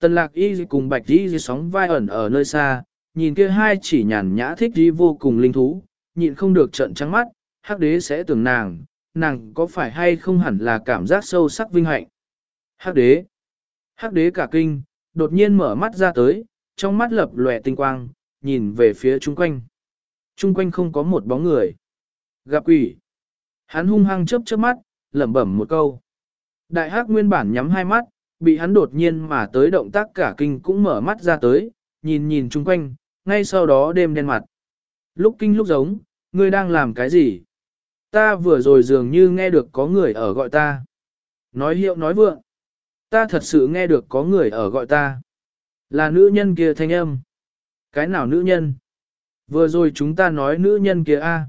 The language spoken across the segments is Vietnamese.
Tần lạc y cùng bạch y sóng vai ẩn ở nơi xa, nhìn kia hai chỉ nhàn nhã thích đi vô cùng linh thú, nhịn không được trận trắng mắt, hắc đế sẽ tưởng nàng, nàng có phải hay không hẳn là cảm giác sâu sắc vinh hạnh. Hắc đế, hắc đế cả kinh, đột nhiên mở mắt ra tới, trong mắt lập lòe tinh quang, nhìn về phía chung quanh. Chung quanh không có một bóng người. Gặp quỷ. Hắn hung hăng chớp chớp mắt, lẩm bẩm một câu. Đại hắc nguyên bản nhắm hai mắt, bị hắn đột nhiên mà tới động tác cả kinh cũng mở mắt ra tới, nhìn nhìn chung quanh, ngay sau đó đêm đen mặt. Lúc kinh lúc giống, ngươi đang làm cái gì? Ta vừa rồi dường như nghe được có người ở gọi ta. Nói hiệu nói vượng. Ta thật sự nghe được có người ở gọi ta. Là nữ nhân kia thanh âm. Cái nào nữ nhân? Vừa rồi chúng ta nói nữ nhân kia a.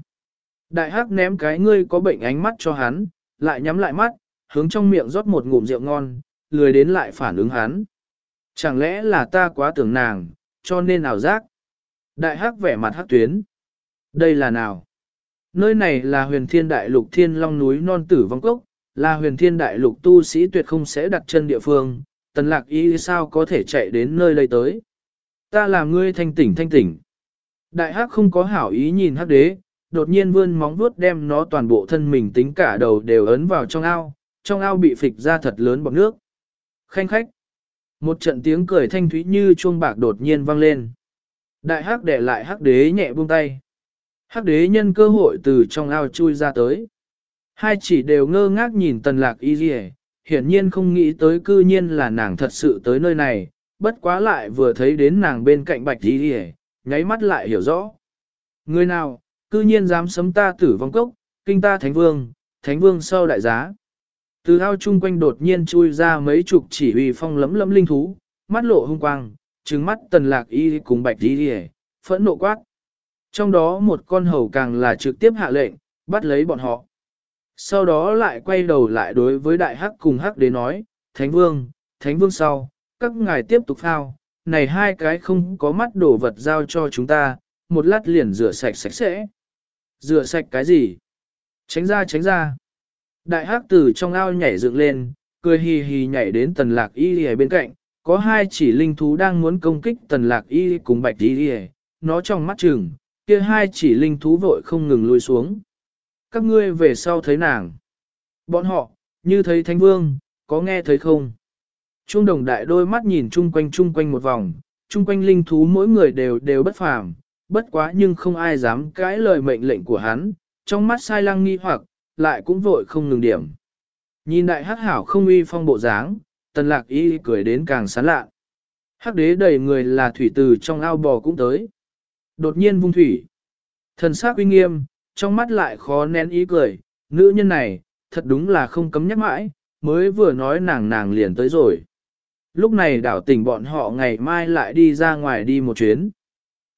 Đại hắc ném cái ngươi có bệnh ánh mắt cho hắn, lại nhắm lại mắt, hướng trong miệng rót một ngụm rượu ngon, lười đến lại phản ứng hắn. Chẳng lẽ là ta quá tưởng nàng, cho nên ảo giác. Đại hắc vẻ mặt hắc tuyến. Đây là nào? Nơi này là huyền thiên đại lục thiên long núi non tử vong cốc, là huyền thiên đại lục tu sĩ tuyệt không sẽ đặt chân địa phương, tần lạc ý sao có thể chạy đến nơi đây tới. Ta làm ngươi thanh tỉnh thanh tỉnh. Đại hắc không có hảo ý nhìn hắc đế, đột nhiên vươn móng vuốt đem nó toàn bộ thân mình tính cả đầu đều ấn vào trong ao, trong ao bị phịch ra thật lớn bọc nước. Khanh khách. Một trận tiếng cười thanh thúy như chuông bạc đột nhiên vang lên. Đại hắc để lại hắc đế nhẹ buông tay. Hắc đế nhân cơ hội từ trong ao chui ra tới. Hai chỉ đều ngơ ngác nhìn tần lạc y dì hiển nhiên không nghĩ tới cư nhiên là nàng thật sự tới nơi này, bất quá lại vừa thấy đến nàng bên cạnh bạch y dì nháy mắt lại hiểu rõ. Người nào, cư nhiên dám sấm ta tử vong cốc, kinh ta thánh vương, thánh vương sau đại giá. Từ ao chung quanh đột nhiên chui ra mấy chục chỉ huy phong lấm lấm linh thú, mắt lộ hung quang, trừng mắt tần lạc y cùng bạch y phẫn nộ quát. Trong đó một con hầu càng là trực tiếp hạ lệnh, bắt lấy bọn họ. Sau đó lại quay đầu lại đối với đại hắc cùng hắc đế nói, Thánh Vương, Thánh Vương sau, các ngài tiếp tục phao, này hai cái không có mắt đổ vật giao cho chúng ta, một lát liền rửa sạch sạch sẽ. Rửa sạch cái gì? Tránh ra tránh ra. Đại hắc tử trong ao nhảy dựng lên, cười hì hì nhảy đến tần lạc y ở bên cạnh, có hai chỉ linh thú đang muốn công kích tần lạc y cùng bạch y nó trong mắt chừng, kia hai chỉ linh thú vội không ngừng lùi xuống. Các ngươi về sau thấy nàng. Bọn họ, như thấy thánh vương, có nghe thấy không? Trung đồng đại đôi mắt nhìn chung quanh chung quanh một vòng, chung quanh linh thú mỗi người đều đều bất phàm, bất quá nhưng không ai dám cãi lời mệnh lệnh của hắn, trong mắt sai lăng nghi hoặc, lại cũng vội không ngừng điểm. Nhìn đại hắc hảo không uy phong bộ dáng, tần lạc y cười đến càng sán lạ. Hắc đế đầy người là thủy từ trong ao bò cũng tới. Đột nhiên vung thủy. Thần sắc uy nghiêm, trong mắt lại khó nén ý cười, nữ nhân này, thật đúng là không cấm nhắc mãi, mới vừa nói nàng nàng liền tới rồi. Lúc này đảo tỉnh bọn họ ngày mai lại đi ra ngoài đi một chuyến.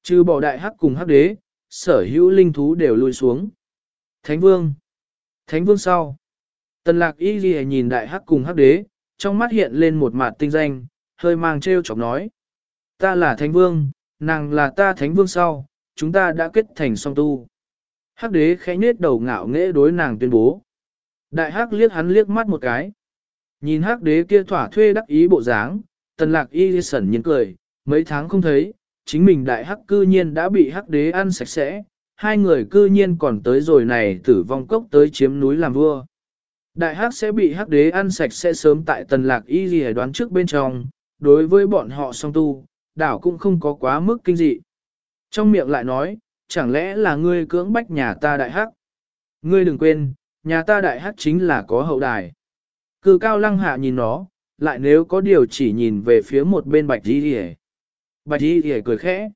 Trừ bỏ đại hắc cùng hắc đế, sở hữu linh thú đều lui xuống. Thánh vương. Thánh vương sau. Tần lạc y ghi nhìn đại hắc cùng hắc đế, trong mắt hiện lên một mặt tinh danh, hơi mang treo chọc nói. Ta là thánh vương, nàng là ta thánh vương sau, chúng ta đã kết thành song tu. Hắc đế khẽ nết đầu ngạo nghễ đối nàng tuyên bố. Đại hắc liếc hắn liếc mắt một cái. Nhìn hắc đế kia thỏa thuê đắc ý bộ dáng, tần lạc y sẩn nhiên cười, mấy tháng không thấy, chính mình đại hắc cư nhiên đã bị hắc đế ăn sạch sẽ, hai người cư nhiên còn tới rồi này tử vong cốc tới chiếm núi làm vua. Đại hắc sẽ bị hắc đế ăn sạch sẽ sớm tại tần lạc y gì đoán trước bên trong, đối với bọn họ song tu, đảo cũng không có quá mức kinh dị. Trong miệng lại nói, chẳng lẽ là ngươi cưỡng bách nhà ta đại hắc? Ngươi đừng quên, nhà ta đại hắc chính là có hậu đài. Cư cao lăng hạ nhìn nó, lại nếu có điều chỉ nhìn về phía một bên bạch đi hề Bạch đi hề cười khẽ.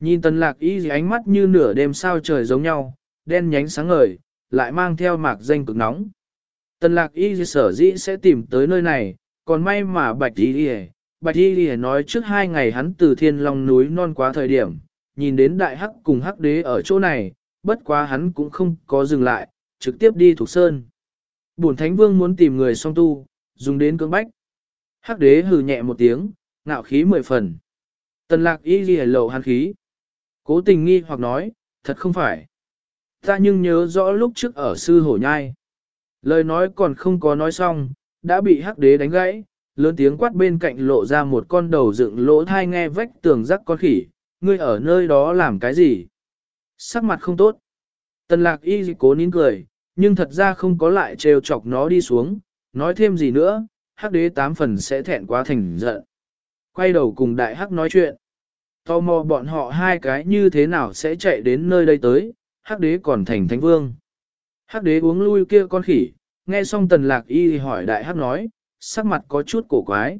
Nhìn tần lạc y ánh mắt như nửa đêm sao trời giống nhau, đen nhánh sáng ngời, lại mang theo mạc danh cực nóng. Tần lạc y sở dĩ sẽ tìm tới nơi này, còn may mà bạch y đi Bạch y đi nói trước hai ngày hắn từ thiên long núi non quá thời điểm, nhìn đến đại hắc cùng hắc đế ở chỗ này, bất quá hắn cũng không có dừng lại, trực tiếp đi thuộc sơn. Bổn thánh vương muốn tìm người song tu, dùng đến cưỡng bách. Hắc đế hừ nhẹ một tiếng, ngạo khí mười phần. Tần lạc y ghi lầu hắn khí. Cố tình nghi hoặc nói, thật không phải. Ta nhưng nhớ rõ lúc trước ở sư hổ nhai. Lời nói còn không có nói xong, đã bị hắc đế đánh gãy, lớn tiếng quát bên cạnh lộ ra một con đầu dựng lỗ thai nghe vách tường rắc con khỉ, ngươi ở nơi đó làm cái gì? Sắc mặt không tốt. Tần lạc y cố nín cười, nhưng thật ra không có lại trêu chọc nó đi xuống, nói thêm gì nữa, hắc đế tám phần sẽ thẹn quá thành giận. Quay đầu cùng đại hắc nói chuyện. Tò mò bọn họ hai cái như thế nào sẽ chạy đến nơi đây tới, hắc đế còn thành thánh vương. Hắc đế uống lui kia con khỉ, nghe xong tần lạc y hỏi đại hắc nói, sắc mặt có chút cổ quái.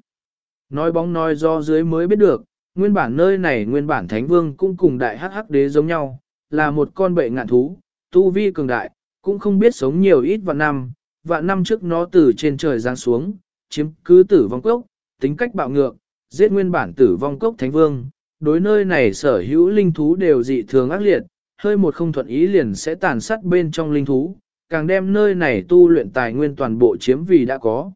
Nói bóng nói do dưới mới biết được, nguyên bản nơi này nguyên bản thánh vương cũng cùng đại hắc hắc đế giống nhau, là một con bệ ngạn thú, tu vi cường đại, cũng không biết sống nhiều ít vạn năm, vạn năm trước nó từ trên trời giáng xuống, chiếm cứ tử vong cốc, tính cách bạo ngược, giết nguyên bản tử vong cốc thánh vương. Đối nơi này sở hữu linh thú đều dị thường ác liệt, hơi một không thuận ý liền sẽ tàn sát bên trong linh thú, càng đem nơi này tu luyện tài nguyên toàn bộ chiếm vì đã có.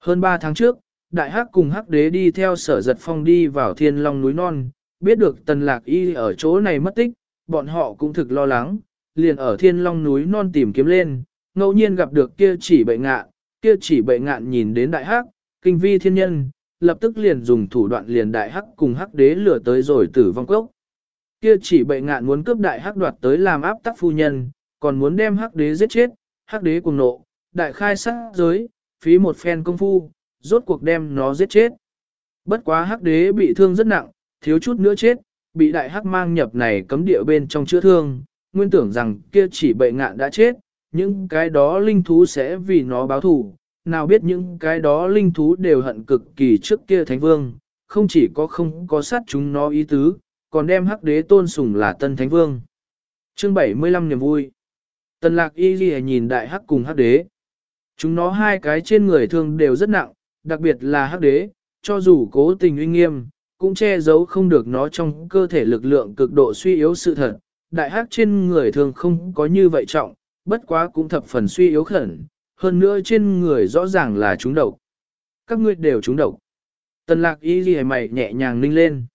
Hơn 3 tháng trước, Đại Hắc cùng Hắc Đế đi theo sở giật phong đi vào thiên long núi non, biết được tần lạc y ở chỗ này mất tích, bọn họ cũng thực lo lắng, liền ở thiên long núi non tìm kiếm lên, ngẫu nhiên gặp được kia chỉ bệnh ngạn, kia chỉ bệnh ngạn nhìn đến Đại Hắc, kinh vi thiên nhân, lập tức liền dùng thủ đoạn liền Đại Hắc cùng Hắc Đế lửa tới rồi tử vong cốc. Kia chỉ bệ ngạn muốn cướp Đại Hắc đoạt tới làm áp tắc phu nhân, còn muốn đem Hắc Đế giết chết, Hắc Đế cùng nộ, đại khai sát giới, phí một phen công phu, rốt cuộc đem nó giết chết. Bất quá hắc đế bị thương rất nặng, thiếu chút nữa chết, bị đại hắc mang nhập này cấm địa bên trong chữa thương, nguyên tưởng rằng kia chỉ bệ ngạn đã chết, những cái đó linh thú sẽ vì nó báo thù, nào biết những cái đó linh thú đều hận cực kỳ trước kia thánh vương, không chỉ có không có sát chúng nó ý tứ, còn đem hắc đế tôn sùng là tân thánh vương. Chương 75 niềm vui Tần lạc y ghi nhìn đại hắc cùng hắc đế. Chúng nó hai cái trên người thương đều rất nặng, đặc biệt là hắc đế, cho dù cố tình uy nghiêm, cũng che giấu không được nó trong cơ thể lực lượng cực độ suy yếu sự thật. Đại hắc trên người thường không có như vậy trọng, bất quá cũng thập phần suy yếu khẩn, hơn nữa trên người rõ ràng là chúng độc. Các ngươi đều chúng độc. Tần lạc y ghi mày nhẹ nhàng ninh lên.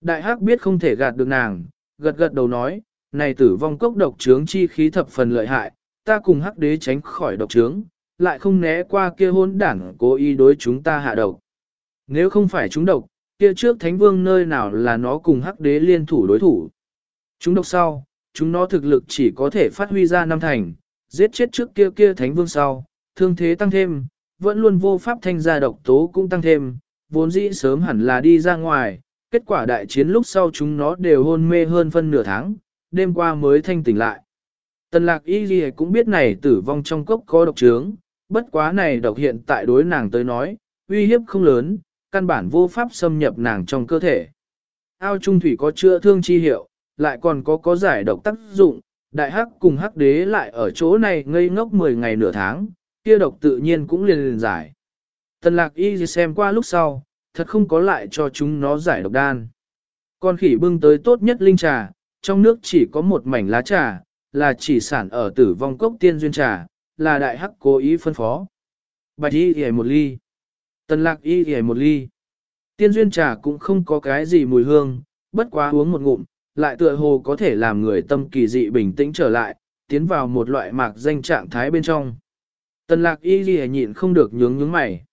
Đại hắc biết không thể gạt được nàng, gật gật đầu nói, này tử vong cốc độc trướng chi khí thập phần lợi hại, ta cùng hắc đế tránh khỏi độc trướng, lại không né qua kia hôn đảng cố ý đối chúng ta hạ độc. Nếu không phải chúng độc, kia trước thánh vương nơi nào là nó cùng hắc đế liên thủ đối thủ. Chúng độc sau, chúng nó thực lực chỉ có thể phát huy ra năm thành, giết chết trước kia kia thánh vương sau, thương thế tăng thêm, vẫn luôn vô pháp thanh ra độc tố cũng tăng thêm, vốn dĩ sớm hẳn là đi ra ngoài, kết quả đại chiến lúc sau chúng nó đều hôn mê hơn phân nửa tháng, đêm qua mới thanh tỉnh lại. Tần lạc y ghi cũng biết này tử vong trong cốc có độc trướng, bất quá này độc hiện tại đối nàng tới nói, uy hiếp không lớn, căn bản vô pháp xâm nhập nàng trong cơ thể. Ao trung thủy có chữa thương chi hiệu, lại còn có có giải độc tác dụng, đại hắc cùng hắc đế lại ở chỗ này ngây ngốc 10 ngày nửa tháng, kia độc tự nhiên cũng liền liền giải. Tần lạc y xem qua lúc sau, thật không có lại cho chúng nó giải độc đan. Con khỉ bưng tới tốt nhất linh trà, trong nước chỉ có một mảnh lá trà, là chỉ sản ở tử vong cốc tiên duyên trà, là đại hắc cố ý phân phó. Bạch y y một ly. Tần lạc y y một ly. Tiên duyên trà cũng không có cái gì mùi hương, bất quá uống một ngụm, lại tựa hồ có thể làm người tâm kỳ dị bình tĩnh trở lại, tiến vào một loại mạc danh trạng thái bên trong. Tần lạc y ghi nhịn không được nhướng nhướng mày.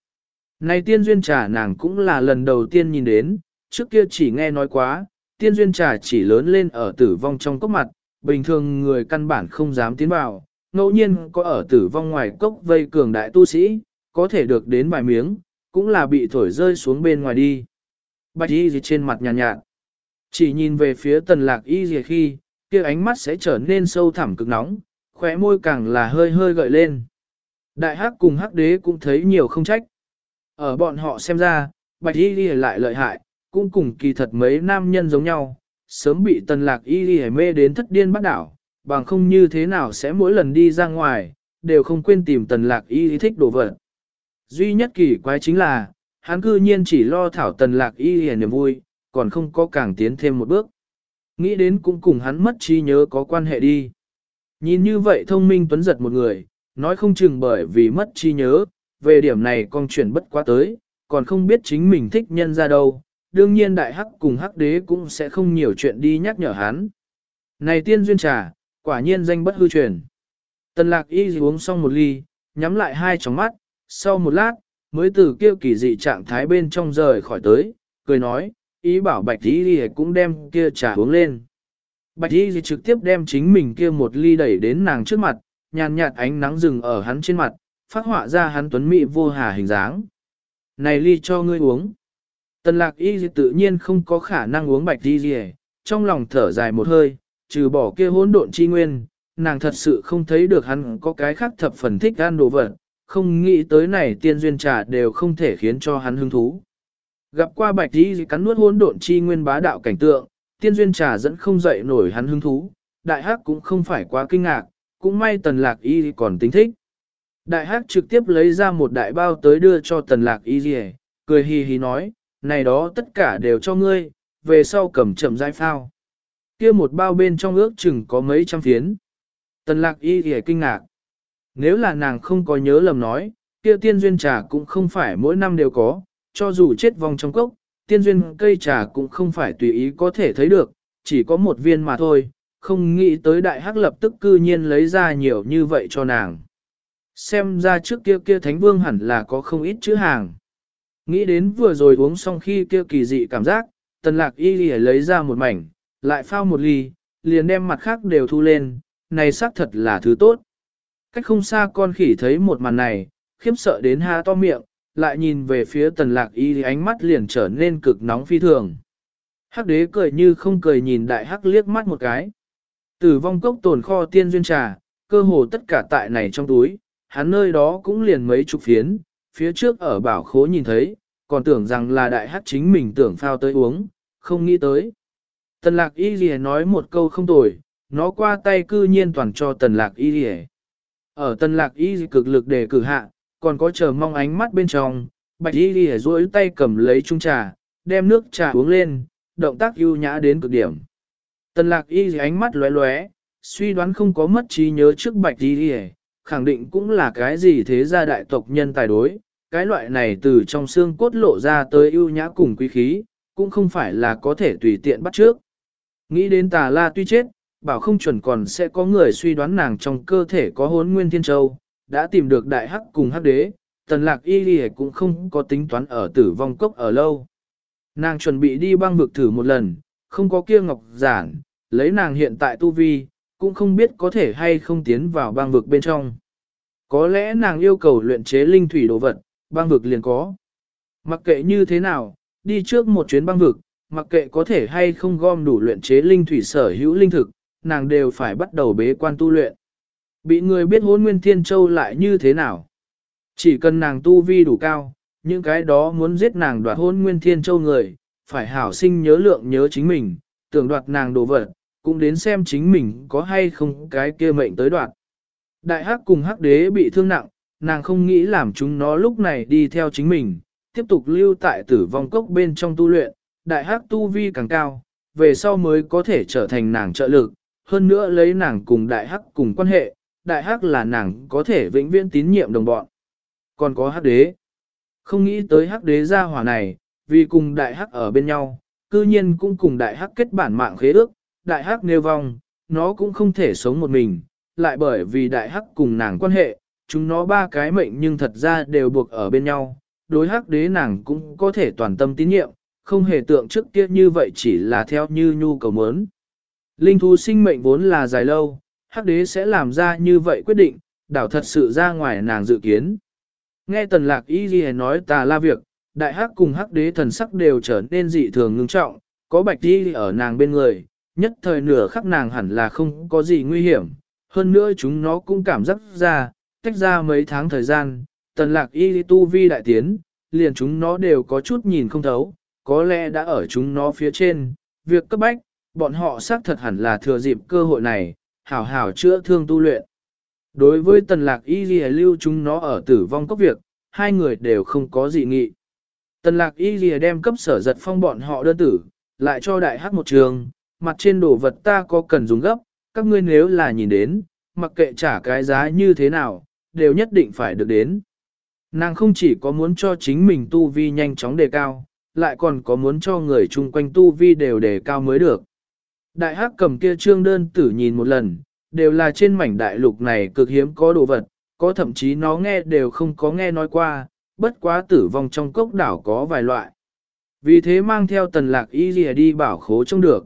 Này tiên duyên trà nàng cũng là lần đầu tiên nhìn đến, trước kia chỉ nghe nói quá, tiên duyên trà chỉ lớn lên ở tử vong trong cốc mặt, bình thường người căn bản không dám tiến vào, ngẫu nhiên có ở tử vong ngoài cốc vây cường đại tu sĩ, có thể được đến vài miếng, cũng là bị thổi rơi xuống bên ngoài đi. Bạch y gì trên mặt nhàn nhạt, nhạt, chỉ nhìn về phía tần lạc y dìa khi, kia ánh mắt sẽ trở nên sâu thẳm cực nóng, khóe môi càng là hơi hơi gợi lên. Đại hắc cùng hắc đế cũng thấy nhiều không trách. Ở bọn họ xem ra, bạch y dìa lại lợi hại, cũng cùng kỳ thật mấy nam nhân giống nhau, sớm bị tần lạc y dìa mê đến thất điên bắt đảo, bằng không như thế nào sẽ mỗi lần đi ra ngoài, đều không quên tìm tần lạc y thích đồ vật. Duy nhất kỳ quái chính là, hắn cư nhiên chỉ lo thảo tần lạc y hề niềm vui, còn không có càng tiến thêm một bước. Nghĩ đến cũng cùng hắn mất trí nhớ có quan hệ đi. Nhìn như vậy thông minh tuấn giật một người, nói không chừng bởi vì mất trí nhớ, về điểm này con chuyển bất quá tới, còn không biết chính mình thích nhân ra đâu. Đương nhiên đại hắc cùng hắc đế cũng sẽ không nhiều chuyện đi nhắc nhở hắn. Này tiên duyên trà, quả nhiên danh bất hư truyền. Tần lạc y uống xong một ly, nhắm lại hai tròng mắt, sau một lát, mới từ kia kỳ dị trạng thái bên trong rời khỏi tới, cười nói, ý bảo bạch y lìa cũng đem kia trà uống lên. Bạch y trực tiếp đem chính mình kia một ly đẩy đến nàng trước mặt, nhàn nhạt ánh nắng rừng ở hắn trên mặt, phát họa ra hắn tuấn mỹ vô hà hình dáng. Này ly cho ngươi uống. Tần lạc y tự nhiên không có khả năng uống bạch y lìa, trong lòng thở dài một hơi, trừ bỏ kia hỗn độn chi nguyên, nàng thật sự không thấy được hắn có cái khác thập phần thích ăn đồ vật, không nghĩ tới này tiên duyên trà đều không thể khiến cho hắn hứng thú. Gặp qua bạch đi cắn nuốt hỗn độn chi nguyên bá đạo cảnh tượng, tiên duyên trà dẫn không dậy nổi hắn hứng thú, đại hắc cũng không phải quá kinh ngạc, cũng may tần lạc y còn tính thích. Đại hắc trực tiếp lấy ra một đại bao tới đưa cho tần lạc y gì, cười hì hì nói, này đó tất cả đều cho ngươi, về sau cầm chậm rãi phao. Kia một bao bên trong ước chừng có mấy trăm phiến. Tần lạc y gì kinh ngạc. Nếu là nàng không có nhớ lầm nói, kia tiên duyên trà cũng không phải mỗi năm đều có, cho dù chết vong trong cốc, tiên duyên cây trà cũng không phải tùy ý có thể thấy được, chỉ có một viên mà thôi, không nghĩ tới đại hắc lập tức cư nhiên lấy ra nhiều như vậy cho nàng. Xem ra trước kia kia thánh vương hẳn là có không ít chữ hàng. Nghĩ đến vừa rồi uống xong khi kia kỳ dị cảm giác, tần lạc y lì lấy ra một mảnh, lại phao một ly, liền đem mặt khác đều thu lên, này xác thật là thứ tốt. Cách không xa con khỉ thấy một màn này, khiếp sợ đến ha to miệng, lại nhìn về phía tần lạc y thì ánh mắt liền trở nên cực nóng phi thường. Hắc đế cười như không cười nhìn đại hắc liếc mắt một cái. Tử vong cốc tồn kho tiên duyên trà, cơ hồ tất cả tại này trong túi, hắn nơi đó cũng liền mấy chục phiến, phía trước ở bảo khố nhìn thấy, còn tưởng rằng là đại hắc chính mình tưởng phao tới uống, không nghĩ tới. Tần lạc y gì nói một câu không tồi, nó qua tay cư nhiên toàn cho tần lạc y gì Ở tần lạc y gì cực lực để cử hạ, còn có chờ mong ánh mắt bên trong, bạch y gì duỗi tay cầm lấy chung trà, đem nước trà uống lên, động tác ưu nhã đến cực điểm. Tần lạc y gì ánh mắt lóe lóe, suy đoán không có mất trí nhớ trước bạch y gì khẳng định cũng là cái gì thế gia đại tộc nhân tài đối, cái loại này từ trong xương cốt lộ ra tới ưu nhã cùng quý khí, cũng không phải là có thể tùy tiện bắt trước. Nghĩ đến tà la tuy chết, bảo không chuẩn còn sẽ có người suy đoán nàng trong cơ thể có hốn nguyên thiên châu, đã tìm được đại hắc cùng hắc đế, tần lạc y đi cũng không có tính toán ở tử vong cốc ở lâu. Nàng chuẩn bị đi băng vực thử một lần, không có kia ngọc giản, lấy nàng hiện tại tu vi, cũng không biết có thể hay không tiến vào băng vực bên trong. Có lẽ nàng yêu cầu luyện chế linh thủy đồ vật, băng vực liền có. Mặc kệ như thế nào, đi trước một chuyến băng vực, mặc kệ có thể hay không gom đủ luyện chế linh thủy sở hữu linh thực, nàng đều phải bắt đầu bế quan tu luyện. Bị người biết hôn nguyên thiên châu lại như thế nào? Chỉ cần nàng tu vi đủ cao, những cái đó muốn giết nàng đoạt hôn nguyên thiên châu người, phải hảo sinh nhớ lượng nhớ chính mình, tưởng đoạt nàng đồ vật, cũng đến xem chính mình có hay không cái kia mệnh tới đoạt. Đại hắc cùng hắc đế bị thương nặng, nàng không nghĩ làm chúng nó lúc này đi theo chính mình, tiếp tục lưu tại tử vong cốc bên trong tu luyện, đại hắc tu vi càng cao, về sau mới có thể trở thành nàng trợ lực, hơn nữa lấy nàng cùng đại hắc cùng quan hệ, đại hắc là nàng có thể vĩnh viễn tín nhiệm đồng bọn. Còn có hắc đế. Không nghĩ tới hắc đế gia hỏa này, vì cùng đại hắc ở bên nhau, cư nhiên cũng cùng đại hắc kết bản mạng khế ước, đại hắc nêu vong, nó cũng không thể sống một mình, lại bởi vì đại hắc cùng nàng quan hệ, chúng nó ba cái mệnh nhưng thật ra đều buộc ở bên nhau, đối hắc đế nàng cũng có thể toàn tâm tín nhiệm, không hề tượng trước kia như vậy chỉ là theo như nhu cầu mớn. Linh thú sinh mệnh vốn là dài lâu, hắc đế sẽ làm ra như vậy quyết định, đảo thật sự ra ngoài nàng dự kiến. Nghe tần lạc y ghi nói tà la việc, đại hắc cùng hắc đế thần sắc đều trở nên dị thường ngưng trọng, có bạch đi ở nàng bên người, nhất thời nửa khắc nàng hẳn là không có gì nguy hiểm, hơn nữa chúng nó cũng cảm giác ra, tách ra mấy tháng thời gian, tần lạc y tu vi đại tiến, liền chúng nó đều có chút nhìn không thấu, có lẽ đã ở chúng nó phía trên, việc cấp bách, bọn họ xác thật hẳn là thừa dịp cơ hội này, hảo hảo chữa thương tu luyện. Đối với tần lạc y ghi lưu chúng nó ở tử vong cốc việc, hai người đều không có dị nghị. Tần lạc y ghi đem cấp sở giật phong bọn họ đơn tử, lại cho đại hắc một trường, mặt trên đồ vật ta có cần dùng gấp, các ngươi nếu là nhìn đến, mặc kệ trả cái giá như thế nào, đều nhất định phải được đến. Nàng không chỉ có muốn cho chính mình tu vi nhanh chóng đề cao, lại còn có muốn cho người chung quanh tu vi đều đề cao mới được. Đại hắc cầm kia trương đơn tử nhìn một lần, đều là trên mảnh đại lục này cực hiếm có đồ vật, có thậm chí nó nghe đều không có nghe nói qua, bất quá tử vong trong cốc đảo có vài loại. Vì thế mang theo tần lạc y lìa đi bảo khố trông được.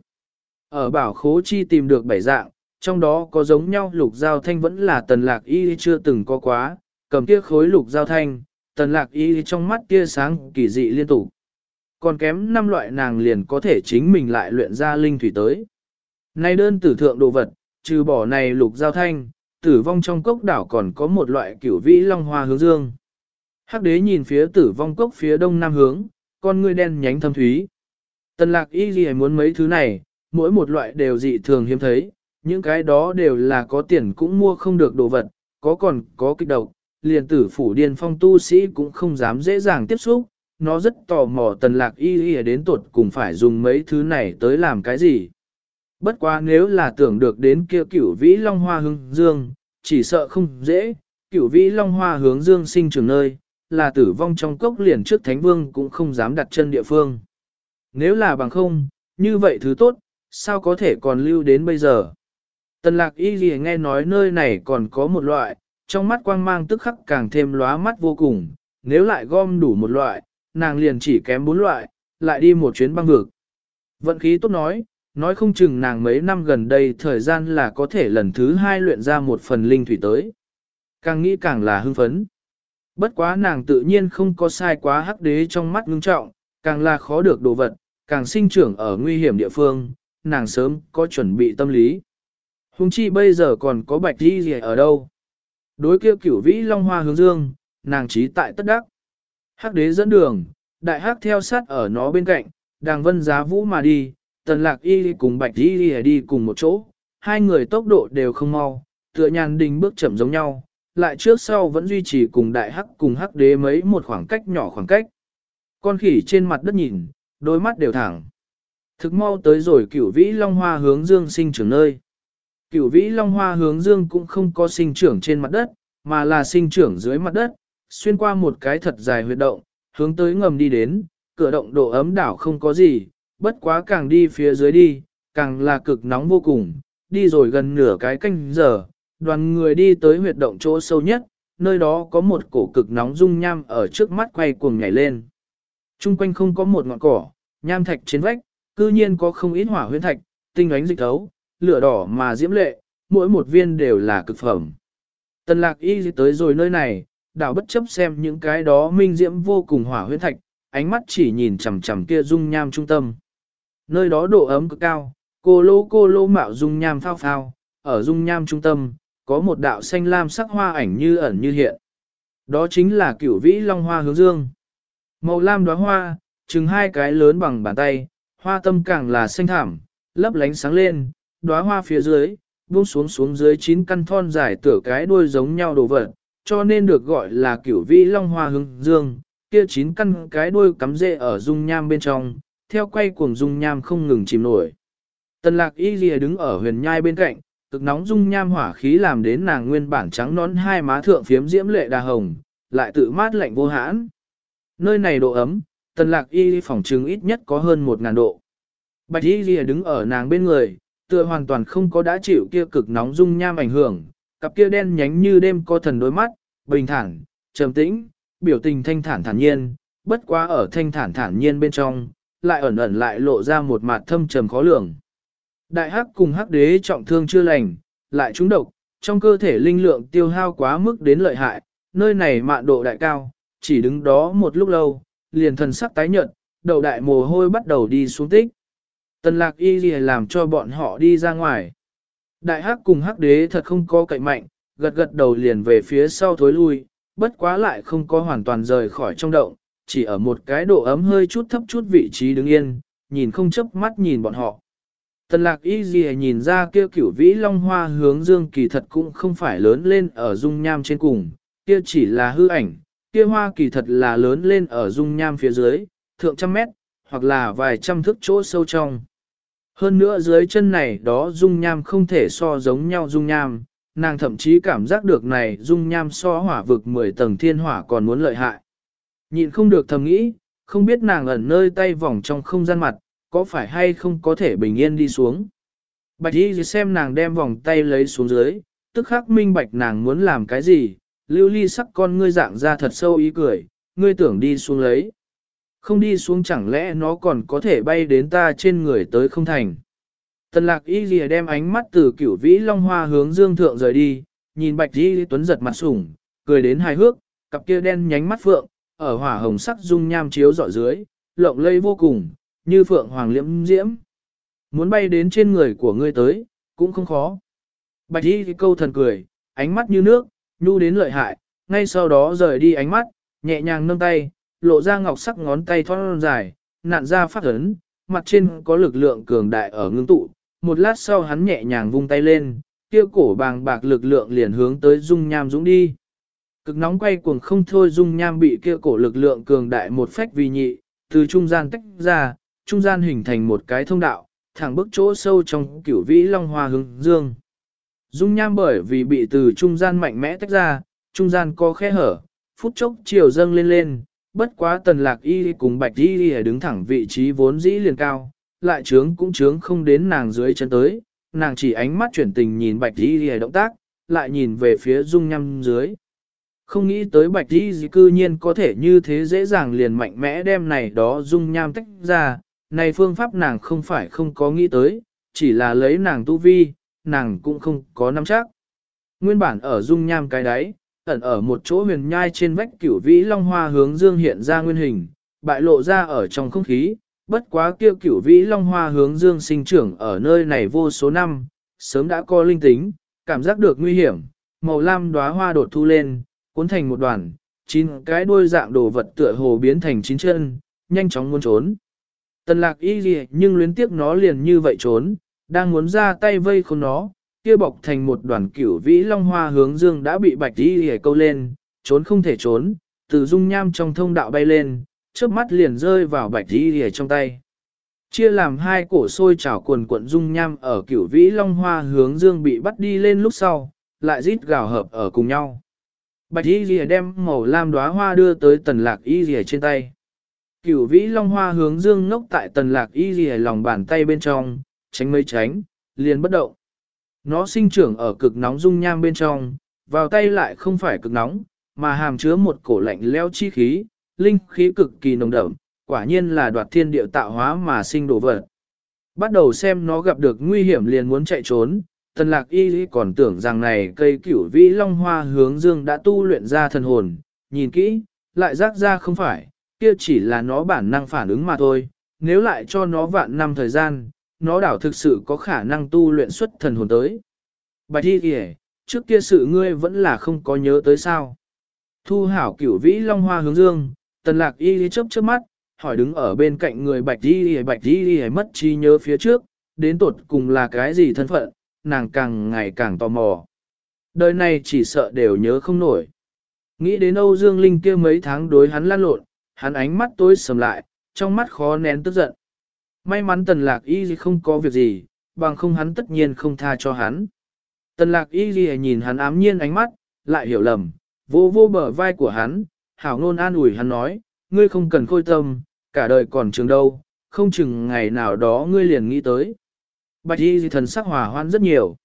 Ở bảo khố chi tìm được bảy dạng, trong đó có giống nhau lục giao thanh vẫn là tần lạc y chưa từng có quá, cầm kia khối lục giao thanh, tần lạc y trong mắt kia sáng kỳ dị liên tục. Còn kém năm loại nàng liền có thể chính mình lại luyện ra linh thủy tới nay đơn tử thượng đồ vật, trừ bỏ này lục giao thanh, tử vong trong cốc đảo còn có một loại kiểu vĩ long hoa hướng dương. Hắc đế nhìn phía tử vong cốc phía đông nam hướng, con ngươi đen nhánh thâm thúy. Tần lạc y gì muốn mấy thứ này, mỗi một loại đều dị thường hiếm thấy, những cái đó đều là có tiền cũng mua không được đồ vật, có còn có kích độc, liền tử phủ điên phong tu sĩ cũng không dám dễ dàng tiếp xúc, nó rất tò mò tần lạc y y đến tuột cùng phải dùng mấy thứ này tới làm cái gì. Bất quá nếu là tưởng được đến kia cửu vĩ long hoa hướng dương, chỉ sợ không dễ, cửu vĩ long hoa hướng dương sinh trường nơi, là tử vong trong cốc liền trước thánh vương cũng không dám đặt chân địa phương. Nếu là bằng không, như vậy thứ tốt, sao có thể còn lưu đến bây giờ? Tần lạc y gì nghe nói nơi này còn có một loại, trong mắt quang mang tức khắc càng thêm lóa mắt vô cùng, nếu lại gom đủ một loại, nàng liền chỉ kém bốn loại, lại đi một chuyến băng vực. Vận khí tốt nói, nói không chừng nàng mấy năm gần đây thời gian là có thể lần thứ hai luyện ra một phần linh thủy tới. Càng nghĩ càng là hưng phấn. Bất quá nàng tự nhiên không có sai quá hắc đế trong mắt ngưng trọng, càng là khó được đồ vật, càng sinh trưởng ở nguy hiểm địa phương, nàng sớm có chuẩn bị tâm lý. Hùng chi bây giờ còn có bạch đi gì ở đâu. Đối kia cửu vĩ long hoa hướng dương, nàng trí tại tất đắc. Hắc đế dẫn đường, đại hắc theo sát ở nó bên cạnh, đàng vân giá vũ mà đi, tần lạc y cùng bạch y đi cùng một chỗ, hai người tốc độ đều không mau, tựa nhàn đình bước chậm giống nhau, lại trước sau vẫn duy trì cùng đại hắc cùng hắc đế mấy một khoảng cách nhỏ khoảng cách. Con khỉ trên mặt đất nhìn, đôi mắt đều thẳng. Thực mau tới rồi cửu vĩ long hoa hướng dương sinh trưởng nơi. Cửu vĩ long hoa hướng dương cũng không có sinh trưởng trên mặt đất, mà là sinh trưởng dưới mặt đất, xuyên qua một cái thật dài huyệt động, hướng tới ngầm đi đến, cửa động độ ấm đảo không có gì, bất quá càng đi phía dưới đi, càng là cực nóng vô cùng, đi rồi gần nửa cái canh giờ, đoàn người đi tới huyệt động chỗ sâu nhất, nơi đó có một cổ cực nóng dung nham ở trước mắt quay cuồng nhảy lên. Trung quanh không có một ngọn cỏ, nham thạch trên vách, cư nhiên có không ít hỏa huyễn thạch, tinh ánh dịch thấu, lửa đỏ mà diễm lệ, mỗi một viên đều là cực phẩm. Tần lạc y tới rồi nơi này, đảo bất chấp xem những cái đó minh diễm vô cùng hỏa huyễn thạch, ánh mắt chỉ nhìn chằm chằm kia dung nham trung tâm. Nơi đó độ ấm cực cao, cô lô cô lô mạo dung nham phao phao, ở dung nham trung tâm, có một đạo xanh lam sắc hoa ảnh như ẩn như hiện. Đó chính là cửu vĩ long hoa hướng dương. Màu lam đóa hoa, chừng hai cái lớn bằng bàn tay, hoa tâm càng là xanh thảm, lấp lánh sáng lên, đóa hoa phía dưới, buông xuống xuống dưới chín căn thon dài tửa cái đuôi giống nhau đồ vật, cho nên được gọi là cửu vĩ long hoa hướng dương, kia chín căn cái đuôi cắm rễ ở dung nham bên trong, theo quay cuồng dung nham không ngừng chìm nổi. Tần lạc y lìa đứng ở huyền nhai bên cạnh, cực nóng dung nham hỏa khí làm đến nàng nguyên bản trắng nón hai má thượng phiếm diễm lệ đà hồng, lại tự mát lạnh vô hãn. Nơi này độ ấm, tần lạc y phòng trừng ít nhất có hơn một ngàn độ. Bạch y lìa đứng ở nàng bên người, tựa hoàn toàn không có đã chịu kia cực nóng dung nham ảnh hưởng, cặp kia đen nhánh như đêm có thần đôi mắt, bình thản, trầm tĩnh, biểu tình thanh thản thản nhiên, bất quá ở thanh thản thản nhiên bên trong, lại ẩn ẩn lại lộ ra một mặt thâm trầm khó lường. Đại hắc cùng hắc đế trọng thương chưa lành, lại trúng độc, trong cơ thể linh lượng tiêu hao quá mức đến lợi hại, nơi này mạn độ đại cao, chỉ đứng đó một lúc lâu, liền thần sắc tái nhợt, đầu đại mồ hôi bắt đầu đi xuống tích. Tần lạc y gì làm cho bọn họ đi ra ngoài. Đại hắc cùng hắc đế thật không có cậy mạnh, gật gật đầu liền về phía sau thối lui, bất quá lại không có hoàn toàn rời khỏi trong động, chỉ ở một cái độ ấm hơi chút thấp chút vị trí đứng yên, nhìn không chớp mắt nhìn bọn họ. Tần lạc y gì nhìn ra kia cửu vĩ long hoa hướng dương kỳ thật cũng không phải lớn lên ở dung nham trên cùng, kia chỉ là hư ảnh, kia hoa kỳ thật là lớn lên ở dung nham phía dưới, thượng trăm mét, hoặc là vài trăm thước chỗ sâu trong. Hơn nữa dưới chân này đó dung nham không thể so giống nhau dung nham, nàng thậm chí cảm giác được này dung nham so hỏa vực 10 tầng thiên hỏa còn muốn lợi hại. Nhịn không được thầm nghĩ, không biết nàng ẩn nơi tay vòng trong không gian mặt, có phải hay không có thể bình yên đi xuống. Bạch y xem nàng đem vòng tay lấy xuống dưới, tức khắc minh bạch nàng muốn làm cái gì, lưu ly sắc con ngươi dạng ra thật sâu ý cười, ngươi tưởng đi xuống lấy. Không đi xuống chẳng lẽ nó còn có thể bay đến ta trên người tới không thành. Tần lạc y lìa đem ánh mắt từ cửu vĩ long hoa hướng dương thượng rời đi, nhìn bạch y tuấn giật mặt sủng, cười đến hài hước, cặp kia đen nhánh mắt phượng, ở hỏa hồng sắc dung nham chiếu dọi dưới, lộng lây vô cùng, như phượng hoàng liễm diễm. Muốn bay đến trên người của ngươi tới, cũng không khó. Bạch y câu thần cười, ánh mắt như nước, nhu đến lợi hại, ngay sau đó rời đi ánh mắt, nhẹ nhàng nâng tay, lộ ra ngọc sắc ngón tay thon dài, nạn ra phát ấn, mặt trên có lực lượng cường đại ở ngưng tụ. Một lát sau hắn nhẹ nhàng vung tay lên, kia cổ bàng bạc lực lượng liền hướng tới dung nham dũng đi. Cực nóng quay cuồng không thôi dung nham bị kia cổ lực lượng cường đại một phách vì nhị, từ trung gian tách ra, trung gian hình thành một cái thông đạo, thẳng bước chỗ sâu trong cửu vĩ long hoa hướng dương. Dung nham bởi vì bị từ trung gian mạnh mẽ tách ra, trung gian có khe hở, phút chốc chiều dâng lên lên, bất quá tần lạc y cùng bạch y đứng thẳng vị trí vốn dĩ liền cao, lại trướng cũng trướng không đến nàng dưới chân tới, nàng chỉ ánh mắt chuyển tình nhìn bạch y động tác, lại nhìn về phía dung nham dưới. Không nghĩ tới bạch y cư nhiên có thể như thế dễ dàng liền mạnh mẽ đem này đó dung nham tách ra, này phương pháp nàng không phải không có nghĩ tới, chỉ là lấy nàng tu vi, nàng cũng không có nắm chắc. Nguyên bản ở dung nham cái đáy, ẩn ở một chỗ huyền nhai trên vách cửu vĩ long hoa hướng dương hiện ra nguyên hình, bại lộ ra ở trong không khí, bất quá kia cửu vĩ long hoa hướng dương sinh trưởng ở nơi này vô số năm, sớm đã có linh tính, cảm giác được nguy hiểm, màu lam đóa hoa đột thu lên, cuốn thành một đoàn, chín cái đuôi dạng đồ vật tựa hồ biến thành chín chân, nhanh chóng muốn trốn. Tần lạc y gì nhưng luyến tiếc nó liền như vậy trốn, đang muốn ra tay vây khốn nó, kia bọc thành một đoàn cửu vĩ long hoa hướng dương đã bị bạch y hề câu lên, trốn không thể trốn, từ dung nham trong thông đạo bay lên, trước mắt liền rơi vào bạch y hề trong tay. Chia làm hai cổ sôi trào cuồn cuộn dung nham ở cửu vĩ long hoa hướng dương bị bắt đi lên lúc sau, lại rít gào hợp ở cùng nhau. Bạch y rìa đem màu lam đóa hoa đưa tới tần lạc y rìa trên tay. Cửu vĩ long hoa hướng dương ngốc tại tần lạc y rìa lòng bàn tay bên trong, tránh mấy tránh, liền bất động. Nó sinh trưởng ở cực nóng dung nham bên trong, vào tay lại không phải cực nóng, mà hàm chứa một cổ lạnh leo chi khí, linh khí cực kỳ nồng đậm, quả nhiên là đoạt thiên điệu tạo hóa mà sinh đồ vật. Bắt đầu xem nó gặp được nguy hiểm liền muốn chạy trốn, tần lạc y còn tưởng rằng này cây cửu vĩ long hoa hướng dương đã tu luyện ra thần hồn, nhìn kỹ, lại rác ra không phải, kia chỉ là nó bản năng phản ứng mà thôi, nếu lại cho nó vạn năm thời gian, nó đảo thực sự có khả năng tu luyện xuất thần hồn tới. Bạch y kìa, trước kia sự ngươi vẫn là không có nhớ tới sao. Thu hảo cửu vĩ long hoa hướng dương, tần lạc y chớp chớp mắt, hỏi đứng ở bên cạnh người bạch đi bạch đi mất trí nhớ phía trước, đến tột cùng là cái gì thân phận, nàng càng ngày càng tò mò. Đời này chỉ sợ đều nhớ không nổi. Nghĩ đến Âu Dương Linh kia mấy tháng đối hắn lan lộn, hắn ánh mắt tối sầm lại, trong mắt khó nén tức giận. May mắn tần lạc y không có việc gì, bằng không hắn tất nhiên không tha cho hắn. Tần lạc y nhìn hắn ám nhiên ánh mắt, lại hiểu lầm, vô vô bờ vai của hắn, hảo ngôn an ủi hắn nói, ngươi không cần khôi tâm, cả đời còn trường đâu, không chừng ngày nào đó ngươi liền nghĩ tới. Bạch y thần sắc hòa hoan rất nhiều.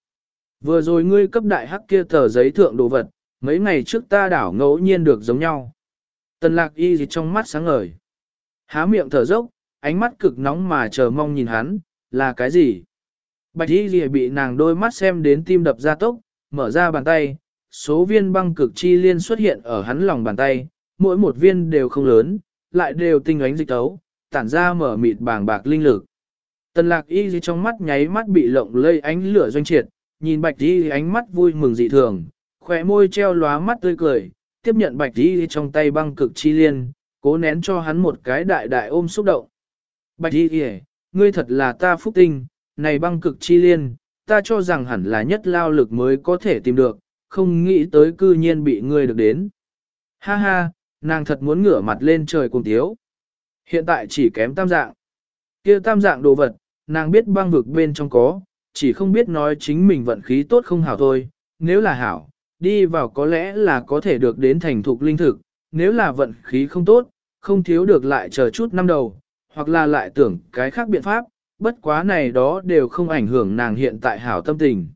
Vừa rồi ngươi cấp đại hắc kia tờ giấy thượng đồ vật, mấy ngày trước ta đảo ngẫu nhiên được giống nhau. Tần lạc y gì trong mắt sáng ngời. Há miệng thở dốc, ánh mắt cực nóng mà chờ mong nhìn hắn, là cái gì? Bạch y gì bị nàng đôi mắt xem đến tim đập ra tốc, mở ra bàn tay, số viên băng cực chi liên xuất hiện ở hắn lòng bàn tay, mỗi một viên đều không lớn, lại đều tinh ánh dịch tấu, tản ra mở mịt bàng bạc linh lực. Tần lạc y gì trong mắt nháy mắt bị lộng lây ánh lửa doanh triệt, nhìn bạch y ánh mắt vui mừng dị thường, khỏe môi treo lóa mắt tươi cười, tiếp nhận bạch y trong tay băng cực chi liên, cố nén cho hắn một cái đại đại ôm xúc động. Bạch y kìa, ngươi thật là ta phúc tinh, này băng cực chi liên, ta cho rằng hẳn là nhất lao lực mới có thể tìm được, không nghĩ tới cư nhiên bị ngươi được đến. Ha ha, nàng thật muốn ngửa mặt lên trời cùng tiếu. Hiện tại chỉ kém tam dạng. kia tam dạng đồ vật, nàng biết băng vực bên trong có, chỉ không biết nói chính mình vận khí tốt không hảo thôi, nếu là hảo, đi vào có lẽ là có thể được đến thành thục linh thực, nếu là vận khí không tốt, không thiếu được lại chờ chút năm đầu, hoặc là lại tưởng cái khác biện pháp, bất quá này đó đều không ảnh hưởng nàng hiện tại hảo tâm tình.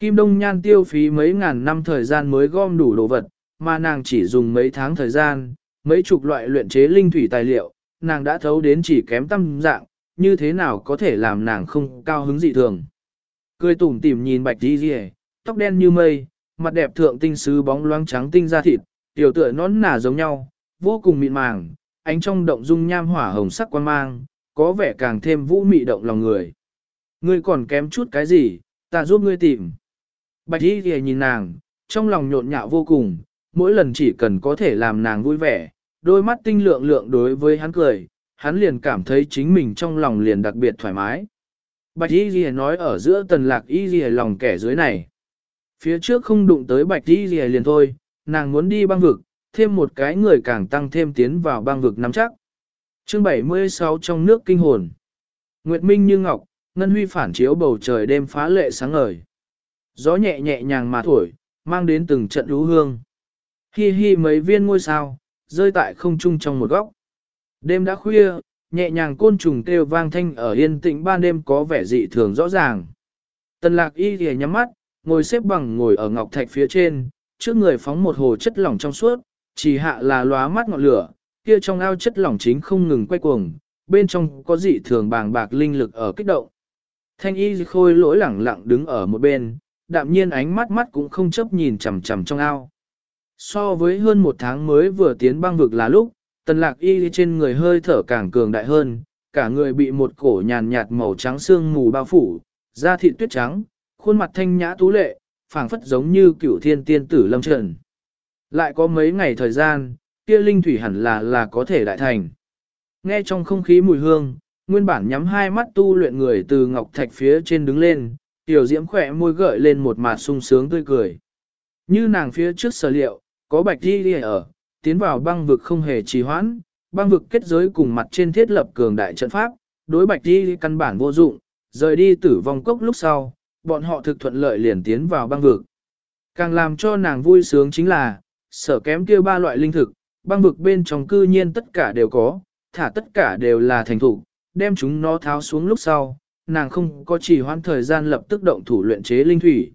Kim Đông Nhan tiêu phí mấy ngàn năm thời gian mới gom đủ đồ vật, mà nàng chỉ dùng mấy tháng thời gian, mấy chục loại luyện chế linh thủy tài liệu, nàng đã thấu đến chỉ kém tâm dạng, như thế nào có thể làm nàng không cao hứng dị thường. Cười tủm tỉm nhìn bạch đi rìa, tóc đen như mây, mặt đẹp thượng tinh sứ bóng loáng trắng tinh da thịt, tiểu tựa nón nả giống nhau, vô cùng mịn màng, ánh trong động dung nham hỏa hồng sắc quan mang, có vẻ càng thêm vũ mị động lòng người. Ngươi còn kém chút cái gì, ta giúp ngươi tìm. Bạch y thì nhìn nàng, trong lòng nhộn nhạo vô cùng, mỗi lần chỉ cần có thể làm nàng vui vẻ, đôi mắt tinh lượng lượng đối với hắn cười, hắn liền cảm thấy chính mình trong lòng liền đặc biệt thoải mái. Bạch y gì nói ở giữa tần lạc y gì lòng kẻ dưới này. Phía trước không đụng tới bạch y gì liền thôi, nàng muốn đi băng vực, thêm một cái người càng tăng thêm tiến vào băng vực nắm chắc. Chương 76 trong nước kinh hồn. Nguyệt Minh như ngọc, ngân huy phản chiếu bầu trời đêm phá lệ sáng ngời. Gió nhẹ nhẹ nhàng mà thổi, mang đến từng trận lũ hương. Hi hi mấy viên ngôi sao, rơi tại không trung trong một góc. Đêm đã khuya, nhẹ nhàng côn trùng kêu vang thanh ở yên tĩnh ban đêm có vẻ dị thường rõ ràng. Tần lạc y thì nhắm mắt, ngồi xếp bằng ngồi ở ngọc thạch phía trên, trước người phóng một hồ chất lỏng trong suốt, chỉ hạ là lóa mắt ngọn lửa, kia trong ao chất lỏng chính không ngừng quay cuồng, bên trong có dị thường bàng bạc linh lực ở kích động. Thanh y khôi lỗi lẳng lặng đứng ở một bên, đạm nhiên ánh mắt mắt cũng không chấp nhìn chằm chằm trong ao. So với hơn một tháng mới vừa tiến băng vực là lúc, tần lạc y trên người hơi thở càng cường đại hơn, cả người bị một cổ nhàn nhạt màu trắng xương mù bao phủ, da thịt tuyết trắng, khuôn mặt thanh nhã tú lệ, phảng phất giống như cửu thiên tiên tử lâm trần. Lại có mấy ngày thời gian, kia linh thủy hẳn là là có thể đại thành. Nghe trong không khí mùi hương, nguyên bản nhắm hai mắt tu luyện người từ ngọc thạch phía trên đứng lên, tiểu diễm khỏe môi gợi lên một mặt sung sướng tươi cười. Như nàng phía trước sở liệu, có bạch đi đi ở, tiến vào băng vực không hề trì hoãn, băng vực kết giới cùng mặt trên thiết lập cường đại trận pháp, đối bạch đi căn bản vô dụng, rời đi tử vong cốc lúc sau, bọn họ thực thuận lợi liền tiến vào băng vực. Càng làm cho nàng vui sướng chính là, sở kém kia ba loại linh thực, băng vực bên trong cư nhiên tất cả đều có, thả tất cả đều là thành thủ, đem chúng nó tháo xuống lúc sau, nàng không có chỉ hoãn thời gian lập tức động thủ luyện chế linh thủy.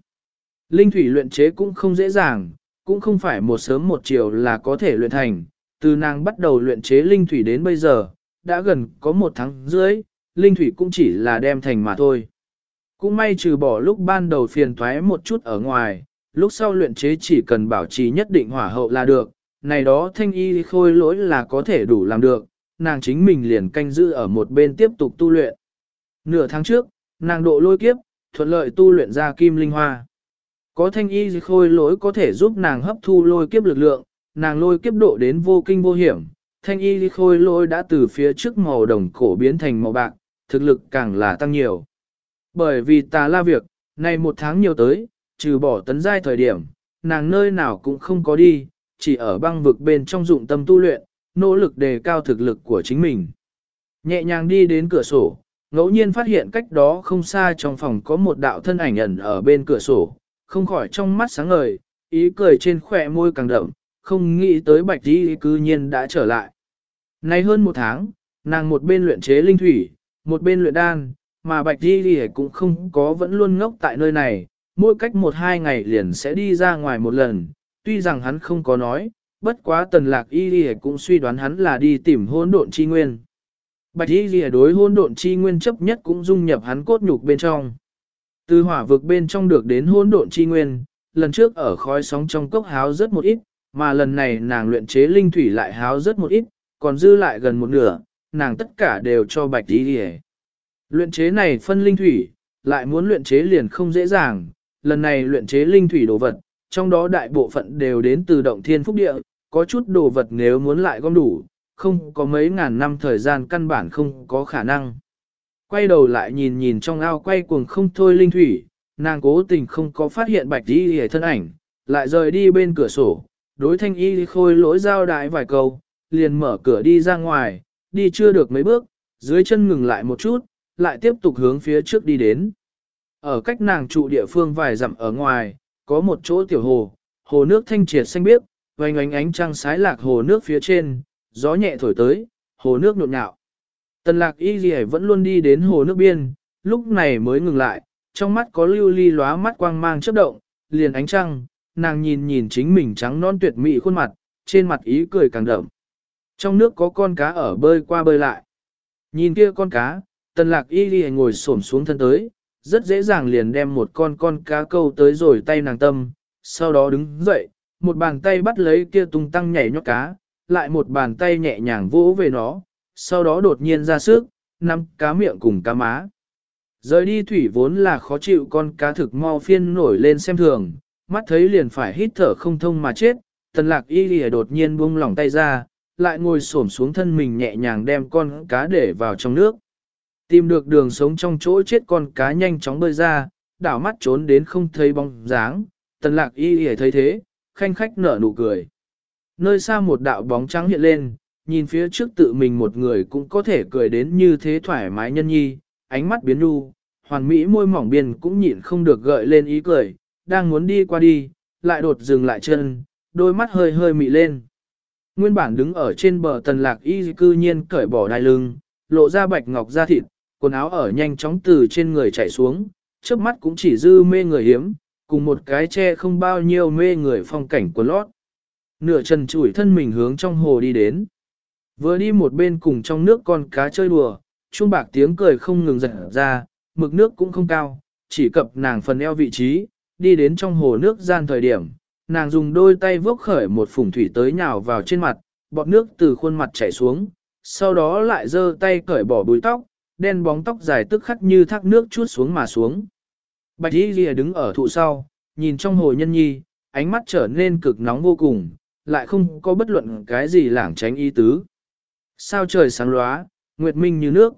Linh thủy luyện chế cũng không dễ dàng, cũng không phải một sớm một chiều là có thể luyện thành, từ nàng bắt đầu luyện chế linh thủy đến bây giờ, đã gần có một tháng rưỡi, linh thủy cũng chỉ là đem thành mà thôi. Cũng may trừ bỏ lúc ban đầu phiền thoái một chút ở ngoài, lúc sau luyện chế chỉ cần bảo trì nhất định hỏa hậu là được, này đó thanh y khôi lỗi là có thể đủ làm được, nàng chính mình liền canh giữ ở một bên tiếp tục tu luyện. Nửa tháng trước, nàng độ lôi kiếp, thuận lợi tu luyện ra kim linh hoa. Có thanh y khôi lỗi có thể giúp nàng hấp thu lôi kiếp lực lượng, nàng lôi kiếp độ đến vô kinh vô hiểm. Thanh y khôi lỗi đã từ phía trước màu đồng cổ biến thành màu bạc, thực lực càng là tăng nhiều. Bởi vì tà la việc, này một tháng nhiều tới, trừ bỏ tấn giai thời điểm, nàng nơi nào cũng không có đi, chỉ ở băng vực bên trong dụng tâm tu luyện, nỗ lực đề cao thực lực của chính mình. Nhẹ nhàng đi đến cửa sổ, ngẫu nhiên phát hiện cách đó không xa trong phòng có một đạo thân ảnh ẩn ở bên cửa sổ, không khỏi trong mắt sáng ngời, ý cười trên khỏe môi càng đậm, không nghĩ tới bạch đi cư nhiên đã trở lại. Nay hơn một tháng, nàng một bên luyện chế linh thủy, một bên luyện đan, mà bạch đi cũng không có vẫn luôn ngốc tại nơi này, mỗi cách một hai ngày liền sẽ đi ra ngoài một lần, tuy rằng hắn không có nói, bất quá tần lạc y ghi cũng suy đoán hắn là đi tìm hôn độn chi nguyên. Bạch y ghi đối hôn độn chi nguyên chấp nhất cũng dung nhập hắn cốt nhục bên trong. Từ hỏa vực bên trong được đến hỗn độn chi nguyên, lần trước ở khói sóng trong cốc háo rất một ít, mà lần này nàng luyện chế linh thủy lại háo rất một ít, còn dư lại gần một nửa, nàng tất cả đều cho bạch đi đi Luyện chế này phân linh thủy, lại muốn luyện chế liền không dễ dàng, lần này luyện chế linh thủy đồ vật, trong đó đại bộ phận đều đến từ động thiên phúc địa, có chút đồ vật nếu muốn lại gom đủ, không có mấy ngàn năm thời gian căn bản không có khả năng. Quay đầu lại nhìn nhìn trong ao quay cuồng không thôi linh thủy, nàng cố tình không có phát hiện bạch y hề thân ảnh, lại rời đi bên cửa sổ, đối thanh y khôi lỗi giao đại vài câu, liền mở cửa đi ra ngoài, đi chưa được mấy bước, dưới chân ngừng lại một chút, lại tiếp tục hướng phía trước đi đến. Ở cách nàng trụ địa phương vài dặm ở ngoài, có một chỗ tiểu hồ, hồ nước thanh triệt xanh biếc, vành ánh ánh trăng sái lạc hồ nước phía trên, gió nhẹ thổi tới, hồ nước nhộn nhạo. Tần lạc y gì vẫn luôn đi đến hồ nước biên, lúc này mới ngừng lại, trong mắt có lưu ly lóa mắt quang mang chớp động, liền ánh trăng, nàng nhìn nhìn chính mình trắng non tuyệt mỹ khuôn mặt, trên mặt ý cười càng đậm. Trong nước có con cá ở bơi qua bơi lại. Nhìn kia con cá, tần lạc y ghi ngồi xổm xuống thân tới, rất dễ dàng liền đem một con con cá câu tới rồi tay nàng tâm, sau đó đứng dậy, một bàn tay bắt lấy kia tung tăng nhảy nhót cá, lại một bàn tay nhẹ nhàng vỗ về nó, sau đó đột nhiên ra sức, nắm cá miệng cùng cá má. Rời đi thủy vốn là khó chịu con cá thực mau phiên nổi lên xem thường, mắt thấy liền phải hít thở không thông mà chết, tần lạc y lìa đột nhiên buông lỏng tay ra, lại ngồi xổm xuống thân mình nhẹ nhàng đem con cá để vào trong nước. Tìm được đường sống trong chỗ chết con cá nhanh chóng bơi ra, đảo mắt trốn đến không thấy bóng dáng, tần lạc y lìa thấy thế, khanh khách nở nụ cười. Nơi xa một đạo bóng trắng hiện lên, nhìn phía trước tự mình một người cũng có thể cười đến như thế thoải mái nhân nhi, ánh mắt biến nu, hoàn mỹ môi mỏng biên cũng nhịn không được gợi lên ý cười, đang muốn đi qua đi, lại đột dừng lại chân, đôi mắt hơi hơi mị lên. Nguyên bản đứng ở trên bờ tần lạc y cư nhiên cởi bỏ đai lưng, lộ ra bạch ngọc da thịt, quần áo ở nhanh chóng từ trên người chảy xuống, trước mắt cũng chỉ dư mê người hiếm, cùng một cái che không bao nhiêu mê người phong cảnh của lót. Nửa chân chủi thân mình hướng trong hồ đi đến. Vừa đi một bên cùng trong nước con cá chơi đùa, chuông bạc tiếng cười không ngừng dần ra, mực nước cũng không cao, chỉ cập nàng phần eo vị trí, đi đến trong hồ nước gian thời điểm, nàng dùng đôi tay vốc khởi một phùng thủy tới nhào vào trên mặt, bọt nước từ khuôn mặt chảy xuống, sau đó lại giơ tay cởi bỏ bùi tóc, đen bóng tóc dài tức khắc như thác nước chút xuống mà xuống. Bạch Y Lìa đứng ở thụ sau, nhìn trong hồ nhân nhi, ánh mắt trở nên cực nóng vô cùng, lại không có bất luận cái gì lảng tránh ý tứ. Sao trời sáng lóa, nguyệt minh như nước.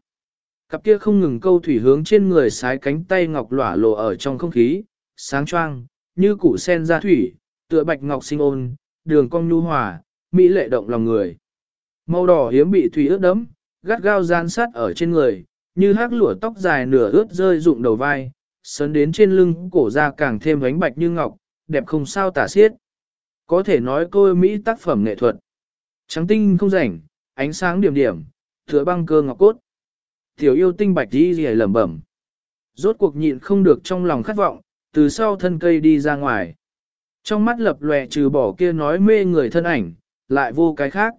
Cặp kia không ngừng câu thủy hướng trên người sái cánh tay ngọc lỏa lộ ở trong không khí, sáng choang, như củ sen ra thủy, tựa bạch ngọc sinh ôn, đường cong nhu hòa, mỹ lệ động lòng người. Màu đỏ hiếm bị thủy ướt đẫm, gắt gao gian sát ở trên người, như hát lụa tóc dài nửa ướt rơi rụng đầu vai, sấn đến trên lưng cổ ra càng thêm ánh bạch như ngọc, đẹp không sao tả xiết. Có thể nói cô Mỹ tác phẩm nghệ thuật. Trắng tinh không rảnh, ánh sáng điểm điểm, tựa băng cơ ngọc cốt. Tiểu yêu tinh bạch đi gì lẩm bẩm. Rốt cuộc nhịn không được trong lòng khát vọng, từ sau thân cây đi ra ngoài. Trong mắt lập lòe trừ bỏ kia nói mê người thân ảnh, lại vô cái khác.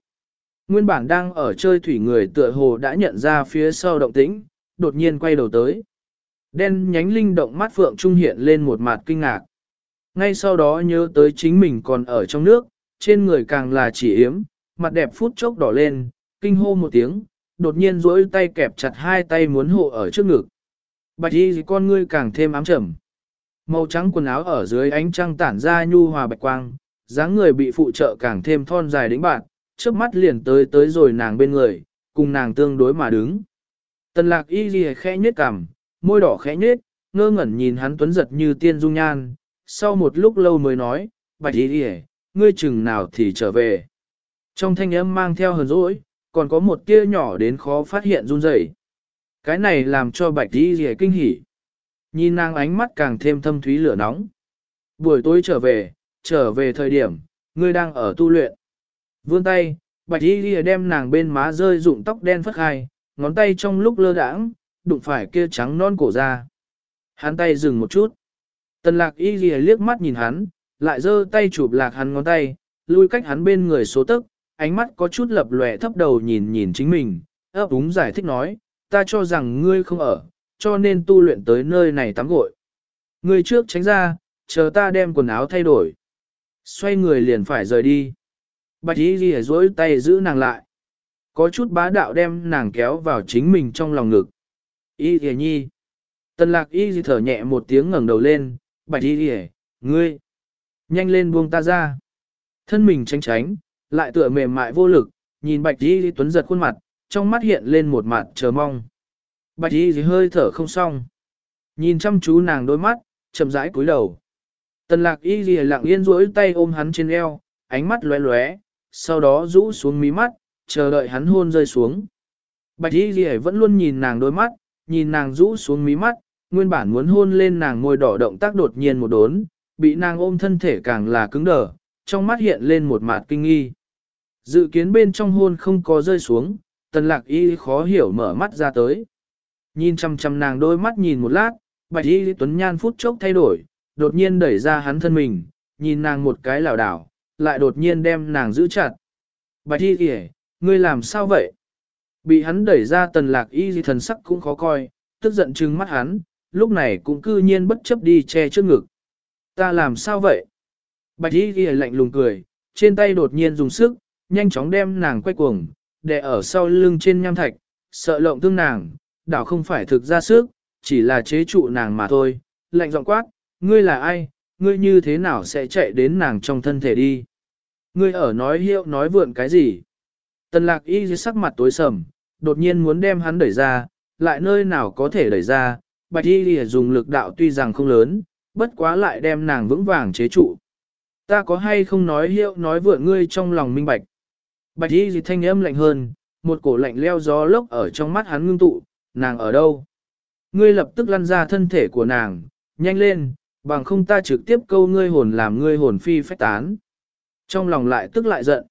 Nguyên bản đang ở chơi thủy người tựa hồ đã nhận ra phía sau động tĩnh, đột nhiên quay đầu tới. Đen nhánh linh động mắt phượng trung hiện lên một mặt kinh ngạc. Ngay sau đó nhớ tới chính mình còn ở trong nước, trên người càng là chỉ yếm, mặt đẹp phút chốc đỏ lên, kinh hô một tiếng, đột nhiên duỗi tay kẹp chặt hai tay muốn hộ ở trước ngực. Bạch y con ngươi càng thêm ám trầm. Màu trắng quần áo ở dưới ánh trăng tản ra nhu hòa bạch quang, dáng người bị phụ trợ càng thêm thon dài đĩnh bạn, trước mắt liền tới tới rồi nàng bên người, cùng nàng tương đối mà đứng. Tần lạc y ghi khẽ nhết cằm, môi đỏ khẽ nhết, ngơ ngẩn nhìn hắn tuấn giật như tiên dung nhan, sau một lúc lâu mới nói, bạch y ghi ngươi chừng nào thì trở về. Trong thanh âm mang theo hờn dỗi, còn có một tia nhỏ đến khó phát hiện run rẩy. Cái này làm cho bạch y rìa kinh hỉ. Nhìn nàng ánh mắt càng thêm thâm thúy lửa nóng. Buổi tối trở về, trở về thời điểm, ngươi đang ở tu luyện. Vươn tay, bạch y rìa đem nàng bên má rơi rụng tóc đen phất hai, ngón tay trong lúc lơ đãng, đụng phải kia trắng non cổ ra. Hắn tay dừng một chút. Tần lạc y rìa liếc mắt nhìn hắn, lại giơ tay chụp lạc hắn ngón tay, lui cách hắn bên người số tức, ánh mắt có chút lập lòe thấp đầu nhìn nhìn chính mình, ấp úng giải thích nói, ta cho rằng ngươi không ở, cho nên tu luyện tới nơi này tắm gội. Ngươi trước tránh ra, chờ ta đem quần áo thay đổi. Xoay người liền phải rời đi. Bạch y ghi dối tay giữ nàng lại. Có chút bá đạo đem nàng kéo vào chính mình trong lòng ngực. Y ghi nhi. Tần lạc y ghi thở nhẹ một tiếng ngẩng đầu lên. Bạch y ghi ngươi. Nhanh lên buông ta ra. Thân mình tránh tránh, lại tựa mềm mại vô lực, nhìn bạch y tuấn giật khuôn mặt, trong mắt hiện lên một mặt chờ mong. Bạch y hơi thở không xong. Nhìn chăm chú nàng đôi mắt, chậm rãi cúi đầu. Tần lạc y ghi lặng yên rỗi tay ôm hắn trên eo, ánh mắt lóe lóe, sau đó rũ xuống mí mắt, chờ đợi hắn hôn rơi xuống. Bạch y ghi vẫn luôn nhìn nàng đôi mắt, nhìn nàng rũ xuống mí mắt, nguyên bản muốn hôn lên nàng môi đỏ động tác đột nhiên một đốn, bị nàng ôm thân thể càng là cứng đờ, trong mắt hiện lên một mặt kinh nghi. Dự kiến bên trong hôn không có rơi xuống, tần lạc y khó hiểu mở mắt ra tới. Nhìn chăm chăm nàng đôi mắt nhìn một lát, bạch y tuấn nhan phút chốc thay đổi, đột nhiên đẩy ra hắn thân mình, nhìn nàng một cái lảo đảo, lại đột nhiên đem nàng giữ chặt. Bạch y kìa, Ngươi làm sao vậy? Bị hắn đẩy ra tần lạc y gì thần sắc cũng khó coi, tức giận trừng mắt hắn, lúc này cũng cư nhiên bất chấp đi che trước ngực. Ta làm sao vậy? Bạch y kìa lạnh lùng cười, trên tay đột nhiên dùng sức, nhanh chóng đem nàng quay cuồng, đè ở sau lưng trên nham thạch, sợ lộng thương nàng, đảo không phải thực ra sức, chỉ là chế trụ nàng mà thôi. Lạnh giọng quát, ngươi là ai, ngươi như thế nào sẽ chạy đến nàng trong thân thể đi? Ngươi ở nói hiệu nói vượn cái gì? Tần lạc y dưới sắc mặt tối sầm, đột nhiên muốn đem hắn đẩy ra, lại nơi nào có thể đẩy ra, bạch y lìa dùng lực đạo tuy rằng không lớn, bất quá lại đem nàng vững vàng chế trụ. Ta có hay không nói hiệu nói vượn ngươi trong lòng minh bạch. Bạch y gì thanh âm lạnh hơn, một cổ lạnh leo gió lốc ở trong mắt hắn ngưng tụ, nàng ở đâu? Ngươi lập tức lăn ra thân thể của nàng, nhanh lên, bằng không ta trực tiếp câu ngươi hồn làm ngươi hồn phi phách tán. Trong lòng lại tức lại giận.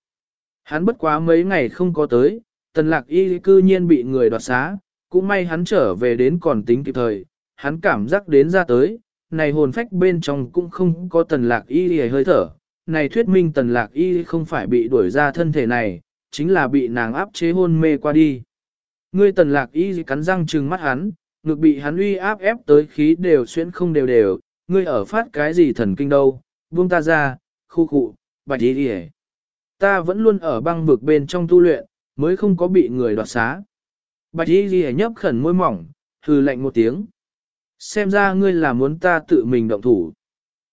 Hắn bất quá mấy ngày không có tới, tần lạc y cư nhiên bị người đoạt xá, cũng may hắn trở về đến còn tính kịp thời, hắn cảm giác đến ra tới, này hồn phách bên trong cũng không có tần lạc y hơi thở, này thuyết minh tần lạc y không phải bị đuổi ra thân thể này, chính là bị nàng áp chế hôn mê qua đi. Ngươi tần lạc y cắn răng trừng mắt hắn, ngực bị hắn uy áp ép tới khí đều xuyên không đều đều, ngươi ở phát cái gì thần kinh đâu, buông ta ra, khu cụ, bạch y đi Ta vẫn luôn ở băng vực bên trong tu luyện, mới không có bị người đoạt xá. Bạch y đi nhấp khẩn môi mỏng, hừ lạnh một tiếng. Xem ra ngươi là muốn ta tự mình động thủ.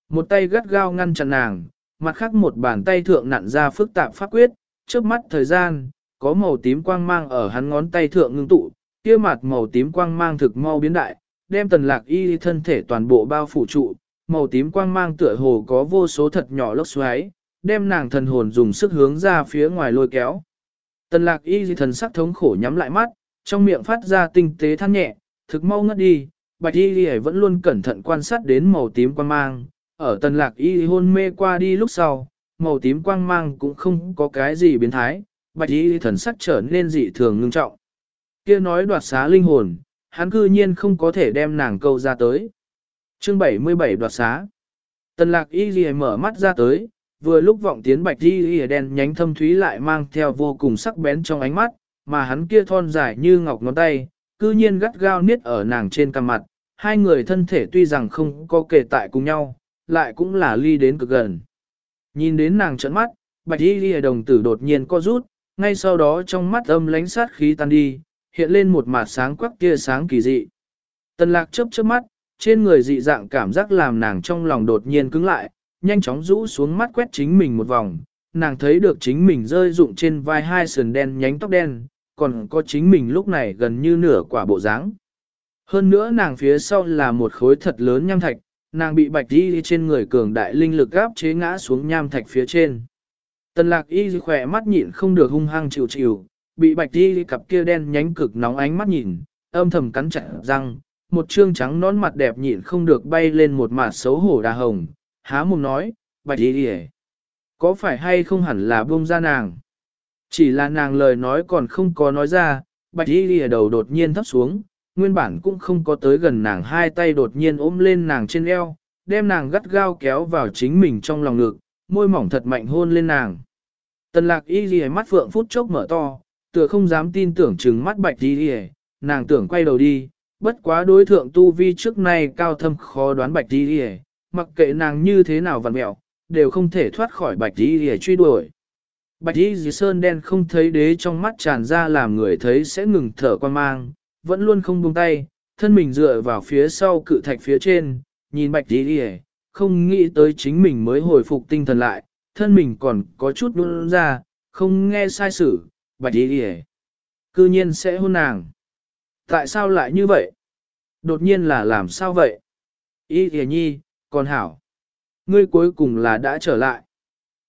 Một tay gắt gao ngăn chặn nàng, mặt khác một bàn tay thượng nặn ra phức tạp pháp quyết, trước mắt thời gian, có màu tím quang mang ở hắn ngón tay thượng ngưng tụ, kia mặt màu tím quang mang thực mau biến đại, đem tần lạc y thân thể toàn bộ bao phủ trụ, màu tím quang mang tựa hồ có vô số thật nhỏ lốc xoáy, đem nàng thần hồn dùng sức hướng ra phía ngoài lôi kéo. Tần lạc y thần sắc thống khổ nhắm lại mắt, trong miệng phát ra tinh tế than nhẹ, thực mau ngất đi, bạch y vẫn luôn cẩn thận quan sát đến màu tím quang mang, ở tần lạc y hôn mê qua đi lúc sau, màu tím quang mang cũng không có cái gì biến thái, bạch y thần sắc trở nên dị thường ngưng trọng. kia nói đoạt xá linh hồn, hắn cư nhiên không có thể đem nàng câu ra tới. Chương 77 đoạt xá. Tần lạc y ghi mở mắt ra tới, vừa lúc vọng tiến bạch y ghi đen nhánh thâm thúy lại mang theo vô cùng sắc bén trong ánh mắt, mà hắn kia thon dài như ngọc ngón tay, cư nhiên gắt gao niết ở nàng trên cằm mặt. Hai người thân thể tuy rằng không có kề tại cùng nhau, lại cũng là ly đến cực gần. Nhìn đến nàng trận mắt, bạch y ghi đồng tử đột nhiên co rút, ngay sau đó trong mắt âm lánh sát khí tan đi, hiện lên một mặt sáng quắc kia sáng kỳ dị. Tần lạc chớp chớp mắt, trên người dị dạng cảm giác làm nàng trong lòng đột nhiên cứng lại, nhanh chóng rũ xuống mắt quét chính mình một vòng, nàng thấy được chính mình rơi rụng trên vai hai sườn đen nhánh tóc đen, còn có chính mình lúc này gần như nửa quả bộ dáng. Hơn nữa nàng phía sau là một khối thật lớn nham thạch, nàng bị bạch y trên người cường đại linh lực gáp chế ngã xuống nham thạch phía trên. Tần lạc y khỏe mắt nhịn không được hung hăng chịu chịu, bị bạch y cặp kia đen nhánh cực nóng ánh mắt nhìn, âm thầm cắn chặt răng, một trương trắng nón mặt đẹp nhịn không được bay lên một mặt xấu hổ đà hồng, há mồm nói, bạch Y đi có phải hay không hẳn là buông ra nàng. Chỉ là nàng lời nói còn không có nói ra, bạch Y đi đầu đột nhiên thấp xuống, nguyên bản cũng không có tới gần nàng hai tay đột nhiên ôm lên nàng trên eo, đem nàng gắt gao kéo vào chính mình trong lòng ngực, môi mỏng thật mạnh hôn lên nàng. Tần lạc y ghi mắt phượng phút chốc mở to, tựa không dám tin tưởng trừng mắt bạch y ghi nàng tưởng quay đầu đi, bất quá đối thượng tu vi trước nay cao thâm khó đoán bạch y ghi mặc kệ nàng như thế nào vằn mẹo, đều không thể thoát khỏi bạch y ghi truy đuổi. Bạch y ghi sơn đen không thấy đế trong mắt tràn ra làm người thấy sẽ ngừng thở quan mang, vẫn luôn không buông tay, thân mình dựa vào phía sau cự thạch phía trên, nhìn bạch đi đi không nghĩ tới chính mình mới hồi phục tinh thần lại, thân mình còn có chút đun ra, không nghe sai sự, bạch đi đi cư nhiên sẽ hôn nàng. Tại sao lại như vậy? Đột nhiên là làm sao vậy? Ý dì nhi, còn hảo. Ngươi cuối cùng là đã trở lại.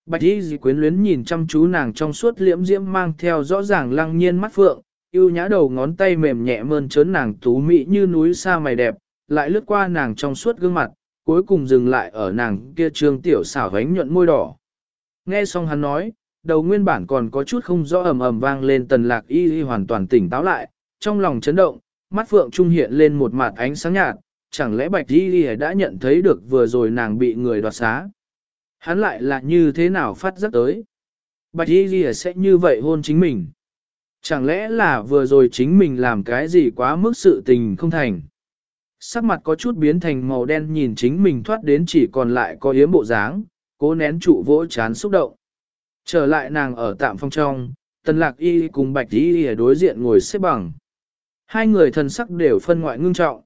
Bạch y dì quyến luyến nhìn chăm chú nàng trong suốt liễm diễm mang theo rõ ràng lăng nhiên mắt phượng, yêu nhã đầu ngón tay mềm nhẹ mơn trớn nàng tú mỹ như núi xa mày đẹp, lại lướt qua nàng trong suốt gương mặt, cuối cùng dừng lại ở nàng kia trương tiểu xảo vánh nhuận môi đỏ. Nghe xong hắn nói, đầu nguyên bản còn có chút không rõ ầm ầm vang lên tần lạc y y hoàn toàn tỉnh táo lại, trong lòng chấn động, mắt phượng trung hiện lên một mặt ánh sáng nhạt, chẳng lẽ bạch y y đã nhận thấy được vừa rồi nàng bị người đoạt xá. Hắn lại là như thế nào phát giấc tới. Bạch y y sẽ như vậy hôn chính mình. Chẳng lẽ là vừa rồi chính mình làm cái gì quá mức sự tình không thành? Sắc mặt có chút biến thành màu đen nhìn chính mình thoát đến chỉ còn lại có yếm bộ dáng, cố nén trụ vỗ chán xúc động. Trở lại nàng ở tạm phong trong, tần lạc y cùng bạch y ở đối diện ngồi xếp bằng. Hai người thần sắc đều phân ngoại ngưng trọng.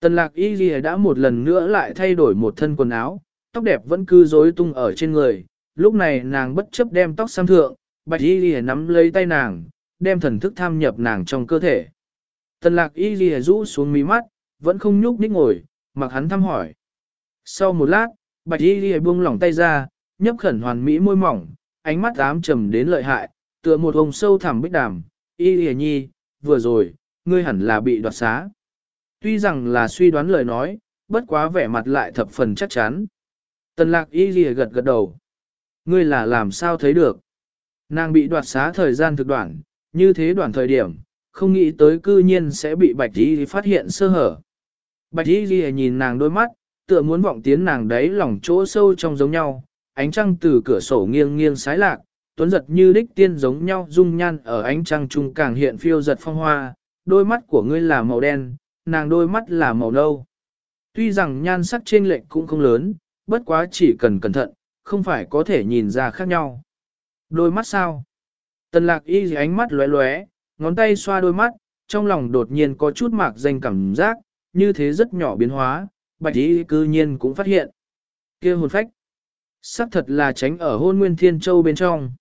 Tần lạc y đã một lần nữa lại thay đổi một thân quần áo, tóc đẹp vẫn cứ rối tung ở trên người. Lúc này nàng bất chấp đem tóc xăm thượng, bạch y nắm lấy tay nàng, đem thần thức tham nhập nàng trong cơ thể. Tần lạc y rũ xuống mí mắt, vẫn không nhúc nhích ngồi, mặc hắn thăm hỏi. Sau một lát, bạch y buông lỏng tay ra, nhấp khẩn hoàn mỹ môi mỏng, ánh mắt ám trầm đến lợi hại, tựa một hồng sâu thẳm bích đàm, y ghi nhi, vừa rồi, ngươi hẳn là bị đoạt xá. Tuy rằng là suy đoán lời nói, bất quá vẻ mặt lại thập phần chắc chắn. Tần lạc y ghi gật gật đầu. Ngươi là làm sao thấy được. Nàng bị đoạt xá thời gian thực đoạn, như thế đoạn thời điểm, không nghĩ tới cư nhiên sẽ bị bạch y phát hiện sơ hở. Bạch y nhìn nàng đôi mắt, tựa muốn vọng tiến nàng đấy lòng chỗ sâu trong giống nhau, ánh trăng từ cửa sổ nghiêng nghiêng sái lạc, tuấn giật như đích tiên giống nhau dung nhan ở ánh trăng trung càng hiện phiêu giật phong hoa, đôi mắt của ngươi là màu đen, nàng đôi mắt là màu nâu. Tuy rằng nhan sắc trên lệch cũng không lớn, bất quá chỉ cần cẩn thận, không phải có thể nhìn ra khác nhau. Đôi mắt sao? Tần lạc y ánh mắt lóe lóe, ngón tay xoa đôi mắt, trong lòng đột nhiên có chút mạc danh cảm giác, như thế rất nhỏ biến hóa, bạch y cư nhiên cũng phát hiện. kia hồn phách. Sắc thật là tránh ở hôn nguyên thiên châu bên trong.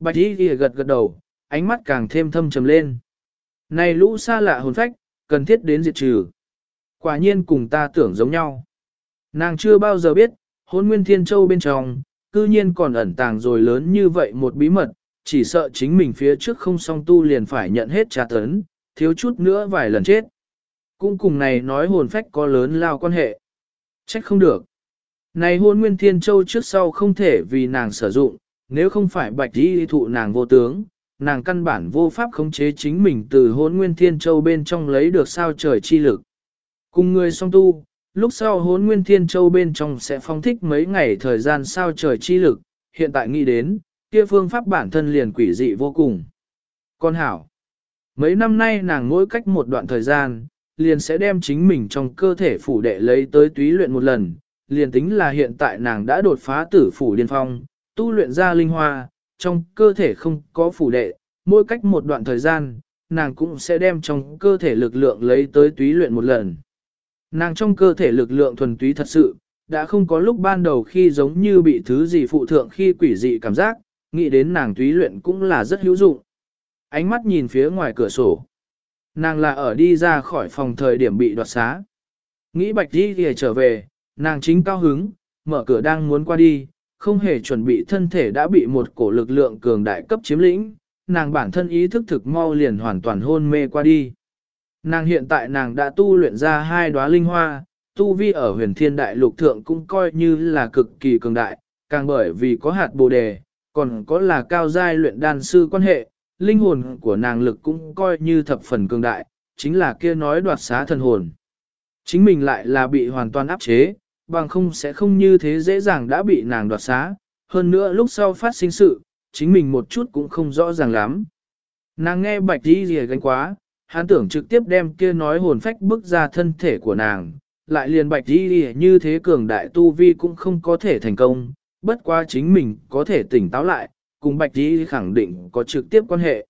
Bạch y gật gật đầu, ánh mắt càng thêm thâm trầm lên. Này lũ xa lạ hồn phách, cần thiết đến diệt trừ. Quả nhiên cùng ta tưởng giống nhau. Nàng chưa bao giờ biết, hôn nguyên thiên châu bên trong, cư nhiên còn ẩn tàng rồi lớn như vậy một bí mật, chỉ sợ chính mình phía trước không song tu liền phải nhận hết tra tấn, thiếu chút nữa vài lần chết. Cũng cùng này nói hồn phách có lớn lao quan hệ. Trách không được. Này hôn nguyên thiên châu trước sau không thể vì nàng sử dụng, nếu không phải bạch đi thụ nàng vô tướng, nàng căn bản vô pháp khống chế chính mình từ hôn nguyên thiên châu bên trong lấy được sao trời chi lực. Cùng người song tu, lúc sau hôn nguyên thiên châu bên trong sẽ phong thích mấy ngày thời gian sao trời chi lực, hiện tại nghĩ đến, kia phương pháp bản thân liền quỷ dị vô cùng. Con hảo, mấy năm nay nàng mỗi cách một đoạn thời gian, liền sẽ đem chính mình trong cơ thể phủ đệ lấy tới túy luyện một lần, liền tính là hiện tại nàng đã đột phá tử phủ điên phong, tu luyện ra linh hoa, trong cơ thể không có phủ đệ, mỗi cách một đoạn thời gian, nàng cũng sẽ đem trong cơ thể lực lượng lấy tới túy luyện một lần. Nàng trong cơ thể lực lượng thuần túy thật sự, đã không có lúc ban đầu khi giống như bị thứ gì phụ thượng khi quỷ dị cảm giác, nghĩ đến nàng túy luyện cũng là rất hữu dụng. Ánh mắt nhìn phía ngoài cửa sổ. Nàng là ở đi ra khỏi phòng thời điểm bị đoạt xá. Nghĩ bạch đi thì trở về, nàng chính cao hứng, mở cửa đang muốn qua đi, không hề chuẩn bị thân thể đã bị một cổ lực lượng cường đại cấp chiếm lĩnh, nàng bản thân ý thức thực mau liền hoàn toàn hôn mê qua đi. Nàng hiện tại nàng đã tu luyện ra hai đóa linh hoa, tu vi ở huyền thiên đại lục thượng cũng coi như là cực kỳ cường đại, càng bởi vì có hạt bồ đề, còn có là cao giai luyện đan sư quan hệ, linh hồn của nàng lực cũng coi như thập phần cường đại, chính là kia nói đoạt xá thần hồn. Chính mình lại là bị hoàn toàn áp chế, bằng không sẽ không như thế dễ dàng đã bị nàng đoạt xá, hơn nữa lúc sau phát sinh sự, chính mình một chút cũng không rõ ràng lắm. Nàng nghe bạch đi rìa gánh quá, hắn tưởng trực tiếp đem kia nói hồn phách bước ra thân thể của nàng, lại liền bạch đi rìa như thế cường đại tu vi cũng không có thể thành công, bất quá chính mình có thể tỉnh táo lại, cùng bạch Di khẳng định có trực tiếp quan hệ.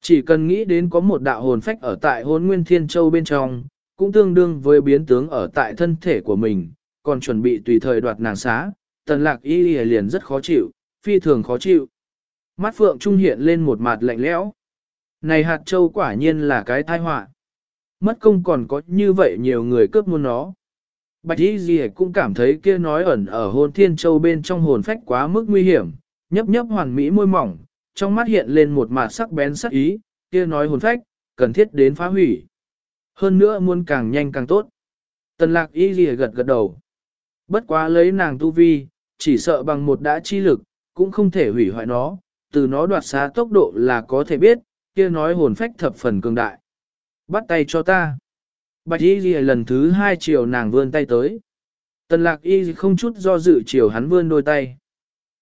Chỉ cần nghĩ đến có một đạo hồn phách ở tại hồn nguyên thiên châu bên trong, cũng tương đương với biến tướng ở tại thân thể của mình, còn chuẩn bị tùy thời đoạt nàng xá, tần lạc y liền rất khó chịu, phi thường khó chịu. Mắt phượng trung hiện lên một mặt lạnh lẽo. Này hạt châu quả nhiên là cái tai họa. Mất công còn có như vậy nhiều người cướp mua nó. Bạch y gì cũng cảm thấy kia nói ẩn ở hồn thiên châu bên trong hồn phách quá mức nguy hiểm, nhấp nhấp hoàn mỹ môi mỏng, trong mắt hiện lên một mạt sắc bén sắc ý, kia nói hồn phách, cần thiết đến phá hủy. Hơn nữa muốn càng nhanh càng tốt. Tần lạc y gì gật gật đầu. Bất quá lấy nàng tu vi, chỉ sợ bằng một đã chi lực, cũng không thể hủy hoại nó, từ nó đoạt xá tốc độ là có thể biết, kia nói hồn phách thập phần cường đại. Bắt tay cho ta. Bạch y ghi lần thứ hai chiều nàng vươn tay tới. Tần lạc y không chút do dự chiều hắn vươn đôi tay.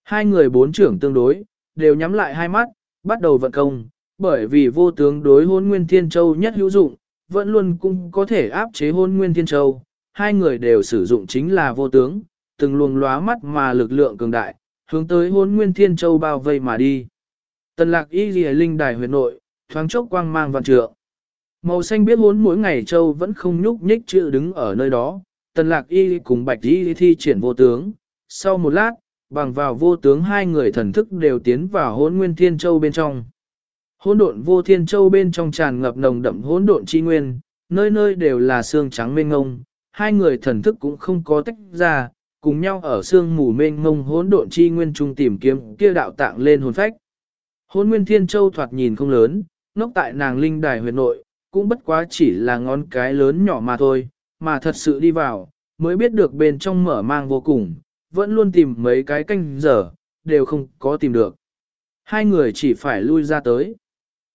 Hai người bốn trưởng tương đối, đều nhắm lại hai mắt, bắt đầu vận công, bởi vì vô tướng đối hôn nguyên thiên châu nhất hữu dụng, vẫn luôn cũng có thể áp chế hôn nguyên thiên châu. Hai người đều sử dụng chính là vô tướng, từng luồng lóa mắt mà lực lượng cường đại, hướng tới hôn nguyên thiên châu bao vây mà đi. Tần lạc y ghi linh đài huyệt nội, thoáng chốc quang mang vạn trượng. Màu xanh biết hốn mỗi ngày châu vẫn không nhúc nhích chữ đứng ở nơi đó, tần lạc y cùng bạch y thi triển vô tướng. Sau một lát, bằng vào vô tướng hai người thần thức đều tiến vào hốn nguyên thiên châu bên trong. Hỗn độn vô thiên châu bên trong tràn ngập nồng đậm hỗn độn chi nguyên, nơi nơi đều là xương trắng mênh ngông, hai người thần thức cũng không có tách ra, cùng nhau ở xương mù mênh ngông hỗn độn chi nguyên trung tìm kiếm kia đạo tạng lên hồn phách. Hỗn nguyên thiên châu thoạt nhìn không lớn, nóc tại nàng linh đài huyệt nội, cũng bất quá chỉ là ngón cái lớn nhỏ mà thôi, mà thật sự đi vào, mới biết được bên trong mở mang vô cùng, vẫn luôn tìm mấy cái canh giờ, đều không có tìm được. Hai người chỉ phải lui ra tới.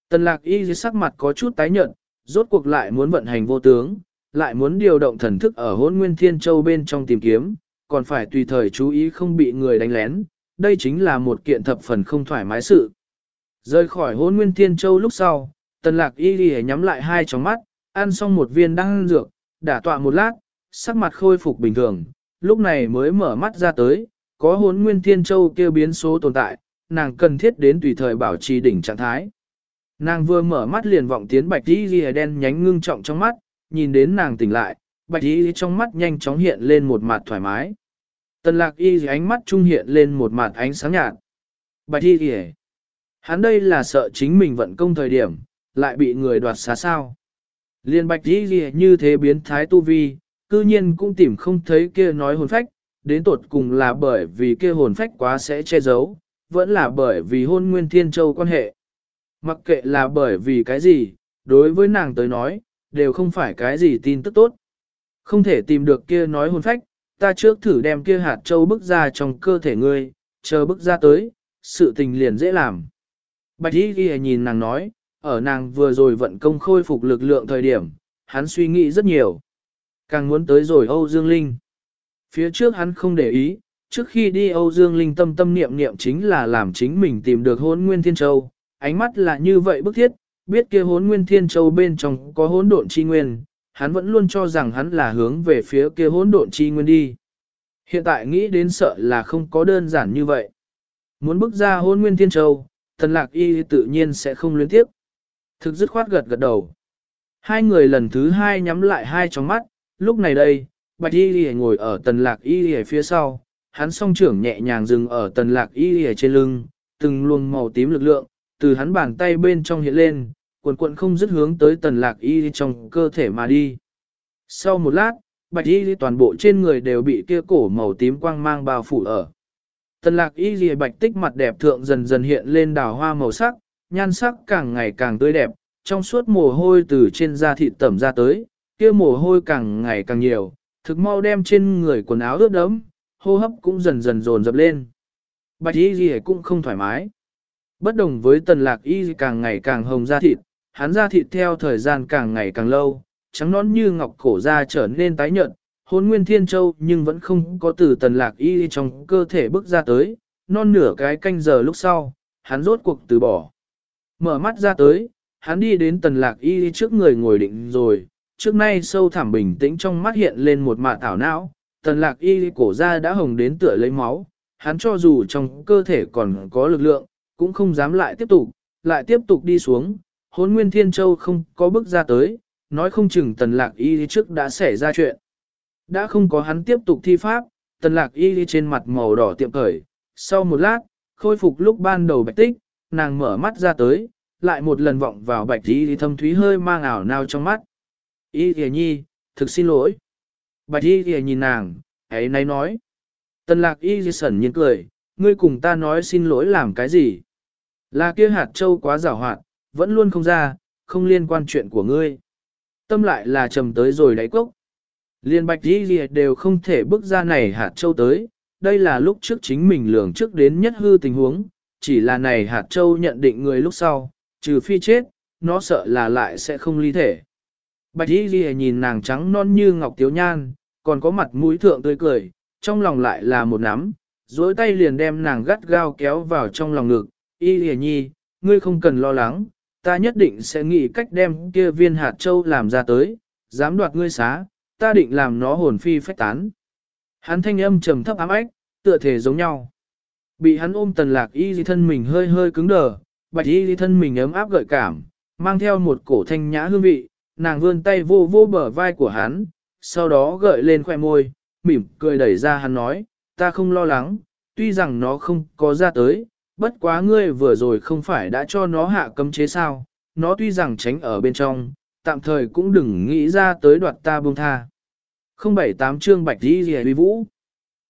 Tần lạc y dưới sắc mặt có chút tái nhợt, rốt cuộc lại muốn vận hành vô tướng, lại muốn điều động thần thức ở hôn nguyên thiên châu bên trong tìm kiếm, còn phải tùy thời chú ý không bị người đánh lén, đây chính là một kiện thập phần không thoải mái sự. Rời khỏi hôn nguyên thiên châu lúc sau, tần lạc y ghi nhắm lại hai tròng mắt, ăn xong một viên đăng dược, đả tọa một lát, sắc mặt khôi phục bình thường, lúc này mới mở mắt ra tới, có hốn nguyên thiên châu kêu biến số tồn tại, nàng cần thiết đến tùy thời bảo trì đỉnh trạng thái. Nàng vừa mở mắt liền vọng tiến bạch y ghi đen nhánh ngưng trọng trong mắt, nhìn đến nàng tỉnh lại, bạch y trong mắt nhanh chóng hiện lên một mặt thoải mái. Tần lạc y ánh mắt trung hiện lên một mặt ánh sáng nhạt. Bạch y ghi Hắn đây là sợ chính mình vận công thời điểm, lại bị người đoạt xá sao. Liên bạch đi ghi như thế biến thái tu vi, cư nhiên cũng tìm không thấy kia nói hồn phách, đến tột cùng là bởi vì kia hồn phách quá sẽ che giấu, vẫn là bởi vì hôn nguyên thiên châu quan hệ. Mặc kệ là bởi vì cái gì, đối với nàng tới nói, đều không phải cái gì tin tức tốt. Không thể tìm được kia nói hồn phách, ta trước thử đem kia hạt châu bức ra trong cơ thể ngươi, chờ bức ra tới, sự tình liền dễ làm. Bạch Y Ghi nhìn nàng nói, ở nàng vừa rồi vận công khôi phục lực lượng thời điểm, hắn suy nghĩ rất nhiều. Càng muốn tới rồi Âu Dương Linh. Phía trước hắn không để ý, trước khi đi Âu Dương Linh tâm tâm niệm niệm chính là làm chính mình tìm được hốn nguyên thiên châu. Ánh mắt là như vậy bức thiết, biết kia hốn nguyên thiên châu bên trong có hốn độn chi nguyên, hắn vẫn luôn cho rằng hắn là hướng về phía kia hốn độn chi nguyên đi. Hiện tại nghĩ đến sợ là không có đơn giản như vậy. Muốn bước ra hôn nguyên thiên châu, thần lạc y tự nhiên sẽ không luyến tiếp. Thực dứt khoát gật gật đầu. Hai người lần thứ hai nhắm lại hai tròng mắt, lúc này đây, bạch y lìa ngồi ở tần lạc y lìa phía sau, hắn song trưởng nhẹ nhàng dừng ở tần lạc y lìa trên lưng, từng luồng màu tím lực lượng, từ hắn bàn tay bên trong hiện lên, cuộn cuộn không dứt hướng tới tần lạc y trong cơ thể mà đi. Sau một lát, bạch y toàn bộ trên người đều bị kia cổ màu tím quang mang bao phủ ở. Tần lạc y lìa bạch tích mặt đẹp thượng dần dần hiện lên đào hoa màu sắc, nhan sắc càng ngày càng tươi đẹp, trong suốt mồ hôi từ trên da thịt tẩm ra tới, kia mồ hôi càng ngày càng nhiều, thực mau đem trên người quần áo ướt đẫm, hô hấp cũng dần dần dồn dập lên. Bạch y gì cũng không thoải mái. Bất đồng với tần lạc y càng ngày càng hồng da thịt, hắn da thịt theo thời gian càng ngày càng lâu, trắng nón như ngọc cổ da trở nên tái nhợt, hôn nguyên thiên châu nhưng vẫn không có từ tần lạc y trong cơ thể bước ra tới, non nửa cái canh giờ lúc sau, hắn rốt cuộc từ bỏ. Mở mắt ra tới, hắn đi đến tần lạc y trước người ngồi định rồi, trước nay sâu thẳm bình tĩnh trong mắt hiện lên một mạ thảo não, tần lạc y cổ ra đã hồng đến tựa lấy máu, hắn cho dù trong cơ thể còn có lực lượng, cũng không dám lại tiếp tục, lại tiếp tục đi xuống, hốn nguyên thiên châu không có bước ra tới, nói không chừng tần lạc y trước đã xảy ra chuyện. Đã không có hắn tiếp tục thi pháp, tần lạc y trên mặt màu đỏ tiệm khởi, sau một lát, khôi phục lúc ban đầu bạch tích, nàng mở mắt ra tới, lại một lần vọng vào bạch y thâm thúy hơi mang ảo nào trong mắt. Y thìa nhi, thực xin lỗi. Bạch y thìa nhìn nàng, ấy nay nói. Tần lạc y sẩn nhiên cười, ngươi cùng ta nói xin lỗi làm cái gì? Là kia hạt châu quá rào hoạt, vẫn luôn không ra, không liên quan chuyện của ngươi. Tâm lại là trầm tới rồi đáy cốc, Liên bạch y thìa đều không thể bước ra này hạt châu tới, đây là lúc trước chính mình lường trước đến nhất hư tình huống, chỉ là này hạt châu nhận định người lúc sau, trừ phi chết, nó sợ là lại sẽ không ly thể. Bạch y ghi nhìn nàng trắng non như ngọc tiếu nhan, còn có mặt mũi thượng tươi cười, trong lòng lại là một nắm, dối tay liền đem nàng gắt gao kéo vào trong lòng ngực. Y ghi nhi, ngươi không cần lo lắng, ta nhất định sẽ nghĩ cách đem kia viên hạt châu làm ra tới, dám đoạt ngươi xá, ta định làm nó hồn phi phách tán. Hắn thanh âm trầm thấp ám ách, tựa thể giống nhau. Bị hắn ôm tần lạc y di thân mình hơi hơi cứng đờ, bạch y di thân mình ấm áp gợi cảm, mang theo một cổ thanh nhã hương vị, nàng vươn tay vô vô bờ vai của hắn, sau đó gợi lên khoẻ môi, mỉm cười đẩy ra hắn nói, ta không lo lắng, tuy rằng nó không có ra tới, bất quá ngươi vừa rồi không phải đã cho nó hạ cấm chế sao, nó tuy rằng tránh ở bên trong, tạm thời cũng đừng nghĩ ra tới đoạt ta buông tha. 078 chương Bạch Di Dì Vũ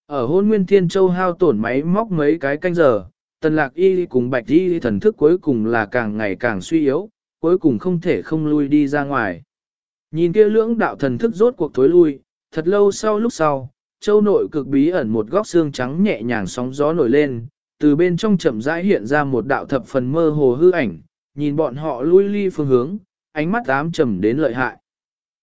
ở hôn nguyên thiên châu hao tổn máy móc mấy cái canh giờ, tần lạc y cùng Bạch Y thần thức cuối cùng là càng ngày càng suy yếu, cuối cùng không thể không lui đi ra ngoài. Nhìn kia lưỡng đạo thần thức rốt cuộc thối lui, thật lâu sau lúc sau, châu nội cực bí ẩn một góc xương trắng nhẹ nhàng sóng gió nổi lên, từ bên trong chậm rãi hiện ra một đạo thập phần mơ hồ hư ảnh, nhìn bọn họ lui ly phương hướng, ánh mắt ám trầm đến lợi hại.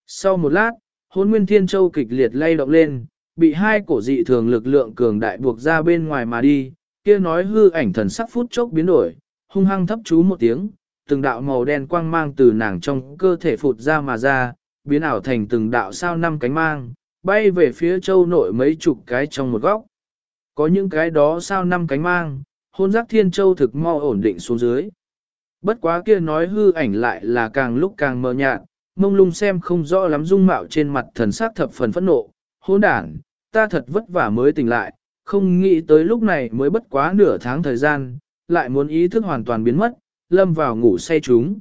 Sau một lát, hôn nguyên thiên châu kịch liệt lay động lên, bị hai cổ dị thường lực lượng cường đại buộc ra bên ngoài mà đi, kia nói hư ảnh thần sắc phút chốc biến đổi, hung hăng thấp chú một tiếng, từng đạo màu đen quang mang từ nàng trong cơ thể phụt ra mà ra, biến ảo thành từng đạo sao năm cánh mang, bay về phía châu nội mấy chục cái trong một góc. Có những cái đó sao năm cánh mang, hôn giác thiên châu thực mau ổn định xuống dưới. Bất quá kia nói hư ảnh lại là càng lúc càng mờ nhạt, mông lung xem không rõ lắm dung mạo trên mặt thần sắc thập phần phẫn nộ, hôn đản, ta thật vất vả mới tỉnh lại, không nghĩ tới lúc này mới bất quá nửa tháng thời gian, lại muốn ý thức hoàn toàn biến mất, lâm vào ngủ say chúng.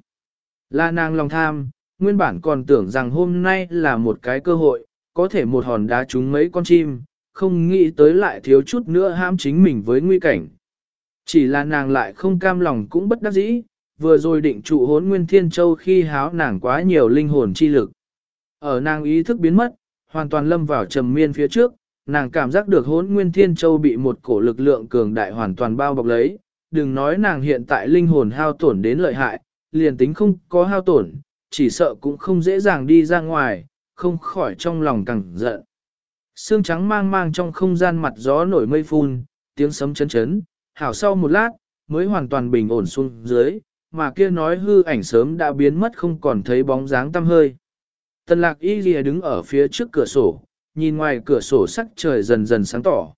Là nàng lòng tham, nguyên bản còn tưởng rằng hôm nay là một cái cơ hội, có thể một hòn đá trúng mấy con chim, không nghĩ tới lại thiếu chút nữa ham chính mình với nguy cảnh. Chỉ là nàng lại không cam lòng cũng bất đắc dĩ, vừa rồi định trụ hốn nguyên thiên châu khi háo nàng quá nhiều linh hồn chi lực. Ở nàng ý thức biến mất, hoàn toàn lâm vào trầm miên phía trước, nàng cảm giác được hốn nguyên thiên châu bị một cổ lực lượng cường đại hoàn toàn bao bọc lấy, đừng nói nàng hiện tại linh hồn hao tổn đến lợi hại, liền tính không có hao tổn, chỉ sợ cũng không dễ dàng đi ra ngoài, không khỏi trong lòng càng giận. Sương trắng mang mang trong không gian mặt gió nổi mây phun, tiếng sấm chấn chấn, hảo sau một lát, mới hoàn toàn bình ổn xuống dưới, mà kia nói hư ảnh sớm đã biến mất không còn thấy bóng dáng tăm hơi. Tần lạc y lìa đứng ở phía trước cửa sổ, nhìn ngoài cửa sổ sắc trời dần dần sáng tỏ.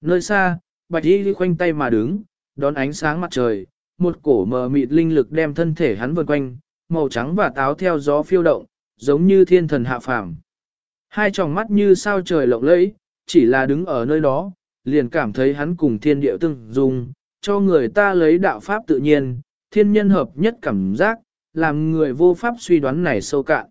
Nơi xa, bạch y khoanh tay mà đứng, đón ánh sáng mặt trời, một cổ mờ mịt linh lực đem thân thể hắn vần quanh, màu trắng và táo theo gió phiêu động, giống như thiên thần hạ phàm. Hai tròng mắt như sao trời lộng lẫy, chỉ là đứng ở nơi đó, liền cảm thấy hắn cùng thiên địa tương dung, cho người ta lấy đạo pháp tự nhiên, thiên nhân hợp nhất cảm giác, làm người vô pháp suy đoán này sâu cạn.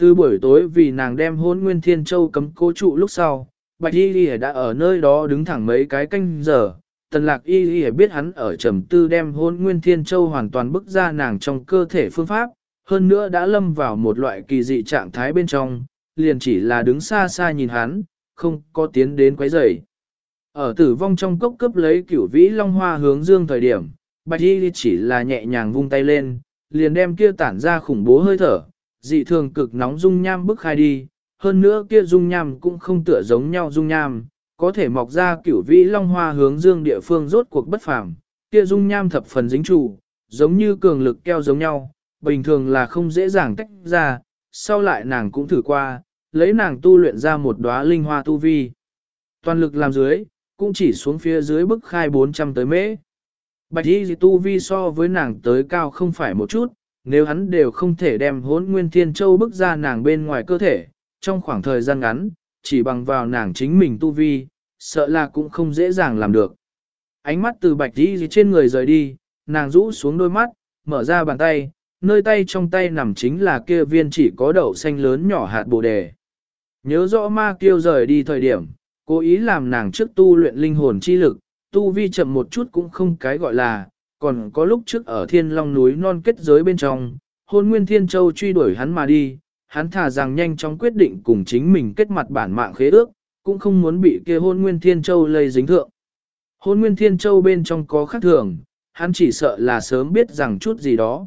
Từ buổi tối vì nàng đem hôn nguyên thiên châu cấm cố trụ lúc sau, bạch y lìa đã ở nơi đó đứng thẳng mấy cái canh giờ, tần lạc y lìa biết hắn ở trầm tư đem hôn nguyên thiên châu hoàn toàn bức ra nàng trong cơ thể phương pháp, hơn nữa đã lâm vào một loại kỳ dị trạng thái bên trong, liền chỉ là đứng xa xa nhìn hắn, không có tiến đến quấy rầy. Ở tử vong trong cốc cấp lấy cửu vĩ long hoa hướng dương thời điểm, bạch y chỉ là nhẹ nhàng vung tay lên, liền đem kia tản ra khủng bố hơi thở, dị thường cực nóng dung nham bức khai đi, hơn nữa kia dung nham cũng không tựa giống nhau dung nham, có thể mọc ra cửu vĩ long hoa hướng dương địa phương rốt cuộc bất phàm, kia dung nham thập phần dính trụ, giống như cường lực keo giống nhau, bình thường là không dễ dàng tách ra, sau lại nàng cũng thử qua, lấy nàng tu luyện ra một đóa linh hoa tu vi. Toàn lực làm dưới, cũng chỉ xuống phía dưới bức khai 400 tới mễ. Bạch y tu vi so với nàng tới cao không phải một chút, nếu hắn đều không thể đem hốn nguyên thiên châu bức ra nàng bên ngoài cơ thể, trong khoảng thời gian ngắn, chỉ bằng vào nàng chính mình tu vi, sợ là cũng không dễ dàng làm được. Ánh mắt từ bạch đi trên người rời đi, nàng rũ xuống đôi mắt, mở ra bàn tay, nơi tay trong tay nằm chính là kia viên chỉ có đậu xanh lớn nhỏ hạt bồ đề. Nhớ rõ ma kiêu rời đi thời điểm, cố ý làm nàng trước tu luyện linh hồn chi lực, tu vi chậm một chút cũng không cái gọi là, còn có lúc trước ở thiên long núi non kết giới bên trong, hôn nguyên thiên châu truy đuổi hắn mà đi, hắn thà rằng nhanh chóng quyết định cùng chính mình kết mặt bản mạng khế ước, cũng không muốn bị kia hôn nguyên thiên châu lây dính thượng. Hôn nguyên thiên châu bên trong có khác thường, hắn chỉ sợ là sớm biết rằng chút gì đó.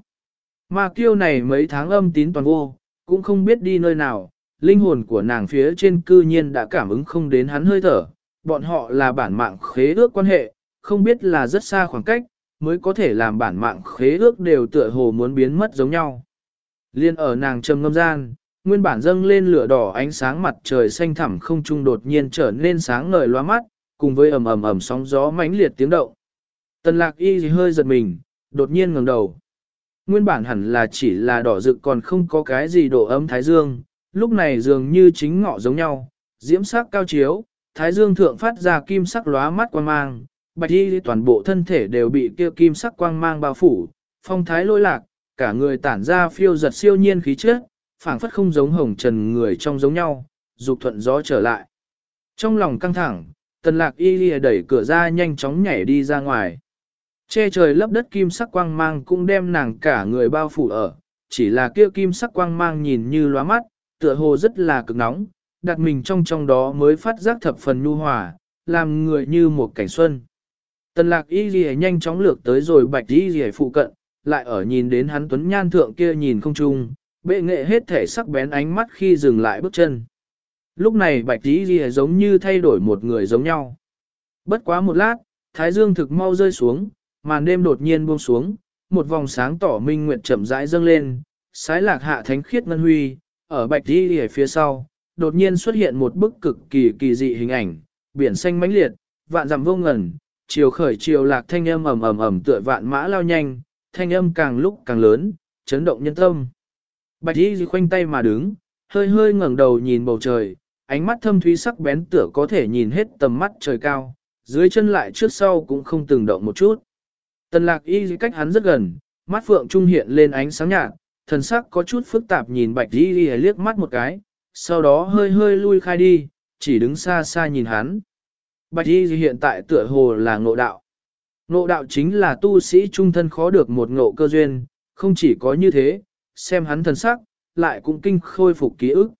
Ma kiêu này mấy tháng âm tín toàn vô, cũng không biết đi nơi nào, linh hồn của nàng phía trên cư nhiên đã cảm ứng không đến hắn hơi thở, bọn họ là bản mạng khế ước quan hệ, không biết là rất xa khoảng cách, mới có thể làm bản mạng khế ước đều tựa hồ muốn biến mất giống nhau. Liên ở nàng trầm ngâm gian, nguyên bản dâng lên lửa đỏ ánh sáng mặt trời xanh thẳm không trung đột nhiên trở nên sáng ngời loa mắt, cùng với ầm ầm ầm sóng gió mãnh liệt tiếng động. Tần lạc y hơi giật mình, đột nhiên ngẩng đầu. Nguyên bản hẳn là chỉ là đỏ rực còn không có cái gì độ ấm thái dương, lúc này dường như chính ngọ giống nhau, diễm sắc cao chiếu, thái dương thượng phát ra kim sắc lóa mắt quan mang, bạch y toàn bộ thân thể đều bị kia kim sắc quang mang bao phủ, phong thái lôi lạc, cả người tản ra phiêu giật siêu nhiên khí chất, phảng phất không giống hồng trần người trong giống nhau, dục thuận gió trở lại. Trong lòng căng thẳng, tần lạc y lìa đẩy cửa ra nhanh chóng nhảy đi ra ngoài. Che trời lấp đất kim sắc quang mang cũng đem nàng cả người bao phủ ở, chỉ là kia kim sắc quang mang nhìn như lóa mắt, tựa hồ rất là cực nóng, đặt mình trong trong đó mới phát giác thập phần nhu hòa, làm người như một cảnh xuân. Tần lạc y gì nhanh chóng lược tới rồi bạch y gì phụ cận, lại ở nhìn đến hắn tuấn nhan thượng kia nhìn không chung, bệ nghệ hết thể sắc bén ánh mắt khi dừng lại bước chân. Lúc này bạch y gì giống như thay đổi một người giống nhau. Bất quá một lát, thái dương thực mau rơi xuống, màn đêm đột nhiên buông xuống, một vòng sáng tỏ minh nguyệt chậm rãi dâng lên, sái lạc hạ thánh khiết ngân huy, ở bạch y gì phía sau, đột nhiên xuất hiện một bức cực kỳ kỳ dị hình ảnh, biển xanh mãnh liệt, vạn dặm vô ngần, chiều khởi chiều lạc thanh âm ầm ầm ầm tựa vạn mã lao nhanh, thanh âm càng lúc càng lớn, chấn động nhân tâm. Bạch Y khoanh tay mà đứng, hơi hơi ngẩng đầu nhìn bầu trời, ánh mắt thâm thúy sắc bén tựa có thể nhìn hết tầm mắt trời cao, dưới chân lại trước sau cũng không từng động một chút. Tần lạc y cách hắn rất gần, mắt phượng trung hiện lên ánh sáng nhạt, thần sắc có chút phức tạp nhìn bạch y liếc mắt một cái, sau đó hơi hơi lui khai đi, chỉ đứng xa xa nhìn hắn. Bạch y hiện tại tựa hồ là ngộ đạo. Ngộ đạo chính là tu sĩ trung thân khó được một ngộ cơ duyên, không chỉ có như thế, xem hắn thần sắc, lại cũng kinh khôi phục ký ức.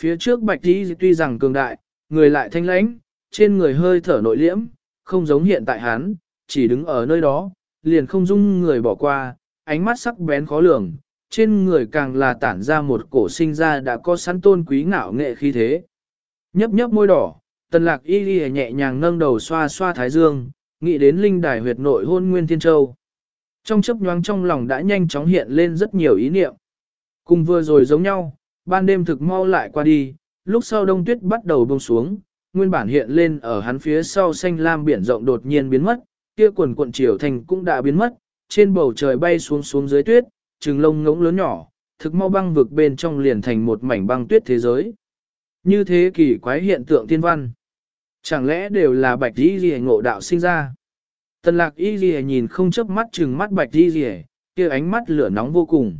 Phía trước bạch y tuy rằng cường đại, người lại thanh lãnh, trên người hơi thở nội liễm, không giống hiện tại hắn, chỉ đứng ở nơi đó, liền không dung người bỏ qua, ánh mắt sắc bén khó lường, trên người càng là tản ra một cổ sinh ra đã có sẵn tôn quý ngạo nghệ khí thế. Nhấp nhấp môi đỏ, tần lạc y ghi nhẹ nhàng nâng đầu xoa xoa thái dương, nghĩ đến linh đài huyệt nội hôn nguyên thiên châu. Trong chấp nhoáng trong lòng đã nhanh chóng hiện lên rất nhiều ý niệm. Cùng vừa rồi giống nhau, ban đêm thực mau lại qua đi, lúc sau đông tuyết bắt đầu bông xuống, nguyên bản hiện lên ở hắn phía sau xanh lam biển rộng đột nhiên biến mất, kia quần cuộn chiều thành cũng đã biến mất, trên bầu trời bay xuống xuống dưới tuyết, trừng lông ngỗng lớn nhỏ, thực mau băng vực bên trong liền thành một mảnh băng tuyết thế giới. Như thế kỳ quái hiện tượng thiên văn. Chẳng lẽ đều là bạch y ghi ngộ đạo sinh ra? Tần lạc y ghi nhìn không chớp mắt trừng mắt bạch y ghi, kia ánh mắt lửa nóng vô cùng.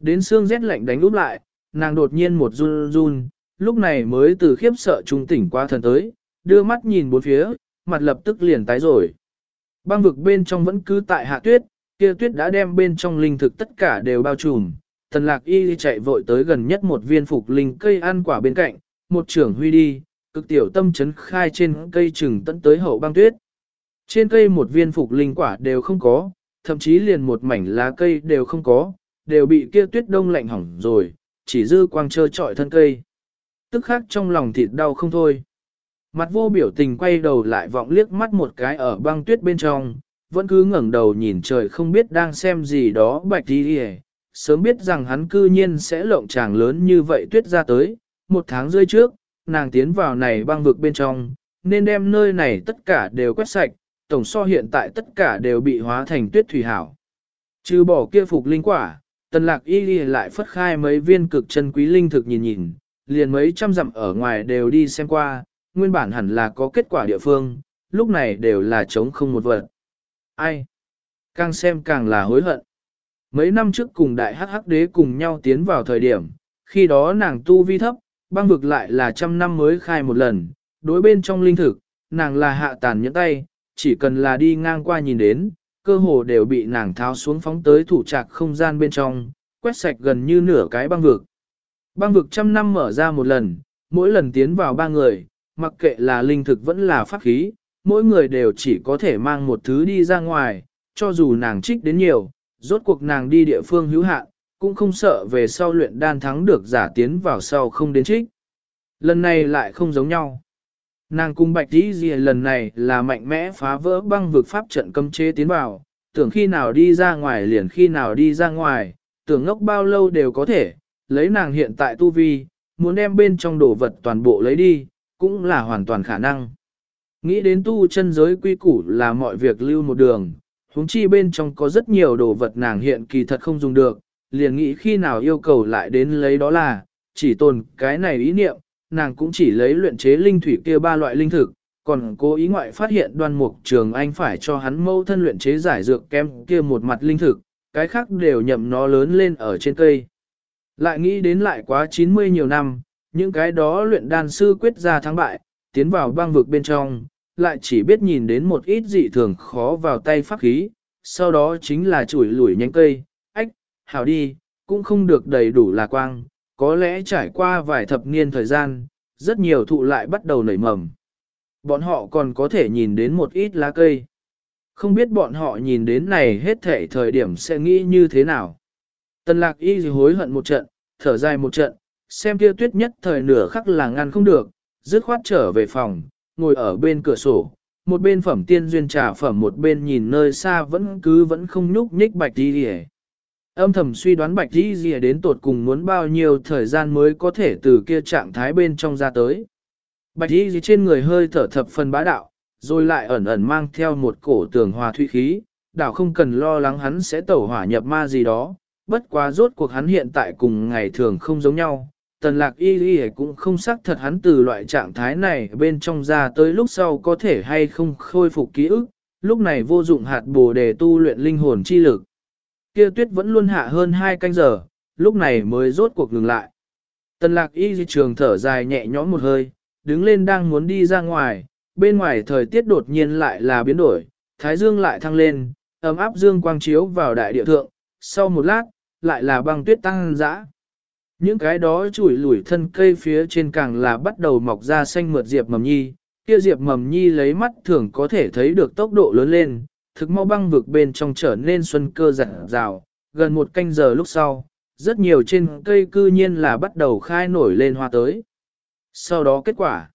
Đến xương rét lạnh đánh úp lại, nàng đột nhiên một run run, lúc này mới từ khiếp sợ trung tỉnh qua thần tới, đưa mắt nhìn bốn phía, mặt lập tức liền tái rồi. Băng vực bên trong vẫn cứ tại hạ tuyết, kia tuyết đã đem bên trong linh thực tất cả đều bao trùm. Tần lạc y chạy vội tới gần nhất một viên phục linh cây ăn quả bên cạnh, một trưởng huy đi, cực tiểu tâm chấn khai trên cây trừng tận tới hậu băng tuyết. Trên cây một viên phục linh quả đều không có, thậm chí liền một mảnh lá cây đều không có, đều bị kia tuyết đông lạnh hỏng rồi, chỉ dư quang trơ trọi thân cây. Tức khắc trong lòng thịt đau không thôi. Mặt vô biểu tình quay đầu lại vọng liếc mắt một cái ở băng tuyết bên trong, vẫn cứ ngẩng đầu nhìn trời không biết đang xem gì đó bạch đi đi sớm biết rằng hắn cư nhiên sẽ lộng tràng lớn như vậy tuyết ra tới, một tháng rơi trước, nàng tiến vào này băng vực bên trong, nên đem nơi này tất cả đều quét sạch, tổng so hiện tại tất cả đều bị hóa thành tuyết thủy hảo. Trừ bỏ kia phục linh quả, tần lạc y ghi lại phất khai mấy viên cực chân quý linh thực nhìn nhìn, liền mấy trăm dặm ở ngoài đều đi xem qua, nguyên bản hẳn là có kết quả địa phương, lúc này đều là trống không một vật. Ai? Càng xem càng là hối hận. Mấy năm trước cùng đại hắc hắc đế cùng nhau tiến vào thời điểm, khi đó nàng tu vi thấp, băng vực lại là trăm năm mới khai một lần, đối bên trong linh thực, nàng là hạ tàn nhẫn tay, chỉ cần là đi ngang qua nhìn đến, cơ hồ đều bị nàng tháo xuống phóng tới thủ trạc không gian bên trong, quét sạch gần như nửa cái băng vực. Băng vực trăm năm mở ra một lần, mỗi lần tiến vào ba người, mặc kệ là linh thực vẫn là pháp khí, mỗi người đều chỉ có thể mang một thứ đi ra ngoài, cho dù nàng trích đến nhiều, rốt cuộc nàng đi địa phương hữu hạn, cũng không sợ về sau luyện đan thắng được giả tiến vào sau không đến trích. Lần này lại không giống nhau. Nàng cung bạch tí gì lần này là mạnh mẽ phá vỡ băng vực pháp trận cấm chế tiến vào, tưởng khi nào đi ra ngoài liền khi nào đi ra ngoài, tưởng ngốc bao lâu đều có thể, lấy nàng hiện tại tu vi, muốn đem bên trong đồ vật toàn bộ lấy đi, cũng là hoàn toàn khả năng. Nghĩ đến tu chân giới quy củ là mọi việc lưu một đường, huống chi bên trong có rất nhiều đồ vật nàng hiện kỳ thật không dùng được, liền nghĩ khi nào yêu cầu lại đến lấy đó là, chỉ tồn cái này ý niệm, nàng cũng chỉ lấy luyện chế linh thủy kia ba loại linh thực, còn cố ý ngoại phát hiện đoan mục trường anh phải cho hắn mâu thân luyện chế giải dược kem kia một mặt linh thực, cái khác đều nhậm nó lớn lên ở trên cây. Lại nghĩ đến lại quá 90 nhiều năm, những cái đó luyện đan sư quyết ra thắng bại, tiến vào băng vực bên trong, lại chỉ biết nhìn đến một ít dị thường khó vào tay pháp khí, sau đó chính là chủi lủi nhánh cây, ách, hảo đi, cũng không được đầy đủ là quang, có lẽ trải qua vài thập niên thời gian, rất nhiều thụ lại bắt đầu nảy mầm. Bọn họ còn có thể nhìn đến một ít lá cây. Không biết bọn họ nhìn đến này hết thể thời điểm sẽ nghĩ như thế nào. Tần lạc y hối hận một trận, thở dài một trận, xem kia tuyết nhất thời nửa khắc là ngăn không được, dứt khoát trở về phòng, ngồi ở bên cửa sổ, một bên phẩm tiên duyên trà phẩm một bên nhìn nơi xa vẫn cứ vẫn không nhúc nhích bạch đi rìa. Âm thầm suy đoán bạch đi rìa đến tột cùng muốn bao nhiêu thời gian mới có thể từ kia trạng thái bên trong ra tới. Bạch đi rìa trên người hơi thở thập phần bá đạo, rồi lại ẩn ẩn mang theo một cổ tường hòa thủy khí, đảo không cần lo lắng hắn sẽ tẩu hỏa nhập ma gì đó, bất quá rốt cuộc hắn hiện tại cùng ngày thường không giống nhau, tần lạc y y cũng không xác thật hắn từ loại trạng thái này bên trong ra tới lúc sau có thể hay không khôi phục ký ức, lúc này vô dụng hạt bồ đề tu luyện linh hồn chi lực. Kia tuyết vẫn luôn hạ hơn 2 canh giờ, lúc này mới rốt cuộc ngừng lại. Tần lạc y di trường thở dài nhẹ nhõm một hơi, đứng lên đang muốn đi ra ngoài, bên ngoài thời tiết đột nhiên lại là biến đổi, thái dương lại thăng lên, ấm áp dương quang chiếu vào đại địa thượng, sau một lát, lại là băng tuyết tăng dã. Những cái đó chủi lủi thân cây phía trên càng là bắt đầu mọc ra xanh mượt diệp mầm nhi, kia diệp mầm nhi lấy mắt thường có thể thấy được tốc độ lớn lên, thực mau băng vực bên trong trở nên xuân cơ rạng rào, gần một canh giờ lúc sau, rất nhiều trên cây cư nhiên là bắt đầu khai nổi lên hoa tới. Sau đó kết quả,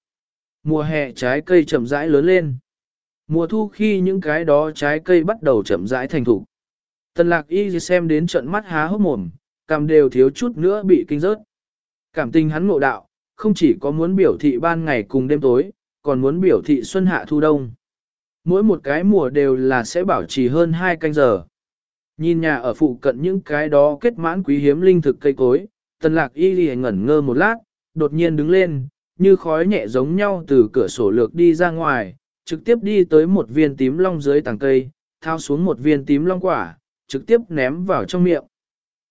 mùa hè trái cây chậm rãi lớn lên. Mùa thu khi những cái đó trái cây bắt đầu chậm rãi thành thủ. Tần lạc y xem đến trận mắt há hốc mồm, cảm đều thiếu chút nữa bị kinh rớt. Cảm tình hắn ngộ đạo, không chỉ có muốn biểu thị ban ngày cùng đêm tối, còn muốn biểu thị xuân hạ thu đông. Mỗi một cái mùa đều là sẽ bảo trì hơn 2 canh giờ. Nhìn nhà ở phụ cận những cái đó kết mãn quý hiếm linh thực cây cối, tần lạc y lì ngẩn ngơ một lát, đột nhiên đứng lên, như khói nhẹ giống nhau từ cửa sổ lược đi ra ngoài, trực tiếp đi tới một viên tím long dưới tàng cây, thao xuống một viên tím long quả, trực tiếp ném vào trong miệng.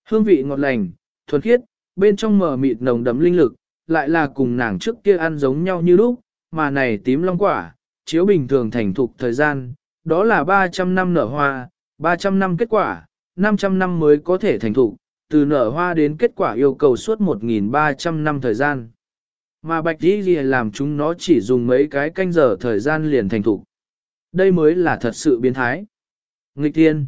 Hương vị ngọt lành, thuần khiết, bên trong mờ mịt nồng đấm linh lực, lại là cùng nàng trước kia ăn giống nhau như lúc, mà này tím long quả, chiếu bình thường thành thục thời gian, đó là 300 năm nở hoa, 300 năm kết quả, 500 năm mới có thể thành thục, từ nở hoa đến kết quả yêu cầu suốt 1.300 năm thời gian. Mà bạch đi gì làm chúng nó chỉ dùng mấy cái canh giờ thời gian liền thành thục. Đây mới là thật sự biến thái. Nghịch tiên.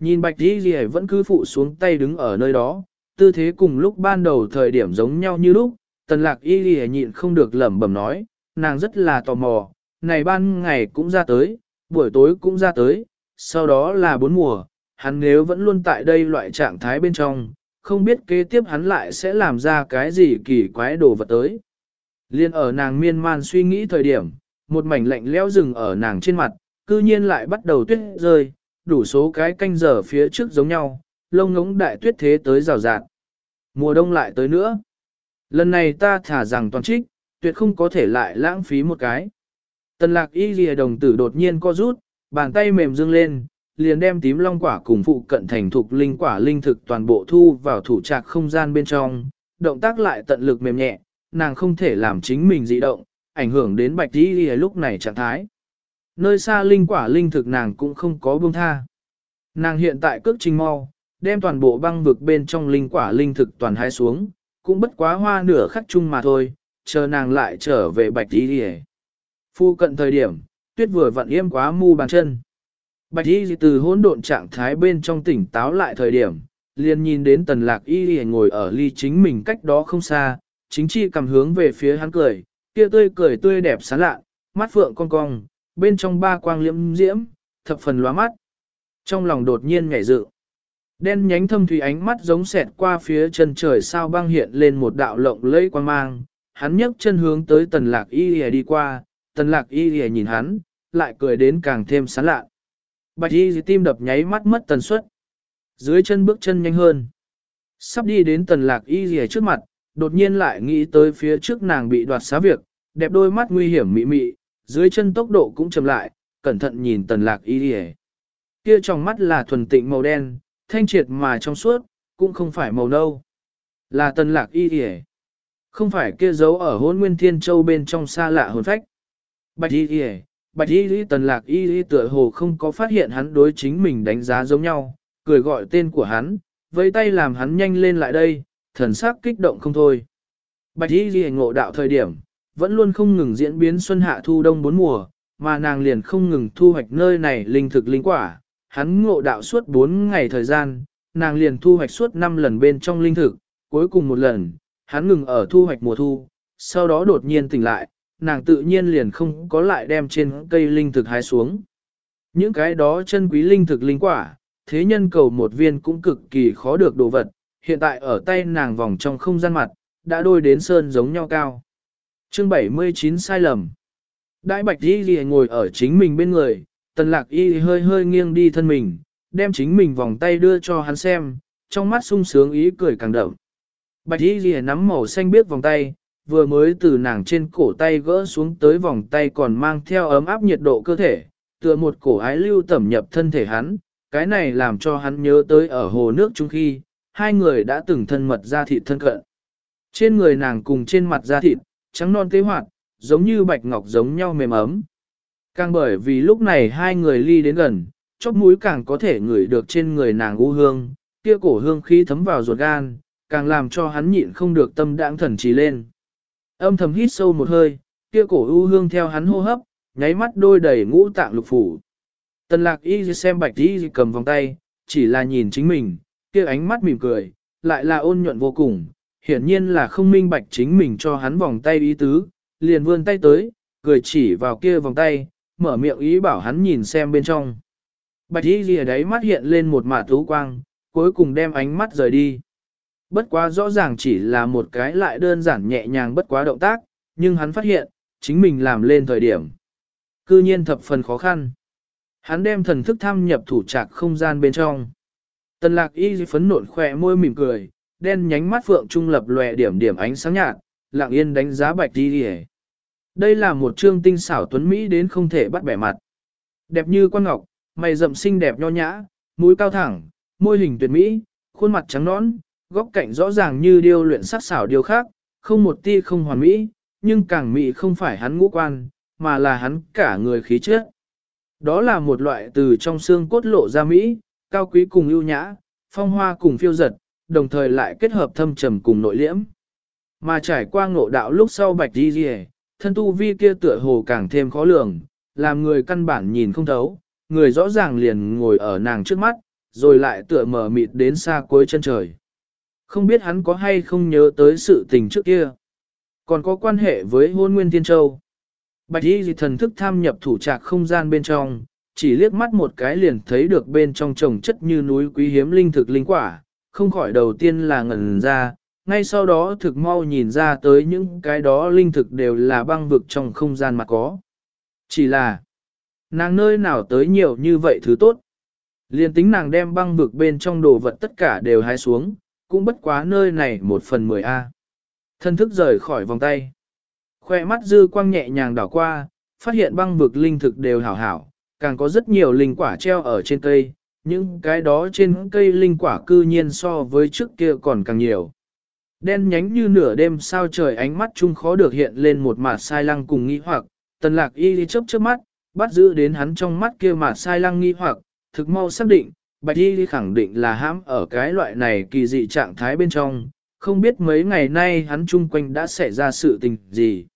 Nhìn bạch đi gì vẫn cứ phụ xuống tay đứng ở nơi đó, tư thế cùng lúc ban đầu thời điểm giống nhau như lúc, tần lạc y gì nhịn không được lẩm bẩm nói, nàng rất là tò mò, này ban ngày cũng ra tới, buổi tối cũng ra tới, sau đó là bốn mùa, hắn nếu vẫn luôn tại đây loại trạng thái bên trong, không biết kế tiếp hắn lại sẽ làm ra cái gì kỳ quái đồ vật tới. Liên ở nàng miên man suy nghĩ thời điểm, một mảnh lạnh lẽo rừng ở nàng trên mặt, cư nhiên lại bắt đầu tuyết rơi, đủ số cái canh giờ phía trước giống nhau, lông ngống đại tuyết thế tới rào rạt. Mùa đông lại tới nữa. Lần này ta thả rằng toàn trích, tuyệt không có thể lại lãng phí một cái. Tần lạc y lìa đồng tử đột nhiên co rút, bàn tay mềm dương lên, liền đem tím long quả cùng phụ cận thành thục linh quả linh thực toàn bộ thu vào thủ trạc không gian bên trong, động tác lại tận lực mềm nhẹ, nàng không thể làm chính mình dị động, ảnh hưởng đến bạch y lìa lúc này trạng thái. Nơi xa linh quả linh thực nàng cũng không có buông tha. Nàng hiện tại cước trình mau, đem toàn bộ băng vực bên trong linh quả linh thực toàn hai xuống, cũng bất quá hoa nửa khắc chung mà thôi, chờ nàng lại trở về bạch y đi Phu cận thời điểm, tuyết vừa vặn yêm quá mu bàn chân. Bạch y từ hỗn độn trạng thái bên trong tỉnh táo lại thời điểm, liền nhìn đến tần lạc y ngồi ở ly chính mình cách đó không xa, chính chi cầm hướng về phía hắn cười, kia tươi cười tươi đẹp sáng lạ, mắt phượng cong cong, bên trong ba quang liễm diễm, thập phần lóa mắt. Trong lòng đột nhiên nhảy dự Đen nhánh thâm thủy ánh mắt giống xẹt qua phía chân trời sao băng hiện lên một đạo lộng lẫy quang mang, hắn nhấc chân hướng tới tần lạc y lìa đi qua, tần lạc y lìa nhìn hắn, lại cười đến càng thêm sán lạ. Bạch y tim đập nháy mắt mất tần suất. Dưới chân bước chân nhanh hơn. Sắp đi đến tần lạc y lìa trước mặt, đột nhiên lại nghĩ tới phía trước nàng bị đoạt xá việc, đẹp đôi mắt nguy hiểm mị mị, dưới chân tốc độ cũng chậm lại, cẩn thận nhìn tần lạc y lìa. Kia trong mắt là thuần tịnh màu đen, thanh triệt mà trong suốt, cũng không phải màu nâu. Là tần lạc y lìa. Không phải kia giấu ở hôn nguyên thiên châu bên trong xa lạ hồn phách. Bạch y lìa, bạch y đi tần lạc y đi tựa hồ không có phát hiện hắn đối chính mình đánh giá giống nhau, cười gọi tên của hắn, với tay làm hắn nhanh lên lại đây, thần sắc kích động không thôi. Bạch y lìa ngộ đạo thời điểm, vẫn luôn không ngừng diễn biến xuân hạ thu đông bốn mùa, mà nàng liền không ngừng thu hoạch nơi này linh thực linh quả. Hắn ngộ đạo suốt 4 ngày thời gian, nàng liền thu hoạch suốt 5 lần bên trong linh thực, cuối cùng một lần, hắn ngừng ở thu hoạch mùa thu, sau đó đột nhiên tỉnh lại, nàng tự nhiên liền không có lại đem trên cây linh thực hái xuống. Những cái đó chân quý linh thực linh quả, thế nhân cầu một viên cũng cực kỳ khó được đồ vật, hiện tại ở tay nàng vòng trong không gian mặt, đã đôi đến sơn giống nhau cao. Chương 79 sai lầm. Đại bạch y gì ngồi ở chính mình bên người, tần lạc y hơi hơi nghiêng đi thân mình, đem chính mình vòng tay đưa cho hắn xem, trong mắt sung sướng ý cười càng đậm. Bạch y gì nắm màu xanh biết vòng tay, vừa mới từ nàng trên cổ tay gỡ xuống tới vòng tay còn mang theo ấm áp nhiệt độ cơ thể, tựa một cổ ái lưu tẩm nhập thân thể hắn, cái này làm cho hắn nhớ tới ở hồ nước chung khi, hai người đã từng thân mật ra thịt thân cận. Trên người nàng cùng trên mặt da thịt, trắng non tế hoạt, giống như bạch ngọc giống nhau mềm ấm. Càng bởi vì lúc này hai người ly đến gần, chóp mũi càng có thể ngửi được trên người nàng u hương, kia cổ hương khí thấm vào ruột gan, càng làm cho hắn nhịn không được tâm đãng thần trí lên. Âm thầm hít sâu một hơi, kia cổ u hương theo hắn hô hấp, nháy mắt đôi đầy ngũ tạng lục phủ. Tần lạc y xem bạch y cầm vòng tay, chỉ là nhìn chính mình, kia ánh mắt mỉm cười, lại là ôn nhuận vô cùng, hiển nhiên là không minh bạch chính mình cho hắn vòng tay ý tứ, liền vươn tay tới, cười chỉ vào kia vòng tay, mở miệng ý bảo hắn nhìn xem bên trong. Bạch y ở đấy mắt hiện lên một mả thú quang, cuối cùng đem ánh mắt rời đi. Bất quá rõ ràng chỉ là một cái lại đơn giản nhẹ nhàng bất quá động tác, nhưng hắn phát hiện, chính mình làm lên thời điểm. Cư nhiên thập phần khó khăn. Hắn đem thần thức tham nhập thủ trạc không gian bên trong. Tần lạc y phấn nộn khỏe môi mỉm cười, đen nhánh mắt phượng trung lập lòe điểm điểm ánh sáng nhạt, lặng yên đánh giá bạch đi đi Đây là một trương tinh xảo tuấn Mỹ đến không thể bắt bẻ mặt. Đẹp như quan ngọc, mày rậm xinh đẹp nho nhã, mũi cao thẳng, môi hình tuyệt mỹ, khuôn mặt trắng nõn, góc cạnh rõ ràng như điêu luyện sắc xảo điều khác, không một ti không hoàn mỹ, nhưng càng mỹ không phải hắn ngũ quan, mà là hắn cả người khí chất. Đó là một loại từ trong xương cốt lộ ra mỹ, cao quý cùng ưu nhã, phong hoa cùng phiêu giật, đồng thời lại kết hợp thâm trầm cùng nội liễm. Mà trải qua ngộ đạo lúc sau bạch đi rìa, thân tu vi kia tựa hồ càng thêm khó lường, làm người căn bản nhìn không thấu, người rõ ràng liền ngồi ở nàng trước mắt, rồi lại tựa mở mịt đến xa cuối chân trời. Không biết hắn có hay không nhớ tới sự tình trước kia. Còn có quan hệ với hôn nguyên thiên châu. Bạch y thần thức tham nhập thủ trạc không gian bên trong, chỉ liếc mắt một cái liền thấy được bên trong trồng chất như núi quý hiếm linh thực linh quả, không khỏi đầu tiên là ngẩn ra, ngay sau đó thực mau nhìn ra tới những cái đó linh thực đều là băng vực trong không gian mà có. Chỉ là, nàng nơi nào tới nhiều như vậy thứ tốt. Liên tính nàng đem băng vực bên trong đồ vật tất cả đều hái xuống, cũng bất quá nơi này một phần mười a. Thân thức rời khỏi vòng tay. Khoe mắt dư quang nhẹ nhàng đảo qua, phát hiện băng vực linh thực đều hảo hảo, càng có rất nhiều linh quả treo ở trên cây, những cái đó trên cây linh quả cư nhiên so với trước kia còn càng nhiều. Đen nhánh như nửa đêm sao trời ánh mắt chung khó được hiện lên một mặt sai lăng cùng nghi hoặc, tần lạc y chớp chớp mắt, bắt giữ đến hắn trong mắt kia mặt sai lăng nghi hoặc, thực mau xác định, bạch y khẳng định là hãm ở cái loại này kỳ dị trạng thái bên trong, không biết mấy ngày nay hắn chung quanh đã xảy ra sự tình gì.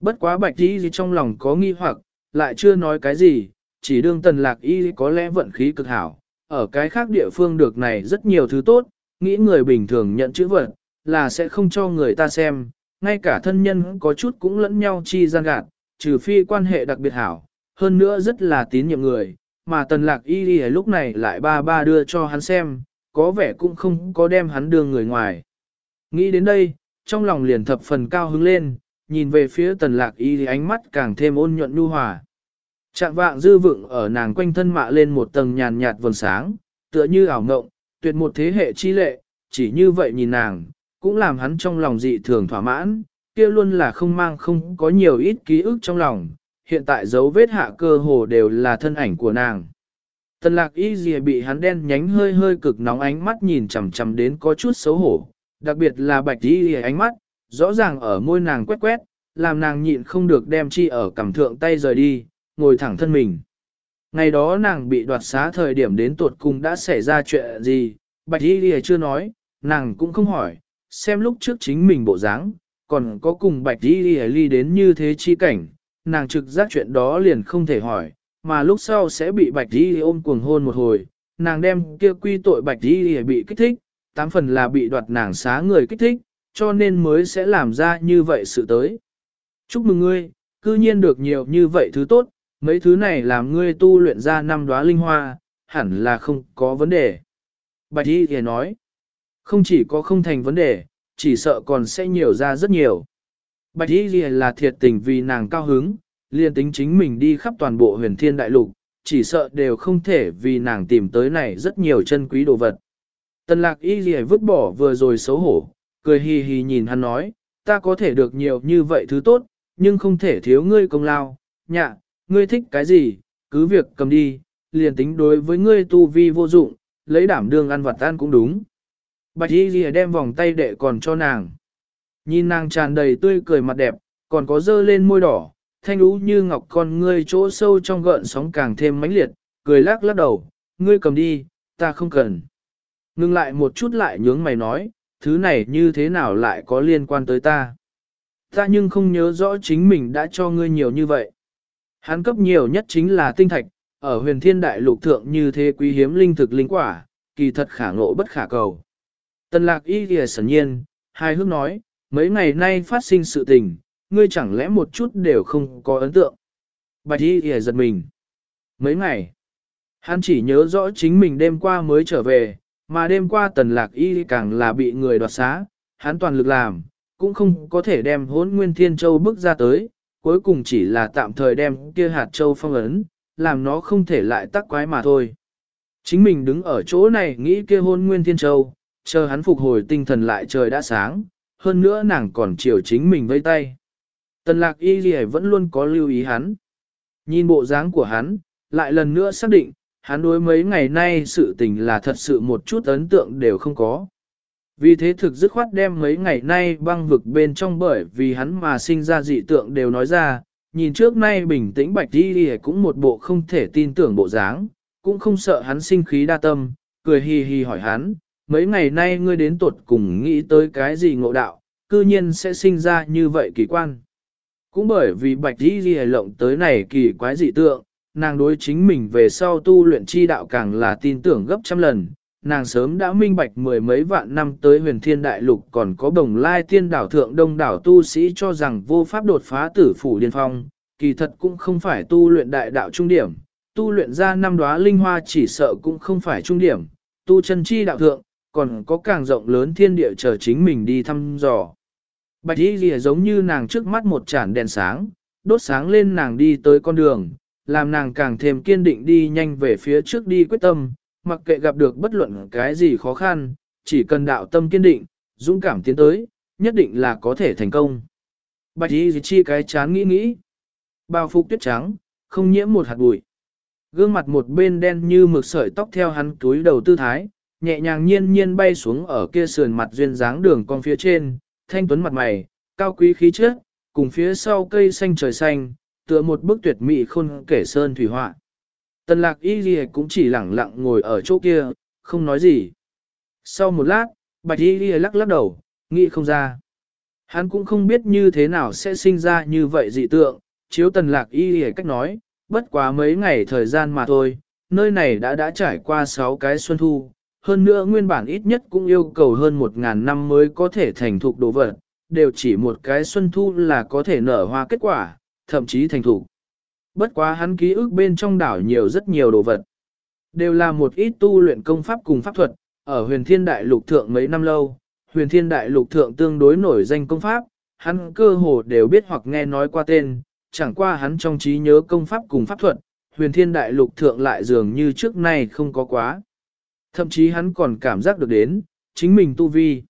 Bất quá bạch y trong lòng có nghi hoặc, lại chưa nói cái gì, chỉ đương tần lạc y có lẽ vận khí cực hảo, ở cái khác địa phương được này rất nhiều thứ tốt, nghĩ người bình thường nhận chữ vật, là sẽ không cho người ta xem, ngay cả thân nhân có chút cũng lẫn nhau chi gian gạt, trừ phi quan hệ đặc biệt hảo, hơn nữa rất là tín nhiệm người, mà tần lạc y đi lúc này lại ba ba đưa cho hắn xem, có vẻ cũng không có đem hắn đưa người ngoài. Nghĩ đến đây, trong lòng liền thập phần cao hứng lên, nhìn về phía tần lạc y thì ánh mắt càng thêm ôn nhuận nhu hòa. Trạng vạng dư vựng ở nàng quanh thân mạ lên một tầng nhàn nhạt vầng sáng, tựa như ảo ngộng, tuyệt một thế hệ chi lệ, chỉ như vậy nhìn nàng, cũng làm hắn trong lòng dị thường thỏa mãn, kia luôn là không mang không có nhiều ít ký ức trong lòng, hiện tại dấu vết hạ cơ hồ đều là thân ảnh của nàng. Tần lạc y dìa bị hắn đen nhánh hơi hơi cực nóng ánh mắt nhìn chầm chầm đến có chút xấu hổ, đặc biệt là bạch y ánh mắt, rõ ràng ở môi nàng quét quét, làm nàng nhịn không được đem chi ở cầm thượng tay rời đi, ngồi thẳng thân mình. Ngày đó nàng bị đoạt xá thời điểm đến tuột cùng đã xảy ra chuyện gì, bạch y Lìa chưa nói, nàng cũng không hỏi, xem lúc trước chính mình bộ dáng, còn có cùng bạch y Lìa ly đến như thế chi cảnh, nàng trực giác chuyện đó liền không thể hỏi, mà lúc sau sẽ bị bạch y ôm cuồng hôn một hồi, nàng đem kia quy tội bạch y Lìa bị kích thích, tám phần là bị đoạt nàng xá người kích thích, cho nên mới sẽ làm ra như vậy sự tới. Chúc mừng ngươi, cư nhiên được nhiều như vậy thứ tốt, mấy thứ này làm ngươi tu luyện ra năm đóa linh hoa, hẳn là không có vấn đề. Bạch y thì nói, không chỉ có không thành vấn đề, chỉ sợ còn sẽ nhiều ra rất nhiều. Bạch y là thiệt tình vì nàng cao hứng, liền tính chính mình đi khắp toàn bộ huyền thiên đại lục, chỉ sợ đều không thể vì nàng tìm tới này rất nhiều chân quý đồ vật. Tần lạc y gì vứt bỏ vừa rồi xấu hổ, cười hì hì nhìn hắn nói, ta có thể được nhiều như vậy thứ tốt, nhưng không thể thiếu ngươi công lao, nhạ, ngươi thích cái gì, cứ việc cầm đi, liền tính đối với ngươi tu vi vô dụng, lấy đảm đương ăn vặt tan cũng đúng. Bạch y Lìa đem vòng tay đệ còn cho nàng. Nhìn nàng tràn đầy tươi cười mặt đẹp, còn có dơ lên môi đỏ, thanh ú như ngọc con ngươi chỗ sâu trong gợn sóng càng thêm mãnh liệt, cười lắc lắc đầu, ngươi cầm đi, ta không cần. Ngưng lại một chút lại nhướng mày nói, thứ này như thế nào lại có liên quan tới ta. Ta nhưng không nhớ rõ chính mình đã cho ngươi nhiều như vậy. Hắn cấp nhiều nhất chính là tinh thạch, ở huyền thiên đại lục thượng như thế quý hiếm linh thực linh quả, kỳ thật khả ngộ bất khả cầu. Tần lạc y kìa sẵn nhiên, hai hước nói, mấy ngày nay phát sinh sự tình, ngươi chẳng lẽ một chút đều không có ấn tượng. Bạch y kìa giật mình. Mấy ngày, hắn chỉ nhớ rõ chính mình đêm qua mới trở về, mà đêm qua tần lạc y càng là bị người đoạt xá, hắn toàn lực làm, cũng không có thể đem hốn nguyên thiên châu bước ra tới, cuối cùng chỉ là tạm thời đem kia hạt châu phong ấn, làm nó không thể lại tắc quái mà thôi. Chính mình đứng ở chỗ này nghĩ kia hôn nguyên thiên châu, chờ hắn phục hồi tinh thần lại trời đã sáng, hơn nữa nàng còn chiều chính mình vây tay. Tần lạc y gì vẫn luôn có lưu ý hắn. Nhìn bộ dáng của hắn, lại lần nữa xác định, hắn đối mấy ngày nay sự tình là thật sự một chút ấn tượng đều không có. Vì thế thực dứt khoát đem mấy ngày nay băng vực bên trong bởi vì hắn mà sinh ra dị tượng đều nói ra, nhìn trước nay bình tĩnh bạch đi đi cũng một bộ không thể tin tưởng bộ dáng, cũng không sợ hắn sinh khí đa tâm, cười hì hì hỏi hắn, mấy ngày nay ngươi đến tuột cùng nghĩ tới cái gì ngộ đạo, cư nhiên sẽ sinh ra như vậy kỳ quan. Cũng bởi vì bạch đi đi lộng tới này kỳ quái dị tượng, nàng đối chính mình về sau tu luyện chi đạo càng là tin tưởng gấp trăm lần, nàng sớm đã minh bạch mười mấy vạn năm tới huyền thiên đại lục còn có bồng lai tiên đảo thượng đông đảo tu sĩ cho rằng vô pháp đột phá tử phủ điên phong, kỳ thật cũng không phải tu luyện đại đạo trung điểm, tu luyện ra năm đóa linh hoa chỉ sợ cũng không phải trung điểm, tu chân chi đạo thượng, còn có càng rộng lớn thiên địa chờ chính mình đi thăm dò. Bạch y lìa giống như nàng trước mắt một chản đèn sáng, đốt sáng lên nàng đi tới con đường, làm nàng càng thêm kiên định đi nhanh về phía trước đi quyết tâm, mặc kệ gặp được bất luận cái gì khó khăn, chỉ cần đạo tâm kiên định, dũng cảm tiến tới, nhất định là có thể thành công. Bạch y chi cái chán nghĩ nghĩ, bao phục tuyết trắng, không nhiễm một hạt bụi. Gương mặt một bên đen như mực sợi tóc theo hắn túi đầu tư thái, nhẹ nhàng nhiên nhiên bay xuống ở kia sườn mặt duyên dáng đường con phía trên, thanh tuấn mặt mày, cao quý khí chất, cùng phía sau cây xanh trời xanh, tựa một bức tuyệt mỹ khôn kể sơn thủy họa. Tần lạc y ghi cũng chỉ lẳng lặng ngồi ở chỗ kia, không nói gì. Sau một lát, bạch y ghi lắc lắc đầu, nghĩ không ra. Hắn cũng không biết như thế nào sẽ sinh ra như vậy dị tượng, chiếu tần lạc y ghi cách nói, bất quá mấy ngày thời gian mà thôi, nơi này đã đã trải qua 6 cái xuân thu, hơn nữa nguyên bản ít nhất cũng yêu cầu hơn 1.000 năm mới có thể thành thục đồ vật, đều chỉ một cái xuân thu là có thể nở hoa kết quả, thậm chí thành thục. Bất quá hắn ký ức bên trong đảo nhiều rất nhiều đồ vật. Đều là một ít tu luyện công pháp cùng pháp thuật, ở huyền thiên đại lục thượng mấy năm lâu, huyền thiên đại lục thượng tương đối nổi danh công pháp, hắn cơ hồ đều biết hoặc nghe nói qua tên, chẳng qua hắn trong trí nhớ công pháp cùng pháp thuật, huyền thiên đại lục thượng lại dường như trước nay không có quá. Thậm chí hắn còn cảm giác được đến, chính mình tu vi.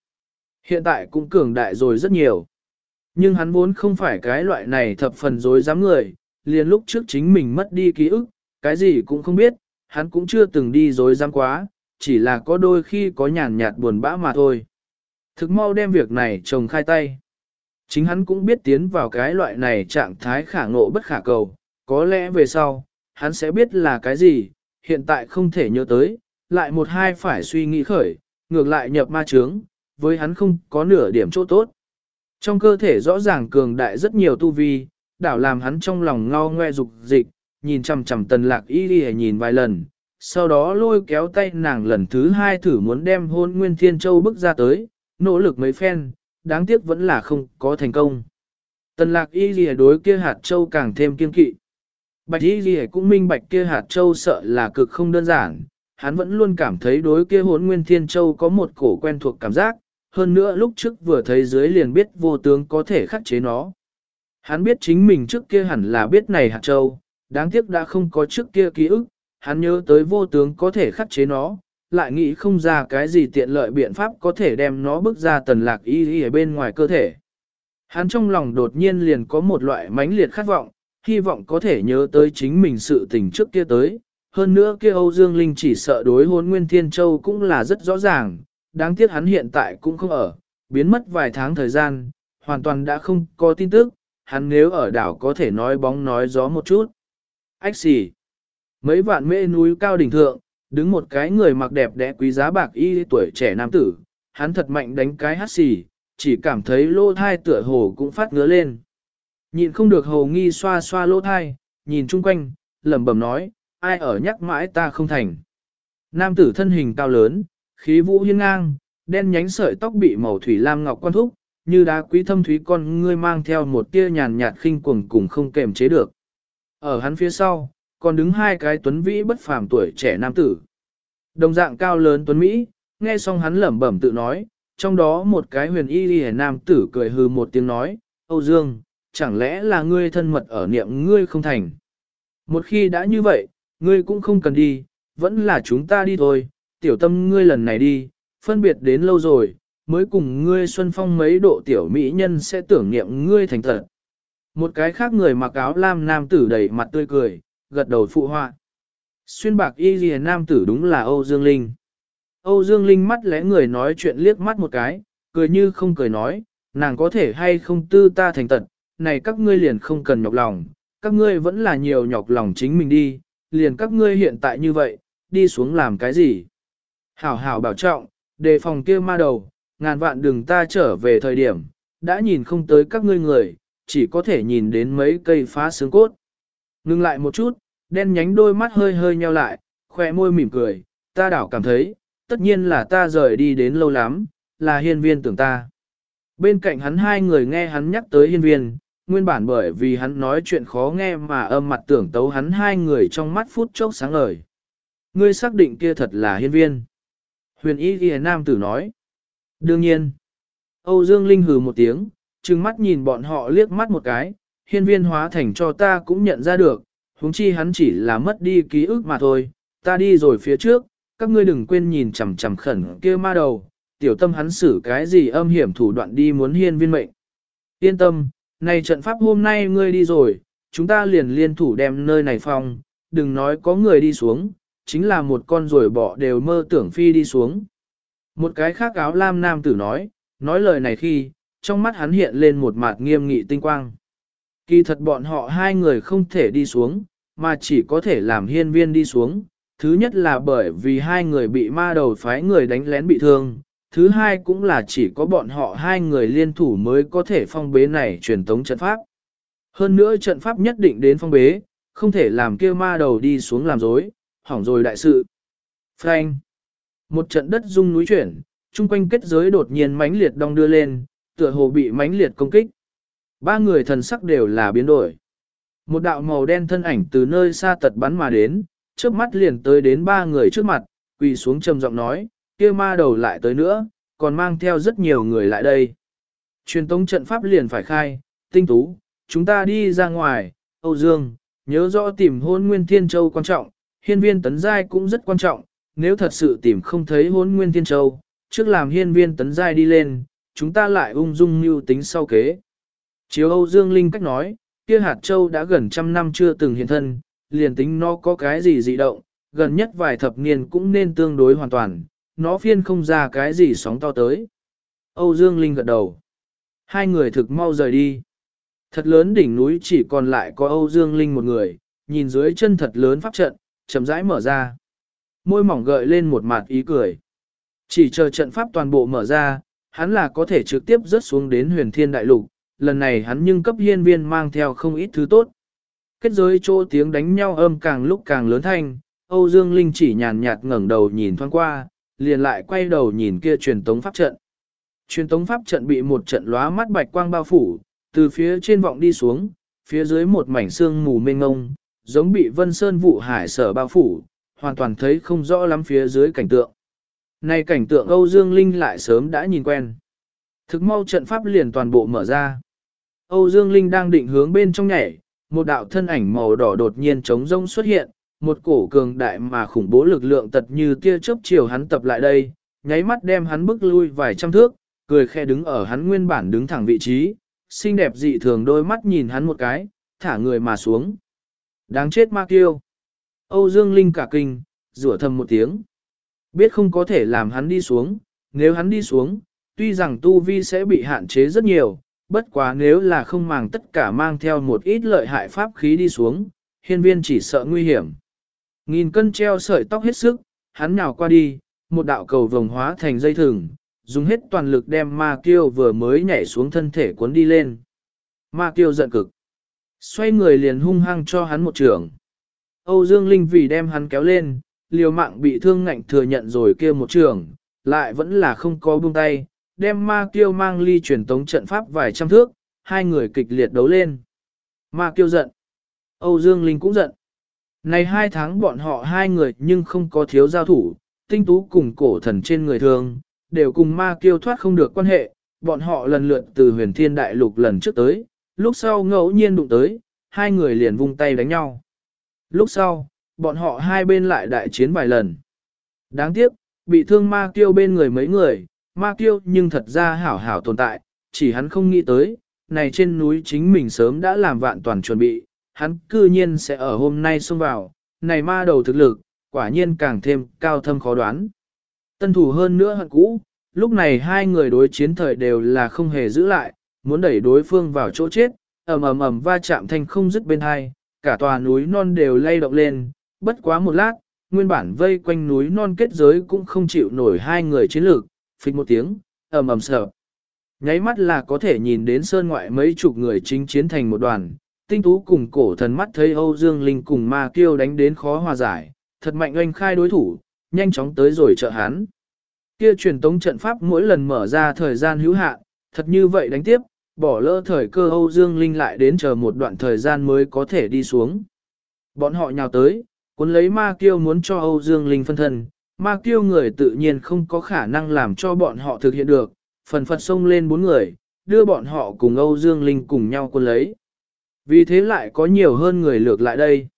Hiện tại cũng cường đại rồi rất nhiều. Nhưng hắn vốn không phải cái loại này thập phần dối dám người, liền lúc trước chính mình mất đi ký ức, cái gì cũng không biết, hắn cũng chưa từng đi dối giam quá, chỉ là có đôi khi có nhàn nhạt buồn bã mà thôi. Thực mau đem việc này chồng khai tay. Chính hắn cũng biết tiến vào cái loại này trạng thái khả ngộ bất khả cầu, có lẽ về sau, hắn sẽ biết là cái gì, hiện tại không thể nhớ tới, lại một hai phải suy nghĩ khởi, ngược lại nhập ma trướng, với hắn không có nửa điểm chỗ tốt. Trong cơ thể rõ ràng cường đại rất nhiều tu vi, đảo làm hắn trong lòng ngao ngoe dục dịch, nhìn chằm chằm tần lạc y đi nhìn vài lần, sau đó lôi kéo tay nàng lần thứ hai thử muốn đem hôn nguyên thiên châu bước ra tới, nỗ lực mấy phen, đáng tiếc vẫn là không có thành công. Tần lạc y lìa đối kia hạt châu càng thêm kiên kỵ. Bạch y lìa cũng minh bạch kia hạt châu sợ là cực không đơn giản, hắn vẫn luôn cảm thấy đối kia hốn nguyên thiên châu có một cổ quen thuộc cảm giác, hơn nữa lúc trước vừa thấy dưới liền biết vô tướng có thể khắc chế nó. Hắn biết chính mình trước kia hẳn là biết này hạt châu, đáng tiếc đã không có trước kia ký ức, hắn nhớ tới vô tướng có thể khắc chế nó, lại nghĩ không ra cái gì tiện lợi biện pháp có thể đem nó bước ra tần lạc y y ở bên ngoài cơ thể. Hắn trong lòng đột nhiên liền có một loại mãnh liệt khát vọng, hy vọng có thể nhớ tới chính mình sự tình trước kia tới. Hơn nữa kia Âu Dương Linh chỉ sợ đối hôn Nguyên Thiên Châu cũng là rất rõ ràng, đáng tiếc hắn hiện tại cũng không ở, biến mất vài tháng thời gian, hoàn toàn đã không có tin tức, hắn nếu ở đảo có thể nói bóng nói gió một chút. Ách xì. Mấy vạn mê núi cao đỉnh thượng, đứng một cái người mặc đẹp đẽ quý giá bạc y tuổi trẻ nam tử, hắn thật mạnh đánh cái hát xì, chỉ cảm thấy lô thai tựa hồ cũng phát ngứa lên. Nhìn không được hồ nghi xoa xoa lô thai, nhìn chung quanh, lẩm bẩm nói, ai ở nhắc mãi ta không thành. Nam tử thân hình cao lớn, khí vũ hiên ngang, đen nhánh sợi tóc bị màu thủy lam ngọc quan thúc, như đá quý thâm thúy con ngươi mang theo một tia nhàn nhạt khinh cuồng cùng không kềm chế được. Ở hắn phía sau, còn đứng hai cái tuấn vĩ bất phàm tuổi trẻ nam tử. Đồng dạng cao lớn tuấn Mỹ, nghe xong hắn lẩm bẩm tự nói, trong đó một cái huyền y đi nam tử cười hư một tiếng nói, Âu Dương, chẳng lẽ là ngươi thân mật ở niệm ngươi không thành. Một khi đã như vậy, ngươi cũng không cần đi, vẫn là chúng ta đi thôi, tiểu tâm ngươi lần này đi, phân biệt đến lâu rồi, mới cùng ngươi xuân phong mấy độ tiểu mỹ nhân sẽ tưởng niệm ngươi thành thật. Một cái khác người mặc áo lam nam tử đầy mặt tươi cười, gật đầu phụ họa. Xuyên bạc y ghi nam tử đúng là Âu Dương Linh. Âu Dương Linh mắt lẽ người nói chuyện liếc mắt một cái, cười như không cười nói, nàng có thể hay không tư ta thành tật, này các ngươi liền không cần nhọc lòng, các ngươi vẫn là nhiều nhọc lòng chính mình đi, liền các ngươi hiện tại như vậy, đi xuống làm cái gì. Hảo hảo bảo trọng, đề phòng kia ma đầu, ngàn vạn đừng ta trở về thời điểm, đã nhìn không tới các ngươi người, chỉ có thể nhìn đến mấy cây phá xương cốt. Ngưng lại một chút, đen nhánh đôi mắt hơi hơi nheo lại, khoe môi mỉm cười, ta đảo cảm thấy, tất nhiên là ta rời đi đến lâu lắm, là hiên viên tưởng ta. Bên cạnh hắn hai người nghe hắn nhắc tới hiên viên, nguyên bản bởi vì hắn nói chuyện khó nghe mà âm mặt tưởng tấu hắn hai người trong mắt phút chốc sáng ngời. Ngươi xác định kia thật là hiên viên. Huyền y ghi nam tử nói. Đương nhiên. Âu Dương Linh hừ một tiếng, trừng mắt nhìn bọn họ liếc mắt một cái, hiên viên hóa thành cho ta cũng nhận ra được, huống chi hắn chỉ là mất đi ký ức mà thôi, ta đi rồi phía trước, các ngươi đừng quên nhìn chằm chằm khẩn kia ma đầu, tiểu tâm hắn xử cái gì âm hiểm thủ đoạn đi muốn hiên viên mệnh. Yên tâm, này trận pháp hôm nay ngươi đi rồi, chúng ta liền liên thủ đem nơi này phong, đừng nói có người đi xuống, chính là một con rồi bỏ đều mơ tưởng phi đi xuống. Một cái khác áo lam nam tử nói, nói lời này khi, trong mắt hắn hiện lên một mặt nghiêm nghị tinh quang. Kỳ thật bọn họ hai người không thể đi xuống, mà chỉ có thể làm hiên viên đi xuống. Thứ nhất là bởi vì hai người bị ma đầu phái người đánh lén bị thương. Thứ hai cũng là chỉ có bọn họ hai người liên thủ mới có thể phong bế này truyền tống trận pháp. Hơn nữa trận pháp nhất định đến phong bế, không thể làm kia ma đầu đi xuống làm dối, hỏng rồi đại sự. Frank. Một trận đất rung núi chuyển, chung quanh kết giới đột nhiên mãnh liệt đong đưa lên, tựa hồ bị mãnh liệt công kích. Ba người thần sắc đều là biến đổi. Một đạo màu đen thân ảnh từ nơi xa tật bắn mà đến, trước mắt liền tới đến ba người trước mặt, quỳ xuống trầm giọng nói, kia ma đầu lại tới nữa, còn mang theo rất nhiều người lại đây. Truyền tống trận pháp liền phải khai, tinh tú, chúng ta đi ra ngoài, Âu Dương, nhớ rõ tìm hôn nguyên thiên châu quan trọng, hiên viên tấn giai cũng rất quan trọng, nếu thật sự tìm không thấy hốn nguyên thiên châu, trước làm hiên viên tấn giai đi lên, chúng ta lại ung dung mưu tính sau kế. Chiếu Âu Dương Linh cách nói, kia hạt châu đã gần trăm năm chưa từng hiện thân, liền tính nó có cái gì dị động, gần nhất vài thập niên cũng nên tương đối hoàn toàn, nó phiên không ra cái gì sóng to tới. Âu Dương Linh gật đầu. Hai người thực mau rời đi. Thật lớn đỉnh núi chỉ còn lại có Âu Dương Linh một người, nhìn dưới chân thật lớn pháp trận, chậm rãi mở ra. Môi mỏng gợi lên một mặt ý cười. Chỉ chờ trận pháp toàn bộ mở ra, hắn là có thể trực tiếp rớt xuống đến huyền thiên đại lục, lần này hắn nhưng cấp hiên viên mang theo không ít thứ tốt. Kết giới chỗ tiếng đánh nhau âm càng lúc càng lớn thanh, Âu Dương Linh chỉ nhàn nhạt ngẩng đầu nhìn thoáng qua, liền lại quay đầu nhìn kia truyền tống pháp trận. Truyền tống pháp trận bị một trận lóa mắt bạch quang bao phủ, từ phía trên vọng đi xuống, phía dưới một mảnh xương mù mênh ngông, giống bị vân sơn vụ hải sở bao phủ, hoàn toàn thấy không rõ lắm phía dưới cảnh tượng. Này cảnh tượng Âu Dương Linh lại sớm đã nhìn quen. Thực mau trận pháp liền toàn bộ mở ra. Âu Dương Linh đang định hướng bên trong nhảy, một đạo thân ảnh màu đỏ đột nhiên trống rông xuất hiện, một cổ cường đại mà khủng bố lực lượng tật như tia chớp chiều hắn tập lại đây, nháy mắt đem hắn bước lui vài trăm thước, cười khe đứng ở hắn nguyên bản đứng thẳng vị trí, xinh đẹp dị thường đôi mắt nhìn hắn một cái, thả người mà xuống. Đáng chết ma kiêu. Âu Dương Linh cả kinh, rủa thầm một tiếng. Biết không có thể làm hắn đi xuống, nếu hắn đi xuống, tuy rằng tu vi sẽ bị hạn chế rất nhiều, bất quá nếu là không màng tất cả mang theo một ít lợi hại pháp khí đi xuống, hiên viên chỉ sợ nguy hiểm. Nghìn cân treo sợi tóc hết sức, hắn nhào qua đi, một đạo cầu vồng hóa thành dây thừng, dùng hết toàn lực đem ma kiêu vừa mới nhảy xuống thân thể cuốn đi lên. Ma kiêu giận cực. Xoay người liền hung hăng cho hắn một trường. Âu Dương Linh vì đem hắn kéo lên, liều mạng bị thương ngạnh thừa nhận rồi kia một trường, lại vẫn là không có buông tay, đem ma kiêu mang ly truyền tống trận pháp vài trăm thước, hai người kịch liệt đấu lên. Ma kiêu giận. Âu Dương Linh cũng giận. Này hai tháng bọn họ hai người nhưng không có thiếu giao thủ, tinh tú cùng cổ thần trên người thường, đều cùng ma kiêu thoát không được quan hệ, bọn họ lần lượt từ huyền thiên đại lục lần trước tới, lúc sau ngẫu nhiên đụng tới, hai người liền vung tay đánh nhau. Lúc sau, bọn họ hai bên lại đại chiến vài lần. Đáng tiếc, bị thương ma kiêu bên người mấy người, ma kiêu nhưng thật ra hảo hảo tồn tại, chỉ hắn không nghĩ tới, này trên núi chính mình sớm đã làm vạn toàn chuẩn bị, hắn cư nhiên sẽ ở hôm nay xông vào, này ma đầu thực lực, quả nhiên càng thêm cao thâm khó đoán. Tân thủ hơn nữa hận cũ, lúc này hai người đối chiến thời đều là không hề giữ lại, muốn đẩy đối phương vào chỗ chết, ầm ầm ầm va chạm thanh không dứt bên hai, cả tòa núi non đều lay động lên, bất quá một lát, nguyên bản vây quanh núi non kết giới cũng không chịu nổi hai người chiến lược, phịch một tiếng, ầm ầm sợ. Nháy mắt là có thể nhìn đến sơn ngoại mấy chục người chính chiến thành một đoàn, tinh tú cùng cổ thần mắt thấy Âu Dương Linh cùng ma kiêu đánh đến khó hòa giải, thật mạnh oanh khai đối thủ, nhanh chóng tới rồi trợ hắn. Kia truyền tống trận pháp mỗi lần mở ra thời gian hữu hạn, thật như vậy đánh tiếp, bỏ lỡ thời cơ Âu Dương Linh lại đến chờ một đoạn thời gian mới có thể đi xuống. Bọn họ nhào tới, cuốn lấy ma kiêu muốn cho Âu Dương Linh phân thân, ma kiêu người tự nhiên không có khả năng làm cho bọn họ thực hiện được, phần phật xông lên bốn người, đưa bọn họ cùng Âu Dương Linh cùng nhau cuốn lấy. Vì thế lại có nhiều hơn người lược lại đây.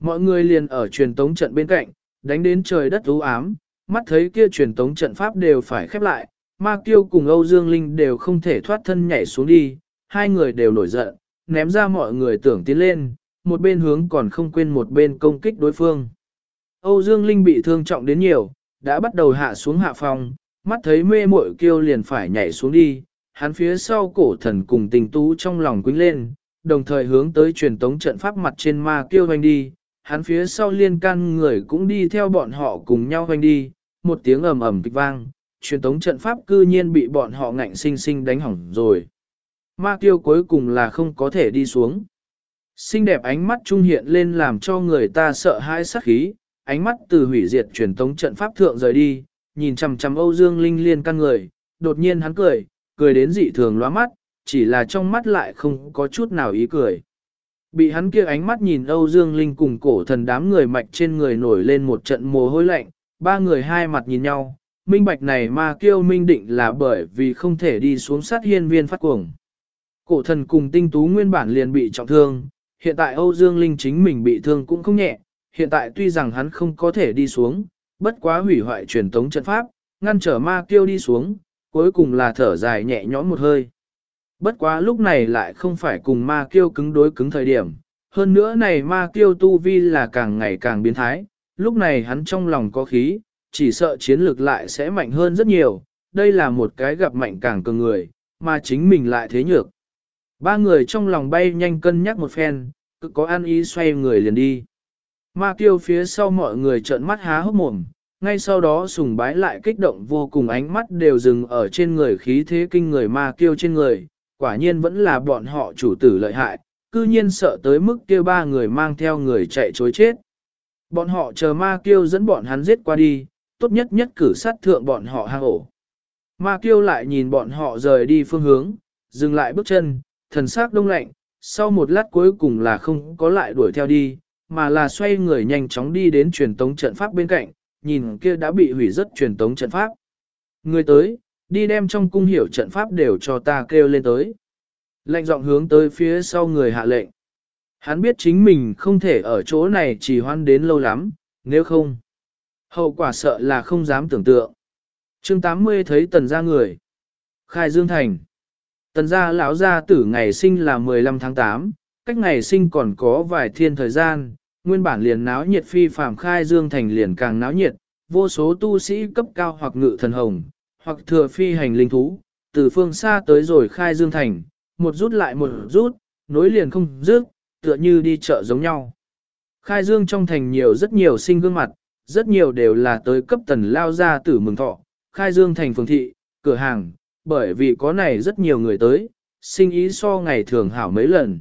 Mọi người liền ở truyền tống trận bên cạnh, đánh đến trời đất u ám, mắt thấy kia truyền tống trận pháp đều phải khép lại, Ma Kiêu cùng Âu Dương Linh đều không thể thoát thân nhảy xuống đi, hai người đều nổi giận, ném ra mọi người tưởng tiến lên, một bên hướng còn không quên một bên công kích đối phương. Âu Dương Linh bị thương trọng đến nhiều, đã bắt đầu hạ xuống hạ phòng, mắt thấy mê muội Kiêu liền phải nhảy xuống đi, hắn phía sau cổ thần cùng tình tú trong lòng quýnh lên, đồng thời hướng tới truyền tống trận pháp mặt trên ma Kiêu hoành đi, hắn phía sau liên can người cũng đi theo bọn họ cùng nhau hoành đi, một tiếng ầm ầm kịch vang, truyền tống trận pháp cư nhiên bị bọn họ ngạnh sinh sinh đánh hỏng rồi. Ma tiêu cuối cùng là không có thể đi xuống. Xinh đẹp ánh mắt trung hiện lên làm cho người ta sợ hãi sát khí, ánh mắt từ hủy diệt truyền tống trận pháp thượng rời đi, nhìn chằm chằm Âu Dương Linh liên căn người, đột nhiên hắn cười, cười đến dị thường lóa mắt, chỉ là trong mắt lại không có chút nào ý cười. Bị hắn kia ánh mắt nhìn Âu Dương Linh cùng cổ thần đám người mạch trên người nổi lên một trận mồ hôi lạnh, ba người hai mặt nhìn nhau, minh bạch này ma kêu minh định là bởi vì không thể đi xuống sát hiên viên phát cuồng. Cổ thần cùng tinh tú nguyên bản liền bị trọng thương, hiện tại Âu Dương Linh chính mình bị thương cũng không nhẹ, hiện tại tuy rằng hắn không có thể đi xuống, bất quá hủy hoại truyền tống trận pháp, ngăn trở ma kiêu đi xuống, cuối cùng là thở dài nhẹ nhõm một hơi. Bất quá lúc này lại không phải cùng ma kiêu cứng đối cứng thời điểm, hơn nữa này ma kiêu tu vi là càng ngày càng biến thái, lúc này hắn trong lòng có khí, chỉ sợ chiến lược lại sẽ mạnh hơn rất nhiều, đây là một cái gặp mạnh càng cường người, mà chính mình lại thế nhược. Ba người trong lòng bay nhanh cân nhắc một phen, cứ có an ý xoay người liền đi. Ma tiêu phía sau mọi người trợn mắt há hốc mồm, ngay sau đó sùng bái lại kích động vô cùng ánh mắt đều dừng ở trên người khí thế kinh người ma tiêu trên người, quả nhiên vẫn là bọn họ chủ tử lợi hại, cư nhiên sợ tới mức kia ba người mang theo người chạy chối chết. Bọn họ chờ ma tiêu dẫn bọn hắn giết qua đi, tốt nhất nhất cử sát thượng bọn họ hang ổ. Ma kiêu lại nhìn bọn họ rời đi phương hướng, dừng lại bước chân, thần sắc đông lạnh, sau một lát cuối cùng là không có lại đuổi theo đi, mà là xoay người nhanh chóng đi đến truyền tống trận pháp bên cạnh, nhìn kia đã bị hủy rất truyền tống trận pháp. Người tới, đi đem trong cung hiểu trận pháp đều cho ta kêu lên tới. Lệnh giọng hướng tới phía sau người hạ lệnh. Hắn biết chính mình không thể ở chỗ này chỉ hoan đến lâu lắm, nếu không. Hậu quả sợ là không dám tưởng tượng. chương 80 thấy tần gia người. Khai Dương Thành. Tần gia lão gia tử ngày sinh là 15 tháng 8, cách ngày sinh còn có vài thiên thời gian, nguyên bản liền náo nhiệt phi phàm khai Dương Thành liền càng náo nhiệt, vô số tu sĩ cấp cao hoặc ngự thần hồng, hoặc thừa phi hành linh thú, từ phương xa tới rồi khai Dương Thành, một rút lại một rút, nối liền không dứt, tựa như đi chợ giống nhau. Khai Dương trong thành nhiều rất nhiều sinh gương mặt, rất nhiều đều là tới cấp tần lao ra tử mừng thọ, khai Dương thành phường thị, cửa hàng, bởi vì có này rất nhiều người tới, sinh ý so ngày thường hảo mấy lần.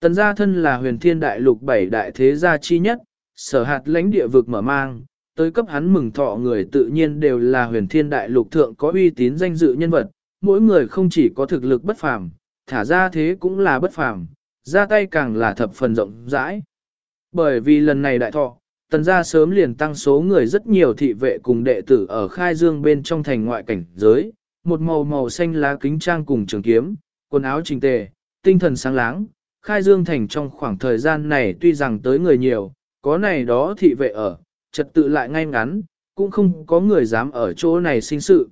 Tần gia thân là huyền thiên đại lục bảy đại thế gia chi nhất, sở hạt lãnh địa vực mở mang, tới cấp hắn mừng thọ người tự nhiên đều là huyền thiên đại lục thượng có uy tín danh dự nhân vật, mỗi người không chỉ có thực lực bất phàm, thả ra thế cũng là bất phàm, ra tay càng là thập phần rộng rãi. Bởi vì lần này đại thọ, tần gia sớm liền tăng số người rất nhiều thị vệ cùng đệ tử ở khai dương bên trong thành ngoại cảnh giới, một màu màu xanh lá kính trang cùng trường kiếm, quần áo trình tề, tinh thần sáng láng, khai dương thành trong khoảng thời gian này tuy rằng tới người nhiều, có này đó thị vệ ở, trật tự lại ngay ngắn, cũng không có người dám ở chỗ này sinh sự.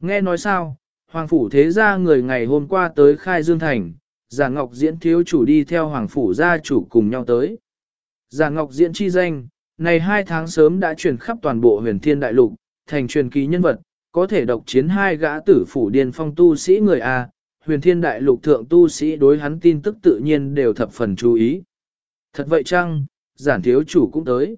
Nghe nói sao, Hoàng Phủ thế gia người ngày hôm qua tới khai dương thành, giả ngọc diễn thiếu chủ đi theo Hoàng Phủ gia chủ cùng nhau tới. Giả ngọc diễn chi danh, này hai tháng sớm đã truyền khắp toàn bộ huyền thiên đại lục, thành truyền kỳ nhân vật, có thể độc chiến hai gã tử phủ điên phong tu sĩ người A, huyền thiên đại lục thượng tu sĩ đối hắn tin tức tự nhiên đều thập phần chú ý. Thật vậy chăng, giản thiếu chủ cũng tới.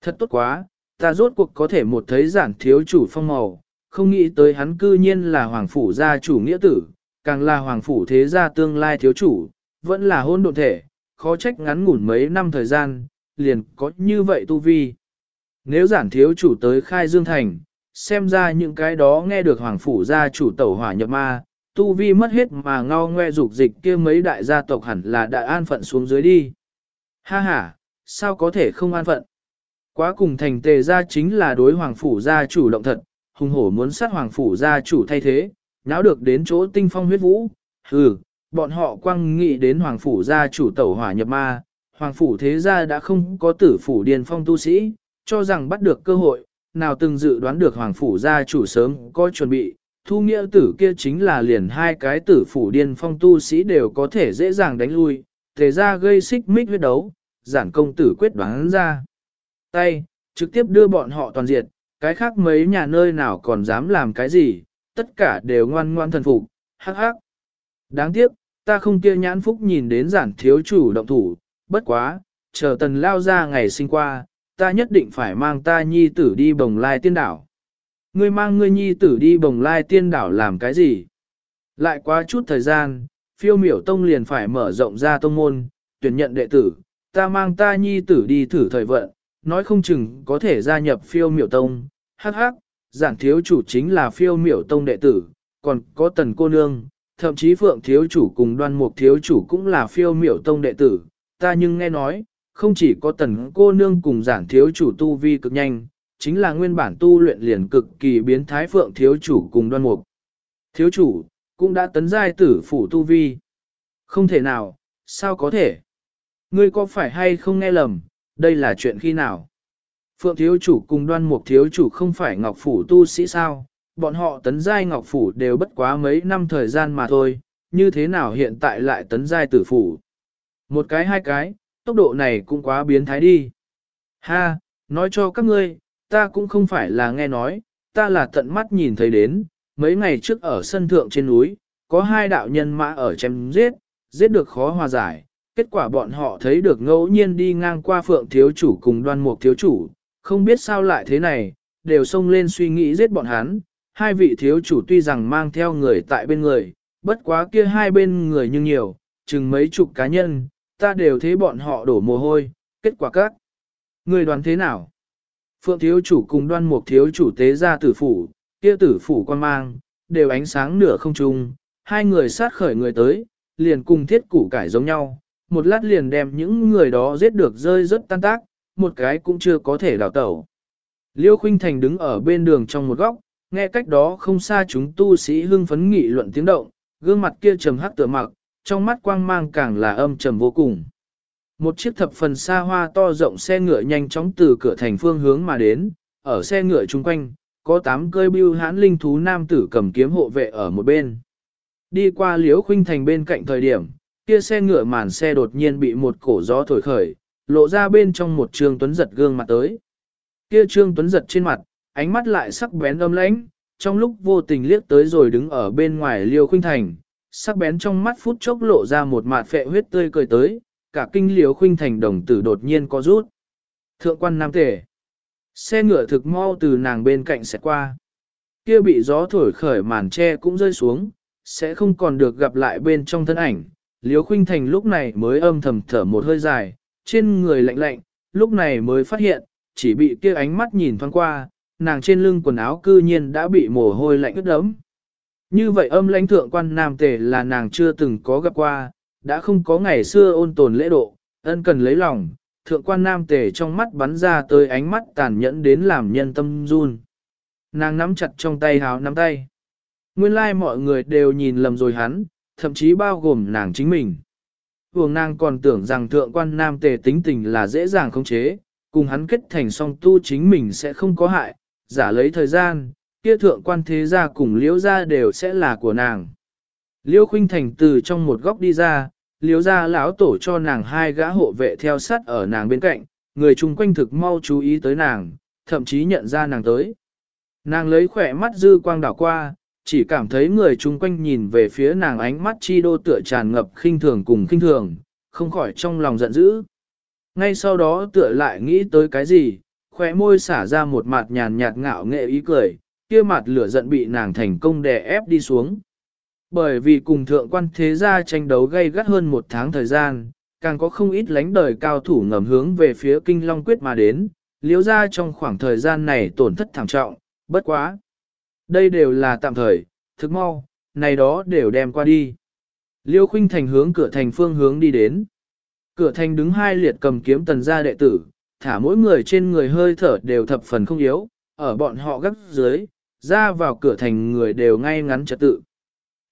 Thật tốt quá, ta rốt cuộc có thể một thấy giản thiếu chủ phong màu, không nghĩ tới hắn cư nhiên là hoàng phủ gia chủ nghĩa tử, càng là hoàng phủ thế gia tương lai thiếu chủ, vẫn là hôn độn thể, khó trách ngắn ngủn mấy năm thời gian, liền có như vậy tu vi. Nếu giản thiếu chủ tới khai dương thành, xem ra những cái đó nghe được hoàng phủ gia chủ tẩu hỏa nhập ma, tu vi mất hết mà ngao ngoe dục dịch kia mấy đại gia tộc hẳn là đại an phận xuống dưới đi. Ha ha, sao có thể không an phận? Quá cùng thành tề gia chính là đối hoàng phủ gia chủ động thật, hùng hổ muốn sát hoàng phủ gia chủ thay thế, náo được đến chỗ tinh phong huyết vũ, hừ, bọn họ quăng nghị đến hoàng phủ gia chủ tẩu hỏa nhập ma, hoàng phủ thế gia đã không có tử phủ điền phong tu sĩ, cho rằng bắt được cơ hội, nào từng dự đoán được hoàng phủ gia chủ sớm có chuẩn bị, thu nghĩa tử kia chính là liền hai cái tử phủ điên phong tu sĩ đều có thể dễ dàng đánh lui, thế ra gây xích mích huyết đấu, giản công tử quyết đoán ra. Tay, trực tiếp đưa bọn họ toàn diệt, cái khác mấy nhà nơi nào còn dám làm cái gì, tất cả đều ngoan ngoan thần phục, hắc hắc. Đáng tiếc, ta không kia nhãn phúc nhìn đến giản thiếu chủ động thủ, bất quá, chờ tần lao ra ngày sinh qua, ta nhất định phải mang ta nhi tử đi bồng lai tiên đảo. Ngươi mang ngươi nhi tử đi bồng lai tiên đảo làm cái gì? Lại quá chút thời gian, phiêu miểu tông liền phải mở rộng ra tông môn, tuyển nhận đệ tử, ta mang ta nhi tử đi thử thời vận, nói không chừng có thể gia nhập phiêu miểu tông, hắc hắc, giản thiếu chủ chính là phiêu miểu tông đệ tử, còn có tần cô nương, thậm chí Phượng Thiếu Chủ cùng đoan mục Thiếu Chủ cũng là phiêu miểu tông đệ tử, ta nhưng nghe nói, không chỉ có tần cô nương cùng giản Thiếu Chủ tu vi cực nhanh, chính là nguyên bản tu luyện liền cực kỳ biến thái Phượng Thiếu Chủ cùng đoan mục. Thiếu Chủ, cũng đã tấn giai tử phủ tu vi. Không thể nào, sao có thể? Ngươi có phải hay không nghe lầm, đây là chuyện khi nào? Phượng thiếu chủ cùng đoan mục thiếu chủ không phải ngọc phủ tu sĩ sao, bọn họ tấn giai ngọc phủ đều bất quá mấy năm thời gian mà thôi, như thế nào hiện tại lại tấn giai tử phủ? Một cái hai cái, tốc độ này cũng quá biến thái đi. Ha, nói cho các ngươi, ta cũng không phải là nghe nói, ta là tận mắt nhìn thấy đến, mấy ngày trước ở sân thượng trên núi, có hai đạo nhân mã ở chém giết, giết được khó hòa giải, kết quả bọn họ thấy được ngẫu nhiên đi ngang qua phượng thiếu chủ cùng đoan mục thiếu chủ, không biết sao lại thế này, đều xông lên suy nghĩ giết bọn hắn. Hai vị thiếu chủ tuy rằng mang theo người tại bên người, bất quá kia hai bên người nhưng nhiều, chừng mấy chục cá nhân, ta đều thấy bọn họ đổ mồ hôi, kết quả các. Người đoán thế nào? Phượng thiếu chủ cùng đoan mục thiếu chủ tế ra tử phủ, kia tử phủ quan mang, đều ánh sáng nửa không trung, hai người sát khởi người tới, liền cùng thiết củ cải giống nhau, một lát liền đem những người đó giết được rơi rất tan tác, một cái cũng chưa có thể đào tẩu. Liêu Khuynh Thành đứng ở bên đường trong một góc, nghe cách đó không xa chúng tu sĩ hưng phấn nghị luận tiếng động, gương mặt kia trầm hắc tựa mặc, trong mắt quang mang càng là âm trầm vô cùng. Một chiếc thập phần xa hoa to rộng xe ngựa nhanh chóng từ cửa thành phương hướng mà đến, ở xe ngựa chung quanh, có tám cơi bưu hãn linh thú nam tử cầm kiếm hộ vệ ở một bên. Đi qua liễu khuynh thành bên cạnh thời điểm, kia xe ngựa màn xe đột nhiên bị một cổ gió thổi khởi, lộ ra bên trong một trương tuấn giật gương mặt tới. Kia trương tuấn giật trên mặt, ánh mắt lại sắc bén âm lãnh, trong lúc vô tình liếc tới rồi đứng ở bên ngoài liêu khuynh thành, sắc bén trong mắt phút chốc lộ ra một mạt phệ huyết tươi cười tới, cả kinh liếu khuynh thành đồng tử đột nhiên có rút. Thượng quan nam tể. Xe ngựa thực mau từ nàng bên cạnh sẽ qua. Kia bị gió thổi khởi màn tre cũng rơi xuống, sẽ không còn được gặp lại bên trong thân ảnh. Liếu khuynh thành lúc này mới âm thầm thở một hơi dài, trên người lạnh lạnh, lúc này mới phát hiện, chỉ bị kia ánh mắt nhìn thoáng qua, nàng trên lưng quần áo cư nhiên đã bị mồ hôi lạnh ướt đẫm. Như vậy âm lãnh thượng quan nam tề là nàng chưa từng có gặp qua, đã không có ngày xưa ôn tồn lễ độ, ân cần lấy lòng, thượng quan nam tề trong mắt bắn ra tới ánh mắt tàn nhẫn đến làm nhân tâm run. Nàng nắm chặt trong tay háo nắm tay. Nguyên lai like mọi người đều nhìn lầm rồi hắn, thậm chí bao gồm nàng chính mình vương nàng còn tưởng rằng thượng quan nam tề tính tình là dễ dàng khống chế, cùng hắn kết thành song tu chính mình sẽ không có hại, giả lấy thời gian, kia thượng quan thế gia cùng liễu gia đều sẽ là của nàng. Liễu khuynh thành từ trong một góc đi ra, liễu gia lão tổ cho nàng hai gã hộ vệ theo sát ở nàng bên cạnh, người chung quanh thực mau chú ý tới nàng, thậm chí nhận ra nàng tới. Nàng lấy khỏe mắt dư quang đảo qua, chỉ cảm thấy người chung quanh nhìn về phía nàng ánh mắt chi đô tựa tràn ngập khinh thường cùng khinh thường, không khỏi trong lòng giận dữ. Ngay sau đó tựa lại nghĩ tới cái gì, khóe môi xả ra một mặt nhàn nhạt ngạo nghệ ý cười, kia mặt lửa giận bị nàng thành công đè ép đi xuống. Bởi vì cùng thượng quan thế gia tranh đấu gây gắt hơn một tháng thời gian, càng có không ít lánh đời cao thủ ngầm hướng về phía kinh long quyết mà đến, liếu ra trong khoảng thời gian này tổn thất thảm trọng, bất quá. Đây đều là tạm thời, thực mau, này đó đều đem qua đi. Liêu Khuynh Thành hướng cửa thành phương hướng đi đến. Cửa thành đứng hai liệt cầm kiếm tần gia đệ tử, thả mỗi người trên người hơi thở đều thập phần không yếu, ở bọn họ gấp dưới, ra vào cửa thành người đều ngay ngắn trật tự.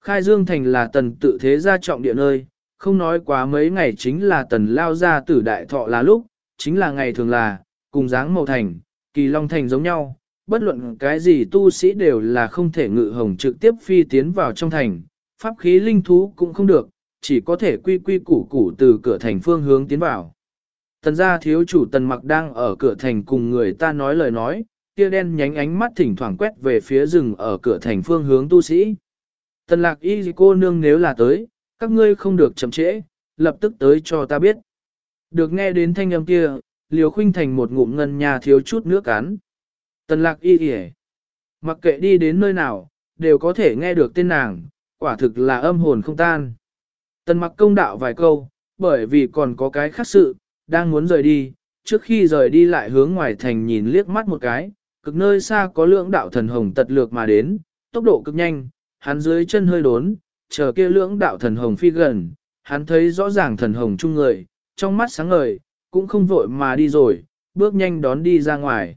Khai Dương Thành là tần tự thế gia trọng địa nơi, không nói quá mấy ngày chính là tần lao ra tử đại thọ là lúc, chính là ngày thường là, cùng dáng màu thành, kỳ long thành giống nhau, bất luận cái gì tu sĩ đều là không thể ngự hồng trực tiếp phi tiến vào trong thành, pháp khí linh thú cũng không được, chỉ có thể quy quy củ củ từ cửa thành phương hướng tiến vào. Tần gia thiếu chủ tần mặc đang ở cửa thành cùng người ta nói lời nói, kia đen nhánh ánh mắt thỉnh thoảng quét về phía rừng ở cửa thành phương hướng tu sĩ. Tần lạc y cô nương nếu là tới, các ngươi không được chậm trễ, lập tức tới cho ta biết. Được nghe đến thanh âm kia, liều khuynh thành một ngụm ngân nhà thiếu chút nước cán. Tần lạc y kìa. Mặc kệ đi đến nơi nào, đều có thể nghe được tên nàng, quả thực là âm hồn không tan. Tần mặc công đạo vài câu, bởi vì còn có cái khác sự, đang muốn rời đi, trước khi rời đi lại hướng ngoài thành nhìn liếc mắt một cái, cực nơi xa có lưỡng đạo thần hồng tật lược mà đến, tốc độ cực nhanh, hắn dưới chân hơi đốn, chờ kia lưỡng đạo thần hồng phi gần, hắn thấy rõ ràng thần hồng chung người, trong mắt sáng ngời, cũng không vội mà đi rồi, bước nhanh đón đi ra ngoài.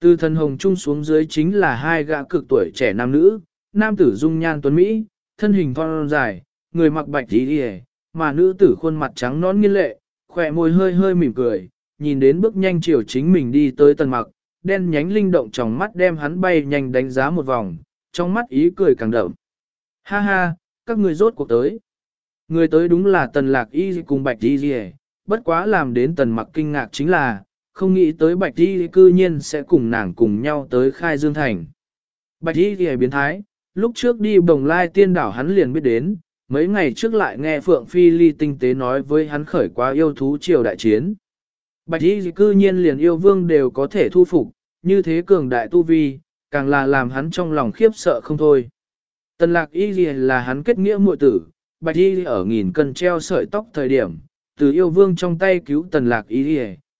Từ thần hồng trung xuống dưới chính là hai gã cực tuổi trẻ nam nữ, nam tử dung nhan tuấn Mỹ, thân hình thon dài, người mặc bạch tí hề, mà nữ tử khuôn mặt trắng nón nghiên lệ, khỏe môi hơi hơi mỉm cười, nhìn đến bước nhanh chiều chính mình đi tới tần mặc, đen nhánh linh động trong mắt đem hắn bay nhanh đánh giá một vòng, trong mắt ý cười càng đậm. Ha ha, các người rốt cuộc tới. Người tới đúng là tần lạc y cùng bạch y gì bất quá làm đến tần mặc kinh ngạc chính là, không nghĩ tới bạch y cư nhiên sẽ cùng nàng cùng nhau tới khai dương thành. Bạch y gì biến thái, lúc trước đi bồng lai tiên đảo hắn liền biết đến, mấy ngày trước lại nghe Phượng Phi Ly tinh tế nói với hắn khởi quá yêu thú triều đại chiến. Bạch y cư nhiên liền yêu vương đều có thể thu phục, như thế cường đại tu vi, càng là làm hắn trong lòng khiếp sợ không thôi. Tần lạc y là hắn kết nghĩa muội tử, bạch y ở nghìn cân treo sợi tóc thời điểm, từ yêu vương trong tay cứu tần lạc y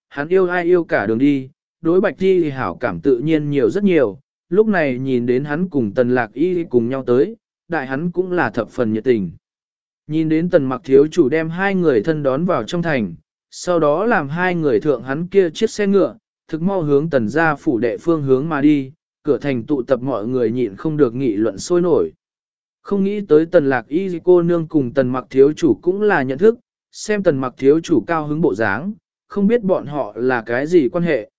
hắn yêu ai yêu cả đường đi, đối bạch y hảo cảm tự nhiên nhiều rất nhiều, lúc này nhìn đến hắn cùng tần lạc y cùng nhau tới, đại hắn cũng là thập phần nhiệt tình. Nhìn đến tần mặc thiếu chủ đem hai người thân đón vào trong thành, sau đó làm hai người thượng hắn kia chiếc xe ngựa, thực mau hướng tần gia phủ đệ phương hướng mà đi, cửa thành tụ tập mọi người nhịn không được nghị luận sôi nổi. Không nghĩ tới tần lạc y cô nương cùng tần mặc thiếu chủ cũng là nhận thức, xem tần mặc thiếu chủ cao hứng bộ dáng, không biết bọn họ là cái gì quan hệ.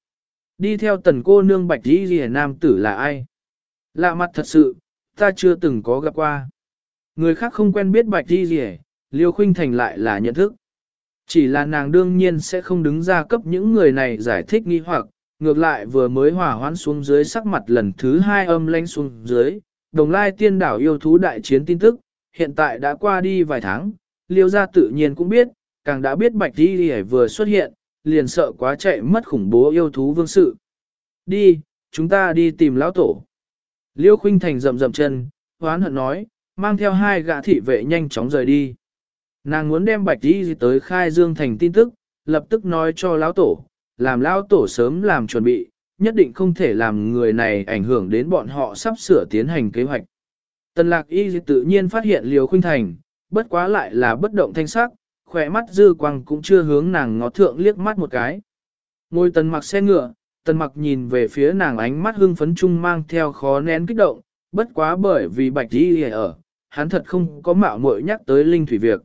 Đi theo tần cô nương bạch y ghi nam tử là ai? Lạ mặt thật sự, ta chưa từng có gặp qua. Người khác không quen biết bạch y ghi liêu khuynh thành lại là nhận thức. Chỉ là nàng đương nhiên sẽ không đứng ra cấp những người này giải thích nghi hoặc, ngược lại vừa mới hỏa hoãn xuống dưới sắc mặt lần thứ hai âm lãnh xuống dưới, đồng lai tiên đảo yêu thú đại chiến tin tức, hiện tại đã qua đi vài tháng, liêu gia tự nhiên cũng biết, càng đã biết bạch đi hề vừa xuất hiện, liền sợ quá chạy mất khủng bố yêu thú vương sự. Đi, chúng ta đi tìm lão tổ. Liêu khuynh thành rậm rậm chân, hoán hận nói, mang theo hai gã thị vệ nhanh chóng rời đi. Nàng muốn đem bạch đi tới khai dương thành tin tức, lập tức nói cho lão tổ, làm lão tổ sớm làm chuẩn bị, nhất định không thể làm người này ảnh hưởng đến bọn họ sắp sửa tiến hành kế hoạch. Tần lạc y tự nhiên phát hiện liều khuynh thành, bất quá lại là bất động thanh sắc, khỏe mắt dư quang cũng chưa hướng nàng ngó thượng liếc mắt một cái. Ngồi tần mặc xe ngựa, tần mặc nhìn về phía nàng ánh mắt hưng phấn chung mang theo khó nén kích động, bất quá bởi vì bạch y ở, hắn thật không có mạo muội nhắc tới linh thủy việc.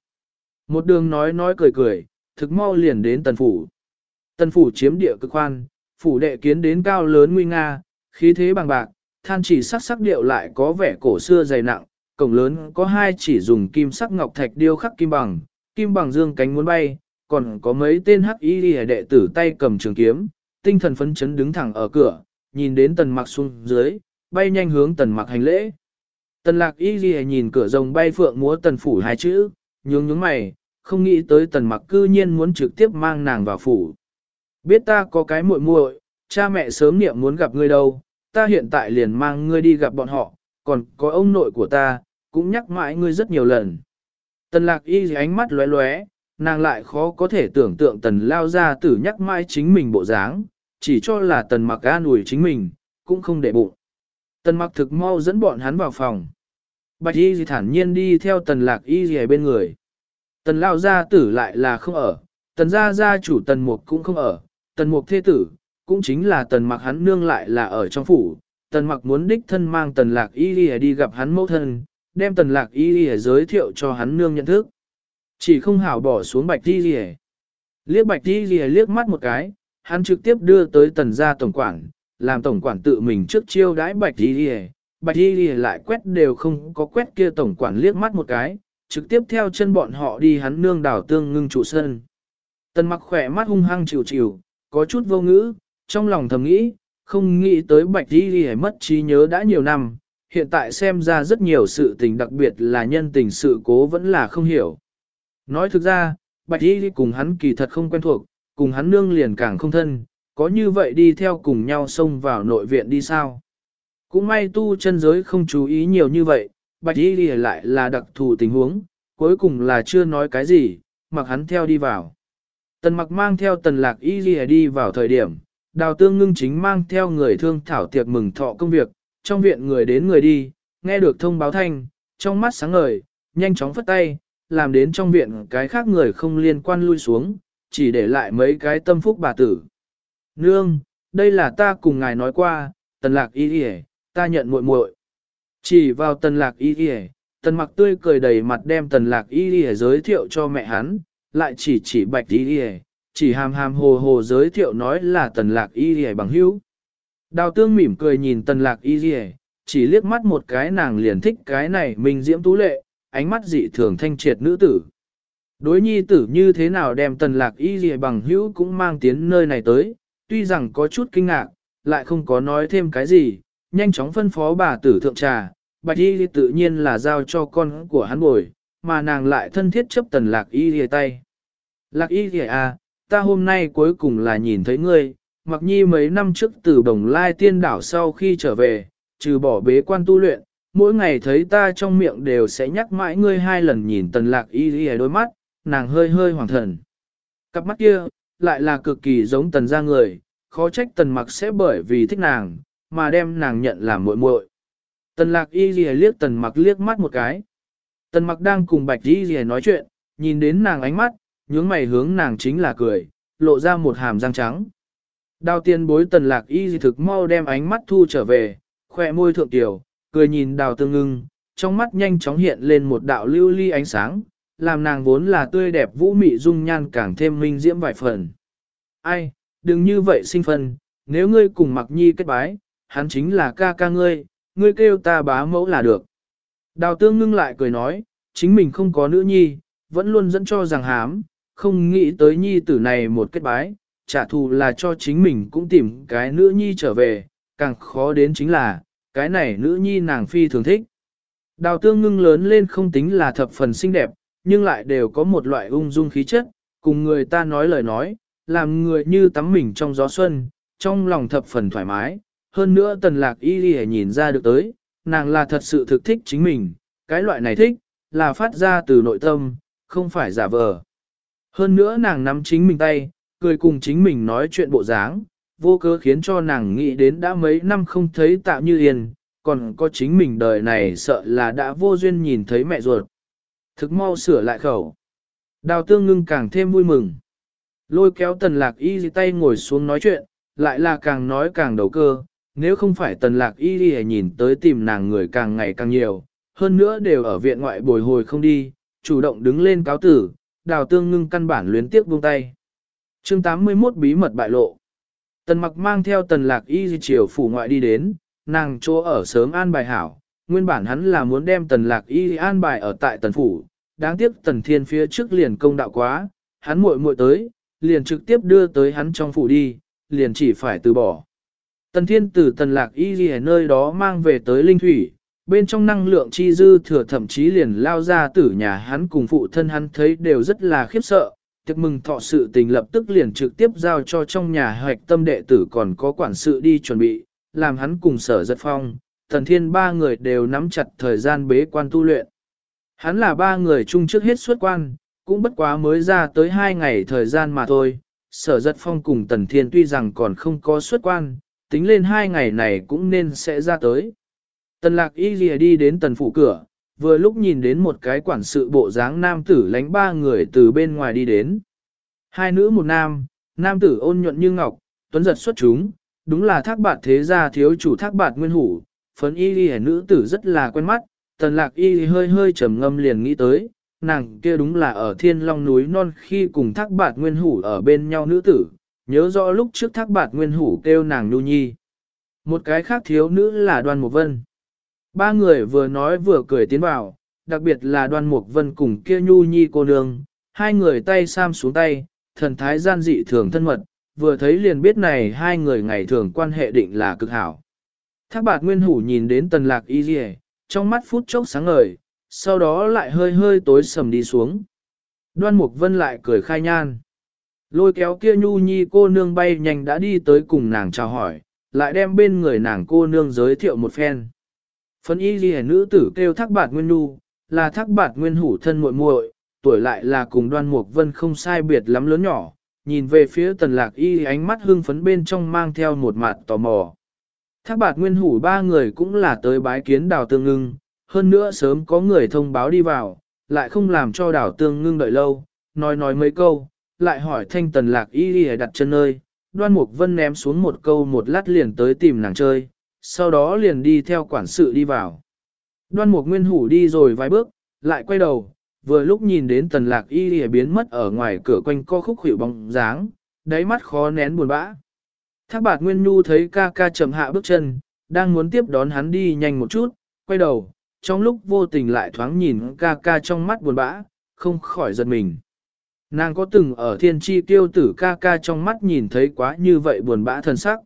Một đường nói nói cười cười, thực mau liền đến tần phủ. Tần phủ chiếm địa cực khoan, phủ đệ kiến đến cao lớn nguy nga, khí thế bằng bạc, than chỉ sắc sắc điệu lại có vẻ cổ xưa dày nặng, cổng lớn có hai chỉ dùng kim sắc ngọc thạch điêu khắc kim bằng, kim bằng dương cánh muốn bay, còn có mấy tên hắc y đệ tử tay cầm trường kiếm, tinh thần phấn chấn đứng thẳng ở cửa, nhìn đến tần mặc xuống dưới, bay nhanh hướng tần mặc hành lễ. Tần lạc y nhìn cửa rồng bay phượng múa tần phủ hai chữ, nhướng nhướng mày, không nghĩ tới tần mặc cư nhiên muốn trực tiếp mang nàng vào phủ. Biết ta có cái muội muội, cha mẹ sớm niệm muốn gặp ngươi đâu, ta hiện tại liền mang ngươi đi gặp bọn họ, còn có ông nội của ta, cũng nhắc mãi ngươi rất nhiều lần. Tần lạc y ánh mắt lóe lóe, nàng lại khó có thể tưởng tượng tần lao ra tử nhắc mãi chính mình bộ dáng, chỉ cho là tần mặc an ủi chính mình, cũng không để bụng. Tần mặc thực mau dẫn bọn hắn vào phòng. Bạch y thản nhiên đi theo tần lạc y bên người. Tần lao gia tử lại là không ở, tần gia gia chủ tần mục cũng không ở, tần mục thế tử, cũng chính là tần mặc hắn nương lại là ở trong phủ, tần mặc muốn đích thân mang tần lạc y đi, đi gặp hắn mẫu thân, đem tần lạc y đi giới thiệu cho hắn nương nhận thức. Chỉ không hảo bỏ xuống bạch y đi Liếc bạch y đi liếc mắt một cái, hắn trực tiếp đưa tới tần gia tổng quản, làm tổng quản tự mình trước chiêu đãi bạch y đi Bạch y đi lại quét đều không có quét kia tổng quản liếc mắt một cái, trực tiếp theo chân bọn họ đi hắn nương đảo tương ngưng trụ sân. Tần mặc khỏe mắt hung hăng chịu chịu, có chút vô ngữ, trong lòng thầm nghĩ, không nghĩ tới bạch đi đi mất trí nhớ đã nhiều năm, hiện tại xem ra rất nhiều sự tình đặc biệt là nhân tình sự cố vẫn là không hiểu. Nói thực ra, bạch đi cùng hắn kỳ thật không quen thuộc, cùng hắn nương liền càng không thân, có như vậy đi theo cùng nhau xông vào nội viện đi sao. Cũng may tu chân giới không chú ý nhiều như vậy, bạch y lìa lại là đặc thù tình huống, cuối cùng là chưa nói cái gì, mặc hắn theo đi vào. Tần mặc mang theo tần lạc y lìa đi vào thời điểm, đào tương ngưng chính mang theo người thương thảo tiệc mừng thọ công việc, trong viện người đến người đi, nghe được thông báo thanh, trong mắt sáng ngời, nhanh chóng phất tay, làm đến trong viện cái khác người không liên quan lui xuống, chỉ để lại mấy cái tâm phúc bà tử. Nương, đây là ta cùng ngài nói qua, tần lạc y lìa, ta nhận muội muội. Chỉ vào tần lạc y y tần mặc tươi cười đầy mặt đem tần lạc y y giới thiệu cho mẹ hắn, lại chỉ chỉ bạch y y chỉ hàm hàm hồ hồ giới thiệu nói là tần lạc y y bằng hữu. Đào tương mỉm cười nhìn tần lạc y y chỉ liếc mắt một cái nàng liền thích cái này mình diễm tú lệ, ánh mắt dị thường thanh triệt nữ tử. Đối nhi tử như thế nào đem tần lạc y gì bằng hữu cũng mang tiến nơi này tới, tuy rằng có chút kinh ngạc, lại không có nói thêm cái gì, nhanh chóng phân phó bà tử thượng trà, bạch y tự nhiên là giao cho con của hắn bồi, mà nàng lại thân thiết chấp tần lạc y lìa tay. Lạc y lìa à, ta hôm nay cuối cùng là nhìn thấy ngươi, mặc nhi mấy năm trước từ đồng lai tiên đảo sau khi trở về, trừ bỏ bế quan tu luyện, mỗi ngày thấy ta trong miệng đều sẽ nhắc mãi ngươi hai lần nhìn tần lạc y lìa đôi mắt, nàng hơi hơi hoàng thần. Cặp mắt kia, lại là cực kỳ giống tần ra người, khó trách tần mặc sẽ bởi vì thích nàng, mà đem nàng nhận làm muội muội. Tần lạc y lìa liếc tần mặc liếc mắt một cái. Tần mặc đang cùng bạch y lìa nói chuyện, nhìn đến nàng ánh mắt, nhướng mày hướng nàng chính là cười, lộ ra một hàm răng trắng. Đào tiên bối tần lạc y gì thực mau đem ánh mắt thu trở về, khỏe môi thượng tiểu, cười nhìn đào tương ngưng, trong mắt nhanh chóng hiện lên một đạo lưu ly ánh sáng, làm nàng vốn là tươi đẹp vũ mị dung nhan càng thêm minh diễm vài phần. Ai, đừng như vậy sinh phân, nếu ngươi cùng mặc nhi kết bái, hắn chính là ca ca ngươi, ngươi kêu ta bá mẫu là được. Đào tương ngưng lại cười nói, chính mình không có nữ nhi, vẫn luôn dẫn cho rằng hám, không nghĩ tới nhi tử này một kết bái, trả thù là cho chính mình cũng tìm cái nữ nhi trở về, càng khó đến chính là, cái này nữ nhi nàng phi thường thích. Đào tương ngưng lớn lên không tính là thập phần xinh đẹp, nhưng lại đều có một loại ung dung khí chất, cùng người ta nói lời nói, làm người như tắm mình trong gió xuân, trong lòng thập phần thoải mái. Hơn nữa tần lạc y đi nhìn ra được tới, nàng là thật sự thực thích chính mình, cái loại này thích, là phát ra từ nội tâm, không phải giả vờ. Hơn nữa nàng nắm chính mình tay, cười cùng chính mình nói chuyện bộ dáng, vô cớ khiến cho nàng nghĩ đến đã mấy năm không thấy tạo như yên, còn có chính mình đời này sợ là đã vô duyên nhìn thấy mẹ ruột. Thực mau sửa lại khẩu. Đào tương ngưng càng thêm vui mừng. Lôi kéo tần lạc y tay ngồi xuống nói chuyện, lại là càng nói càng đầu cơ, nếu không phải tần lạc y đi nhìn tới tìm nàng người càng ngày càng nhiều, hơn nữa đều ở viện ngoại bồi hồi không đi, chủ động đứng lên cáo tử, đào tương ngưng căn bản luyến tiếp buông tay. chương 81 bí mật bại lộ. Tần mặc mang theo tần lạc y di chiều phủ ngoại đi đến, nàng chỗ ở sớm an bài hảo, nguyên bản hắn là muốn đem tần lạc y an bài ở tại tần phủ, đáng tiếc tần thiên phía trước liền công đạo quá, hắn muội muội tới, liền trực tiếp đưa tới hắn trong phủ đi, liền chỉ phải từ bỏ. Tần thiên từ tần lạc y gì nơi đó mang về tới linh thủy, bên trong năng lượng chi dư thừa thậm chí liền lao ra tử nhà hắn cùng phụ thân hắn thấy đều rất là khiếp sợ. Tiệc mừng thọ sự tình lập tức liền trực tiếp giao cho trong nhà hoạch tâm đệ tử còn có quản sự đi chuẩn bị, làm hắn cùng sở giật phong, thần thiên ba người đều nắm chặt thời gian bế quan tu luyện. Hắn là ba người chung trước hết xuất quan, cũng bất quá mới ra tới hai ngày thời gian mà thôi. Sở giật phong cùng tần thiên tuy rằng còn không có xuất quan, tính lên hai ngày này cũng nên sẽ ra tới. Tần lạc y lìa đi đến tần phủ cửa, vừa lúc nhìn đến một cái quản sự bộ dáng nam tử lánh ba người từ bên ngoài đi đến. Hai nữ một nam, nam tử ôn nhuận như ngọc, tuấn giật xuất chúng, đúng là thác bạt thế gia thiếu chủ thác bạt nguyên hủ, phấn y lìa nữ tử rất là quen mắt, tần lạc y hơi hơi trầm ngâm liền nghĩ tới, nàng kia đúng là ở thiên long núi non khi cùng thác bạt nguyên hủ ở bên nhau nữ tử, nhớ rõ lúc trước thác bạt nguyên hủ kêu nàng nhu nhi. Một cái khác thiếu nữ là đoan mục vân. Ba người vừa nói vừa cười tiến vào, đặc biệt là đoan mục vân cùng kia nhu nhi cô nương, hai người tay sam xuống tay, thần thái gian dị thường thân mật, vừa thấy liền biết này hai người ngày thường quan hệ định là cực hảo. Thác bạt nguyên hủ nhìn đến tần lạc y dì trong mắt phút chốc sáng ngời, sau đó lại hơi hơi tối sầm đi xuống. Đoan Mục Vân lại cười khai nhan. Lôi kéo kia nhu nhi cô nương bay nhanh đã đi tới cùng nàng chào hỏi, lại đem bên người nàng cô nương giới thiệu một phen. Phấn y ghi nữ tử kêu thác bạt nguyên nhu, là thác bạt nguyên hủ thân muội muội, tuổi lại là cùng đoan mục vân không sai biệt lắm lớn nhỏ, nhìn về phía tần lạc y ánh mắt hương phấn bên trong mang theo một mặt tò mò. Thác bạt nguyên hủ ba người cũng là tới bái kiến đào tương ngưng, hơn nữa sớm có người thông báo đi vào, lại không làm cho đảo tương ngưng đợi lâu, nói nói mấy câu, lại hỏi thanh tần lạc y y đặt chân nơi, đoan mục vân ném xuống một câu một lát liền tới tìm nàng chơi, sau đó liền đi theo quản sự đi vào. Đoan mục nguyên hủ đi rồi vài bước, lại quay đầu, vừa lúc nhìn đến tần lạc y y biến mất ở ngoài cửa quanh co khúc hiệu bóng dáng, đáy mắt khó nén buồn bã. Thác bạc Nguyên Nhu thấy ca ca chậm hạ bước chân, đang muốn tiếp đón hắn đi nhanh một chút, quay đầu, trong lúc vô tình lại thoáng nhìn ca ca trong mắt buồn bã, không khỏi giật mình. Nàng có từng ở thiên tri tiêu tử ca ca trong mắt nhìn thấy quá như vậy buồn bã thân sắc.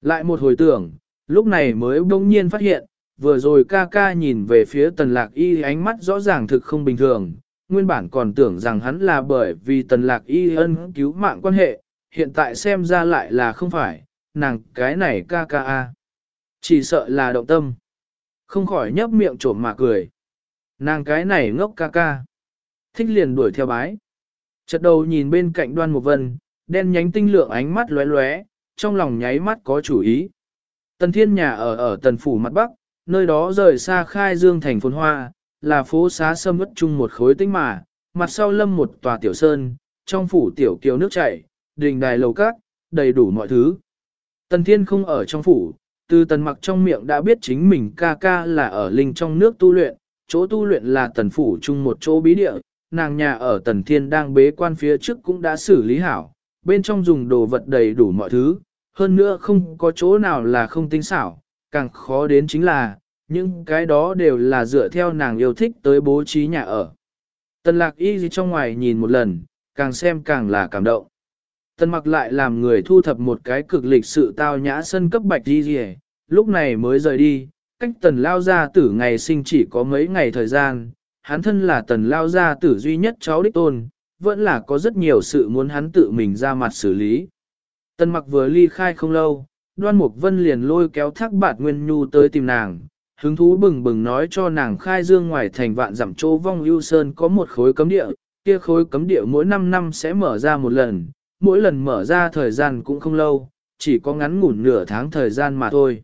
Lại một hồi tưởng, lúc này mới bỗng nhiên phát hiện, vừa rồi ca ca nhìn về phía tần lạc y ánh mắt rõ ràng thực không bình thường, nguyên bản còn tưởng rằng hắn là bởi vì tần lạc y ân cứu mạng quan hệ, hiện tại xem ra lại là không phải, nàng cái này ca ca a. Chỉ sợ là động tâm. Không khỏi nhấp miệng trộm mà cười. Nàng cái này ngốc ca ca. Thích liền đuổi theo bái. Chợt đầu nhìn bên cạnh đoan một vân, đen nhánh tinh lượng ánh mắt lóe lóe, trong lòng nháy mắt có chủ ý. Tần thiên nhà ở ở tần phủ mặt bắc, nơi đó rời xa khai dương thành phồn hoa, là phố xá sâm ướt chung một khối tinh mà, mặt sau lâm một tòa tiểu sơn, trong phủ tiểu kiều nước chảy, đình đài lầu cát, đầy đủ mọi thứ. Tần thiên không ở trong phủ, từ tần mặc trong miệng đã biết chính mình ca ca là ở linh trong nước tu luyện, chỗ tu luyện là tần phủ chung một chỗ bí địa, nàng nhà ở tần thiên đang bế quan phía trước cũng đã xử lý hảo, bên trong dùng đồ vật đầy đủ mọi thứ, hơn nữa không có chỗ nào là không tinh xảo, càng khó đến chính là, những cái đó đều là dựa theo nàng yêu thích tới bố trí nhà ở. Tần lạc y gì trong ngoài nhìn một lần, càng xem càng là cảm động. Tần mặc lại làm người thu thập một cái cực lịch sự tao nhã sân cấp bạch đi gì lúc này mới rời đi, cách tần lao gia tử ngày sinh chỉ có mấy ngày thời gian, hắn thân là tần lao gia tử duy nhất cháu đích tôn, vẫn là có rất nhiều sự muốn hắn tự mình ra mặt xử lý. Tần mặc vừa ly khai không lâu, đoan mục vân liền lôi kéo thác bạt nguyên nhu tới tìm nàng, hứng thú bừng bừng nói cho nàng khai dương ngoài thành vạn dặm chỗ vong ưu sơn có một khối cấm địa, kia khối cấm địa mỗi 5 năm sẽ mở ra một lần, mỗi lần mở ra thời gian cũng không lâu, chỉ có ngắn ngủn nửa tháng thời gian mà thôi.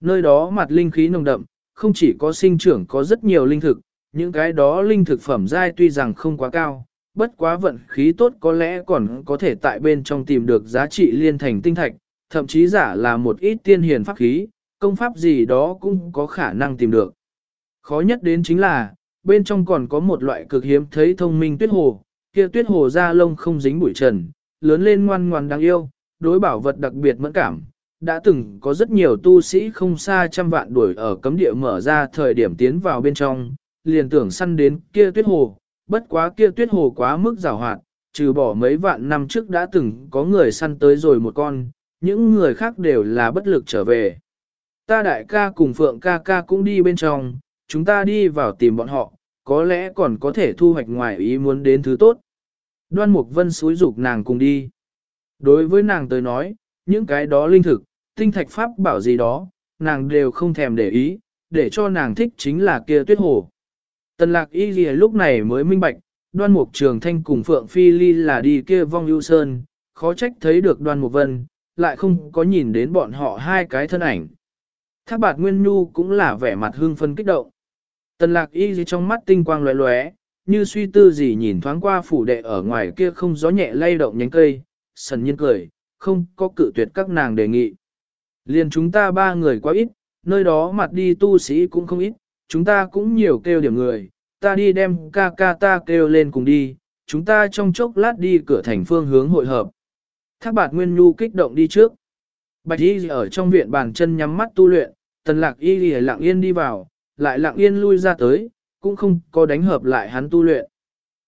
Nơi đó mặt linh khí nồng đậm, không chỉ có sinh trưởng có rất nhiều linh thực, những cái đó linh thực phẩm dai tuy rằng không quá cao, bất quá vận khí tốt có lẽ còn có thể tại bên trong tìm được giá trị liên thành tinh thạch, thậm chí giả là một ít tiên hiền pháp khí, công pháp gì đó cũng có khả năng tìm được. Khó nhất đến chính là, bên trong còn có một loại cực hiếm thấy thông minh tuyết hồ, kia tuyết hồ da lông không dính bụi trần, lớn lên ngoan ngoan đáng yêu, đối bảo vật đặc biệt mẫn cảm. Đã từng có rất nhiều tu sĩ không xa trăm vạn đuổi ở cấm địa mở ra thời điểm tiến vào bên trong, liền tưởng săn đến kia tuyết hồ, bất quá kia tuyết hồ quá mức rào hoạt, trừ bỏ mấy vạn năm trước đã từng có người săn tới rồi một con, những người khác đều là bất lực trở về. Ta đại ca cùng Phượng ca ca cũng đi bên trong, chúng ta đi vào tìm bọn họ, có lẽ còn có thể thu hoạch ngoài ý muốn đến thứ tốt. Đoan Mục Vân xúi dục nàng cùng đi. Đối với nàng tới nói, những cái đó linh thực, tinh thạch pháp bảo gì đó, nàng đều không thèm để ý, để cho nàng thích chính là kia tuyết hồ. Tần lạc y gì lúc này mới minh bạch, đoan mục trường thanh cùng Phượng Phi Ly là đi kia vong ưu sơn, khó trách thấy được đoan mục vân, lại không có nhìn đến bọn họ hai cái thân ảnh. Thác bạt Nguyên Nhu cũng là vẻ mặt hương phân kích động. Tần lạc y gì trong mắt tinh quang lóe lóe, như suy tư gì nhìn thoáng qua phủ đệ ở ngoài kia không gió nhẹ lay động nhánh cây, sần nhiên cười, không có cự tuyệt các nàng đề nghị. Liền chúng ta ba người quá ít, nơi đó mặt đi tu sĩ cũng không ít, chúng ta cũng nhiều kêu điểm người, ta đi đem ca ca ta kêu lên cùng đi, chúng ta trong chốc lát đi cửa thành phương hướng hội hợp. Thác bạt Nguyên Nhu kích động đi trước. Bạch Y ở trong viện bàn chân nhắm mắt tu luyện, tần lạc Y lìa lặng yên đi vào, lại lặng yên lui ra tới, cũng không có đánh hợp lại hắn tu luyện.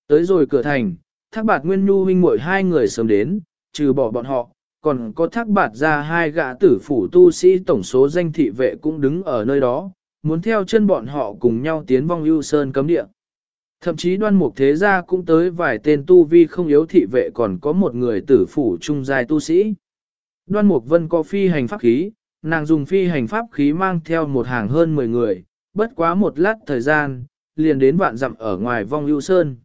Tới rồi cửa thành, thác bạt Nguyên Nhu huynh muội hai người sớm đến, trừ bỏ bọn họ, còn có thác bạt ra hai gã tử phủ tu sĩ tổng số danh thị vệ cũng đứng ở nơi đó, muốn theo chân bọn họ cùng nhau tiến vong ưu sơn cấm địa. Thậm chí đoan mục thế gia cũng tới vài tên tu vi không yếu thị vệ còn có một người tử phủ trung giai tu sĩ. Đoan mục vân có phi hành pháp khí, nàng dùng phi hành pháp khí mang theo một hàng hơn 10 người, bất quá một lát thời gian, liền đến vạn dặm ở ngoài vong ưu sơn.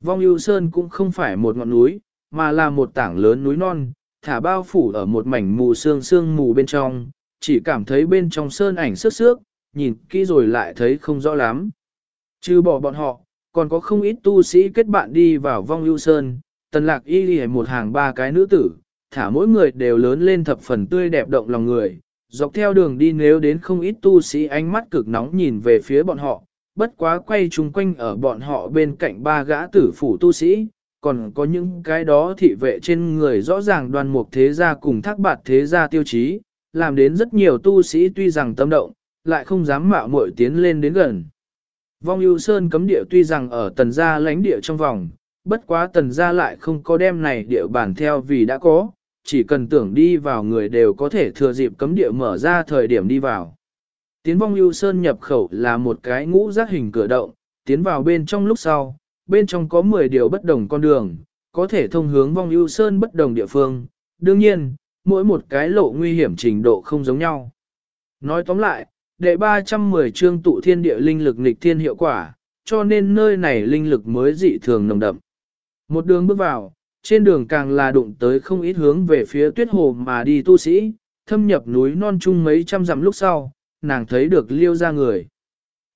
Vong ưu sơn cũng không phải một ngọn núi, mà là một tảng lớn núi non, thả bao phủ ở một mảnh mù sương sương mù bên trong, chỉ cảm thấy bên trong sơn ảnh sức sước, nhìn kỹ rồi lại thấy không rõ lắm. Trừ bỏ bọn họ, còn có không ít tu sĩ kết bạn đi vào vong lưu sơn, tần lạc y đi một hàng ba cái nữ tử, thả mỗi người đều lớn lên thập phần tươi đẹp động lòng người, dọc theo đường đi nếu đến không ít tu sĩ ánh mắt cực nóng nhìn về phía bọn họ, bất quá quay chung quanh ở bọn họ bên cạnh ba gã tử phủ tu sĩ, còn có những cái đó thị vệ trên người rõ ràng đoàn mục thế gia cùng thác bạt thế gia tiêu chí, làm đến rất nhiều tu sĩ tuy rằng tâm động, lại không dám mạo muội tiến lên đến gần. Vong ưu sơn cấm địa tuy rằng ở tần gia lãnh địa trong vòng, bất quá tần gia lại không có đem này địa bản theo vì đã có, chỉ cần tưởng đi vào người đều có thể thừa dịp cấm địa mở ra thời điểm đi vào. Tiến vong ưu sơn nhập khẩu là một cái ngũ giác hình cửa động, tiến vào bên trong lúc sau, bên trong có 10 điều bất đồng con đường, có thể thông hướng vong ưu sơn bất đồng địa phương. Đương nhiên, mỗi một cái lộ nguy hiểm trình độ không giống nhau. Nói tóm lại, đệ 310 chương tụ thiên địa linh lực nghịch thiên hiệu quả, cho nên nơi này linh lực mới dị thường nồng đậm. Một đường bước vào, trên đường càng là đụng tới không ít hướng về phía tuyết hồ mà đi tu sĩ, thâm nhập núi non chung mấy trăm dặm lúc sau, nàng thấy được liêu ra người.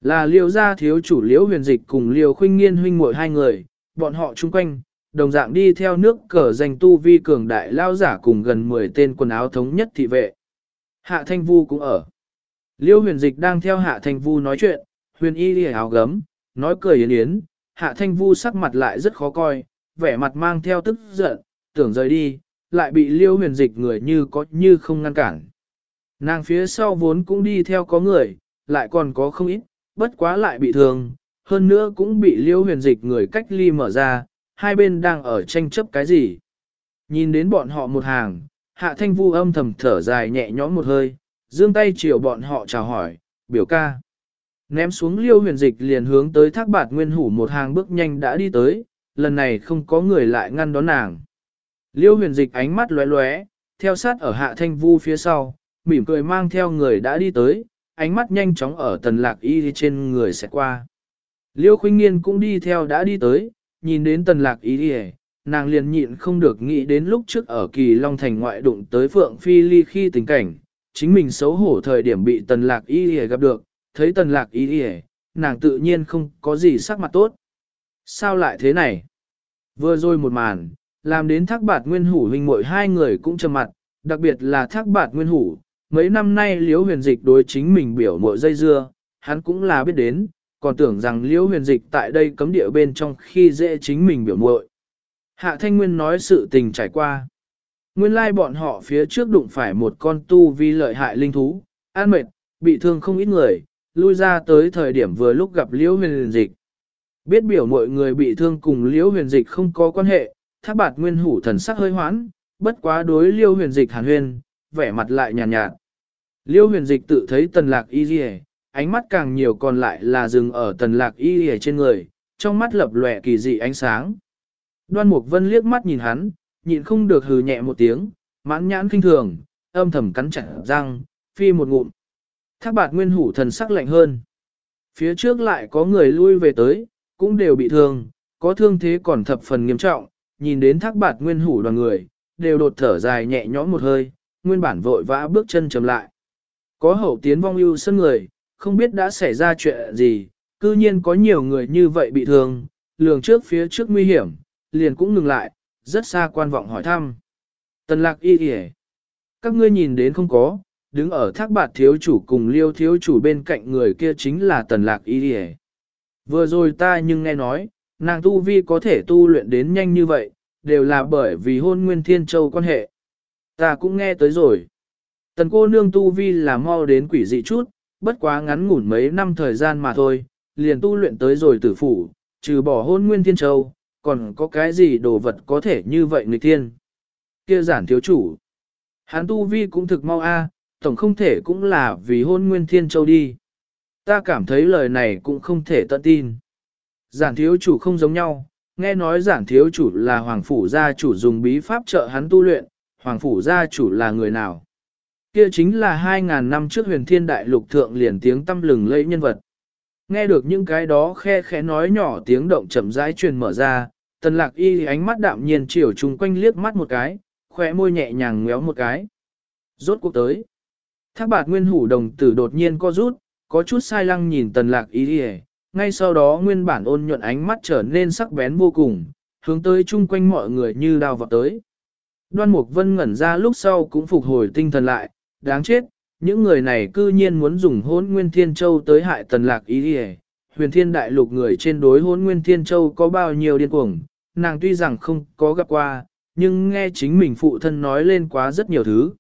Là liêu gia thiếu chủ liễu huyền dịch cùng liêu khuynh nghiên huynh muội hai người, bọn họ chung quanh, đồng dạng đi theo nước cờ danh tu vi cường đại lao giả cùng gần 10 tên quần áo thống nhất thị vệ. Hạ Thanh Vu cũng ở. Liêu huyền dịch đang theo Hạ Thanh Vu nói chuyện, huyền y đi áo gấm, nói cười yến yến, Hạ Thanh Vu sắc mặt lại rất khó coi, vẻ mặt mang theo tức giận, tưởng rời đi, lại bị liêu huyền dịch người như có như không ngăn cản. Nàng phía sau vốn cũng đi theo có người, lại còn có không ít, bất quá lại bị thương, hơn nữa cũng bị liêu huyền dịch người cách ly mở ra, hai bên đang ở tranh chấp cái gì. Nhìn đến bọn họ một hàng, hạ thanh vu âm thầm thở dài nhẹ nhõm một hơi, dương tay chiều bọn họ chào hỏi, biểu ca. Ném xuống liêu huyền dịch liền hướng tới thác bạt nguyên hủ một hàng bước nhanh đã đi tới, lần này không có người lại ngăn đón nàng. Liêu huyền dịch ánh mắt lóe lóe, theo sát ở hạ thanh vu phía sau, mỉm cười mang theo người đã đi tới, ánh mắt nhanh chóng ở tần lạc y trên người sẽ qua. Liêu khuynh nghiên cũng đi theo đã đi tới, nhìn đến tần lạc y đi nàng liền nhịn không được nghĩ đến lúc trước ở kỳ Long Thành ngoại đụng tới Phượng Phi Ly khi tình cảnh, chính mình xấu hổ thời điểm bị tần lạc y đi gặp được, thấy tần lạc y đi nàng tự nhiên không có gì sắc mặt tốt. Sao lại thế này? Vừa rồi một màn, làm đến thác bạt nguyên hủ huynh muội hai người cũng trầm mặt, đặc biệt là thác bạt nguyên hủ, mấy năm nay liễu huyền dịch đối chính mình biểu mội dây dưa, hắn cũng là biết đến, còn tưởng rằng liễu huyền dịch tại đây cấm địa bên trong khi dễ chính mình biểu muội. Hạ Thanh Nguyên nói sự tình trải qua. Nguyên lai bọn họ phía trước đụng phải một con tu vi lợi hại linh thú, an mệt, bị thương không ít người, lui ra tới thời điểm vừa lúc gặp liễu huyền dịch. Biết biểu mọi người bị thương cùng liễu huyền dịch không có quan hệ, thác bạt nguyên hủ thần sắc hơi hoãn, bất quá đối liễu huyền dịch hàn huyền, vẻ mặt lại nhàn nhạt, nhạt. Liêu huyền dịch tự thấy tần lạc y dì ánh mắt càng nhiều còn lại là dừng ở tần lạc y dì trên người, trong mắt lập lòe kỳ dị ánh sáng. Đoan Mục Vân liếc mắt nhìn hắn, nhịn không được hừ nhẹ một tiếng, mãn nhãn kinh thường, âm thầm cắn chặt răng, phi một ngụm. Thác bạt nguyên hủ thần sắc lạnh hơn. Phía trước lại có người lui về tới, cũng đều bị thương, có thương thế còn thập phần nghiêm trọng, nhìn đến thác bạt nguyên hủ đoàn người, đều đột thở dài nhẹ nhõm một hơi, nguyên bản vội vã bước chân chậm lại. Có hậu tiến vong ưu sân người, không biết đã xảy ra chuyện gì, cư nhiên có nhiều người như vậy bị thương, lường trước phía trước nguy hiểm, liền cũng ngừng lại, rất xa quan vọng hỏi thăm. Tần lạc y kìa. Các ngươi nhìn đến không có, đứng ở thác bạt thiếu chủ cùng liêu thiếu chủ bên cạnh người kia chính là tần lạc y kìa. Vừa rồi ta nhưng nghe nói, nàng tu vi có thể tu luyện đến nhanh như vậy, đều là bởi vì hôn nguyên thiên châu quan hệ. Ta cũng nghe tới rồi. Tần cô nương tu vi là mau đến quỷ dị chút, bất quá ngắn ngủn mấy năm thời gian mà thôi, liền tu luyện tới rồi tử phủ, trừ bỏ hôn nguyên thiên châu, còn có cái gì đồ vật có thể như vậy người tiên? Kia giản thiếu chủ. Hán tu vi cũng thực mau a, tổng không thể cũng là vì hôn nguyên thiên châu đi. Ta cảm thấy lời này cũng không thể tận tin. Giản thiếu chủ không giống nhau, nghe nói giản thiếu chủ là hoàng phủ gia chủ dùng bí pháp trợ hắn tu luyện, hoàng phủ gia chủ là người nào. Kia chính là 2.000 năm trước huyền thiên đại lục thượng liền tiếng tâm lừng lẫy nhân vật. Nghe được những cái đó khe khẽ nói nhỏ tiếng động chậm rãi truyền mở ra, tần lạc y ánh mắt đạm nhiên chiều chung quanh liếc mắt một cái, khỏe môi nhẹ nhàng ngéo một cái. Rốt cuộc tới. Thác bạt nguyên hủ đồng tử đột nhiên co rút, có chút sai lăng nhìn tần lạc y ngay sau đó nguyên bản ôn nhuận ánh mắt trở nên sắc bén vô cùng, hướng tới chung quanh mọi người như đao vào tới. Đoan Mục Vân ngẩn ra lúc sau cũng phục hồi tinh thần lại, đáng chết, những người này cư nhiên muốn dùng hôn nguyên thiên châu tới hại tần lạc ý đi huyền thiên đại lục người trên đối hôn nguyên thiên châu có bao nhiêu điên cuồng, nàng tuy rằng không có gặp qua, nhưng nghe chính mình phụ thân nói lên quá rất nhiều thứ.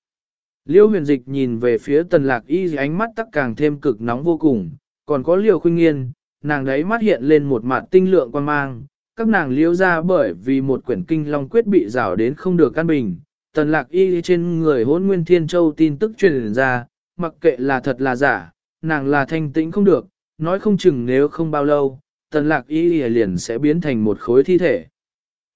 Liêu huyền dịch nhìn về phía tần lạc y ánh mắt tắc càng thêm cực nóng vô cùng, còn có liều khuyên nghiên, nàng đấy mắt hiện lên một mặt tinh lượng quan mang, các nàng liêu ra bởi vì một quyển kinh long quyết bị rào đến không được căn bình. Tần lạc y trên người hôn nguyên thiên châu tin tức truyền ra, mặc kệ là thật là giả, nàng là thanh tĩnh không được, nói không chừng nếu không bao lâu, tần lạc y liền sẽ biến thành một khối thi thể.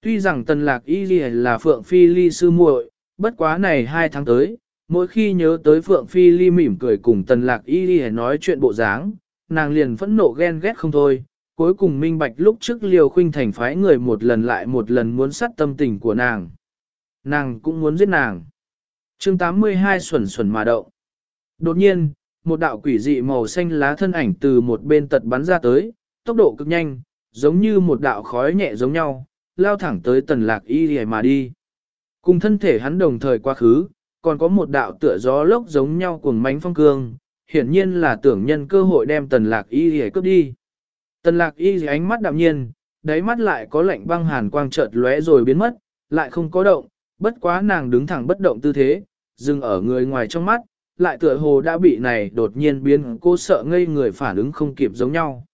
Tuy rằng tần lạc y là phượng phi ly sư muội, bất quá này hai tháng tới, mỗi khi nhớ tới phượng phi ly mỉm cười cùng tần lạc y nói chuyện bộ dáng, nàng liền phẫn nộ ghen ghét không thôi. Cuối cùng minh bạch lúc trước liều khuynh thành phái người một lần lại một lần muốn sát tâm tình của nàng. Nàng cũng muốn giết nàng. chương 82 xuẩn xuẩn mà động. Đột nhiên, một đạo quỷ dị màu xanh lá thân ảnh từ một bên tật bắn ra tới, tốc độ cực nhanh, giống như một đạo khói nhẹ giống nhau, lao thẳng tới tần lạc y rìa mà đi. Cùng thân thể hắn đồng thời quá khứ, còn có một đạo tựa gió lốc giống nhau cuồng mánh phong cương, hiển nhiên là tưởng nhân cơ hội đem tần lạc y rìa cướp đi. Tần lạc y rìa ánh mắt đạm nhiên, đáy mắt lại có lạnh băng hàn quang chợt lóe rồi biến mất, lại không có động, bất quá nàng đứng thẳng bất động tư thế, dừng ở người ngoài trong mắt, lại tựa hồ đã bị này đột nhiên biến cô sợ ngây người phản ứng không kịp giống nhau.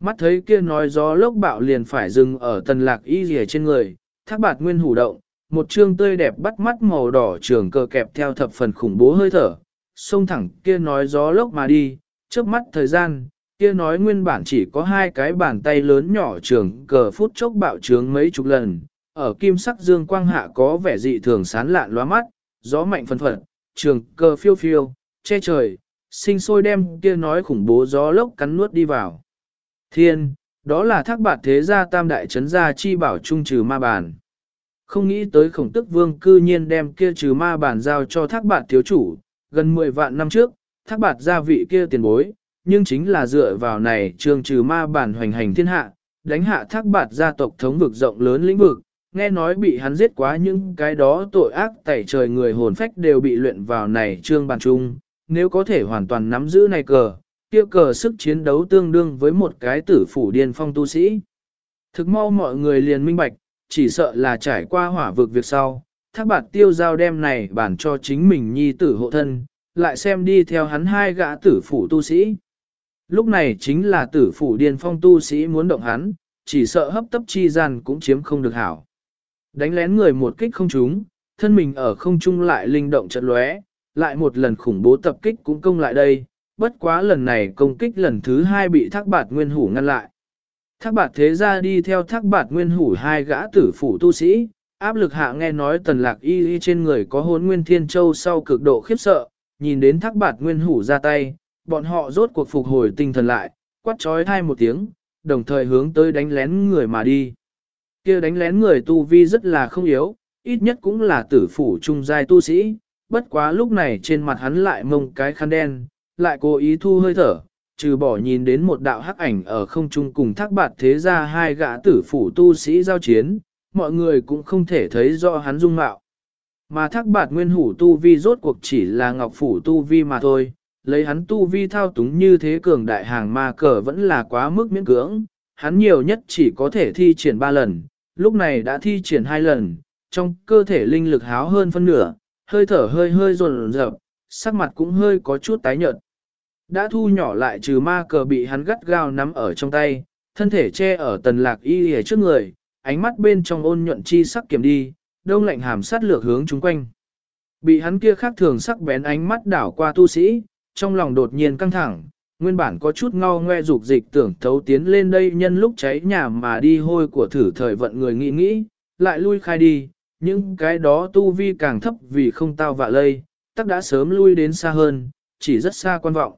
Mắt thấy kia nói gió lốc bạo liền phải dừng ở tần lạc y rìa trên người, thác bạt nguyên hủ động, một trương tươi đẹp bắt mắt màu đỏ trường cờ kẹp theo thập phần khủng bố hơi thở, xông thẳng kia nói gió lốc mà đi, trước mắt thời gian, kia nói nguyên bản chỉ có hai cái bàn tay lớn nhỏ trường cờ phút chốc bạo trướng mấy chục lần, ở kim sắc dương quang hạ có vẻ dị thường sán lạn loa mắt, gió mạnh phân phật, trường cờ phiêu phiêu, che trời, sinh sôi đem kia nói khủng bố gió lốc cắn nuốt đi vào. Thiên, đó là thác bạt thế gia tam đại chấn gia chi bảo trung trừ ma bản. Không nghĩ tới khổng tức vương cư nhiên đem kia trừ ma bản giao cho thác bạt thiếu chủ, gần 10 vạn năm trước, thác bạt gia vị kia tiền bối, nhưng chính là dựa vào này trường trừ ma bản hoành hành thiên hạ, đánh hạ thác bạt gia tộc thống vực rộng lớn lĩnh vực, nghe nói bị hắn giết quá những cái đó tội ác tẩy trời người hồn phách đều bị luyện vào này trương bàn trung, nếu có thể hoàn toàn nắm giữ này cờ, kia cờ sức chiến đấu tương đương với một cái tử phủ điên phong tu sĩ. Thực mau mọi người liền minh bạch, chỉ sợ là trải qua hỏa vực việc sau, thác bạt tiêu giao đem này bản cho chính mình nhi tử hộ thân, lại xem đi theo hắn hai gã tử phủ tu sĩ. Lúc này chính là tử phủ điên phong tu sĩ muốn động hắn, chỉ sợ hấp tấp chi gian cũng chiếm không được hảo. Đánh lén người một kích không trúng, thân mình ở không trung lại linh động chật lóe, lại một lần khủng bố tập kích cũng công lại đây, bất quá lần này công kích lần thứ hai bị thác bạt nguyên hủ ngăn lại. Thác bạt thế ra đi theo thác bạt nguyên hủ hai gã tử phủ tu sĩ, áp lực hạ nghe nói tần lạc y y trên người có hốn nguyên thiên châu sau cực độ khiếp sợ, nhìn đến thác bạt nguyên hủ ra tay, bọn họ rốt cuộc phục hồi tinh thần lại, quát trói thai một tiếng, đồng thời hướng tới đánh lén người mà đi kia đánh lén người tu vi rất là không yếu, ít nhất cũng là tử phủ trung giai tu sĩ, bất quá lúc này trên mặt hắn lại mông cái khăn đen, lại cố ý thu hơi thở, trừ bỏ nhìn đến một đạo hắc ảnh ở không trung cùng thác bạt thế ra hai gã tử phủ tu sĩ giao chiến, mọi người cũng không thể thấy rõ hắn dung mạo. Mà thác bạt nguyên hủ tu vi rốt cuộc chỉ là ngọc phủ tu vi mà thôi, lấy hắn tu vi thao túng như thế cường đại hàng ma cờ vẫn là quá mức miễn cưỡng, hắn nhiều nhất chỉ có thể thi triển ba lần, lúc này đã thi triển hai lần, trong cơ thể linh lực háo hơn phân nửa, hơi thở hơi hơi rồn rập, sắc mặt cũng hơi có chút tái nhợt. Đã thu nhỏ lại trừ ma cờ bị hắn gắt gao nắm ở trong tay, thân thể che ở tần lạc y hề trước người, ánh mắt bên trong ôn nhuận chi sắc kiểm đi, đông lạnh hàm sát lược hướng chúng quanh. Bị hắn kia khác thường sắc bén ánh mắt đảo qua tu sĩ, trong lòng đột nhiên căng thẳng, nguyên bản có chút ngao ngoe dục dịch tưởng thấu tiến lên đây nhân lúc cháy nhà mà đi hôi của thử thời vận người nghĩ nghĩ, lại lui khai đi, những cái đó tu vi càng thấp vì không tao vạ lây, tắc đã sớm lui đến xa hơn, chỉ rất xa quan vọng.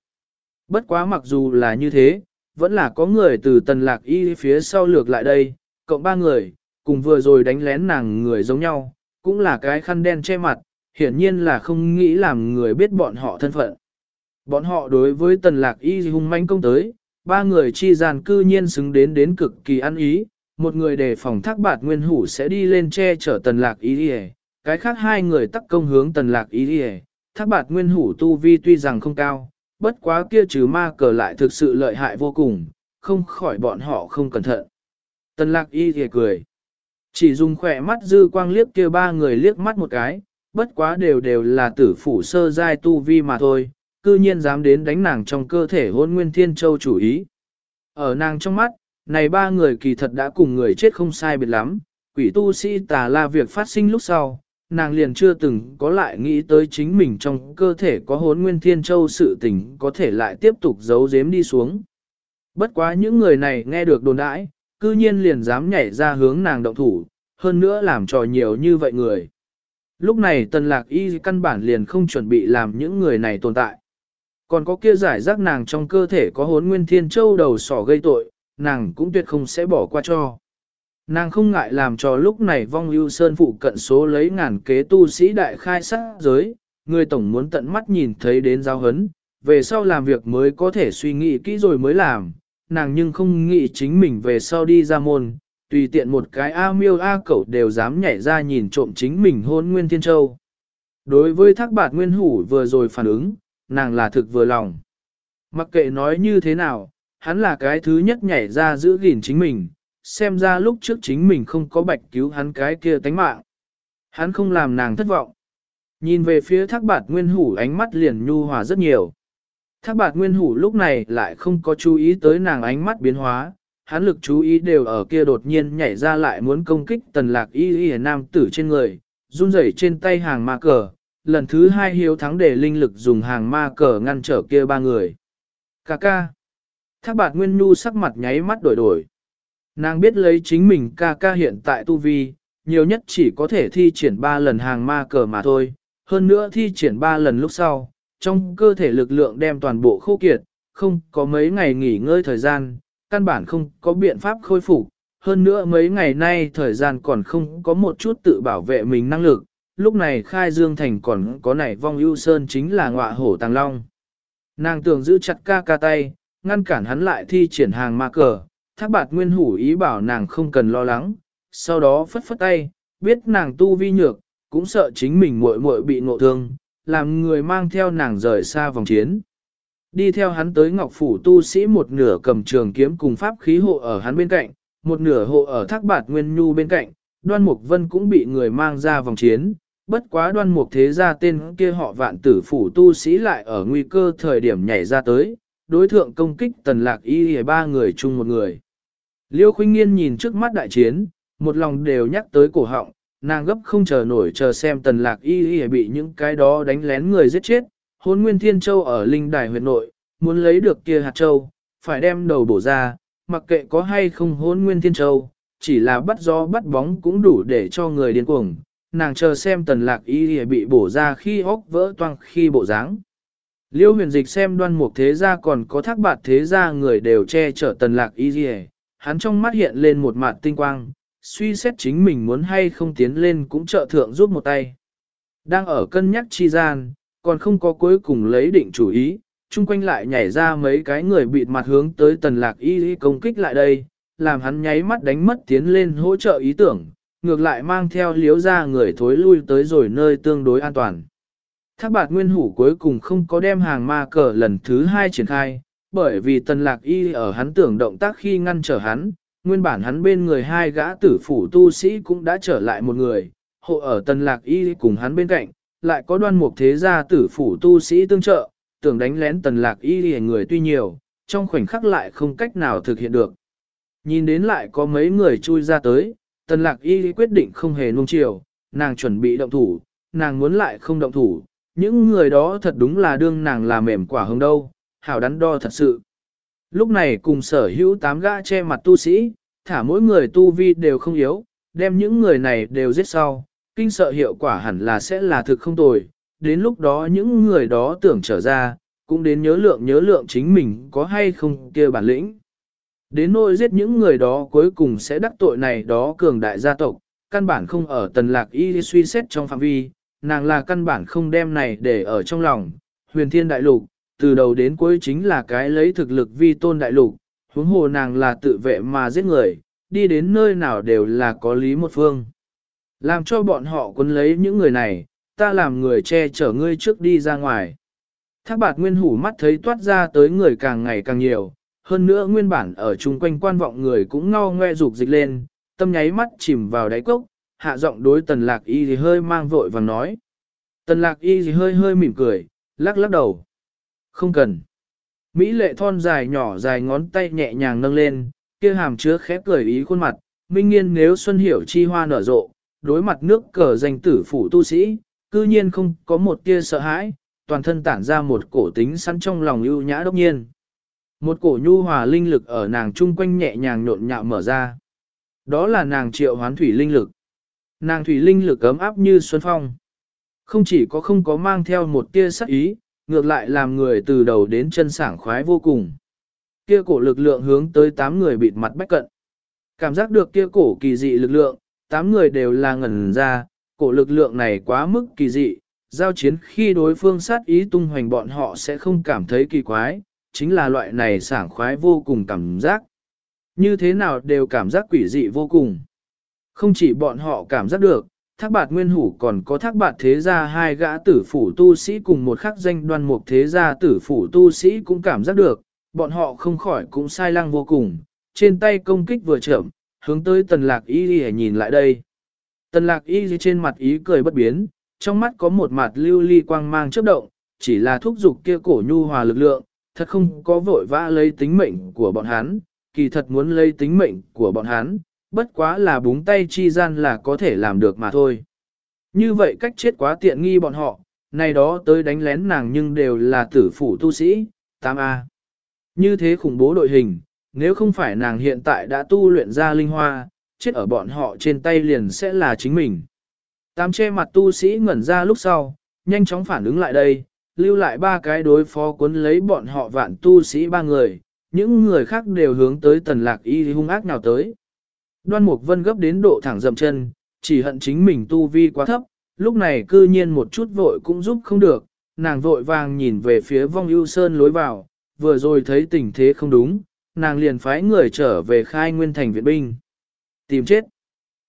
Bất quá mặc dù là như thế, vẫn là có người từ tần lạc y phía sau lược lại đây, cộng ba người, cùng vừa rồi đánh lén nàng người giống nhau, cũng là cái khăn đen che mặt, hiển nhiên là không nghĩ làm người biết bọn họ thân phận. Bọn họ đối với tần lạc y hung manh công tới, ba người chi gian cư nhiên xứng đến đến cực kỳ ăn ý, một người đề phòng thác bạt nguyên hủ sẽ đi lên che chở tần lạc y hề, cái khác hai người tắc công hướng tần lạc y hề, thác bạt nguyên hủ tu vi tuy rằng không cao, bất quá kia trừ ma cờ lại thực sự lợi hại vô cùng, không khỏi bọn họ không cẩn thận. Tần lạc y hề cười. Chỉ dùng khỏe mắt dư quang liếc kia ba người liếc mắt một cái, bất quá đều đều là tử phủ sơ giai tu vi mà thôi, cư nhiên dám đến đánh nàng trong cơ thể hôn nguyên thiên châu chủ ý. Ở nàng trong mắt, này ba người kỳ thật đã cùng người chết không sai biệt lắm, quỷ tu sĩ tà la việc phát sinh lúc sau, nàng liền chưa từng có lại nghĩ tới chính mình trong cơ thể có hốn nguyên thiên châu sự tình có thể lại tiếp tục giấu giếm đi xuống. Bất quá những người này nghe được đồn đãi, cư nhiên liền dám nhảy ra hướng nàng động thủ, hơn nữa làm trò nhiều như vậy người. Lúc này tần lạc y căn bản liền không chuẩn bị làm những người này tồn tại. Còn có kia giải rác nàng trong cơ thể có hốn nguyên thiên châu đầu sỏ gây tội, nàng cũng tuyệt không sẽ bỏ qua cho. Nàng không ngại làm cho lúc này vong lưu sơn phụ cận số lấy ngàn kế tu sĩ đại khai sát giới, người tổng muốn tận mắt nhìn thấy đến giao hấn, về sau làm việc mới có thể suy nghĩ kỹ rồi mới làm, nàng nhưng không nghĩ chính mình về sau đi ra môn, tùy tiện một cái A miêu A cẩu đều dám nhảy ra nhìn trộm chính mình hôn Nguyên Thiên Châu. Đối với thác bạt Nguyên Hủ vừa rồi phản ứng, nàng là thực vừa lòng. Mặc kệ nói như thế nào, hắn là cái thứ nhất nhảy ra giữ gìn chính mình, xem ra lúc trước chính mình không có bạch cứu hắn cái kia tánh mạng. Hắn không làm nàng thất vọng. Nhìn về phía thác bạt Nguyên Hủ ánh mắt liền nhu hòa rất nhiều. Thác bạt Nguyên Hủ lúc này lại không có chú ý tới nàng ánh mắt biến hóa, hắn lực chú ý đều ở kia đột nhiên nhảy ra lại muốn công kích tần lạc y y nam tử trên người, run rẩy trên tay hàng ma cờ, lần thứ hai hiếu thắng để linh lực dùng hàng ma cờ ngăn trở kia ba người. Cà ca. Thác bạt Nguyên Nhu sắc mặt nháy mắt đổi đổi. Nàng biết lấy chính mình ca ca hiện tại tu vi, nhiều nhất chỉ có thể thi triển ba lần hàng ma cờ mà thôi, hơn nữa thi triển ba lần lúc sau, trong cơ thể lực lượng đem toàn bộ khô kiệt, không có mấy ngày nghỉ ngơi thời gian, căn bản không có biện pháp khôi phục. Hơn nữa mấy ngày nay thời gian còn không có một chút tự bảo vệ mình năng lực, lúc này khai dương thành còn có nảy vong ưu sơn chính là ngọa hổ tàng long. Nàng tưởng giữ chặt ca ca tay, ngăn cản hắn lại thi triển hàng ma cờ, thác bạt nguyên hủ ý bảo nàng không cần lo lắng, sau đó phất phất tay, biết nàng tu vi nhược, cũng sợ chính mình muội muội bị ngộ thương, làm người mang theo nàng rời xa vòng chiến. Đi theo hắn tới Ngọc Phủ tu sĩ một nửa cầm trường kiếm cùng pháp khí hộ ở hắn bên cạnh, một nửa hộ ở thác bạt nguyên nhu bên cạnh, đoan mục vân cũng bị người mang ra vòng chiến. Bất quá đoan mục thế gia tên kia họ vạn tử phủ tu sĩ lại ở nguy cơ thời điểm nhảy ra tới, đối thượng công kích tần lạc y hề ba người chung một người. Liêu khuynh nghiên nhìn trước mắt đại chiến, một lòng đều nhắc tới cổ họng, nàng gấp không chờ nổi chờ xem tần lạc y hề bị những cái đó đánh lén người giết chết. Hôn Nguyên Thiên Châu ở Linh Đài huyệt nội, muốn lấy được kia hạt châu, phải đem đầu bổ ra, mặc kệ có hay không hôn Nguyên Thiên Châu, chỉ là bắt gió bắt bóng cũng đủ để cho người điên cuồng. Nàng chờ xem tần lạc y y bị bổ ra khi hốc vỡ toang khi bộ dáng. Liêu huyền dịch xem đoan mục thế gia còn có thác bạt thế gia người đều che chở tần lạc y y hắn trong mắt hiện lên một mặt tinh quang, suy xét chính mình muốn hay không tiến lên cũng trợ thượng giúp một tay. Đang ở cân nhắc chi gian, còn không có cuối cùng lấy định chủ ý, chung quanh lại nhảy ra mấy cái người bịt mặt hướng tới tần lạc y công kích lại đây, làm hắn nháy mắt đánh mất tiến lên hỗ trợ ý tưởng, ngược lại mang theo liếu ra người thối lui tới rồi nơi tương đối an toàn. Thác bạt nguyên hủ cuối cùng không có đem hàng ma cờ lần thứ hai triển khai, bởi vì tần lạc y ở hắn tưởng động tác khi ngăn trở hắn, nguyên bản hắn bên người hai gã tử phủ tu sĩ cũng đã trở lại một người, hộ ở tần lạc y cùng hắn bên cạnh, lại có đoan mục thế gia tử phủ tu sĩ tương trợ, tưởng đánh lén tần lạc y người tuy nhiều, trong khoảnh khắc lại không cách nào thực hiện được. Nhìn đến lại có mấy người chui ra tới, tần lạc y quyết định không hề nuông chiều, nàng chuẩn bị động thủ, nàng muốn lại không động thủ, những người đó thật đúng là đương nàng là mềm quả hồng đâu, hảo đắn đo thật sự. Lúc này cùng sở hữu tám gã che mặt tu sĩ, thả mỗi người tu vi đều không yếu, đem những người này đều giết sau, kinh sợ hiệu quả hẳn là sẽ là thực không tồi, đến lúc đó những người đó tưởng trở ra, cũng đến nhớ lượng nhớ lượng chính mình có hay không kia bản lĩnh. Đến nỗi giết những người đó cuối cùng sẽ đắc tội này đó cường đại gia tộc, căn bản không ở tần lạc y suy xét trong phạm vi, nàng là căn bản không đem này để ở trong lòng, huyền thiên đại lục, từ đầu đến cuối chính là cái lấy thực lực vi tôn đại lục, huống hồ nàng là tự vệ mà giết người, đi đến nơi nào đều là có lý một phương. Làm cho bọn họ quấn lấy những người này, ta làm người che chở ngươi trước đi ra ngoài. Thác bạt nguyên hủ mắt thấy toát ra tới người càng ngày càng nhiều, hơn nữa nguyên bản ở chung quanh quan vọng người cũng ngao ngoe rục dịch lên, tâm nháy mắt chìm vào đáy cốc, hạ giọng đối tần lạc y thì hơi mang vội vàng nói. Tần lạc y thì hơi hơi mỉm cười, lắc lắc đầu. Không cần. Mỹ lệ thon dài nhỏ dài ngón tay nhẹ nhàng nâng lên, kia hàm chứa khép cười ý khuôn mặt, minh nghiên nếu xuân hiểu chi hoa nở rộ, đối mặt nước cờ danh tử phủ tu sĩ, cư nhiên không có một tia sợ hãi, toàn thân tản ra một cổ tính sẵn trong lòng ưu nhã đốc nhiên. Một cổ nhu hòa linh lực ở nàng chung quanh nhẹ nhàng nhộn nhạo mở ra. Đó là nàng triệu hoán thủy linh lực. Nàng thủy linh lực ấm áp như xuân phong. Không chỉ có không có mang theo một tia sắc ý, ngược lại làm người từ đầu đến chân sảng khoái vô cùng. Kia cổ lực lượng hướng tới tám người bịt mặt bách cận. Cảm giác được kia cổ kỳ dị lực lượng, tám người đều là ngẩn ra, cổ lực lượng này quá mức kỳ dị, giao chiến khi đối phương sát ý tung hoành bọn họ sẽ không cảm thấy kỳ quái, chính là loại này sảng khoái vô cùng cảm giác. Như thế nào đều cảm giác quỷ dị vô cùng. Không chỉ bọn họ cảm giác được, thác bạt nguyên hủ còn có thác bạt thế gia hai gã tử phủ tu sĩ cùng một khắc danh đoan mục thế gia tử phủ tu sĩ cũng cảm giác được, bọn họ không khỏi cũng sai lăng vô cùng, trên tay công kích vừa chậm, hướng tới tần lạc y ghi nhìn lại đây. Tần lạc y trên mặt ý cười bất biến, trong mắt có một mặt lưu ly quang mang chớp động, chỉ là thúc dục kia cổ nhu hòa lực lượng, thật không có vội vã lấy tính mệnh của bọn hắn, kỳ thật muốn lấy tính mệnh của bọn hắn, bất quá là búng tay chi gian là có thể làm được mà thôi. Như vậy cách chết quá tiện nghi bọn họ, này đó tới đánh lén nàng nhưng đều là tử phủ tu sĩ, 8A. Như thế khủng bố đội hình, nếu không phải nàng hiện tại đã tu luyện ra linh hoa, chết ở bọn họ trên tay liền sẽ là chính mình. Tám che mặt tu sĩ ngẩn ra lúc sau, nhanh chóng phản ứng lại đây, lưu lại ba cái đối phó cuốn lấy bọn họ vạn tu sĩ ba người, những người khác đều hướng tới tần lạc y hung ác nào tới. Đoan Mục Vân gấp đến độ thẳng dậm chân, chỉ hận chính mình tu vi quá thấp, lúc này cư nhiên một chút vội cũng giúp không được, nàng vội vàng nhìn về phía vong ưu sơn lối vào, vừa rồi thấy tình thế không đúng, nàng liền phái người trở về khai nguyên thành viện binh. Tìm chết.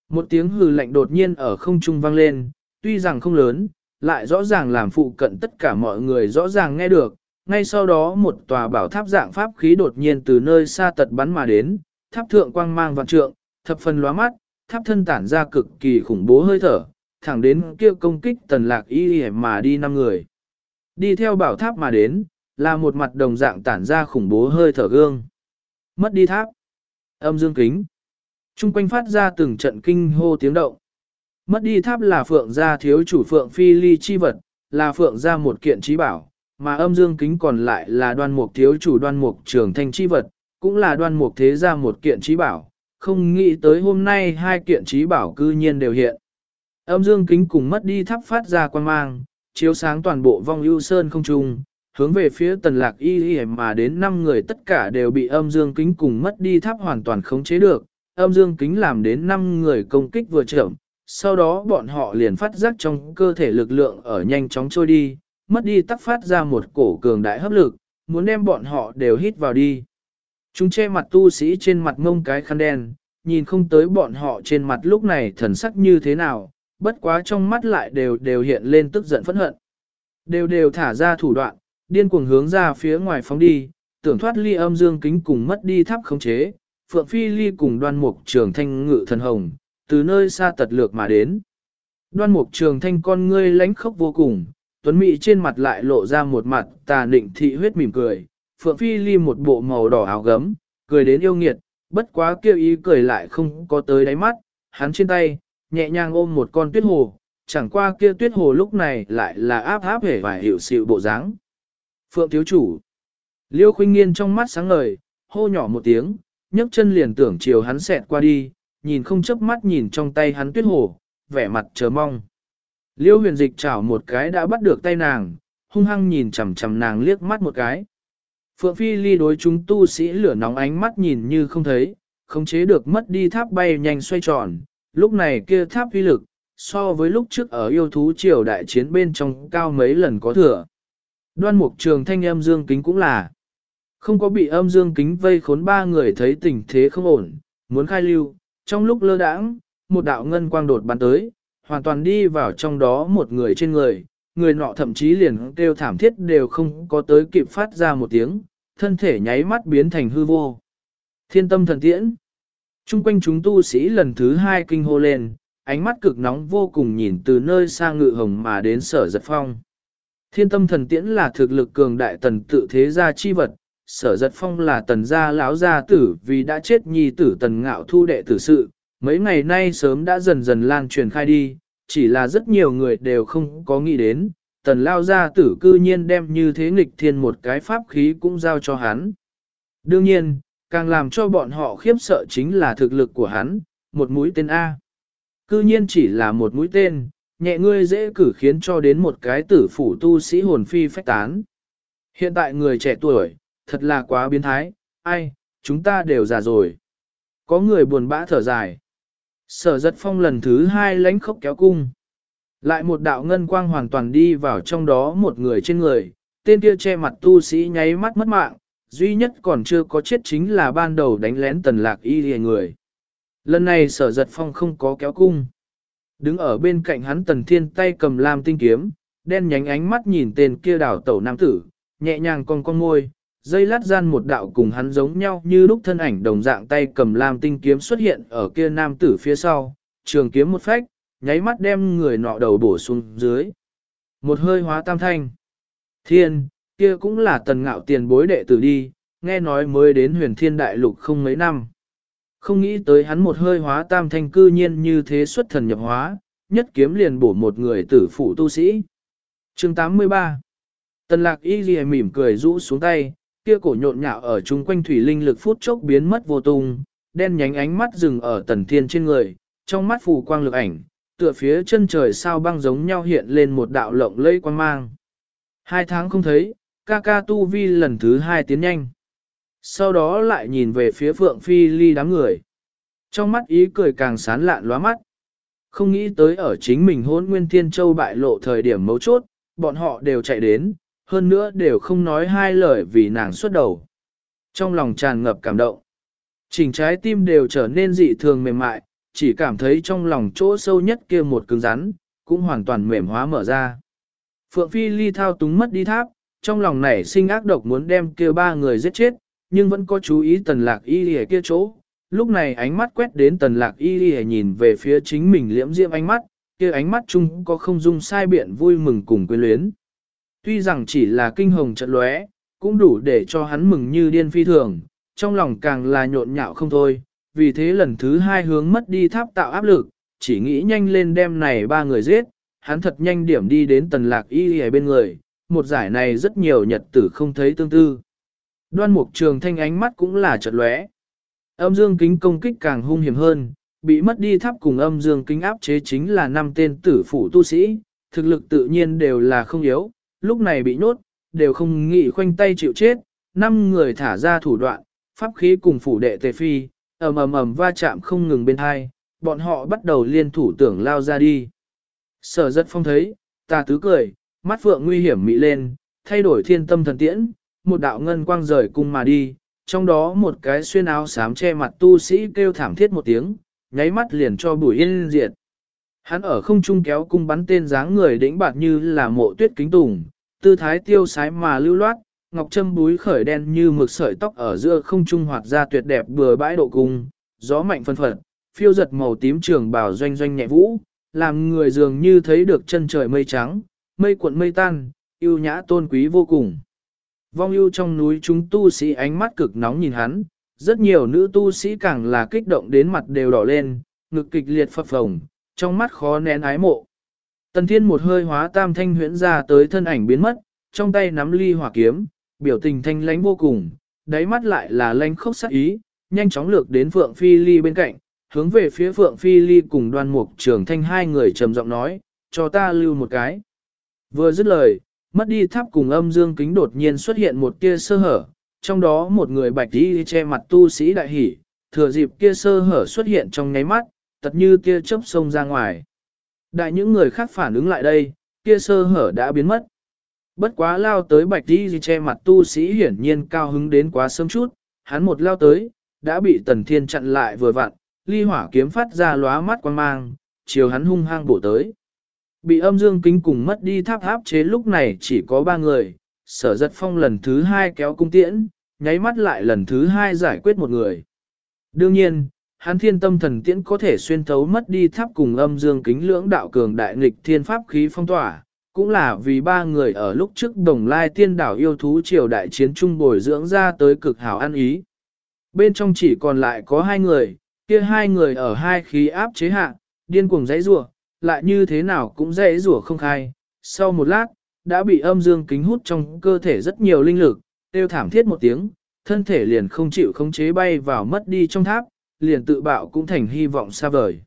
Một tiếng hừ lạnh đột nhiên ở không trung vang lên, tuy rằng không lớn, lại rõ ràng làm phụ cận tất cả mọi người rõ ràng nghe được. Ngay sau đó một tòa bảo tháp dạng pháp khí đột nhiên từ nơi xa tật bắn mà đến, tháp thượng quang mang vạn trượng, thập phần lóa mắt, tháp thân tản ra cực kỳ khủng bố hơi thở, thẳng đến kia công kích tần lạc y mà đi năm người. Đi theo bảo tháp mà đến, là một mặt đồng dạng tản ra khủng bố hơi thở gương. Mất đi tháp. Âm dương kính. Trung quanh phát ra từng trận kinh hô tiếng động. Mất đi tháp là phượng gia thiếu chủ phượng phi ly chi vật, là phượng gia một kiện trí bảo, mà âm dương kính còn lại là đoan mục thiếu chủ đoan mục trường thanh chi vật, cũng là đoan mục thế gia một kiện trí bảo, không nghĩ tới hôm nay hai kiện trí bảo cư nhiên đều hiện. Âm dương kính cùng mất đi thắp phát ra quan mang, chiếu sáng toàn bộ vong ưu sơn không trung, hướng về phía tần lạc y y mà đến 5 người tất cả đều bị âm dương kính cùng mất đi tháp hoàn toàn khống chế được. Âm dương kính làm đến 5 người công kích vừa chậm, sau đó bọn họ liền phát giác trong cơ thể lực lượng ở nhanh chóng trôi đi, mất đi tắc phát ra một cổ cường đại hấp lực, muốn đem bọn họ đều hít vào đi. Chúng che mặt tu sĩ trên mặt ngông cái khăn đen, nhìn không tới bọn họ trên mặt lúc này thần sắc như thế nào, bất quá trong mắt lại đều đều hiện lên tức giận phẫn hận. Đều đều thả ra thủ đoạn, điên cuồng hướng ra phía ngoài phóng đi, tưởng thoát ly âm dương kính cùng mất đi tháp khống chế, Phượng Phi ly cùng đoan mục trường thanh ngự thần hồng, từ nơi xa tật lược mà đến. Đoan mục trường thanh con ngươi lánh khốc vô cùng, tuấn mỹ trên mặt lại lộ ra một mặt tà nịnh thị huyết mỉm cười, Phượng Phi Ly một bộ màu đỏ áo gấm, cười đến yêu nghiệt, bất quá kêu ý cười lại không có tới đáy mắt, hắn trên tay, nhẹ nhàng ôm một con tuyết hồ, chẳng qua kia tuyết hồ lúc này lại là áp áp hề và hiểu sự bộ dáng. Phượng thiếu chủ, Liêu khuynh nghiên trong mắt sáng ngời, hô nhỏ một tiếng, nhấc chân liền tưởng chiều hắn xẹt qua đi, nhìn không chớp mắt nhìn trong tay hắn tuyết hồ, vẻ mặt chờ mong. Liêu huyền dịch chảo một cái đã bắt được tay nàng, hung hăng nhìn chằm chằm nàng liếc mắt một cái. Phượng Phi Ly đối chúng tu sĩ lửa nóng ánh mắt nhìn như không thấy, không chế được mất đi tháp bay nhanh xoay tròn, lúc này kia tháp uy lực, so với lúc trước ở yêu thú triều đại chiến bên trong cao mấy lần có thừa. Đoan mục trường thanh âm dương kính cũng là. Không có bị âm dương kính vây khốn ba người thấy tình thế không ổn, muốn khai lưu, trong lúc lơ đãng, một đạo ngân quang đột bắn tới, hoàn toàn đi vào trong đó một người trên người, người nọ thậm chí liền kêu thảm thiết đều không có tới kịp phát ra một tiếng, thân thể nháy mắt biến thành hư vô. Thiên tâm thần tiễn. Trung quanh chúng tu sĩ lần thứ hai kinh hô lên, ánh mắt cực nóng vô cùng nhìn từ nơi xa ngự hồng mà đến sở giật phong. Thiên tâm thần tiễn là thực lực cường đại tần tự thế gia chi vật, sở giật phong là tần gia lão gia tử vì đã chết nhi tử tần ngạo thu đệ tử sự, mấy ngày nay sớm đã dần dần lan truyền khai đi, chỉ là rất nhiều người đều không có nghĩ đến, tần lao gia tử cư nhiên đem như thế nghịch thiên một cái pháp khí cũng giao cho hắn. Đương nhiên, càng làm cho bọn họ khiếp sợ chính là thực lực của hắn, một mũi tên A. Cư nhiên chỉ là một mũi tên, nhẹ ngươi dễ cử khiến cho đến một cái tử phủ tu sĩ hồn phi phách tán. Hiện tại người trẻ tuổi, thật là quá biến thái, ai, chúng ta đều già rồi. Có người buồn bã thở dài. Sở giật phong lần thứ hai lánh khốc kéo cung. Lại một đạo ngân quang hoàn toàn đi vào trong đó một người trên người, tên kia che mặt tu sĩ nháy mắt mất mạng, duy nhất còn chưa có chết chính là ban đầu đánh lén tần lạc y lìa người. Lần này sở giật phong không có kéo cung. Đứng ở bên cạnh hắn tần thiên tay cầm lam tinh kiếm, đen nhánh ánh mắt nhìn tên kia đảo tẩu nam tử, nhẹ nhàng con con môi, dây lát gian một đạo cùng hắn giống nhau như lúc thân ảnh đồng dạng tay cầm lam tinh kiếm xuất hiện ở kia nam tử phía sau, trường kiếm một phách, nháy mắt đem người nọ đầu bổ xuống dưới. Một hơi hóa tam thanh. Thiên, kia cũng là tần ngạo tiền bối đệ tử đi, nghe nói mới đến huyền thiên đại lục không mấy năm. Không nghĩ tới hắn một hơi hóa tam thanh cư nhiên như thế xuất thần nhập hóa, nhất kiếm liền bổ một người tử phụ tu sĩ. chương 83 Tần lạc y ghi mỉm cười rũ xuống tay, kia cổ nhộn nhạo ở chung quanh thủy linh lực phút chốc biến mất vô tung, đen nhánh ánh mắt dừng ở tần thiên trên người, trong mắt phù quang lực ảnh, tựa phía chân trời sao băng giống nhau hiện lên một đạo lộng lây quang mang. Hai tháng không thấy, ca ca tu vi lần thứ hai tiến nhanh. Sau đó lại nhìn về phía phượng phi ly đám người. Trong mắt ý cười càng sán lạn lóa mắt. Không nghĩ tới ở chính mình hôn nguyên thiên châu bại lộ thời điểm mấu chốt, bọn họ đều chạy đến, hơn nữa đều không nói hai lời vì nàng xuất đầu. Trong lòng tràn ngập cảm động. Chỉnh trái tim đều trở nên dị thường mềm mại, chỉ cảm thấy trong lòng chỗ sâu nhất kia một cứng rắn, cũng hoàn toàn mềm hóa mở ra. Phượng Phi Ly thao túng mất đi tháp, trong lòng nảy sinh ác độc muốn đem kia ba người giết chết, nhưng vẫn có chú ý tần lạc y ở kia chỗ. Lúc này ánh mắt quét đến tần lạc y nhìn về phía chính mình liễm diễm ánh mắt, kia ánh mắt chung có không dung sai biện vui mừng cùng quyến luyến. Tuy rằng chỉ là kinh hồng trận lóe, cũng đủ để cho hắn mừng như điên phi thường, trong lòng càng là nhộn nhạo không thôi, vì thế lần thứ hai hướng mất đi tháp tạo áp lực, chỉ nghĩ nhanh lên đem này ba người giết, hắn thật nhanh điểm đi đến tần lạc y ở bên người, một giải này rất nhiều nhật tử không thấy tương tư. Đoan mục trường thanh ánh mắt cũng là chợt lóe. Âm dương kính công kích càng hung hiểm hơn, bị mất đi tháp cùng âm dương kính áp chế chính là năm tên tử phủ tu sĩ, thực lực tự nhiên đều là không yếu, lúc này bị nhốt, đều không nghĩ khoanh tay chịu chết, năm người thả ra thủ đoạn, pháp khí cùng phủ đệ tề phi, ầm ầm ầm va chạm không ngừng bên hai, bọn họ bắt đầu liên thủ tưởng lao ra đi. Sở rất phong thấy, ta tứ cười, mắt phượng nguy hiểm mị lên, thay đổi thiên tâm thần tiễn, một đạo ngân quang rời cung mà đi, trong đó một cái xuyên áo xám che mặt tu sĩ kêu thảm thiết một tiếng, nháy mắt liền cho bùi yên diệt. Hắn ở không trung kéo cung bắn tên dáng người đĩnh bạt như là mộ tuyết kính tùng, tư thái tiêu sái mà lưu loát, ngọc châm búi khởi đen như mực sợi tóc ở giữa không trung hoạt ra tuyệt đẹp bừa bãi độ cung, gió mạnh phân phật, phiêu giật màu tím trường bào doanh doanh nhẹ vũ, làm người dường như thấy được chân trời mây trắng, mây cuộn mây tan, yêu nhã tôn quý vô cùng. Vong yêu trong núi chúng tu sĩ ánh mắt cực nóng nhìn hắn, rất nhiều nữ tu sĩ càng là kích động đến mặt đều đỏ lên, ngực kịch liệt phập phồng, trong mắt khó nén ái mộ. Tần thiên một hơi hóa tam thanh huyễn ra tới thân ảnh biến mất, trong tay nắm ly hỏa kiếm, biểu tình thanh lánh vô cùng, đáy mắt lại là lanh khốc sắc ý, nhanh chóng lược đến Phượng Phi Ly bên cạnh, hướng về phía Phượng Phi Ly cùng đoan mục trường thanh hai người trầm giọng nói, cho ta lưu một cái. Vừa dứt lời, mất đi tháp cùng âm dương kính đột nhiên xuất hiện một tia sơ hở, trong đó một người bạch đi che mặt tu sĩ đại hỉ, thừa dịp kia sơ hở xuất hiện trong nháy mắt, tật như tia chớp sông ra ngoài. Đại những người khác phản ứng lại đây, kia sơ hở đã biến mất. Bất quá lao tới bạch đi che mặt tu sĩ hiển nhiên cao hứng đến quá sớm chút, hắn một lao tới, đã bị tần thiên chặn lại vừa vặn, ly hỏa kiếm phát ra lóa mắt quan mang, chiều hắn hung hăng bổ tới. Bị âm dương kính cùng mất đi tháp áp chế lúc này chỉ có ba người, sở giật phong lần thứ hai kéo cung tiễn, nháy mắt lại lần thứ hai giải quyết một người. Đương nhiên, hắn thiên tâm thần tiễn có thể xuyên thấu mất đi tháp cùng âm dương kính lưỡng đạo cường đại nghịch thiên pháp khí phong tỏa, cũng là vì ba người ở lúc trước đồng lai tiên đảo yêu thú triều đại chiến trung bồi dưỡng ra tới cực hảo ăn ý. Bên trong chỉ còn lại có hai người, kia hai người ở hai khí áp chế hạ, điên cuồng dãy rủa, lại như thế nào cũng dãy rủa không khai. Sau một lát, đã bị âm dương kính hút trong cơ thể rất nhiều linh lực, tiêu thảm thiết một tiếng, thân thể liền không chịu khống chế bay vào mất đi trong tháp, liền tự bạo cũng thành hy vọng xa vời.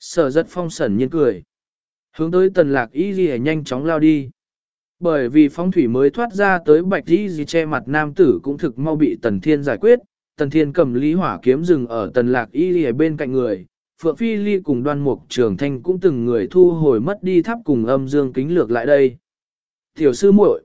Sở rất phong sẩn nhiên cười. Hướng tới tần lạc y ghi nhanh chóng lao đi. Bởi vì phong thủy mới thoát ra tới bạch y gì che mặt nam tử cũng thực mau bị tần thiên giải quyết, tần thiên cầm lý hỏa kiếm rừng ở tần lạc y ghi bên cạnh người. Phượng Phi Ly cùng đoan mục trường thanh cũng từng người thu hồi mất đi tháp cùng âm dương kính lược lại đây. Tiểu sư muội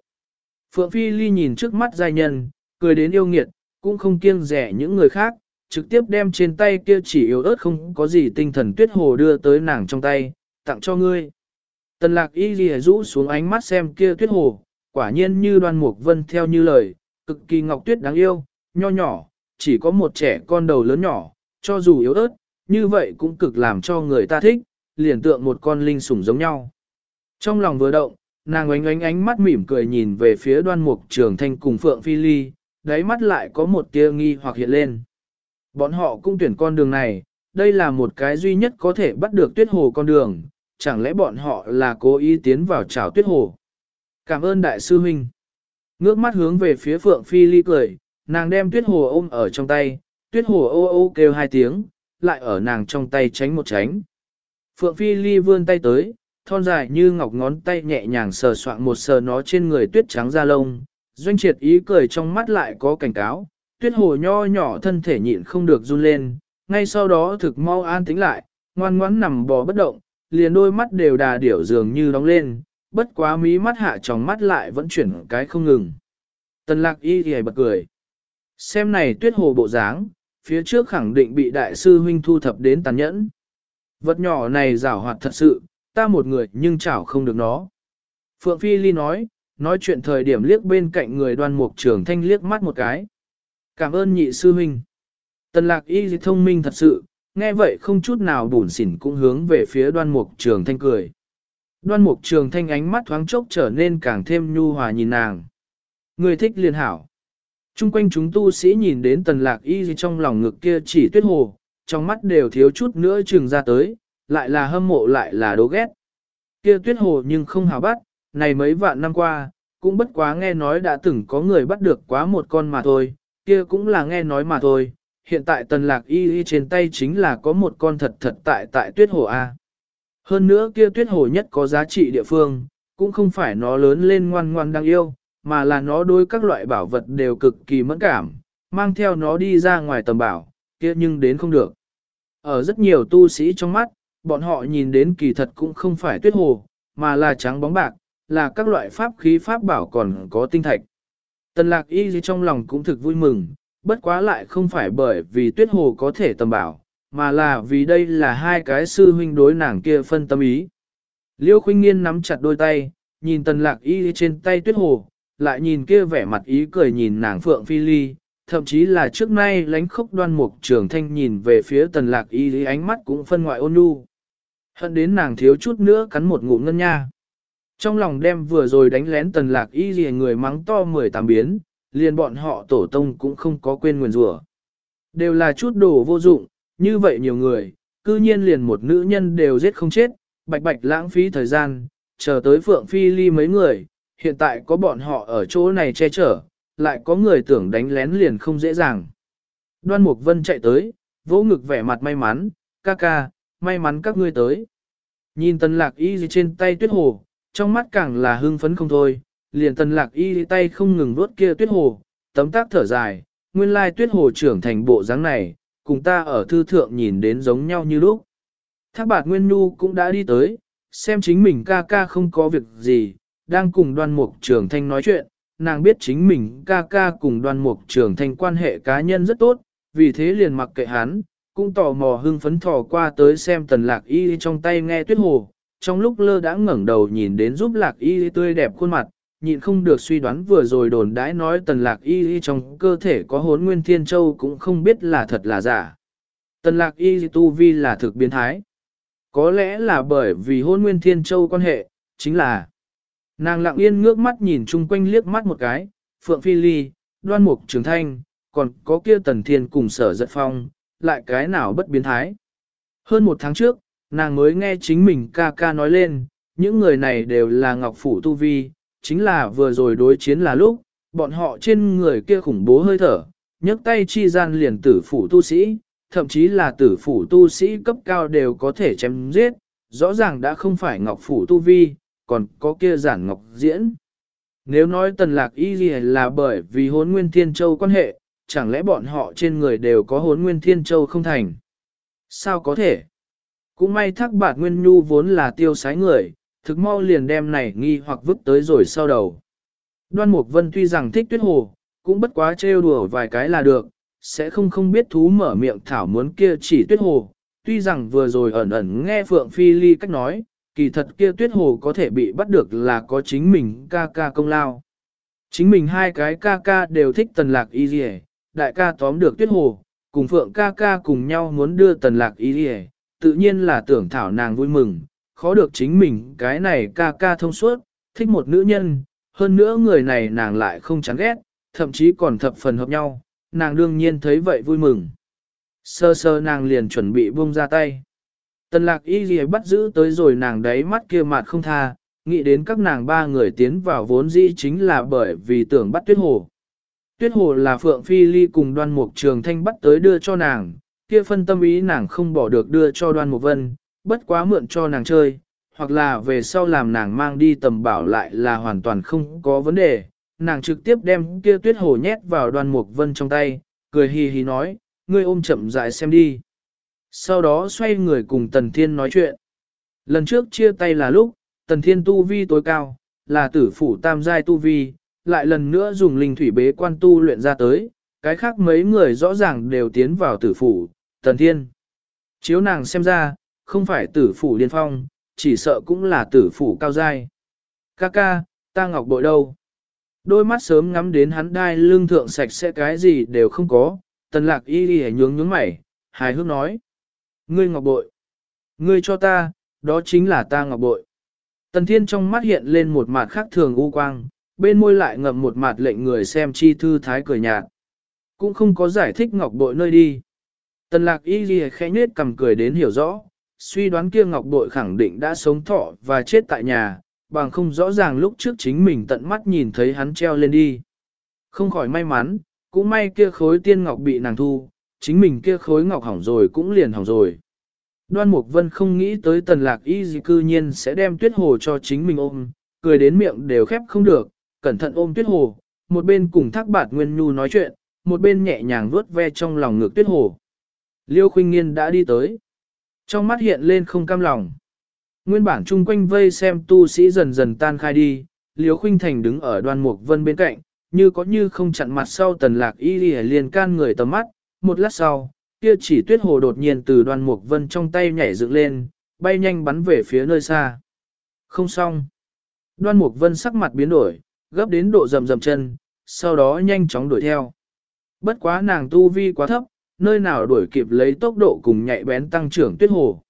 Phượng Phi Ly nhìn trước mắt giai nhân, cười đến yêu nghiệt, cũng không kiêng rẻ những người khác, trực tiếp đem trên tay kia chỉ yếu ớt không có gì tinh thần tuyết hồ đưa tới nàng trong tay, tặng cho ngươi. Tần lạc y ghi rũ xuống ánh mắt xem kia tuyết hồ, quả nhiên như đoan mục vân theo như lời, cực kỳ ngọc tuyết đáng yêu, nho nhỏ, chỉ có một trẻ con đầu lớn nhỏ, cho dù yếu ớt, như vậy cũng cực làm cho người ta thích, liền tượng một con linh sủng giống nhau. Trong lòng vừa động, nàng ánh ánh ánh mắt mỉm cười nhìn về phía đoan mục trường thanh cùng Phượng Phi Ly, đáy mắt lại có một tia nghi hoặc hiện lên. Bọn họ cũng tuyển con đường này, đây là một cái duy nhất có thể bắt được tuyết hồ con đường, chẳng lẽ bọn họ là cố ý tiến vào trào tuyết hồ. Cảm ơn đại sư huynh. Ngước mắt hướng về phía Phượng Phi Ly cười, nàng đem tuyết hồ ôm ở trong tay, tuyết hồ ô ô kêu hai tiếng, lại ở nàng trong tay tránh một tránh. Phượng Phi Ly vươn tay tới, thon dài như ngọc ngón tay nhẹ nhàng sờ soạn một sờ nó trên người tuyết trắng da lông, doanh triệt ý cười trong mắt lại có cảnh cáo, tuyết hồ nho nhỏ thân thể nhịn không được run lên, ngay sau đó thực mau an tĩnh lại, ngoan ngoãn nằm bò bất động, liền đôi mắt đều đà điểu dường như đóng lên, bất quá mí mắt hạ tròng mắt lại vẫn chuyển cái không ngừng. Tần lạc y thì bật cười. Xem này tuyết hồ bộ dáng, phía trước khẳng định bị đại sư huynh thu thập đến tàn nhẫn. Vật nhỏ này rảo hoạt thật sự, ta một người nhưng chảo không được nó. Phượng Phi Ly nói, nói chuyện thời điểm liếc bên cạnh người đoan mục trường thanh liếc mắt một cái. Cảm ơn nhị sư huynh. Tần lạc y thông minh thật sự, nghe vậy không chút nào bùn xỉn cũng hướng về phía đoan mục trường thanh cười. Đoan mục trường thanh ánh mắt thoáng chốc trở nên càng thêm nhu hòa nhìn nàng. Người thích liền hảo. Trung quanh chúng tu sĩ nhìn đến tần lạc y trong lòng ngực kia chỉ tuyết hồ, trong mắt đều thiếu chút nữa trừng ra tới, lại là hâm mộ lại là đố ghét. Kia tuyết hồ nhưng không hào bắt, này mấy vạn năm qua, cũng bất quá nghe nói đã từng có người bắt được quá một con mà thôi, kia cũng là nghe nói mà thôi. Hiện tại tần lạc y y trên tay chính là có một con thật thật tại tại tuyết hồ A. Hơn nữa kia tuyết hồ nhất có giá trị địa phương, cũng không phải nó lớn lên ngoan ngoan đáng yêu, mà là nó đối các loại bảo vật đều cực kỳ mẫn cảm, mang theo nó đi ra ngoài tầm bảo, kia nhưng đến không được. Ở rất nhiều tu sĩ trong mắt, bọn họ nhìn đến kỳ thật cũng không phải tuyết hồ, mà là trắng bóng bạc, là các loại pháp khí pháp bảo còn có tinh thạch. Tần lạc y gì trong lòng cũng thực vui mừng, bất quá lại không phải bởi vì tuyết hồ có thể tầm bảo, mà là vì đây là hai cái sư huynh đối nàng kia phân tâm ý. Liêu khuynh nghiên nắm chặt đôi tay, nhìn tần lạc y trên tay tuyết hồ, lại nhìn kia vẻ mặt ý cười nhìn nàng phượng phi ly, thậm chí là trước nay lánh khốc đoan mục trường thanh nhìn về phía tần lạc y ánh mắt cũng phân ngoại ôn nhu. Hận đến nàng thiếu chút nữa cắn một ngụm ngân nha. Trong lòng đem vừa rồi đánh lén tần lạc y gì người mắng to 18 biến, liền bọn họ tổ tông cũng không có quên nguyền rủa Đều là chút đồ vô dụng, như vậy nhiều người, cư nhiên liền một nữ nhân đều giết không chết, bạch bạch lãng phí thời gian, chờ tới Phượng Phi Ly mấy người, hiện tại có bọn họ ở chỗ này che chở, lại có người tưởng đánh lén liền không dễ dàng. Đoan Mục Vân chạy tới, vỗ ngực vẻ mặt may mắn, ca ca, may mắn các ngươi tới. Nhìn tần lạc y trên tay tuyết hồ, trong mắt càng là hưng phấn không thôi, liền tần lạc y tay không ngừng vuốt kia tuyết hồ, tấm tác thở dài, nguyên lai tuyết hồ trưởng thành bộ dáng này, cùng ta ở thư thượng nhìn đến giống nhau như lúc. Thác bạt Nguyên Nhu cũng đã đi tới, xem chính mình ca ca không có việc gì, đang cùng đoan mục trường thanh nói chuyện, nàng biết chính mình ca ca cùng đoan mục trường thanh quan hệ cá nhân rất tốt, vì thế liền mặc kệ hắn, cũng tò mò hưng phấn thò qua tới xem tần lạc y trong tay nghe tuyết hồ, trong lúc lơ đã ngẩng đầu nhìn đến giúp lạc y tươi đẹp khuôn mặt, nhịn không được suy đoán vừa rồi đồn đãi nói tần lạc y trong cơ thể có hốn nguyên thiên châu cũng không biết là thật là giả. Tần lạc y tu vi là thực biến thái. Có lẽ là bởi vì hôn nguyên thiên châu quan hệ, chính là nàng lặng yên ngước mắt nhìn chung quanh liếc mắt một cái, phượng phi ly, đoan mục trường thanh, còn có kia tần thiên cùng sở giật phong, lại cái nào bất biến thái. Hơn một tháng trước, nàng mới nghe chính mình ca ca nói lên, những người này đều là ngọc phủ tu vi, chính là vừa rồi đối chiến là lúc, bọn họ trên người kia khủng bố hơi thở, nhấc tay chi gian liền tử phủ tu sĩ, thậm chí là tử phủ tu sĩ cấp cao đều có thể chém giết, rõ ràng đã không phải ngọc phủ tu vi, còn có kia giản ngọc diễn. Nếu nói tần lạc y gì là bởi vì hốn nguyên thiên châu quan hệ, chẳng lẽ bọn họ trên người đều có hốn nguyên thiên châu không thành? Sao có thể? Cũng may thắc bạt nguyên nhu vốn là tiêu sái người, thực mau liền đem này nghi hoặc vứt tới rồi sau đầu. Đoan Mục Vân tuy rằng thích tuyết hồ, cũng bất quá trêu đùa vài cái là được, sẽ không không biết thú mở miệng thảo muốn kia chỉ tuyết hồ. Tuy rằng vừa rồi ẩn ẩn nghe Phượng Phi Ly cách nói, kỳ thật kia tuyết hồ có thể bị bắt được là có chính mình ca ca công lao. Chính mình hai cái ca ca đều thích tần lạc y dì đại ca tóm được tuyết hồ, cùng Phượng ca ca cùng nhau muốn đưa tần lạc y dì tự nhiên là tưởng thảo nàng vui mừng, khó được chính mình cái này ca ca thông suốt, thích một nữ nhân, hơn nữa người này nàng lại không chán ghét, thậm chí còn thập phần hợp nhau, nàng đương nhiên thấy vậy vui mừng. Sơ sơ nàng liền chuẩn bị buông ra tay. Tần lạc y gì bắt giữ tới rồi nàng đáy mắt kia mặt không tha, nghĩ đến các nàng ba người tiến vào vốn dĩ chính là bởi vì tưởng bắt tuyết hồ. Tuyết hồ là Phượng Phi Ly cùng đoan mục trường thanh bắt tới đưa cho nàng, kia phân tâm ý nàng không bỏ được đưa cho đoan mục vân, bất quá mượn cho nàng chơi, hoặc là về sau làm nàng mang đi tầm bảo lại là hoàn toàn không có vấn đề. Nàng trực tiếp đem kia tuyết hồ nhét vào đoan mục vân trong tay, cười hì hì nói, ngươi ôm chậm dại xem đi. Sau đó xoay người cùng Tần Thiên nói chuyện. Lần trước chia tay là lúc, Tần Thiên tu vi tối cao, là tử phủ tam giai tu vi, lại lần nữa dùng linh thủy bế quan tu luyện ra tới, cái khác mấy người rõ ràng đều tiến vào tử phủ, Tần Thiên. Chiếu nàng xem ra, không phải tử phủ điên phong, chỉ sợ cũng là tử phủ cao giai. Ca ca, ta ngọc bội đâu? Đôi mắt sớm ngắm đến hắn đai lưng thượng sạch sẽ cái gì đều không có, tần lạc y y nhướng nhướng mày, hài hước nói. Ngươi ngọc bội. Ngươi cho ta, đó chính là ta ngọc bội. Tần thiên trong mắt hiện lên một mặt khác thường u quang, bên môi lại ngậm một mặt lệnh người xem chi thư thái cười nhạt. Cũng không có giải thích ngọc bội nơi đi. Tần lạc y ghi khẽ nết cầm cười đến hiểu rõ, suy đoán kia ngọc bội khẳng định đã sống thọ và chết tại nhà, bằng không rõ ràng lúc trước chính mình tận mắt nhìn thấy hắn treo lên đi. Không khỏi may mắn, cũng may kia khối tiên ngọc bị nàng thu, chính mình kia khối ngọc hỏng rồi cũng liền hỏng rồi. Đoan Mục Vân không nghĩ tới tần lạc y gì cư nhiên sẽ đem tuyết hồ cho chính mình ôm, cười đến miệng đều khép không được, cẩn thận ôm tuyết hồ, một bên cùng thác bạt nguyên nhu nói chuyện, một bên nhẹ nhàng vuốt ve trong lòng ngực tuyết hồ. Liêu khuynh nghiên đã đi tới. Trong mắt hiện lên không cam lòng. Nguyên bản chung quanh vây xem tu sĩ dần dần tan khai đi, Liêu khuynh thành đứng ở đoan mục vân bên cạnh, như có như không chặn mặt sau tần lạc y liền can người tầm mắt, một lát sau, kia chỉ tuyết hồ đột nhiên từ đoan mục vân trong tay nhảy dựng lên, bay nhanh bắn về phía nơi xa. Không xong. Đoan mục vân sắc mặt biến đổi, gấp đến độ rầm rầm chân, sau đó nhanh chóng đuổi theo. Bất quá nàng tu vi quá thấp, nơi nào đuổi kịp lấy tốc độ cùng nhạy bén tăng trưởng tuyết hồ.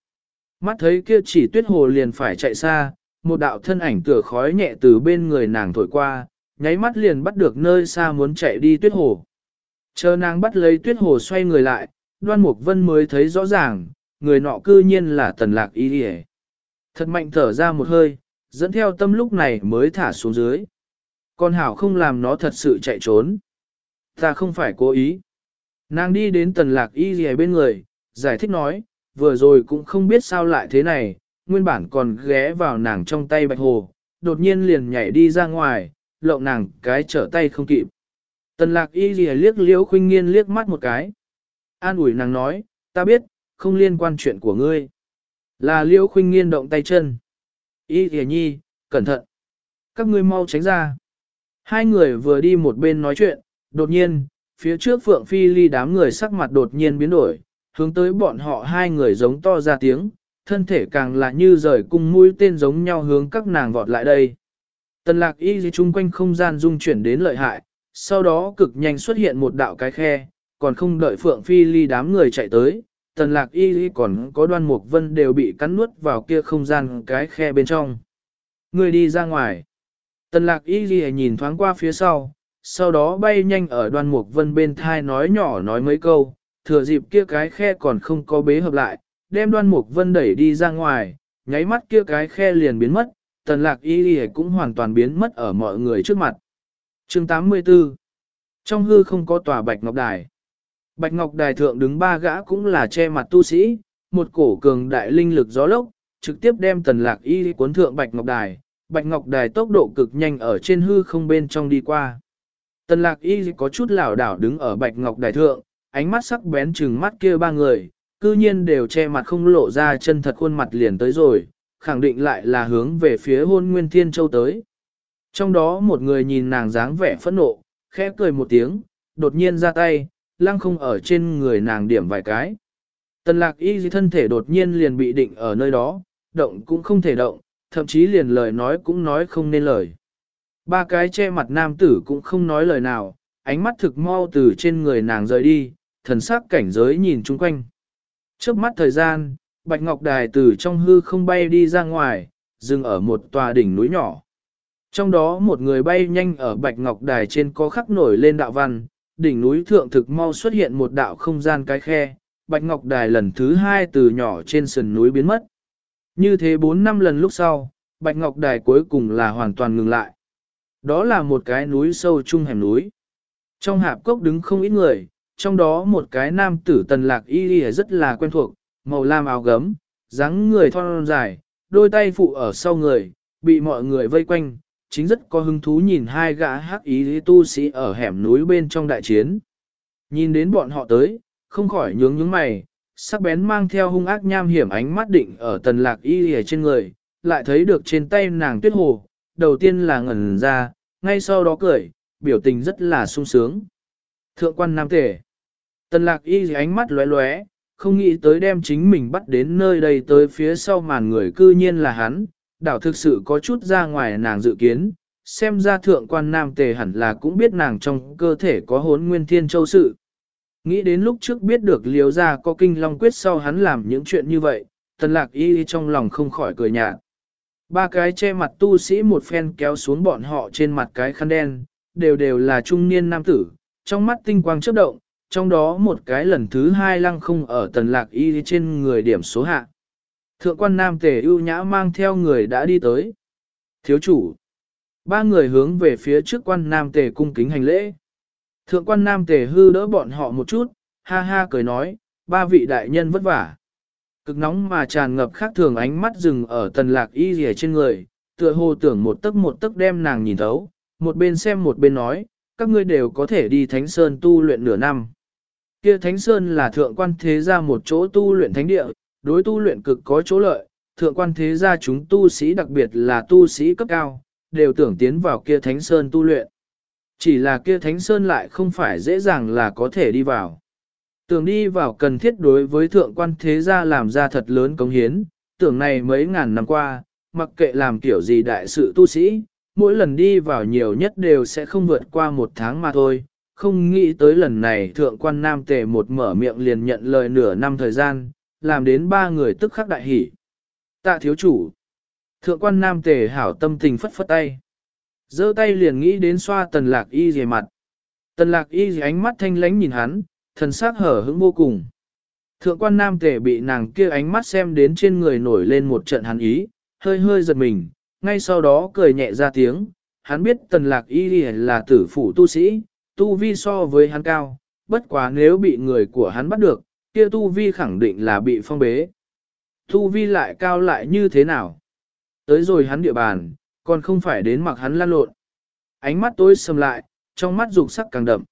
Mắt thấy kia chỉ tuyết hồ liền phải chạy xa, một đạo thân ảnh tựa khói nhẹ từ bên người nàng thổi qua, nháy mắt liền bắt được nơi xa muốn chạy đi tuyết hồ. Chờ nàng bắt lấy tuyết hồ xoay người lại, đoan mục vân mới thấy rõ ràng, người nọ cư nhiên là tần lạc y đi Thật mạnh thở ra một hơi, dẫn theo tâm lúc này mới thả xuống dưới. Con hảo không làm nó thật sự chạy trốn. Ta không phải cố ý. Nàng đi đến tần lạc y gì bên người, giải thích nói, vừa rồi cũng không biết sao lại thế này, nguyên bản còn ghé vào nàng trong tay bạch hồ, đột nhiên liền nhảy đi ra ngoài, lộng nàng cái trở tay không kịp. Tần lạc y gì liếc liễu khuynh nghiên liếc mắt một cái. An ủi nàng nói, ta biết, không liên quan chuyện của ngươi. Là liễu khuynh nghiên động tay chân. Y gì nhi, cẩn thận. các ngươi mau tránh ra. Hai người vừa đi một bên nói chuyện, đột nhiên, phía trước Phượng Phi Ly đám người sắc mặt đột nhiên biến đổi, hướng tới bọn họ hai người giống to ra tiếng, thân thể càng là như rời cung mũi tên giống nhau hướng các nàng vọt lại đây. Tần lạc y dì chung quanh không gian dung chuyển đến lợi hại, sau đó cực nhanh xuất hiện một đạo cái khe, còn không đợi Phượng Phi Ly đám người chạy tới, tần lạc y dì còn có đoan mục vân đều bị cắn nuốt vào kia không gian cái khe bên trong. Người đi ra ngoài. Tần lạc y dì nhìn thoáng qua phía sau, sau đó bay nhanh ở đoan mục vân bên thai nói nhỏ nói mấy câu, thừa dịp kia cái khe còn không có bế hợp lại, đem đoan mục vân đẩy đi ra ngoài, nháy mắt kia cái khe liền biến mất, tần lạc y y cũng hoàn toàn biến mất ở mọi người trước mặt. chương 84 Trong hư không có tòa bạch ngọc đài. Bạch ngọc đài thượng đứng ba gã cũng là che mặt tu sĩ, một cổ cường đại linh lực gió lốc, trực tiếp đem tần lạc y cuốn thượng bạch ngọc đài. Bạch ngọc đài tốc độ cực nhanh ở trên hư không bên trong đi qua. Tần lạc y có chút lảo đảo đứng ở bạch ngọc đài thượng, ánh mắt sắc bén trừng mắt kia ba người, cư nhiên đều che mặt không lộ ra chân thật khuôn mặt liền tới rồi, khẳng định lại là hướng về phía hôn nguyên thiên châu tới. Trong đó một người nhìn nàng dáng vẻ phẫn nộ, khẽ cười một tiếng, đột nhiên ra tay, lăng không ở trên người nàng điểm vài cái. Tần lạc y thân thể đột nhiên liền bị định ở nơi đó, động cũng không thể động, thậm chí liền lời nói cũng nói không nên lời. Ba cái che mặt nam tử cũng không nói lời nào, ánh mắt thực mau từ trên người nàng rời đi, thần sắc cảnh giới nhìn chung quanh. Trước mắt thời gian, Bạch Ngọc Đài từ trong hư không bay đi ra ngoài, dừng ở một tòa đỉnh núi nhỏ. Trong đó một người bay nhanh ở Bạch Ngọc Đài trên có khắc nổi lên đạo văn, đỉnh núi thượng thực mau xuất hiện một đạo không gian cái khe, Bạch Ngọc Đài lần thứ hai từ nhỏ trên sườn núi biến mất. Như thế 4 năm lần lúc sau, Bạch Ngọc Đài cuối cùng là hoàn toàn ngừng lại. Đó là một cái núi sâu chung hẻm núi. Trong hạp cốc đứng không ít người, trong đó một cái nam tử tần lạc y y rất là quen thuộc, màu lam áo gấm, dáng người thon dài, đôi tay phụ ở sau người, bị mọi người vây quanh, chính rất có hứng thú nhìn hai gã hắc ý tu sĩ ở hẻm núi bên trong đại chiến. Nhìn đến bọn họ tới, không khỏi nhướng nhướng mày, sắc bén mang theo hung ác nham hiểm ánh mắt định ở tần lạc y y trên người, lại thấy được trên tay nàng tuyết hồ, đầu tiên là ngẩn ra, ngay sau đó cười, biểu tình rất là sung sướng. Thượng quan nam tể. Tần lạc y ánh mắt lóe lóe, không nghĩ tới đem chính mình bắt đến nơi đây tới phía sau màn người cư nhiên là hắn, đảo thực sự có chút ra ngoài nàng dự kiến, xem ra thượng quan nam tề hẳn là cũng biết nàng trong cơ thể có hốn nguyên thiên châu sự. Nghĩ đến lúc trước biết được liều ra có kinh long quyết sau hắn làm những chuyện như vậy, tần lạc y trong lòng không khỏi cười nhạt. Ba cái che mặt tu sĩ một phen kéo xuống bọn họ trên mặt cái khăn đen, đều đều là trung niên nam tử, trong mắt tinh quang chớp động, trong đó một cái lần thứ hai lăng không ở tần lạc y trên người điểm số hạ. Thượng quan nam tề ưu nhã mang theo người đã đi tới. Thiếu chủ. Ba người hướng về phía trước quan nam tề cung kính hành lễ. Thượng quan nam tề hư đỡ bọn họ một chút, ha ha cười nói, ba vị đại nhân vất vả. Cực nóng mà tràn ngập khác thường ánh mắt dừng ở tần lạc y rìa trên người, tựa hồ tưởng một tấc một tấc đem nàng nhìn thấu, một bên xem một bên nói, các ngươi đều có thể đi Thánh Sơn tu luyện nửa năm. Kia Thánh Sơn là thượng quan thế gia một chỗ tu luyện thánh địa, đối tu luyện cực có chỗ lợi, thượng quan thế gia chúng tu sĩ đặc biệt là tu sĩ cấp cao, đều tưởng tiến vào kia Thánh Sơn tu luyện. Chỉ là kia Thánh Sơn lại không phải dễ dàng là có thể đi vào. Tưởng đi vào cần thiết đối với thượng quan thế gia làm ra thật lớn công hiến, tưởng này mấy ngàn năm qua, mặc kệ làm kiểu gì đại sự tu sĩ, mỗi lần đi vào nhiều nhất đều sẽ không vượt qua một tháng mà thôi. Không nghĩ tới lần này thượng quan nam tề một mở miệng liền nhận lời nửa năm thời gian, làm đến ba người tức khắc đại hỷ. Tạ thiếu chủ. Thượng quan nam tề hảo tâm tình phất phất tay. giơ tay liền nghĩ đến xoa tần lạc y dề mặt. Tần lạc y dề ánh mắt thanh lánh nhìn hắn, thần sắc hở hững vô cùng. Thượng quan nam tề bị nàng kia ánh mắt xem đến trên người nổi lên một trận hắn ý, hơi hơi giật mình, ngay sau đó cười nhẹ ra tiếng, hắn biết tần lạc y là tử phủ tu sĩ, tu vi so với hắn cao, bất quá nếu bị người của hắn bắt được, kia tu vi khẳng định là bị phong bế. Tu vi lại cao lại như thế nào? Tới rồi hắn địa bàn, còn không phải đến mặc hắn lan lộn. Ánh mắt tối sầm lại, trong mắt dục sắc càng đậm.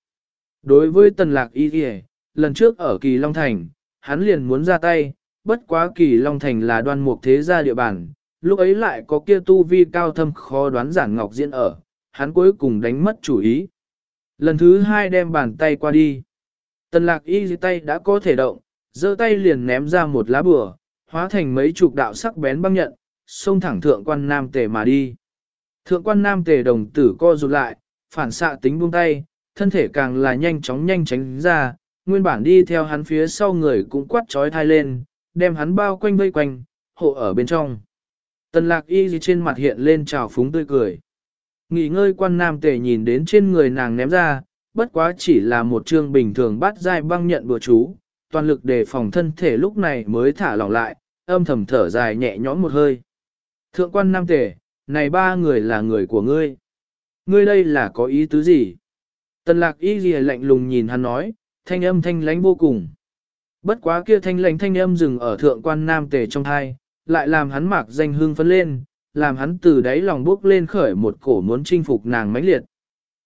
Đối với tần lạc y kìa, lần trước ở kỳ Long Thành, hắn liền muốn ra tay, bất quá kỳ Long Thành là đoan mục thế gia địa bàn, lúc ấy lại có kia tu vi cao thâm khó đoán giản ngọc diễn ở, hắn cuối cùng đánh mất chủ ý. Lần thứ hai đem bàn tay qua đi. Tần lạc y dưới tay đã có thể động, giơ tay liền ném ra một lá bùa, hóa thành mấy chục đạo sắc bén băng nhận, xông thẳng thượng quan nam tề mà đi. Thượng quan nam tề đồng tử co rụt lại, phản xạ tính buông tay, thân thể càng là nhanh chóng nhanh tránh ra, nguyên bản đi theo hắn phía sau người cũng quát trói thai lên, đem hắn bao quanh vây quanh, hộ ở bên trong. Tần lạc y gì trên mặt hiện lên trào phúng tươi cười. Nghỉ ngơi quan nam tề nhìn đến trên người nàng ném ra, bất quá chỉ là một chương bình thường bắt dai băng nhận bùa chú, toàn lực đề phòng thân thể lúc này mới thả lỏng lại, âm thầm thở dài nhẹ nhõm một hơi. Thượng quan nam tề, này ba người là người của ngươi. Ngươi đây là có ý tứ gì? Tần lạc y ghi lạnh lùng nhìn hắn nói, thanh âm thanh lánh vô cùng. Bất quá kia thanh lánh thanh âm dừng ở thượng quan nam tề trong thai, lại làm hắn mạc danh hương phấn lên, làm hắn từ đáy lòng bước lên khởi một cổ muốn chinh phục nàng mãnh liệt.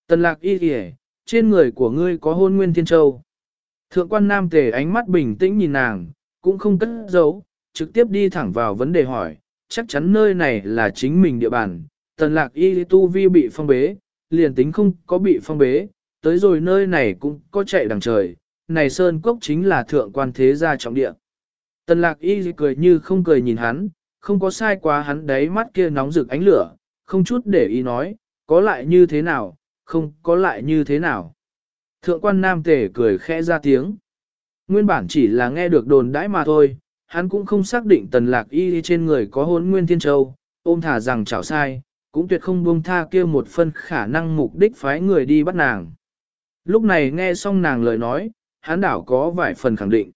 Tần lạc y kìa, trên người của ngươi có hôn nguyên thiên châu. Thượng quan nam tề ánh mắt bình tĩnh nhìn nàng, cũng không cất giấu, trực tiếp đi thẳng vào vấn đề hỏi, chắc chắn nơi này là chính mình địa bàn. Tần lạc y tu vi bị phong bế, liền tính không có bị phong bế, tới rồi nơi này cũng có chạy đằng trời, này sơn cốc chính là thượng quan thế gia trọng địa. Tần lạc y cười như không cười nhìn hắn, không có sai quá hắn đấy mắt kia nóng rực ánh lửa, không chút để ý nói, có lại như thế nào, không có lại như thế nào. Thượng quan nam tể cười khẽ ra tiếng. Nguyên bản chỉ là nghe được đồn đãi mà thôi, hắn cũng không xác định tần lạc y trên người có hôn nguyên thiên châu, ôm thả rằng chảo sai, cũng tuyệt không buông tha kia một phân khả năng mục đích phái người đi bắt nàng. Lúc này nghe xong nàng lời nói, hắn đảo có vài phần khẳng định.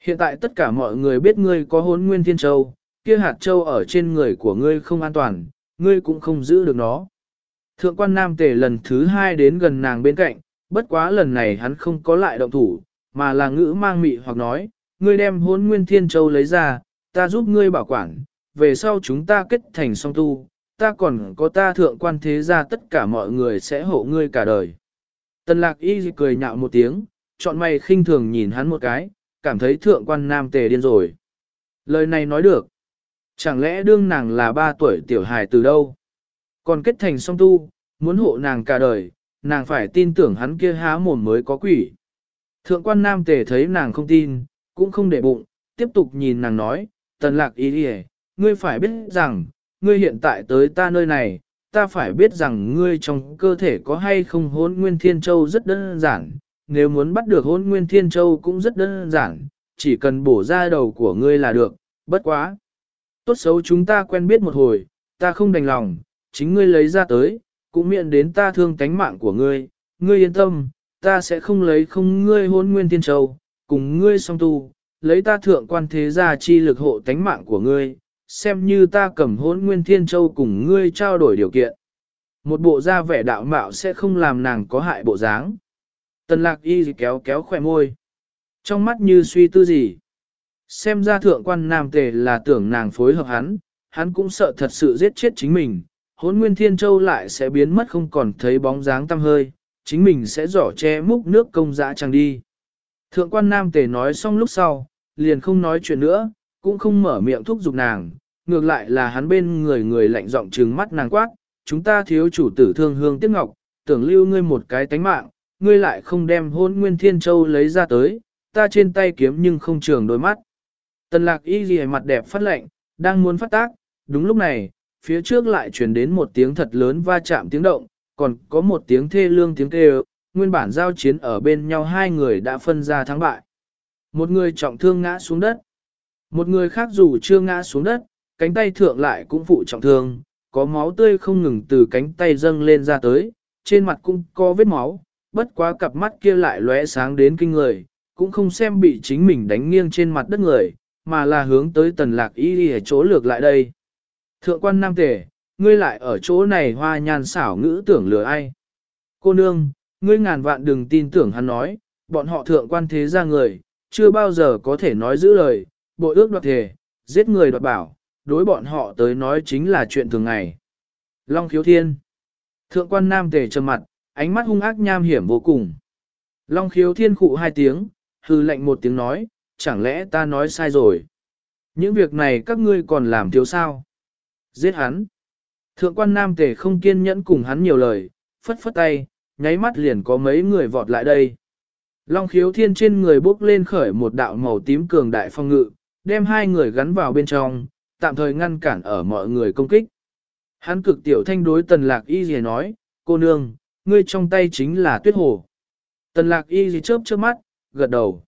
Hiện tại tất cả mọi người biết ngươi có hốn nguyên thiên châu, kia hạt châu ở trên người của ngươi không an toàn, ngươi cũng không giữ được nó. Thượng quan nam tề lần thứ hai đến gần nàng bên cạnh, bất quá lần này hắn không có lại động thủ, mà là ngữ mang mị hoặc nói, ngươi đem hốn nguyên thiên châu lấy ra, ta giúp ngươi bảo quản, về sau chúng ta kết thành song tu, ta còn có ta thượng quan thế gia tất cả mọi người sẽ hộ ngươi cả đời. Tần lạc y cười nhạo một tiếng, chọn mày khinh thường nhìn hắn một cái, cảm thấy thượng quan nam tề điên rồi. Lời này nói được. Chẳng lẽ đương nàng là ba tuổi tiểu hài từ đâu? Còn kết thành song tu, muốn hộ nàng cả đời, nàng phải tin tưởng hắn kia há mồm mới có quỷ. Thượng quan nam tề thấy nàng không tin, cũng không để bụng, tiếp tục nhìn nàng nói, tần lạc ý đi ngươi phải biết rằng, ngươi hiện tại tới ta nơi này, ta phải biết rằng ngươi trong cơ thể có hay không hôn nguyên thiên châu rất đơn giản, nếu muốn bắt được hôn nguyên thiên châu cũng rất đơn giản, chỉ cần bổ ra đầu của ngươi là được, bất quá. Tốt xấu chúng ta quen biết một hồi, ta không đành lòng, chính ngươi lấy ra tới, cũng miệng đến ta thương tánh mạng của ngươi, ngươi yên tâm, ta sẽ không lấy không ngươi hôn nguyên thiên châu, cùng ngươi song tu, lấy ta thượng quan thế gia chi lực hộ tánh mạng của ngươi, xem như ta cầm hốn nguyên thiên châu cùng ngươi trao đổi điều kiện. Một bộ da vẻ đạo mạo sẽ không làm nàng có hại bộ dáng. Tần lạc y kéo kéo khỏe môi. Trong mắt như suy tư gì. Xem ra thượng quan nam tề là tưởng nàng phối hợp hắn, hắn cũng sợ thật sự giết chết chính mình. Hốn nguyên thiên châu lại sẽ biến mất không còn thấy bóng dáng tăm hơi, chính mình sẽ giỏ che múc nước công dã chẳng đi. Thượng quan nam tề nói xong lúc sau, liền không nói chuyện nữa, cũng không mở miệng thúc giục nàng, ngược lại là hắn bên người người lạnh giọng trừng mắt nàng quát, chúng ta thiếu chủ tử thương hương tiếc ngọc, tưởng lưu ngươi một cái tánh mạng, ngươi lại không đem hôn nguyên thiên châu lấy ra tới, ta trên tay kiếm nhưng không trường đôi mắt. Tần lạc y ghi mặt đẹp phát lệnh, đang muốn phát tác, đúng lúc này, phía trước lại truyền đến một tiếng thật lớn va chạm tiếng động, còn có một tiếng thê lương tiếng kêu, nguyên bản giao chiến ở bên nhau hai người đã phân ra thắng bại. Một người trọng thương ngã xuống đất, một người khác dù chưa ngã xuống đất, cánh tay thượng lại cũng phụ trọng thương, có máu tươi không ngừng từ cánh tay dâng lên ra tới, trên mặt cũng có vết máu, bất quá cặp mắt kia lại lóe sáng đến kinh người, cũng không xem bị chính mình đánh nghiêng trên mặt đất người, mà là hướng tới tần lạc y ở chỗ lược lại đây. Thượng quan nam tể, ngươi lại ở chỗ này hoa nhan xảo ngữ tưởng lừa ai. Cô nương, ngươi ngàn vạn đừng tin tưởng hắn nói, bọn họ thượng quan thế ra người, chưa bao giờ có thể nói giữ lời, bội ước đoạt thể, giết người đoạt bảo, đối bọn họ tới nói chính là chuyện thường ngày. Long khiếu thiên. Thượng quan nam tề trầm mặt, ánh mắt hung ác nham hiểm vô cùng. Long khiếu thiên khụ hai tiếng, hư lệnh một tiếng nói, chẳng lẽ ta nói sai rồi. Những việc này các ngươi còn làm thiếu sao? Giết hắn. Thượng quan nam tề không kiên nhẫn cùng hắn nhiều lời, phất phất tay, nháy mắt liền có mấy người vọt lại đây. Long khiếu thiên trên người bốc lên khởi một đạo màu tím cường đại phong ngự, đem hai người gắn vào bên trong, tạm thời ngăn cản ở mọi người công kích. Hắn cực tiểu thanh đối tần lạc y gì nói, cô nương, ngươi trong tay chính là tuyết hồ. Tần lạc y gì chớp chớp mắt, gật đầu.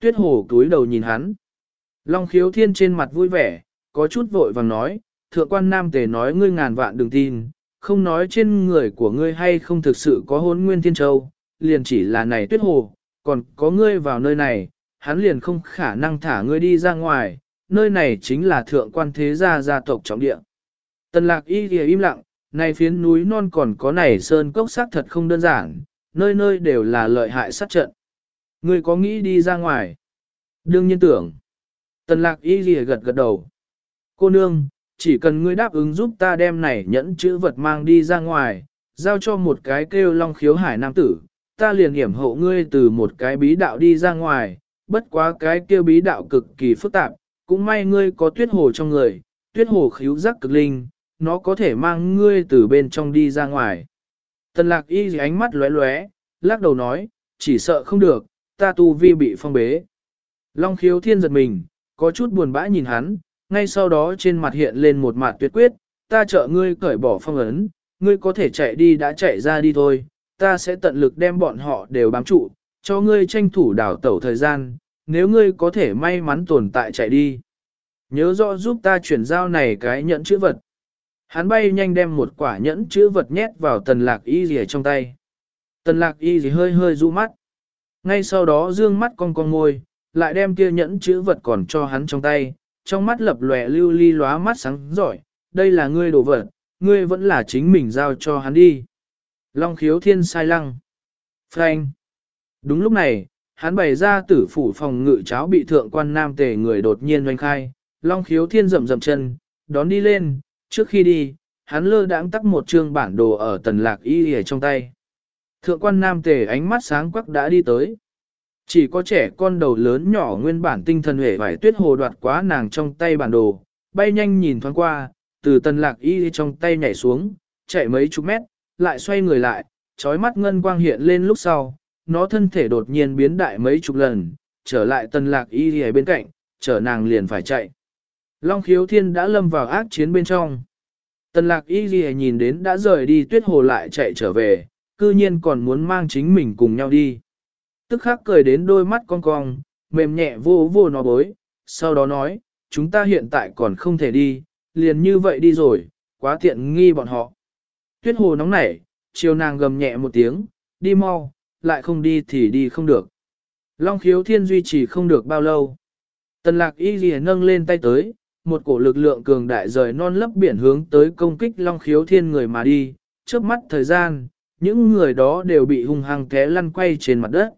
Tuyết hồ túi đầu nhìn hắn. Long khiếu thiên trên mặt vui vẻ, có chút vội vàng nói, thượng quan nam tề nói ngươi ngàn vạn đừng tin, không nói trên người của ngươi hay không thực sự có hôn nguyên thiên châu, liền chỉ là này tuyết hồ, còn có ngươi vào nơi này, hắn liền không khả năng thả ngươi đi ra ngoài, nơi này chính là thượng quan thế gia gia tộc trọng địa. Tần lạc y thì im lặng, này phiến núi non còn có này sơn cốc sắc thật không đơn giản, nơi nơi đều là lợi hại sát trận. Ngươi có nghĩ đi ra ngoài? Đương nhiên tưởng. Tần lạc y thì gật gật đầu. Cô nương, chỉ cần ngươi đáp ứng giúp ta đem này nhẫn chữ vật mang đi ra ngoài, giao cho một cái kêu long khiếu hải nam tử, ta liền hiểm hộ ngươi từ một cái bí đạo đi ra ngoài, bất quá cái kia bí đạo cực kỳ phức tạp, cũng may ngươi có tuyết hồ trong người, tuyết hồ khíu giác cực linh, nó có thể mang ngươi từ bên trong đi ra ngoài. Tần lạc y ánh mắt lóe lóe, lắc đầu nói, chỉ sợ không được, ta tu vi bị phong bế. Long khiếu thiên giật mình, có chút buồn bã nhìn hắn, ngay sau đó trên mặt hiện lên một mặt tuyệt quyết, ta trợ ngươi cởi bỏ phong ấn, ngươi có thể chạy đi đã chạy ra đi thôi, ta sẽ tận lực đem bọn họ đều bám trụ, cho ngươi tranh thủ đảo tẩu thời gian, nếu ngươi có thể may mắn tồn tại chạy đi. Nhớ rõ giúp ta chuyển giao này cái nhẫn chữ vật. Hắn bay nhanh đem một quả nhẫn chữ vật nhét vào tần lạc y gì trong tay. Tần lạc y gì hơi hơi du mắt. Ngay sau đó dương mắt con con ngôi, lại đem kia nhẫn chữ vật còn cho hắn trong tay, trong mắt lập lòe lưu ly lóa mắt sáng giỏi, đây là ngươi đồ vật, ngươi vẫn là chính mình giao cho hắn đi. Long khiếu thiên sai lăng. Frank. Đúng lúc này, hắn bày ra tử phủ phòng ngự cháo bị thượng quan nam tề người đột nhiên doanh khai, Long khiếu thiên rậm rậm chân, đón đi lên, trước khi đi, hắn lơ đãng tắt một trương bản đồ ở tần lạc y ở trong tay. Thượng quan nam tề ánh mắt sáng quắc đã đi tới. Chỉ có trẻ con đầu lớn nhỏ nguyên bản tinh thần hề vải tuyết hồ đoạt quá nàng trong tay bản đồ, bay nhanh nhìn thoáng qua, từ tần lạc y trong tay nhảy xuống, chạy mấy chục mét, lại xoay người lại, trói mắt ngân quang hiện lên lúc sau, nó thân thể đột nhiên biến đại mấy chục lần, trở lại tần lạc y ở bên cạnh, trở nàng liền phải chạy. Long khiếu thiên đã lâm vào ác chiến bên trong. Tần lạc y ghi nhìn đến đã rời đi tuyết hồ lại chạy trở về, cư nhiên còn muốn mang chính mình cùng nhau đi. Tức khắc cười đến đôi mắt cong cong, mềm nhẹ vô vô nó bối, sau đó nói, chúng ta hiện tại còn không thể đi, liền như vậy đi rồi, quá tiện nghi bọn họ. Tuyết hồ nóng nảy, chiều nàng gầm nhẹ một tiếng, đi mau, lại không đi thì đi không được. Long khiếu thiên duy trì không được bao lâu. Tần lạc y ghi nâng lên tay tới, một cổ lực lượng cường đại rời non lấp biển hướng tới công kích long khiếu thiên người mà đi, trước mắt thời gian, những người đó đều bị hung hăng té lăn quay trên mặt đất.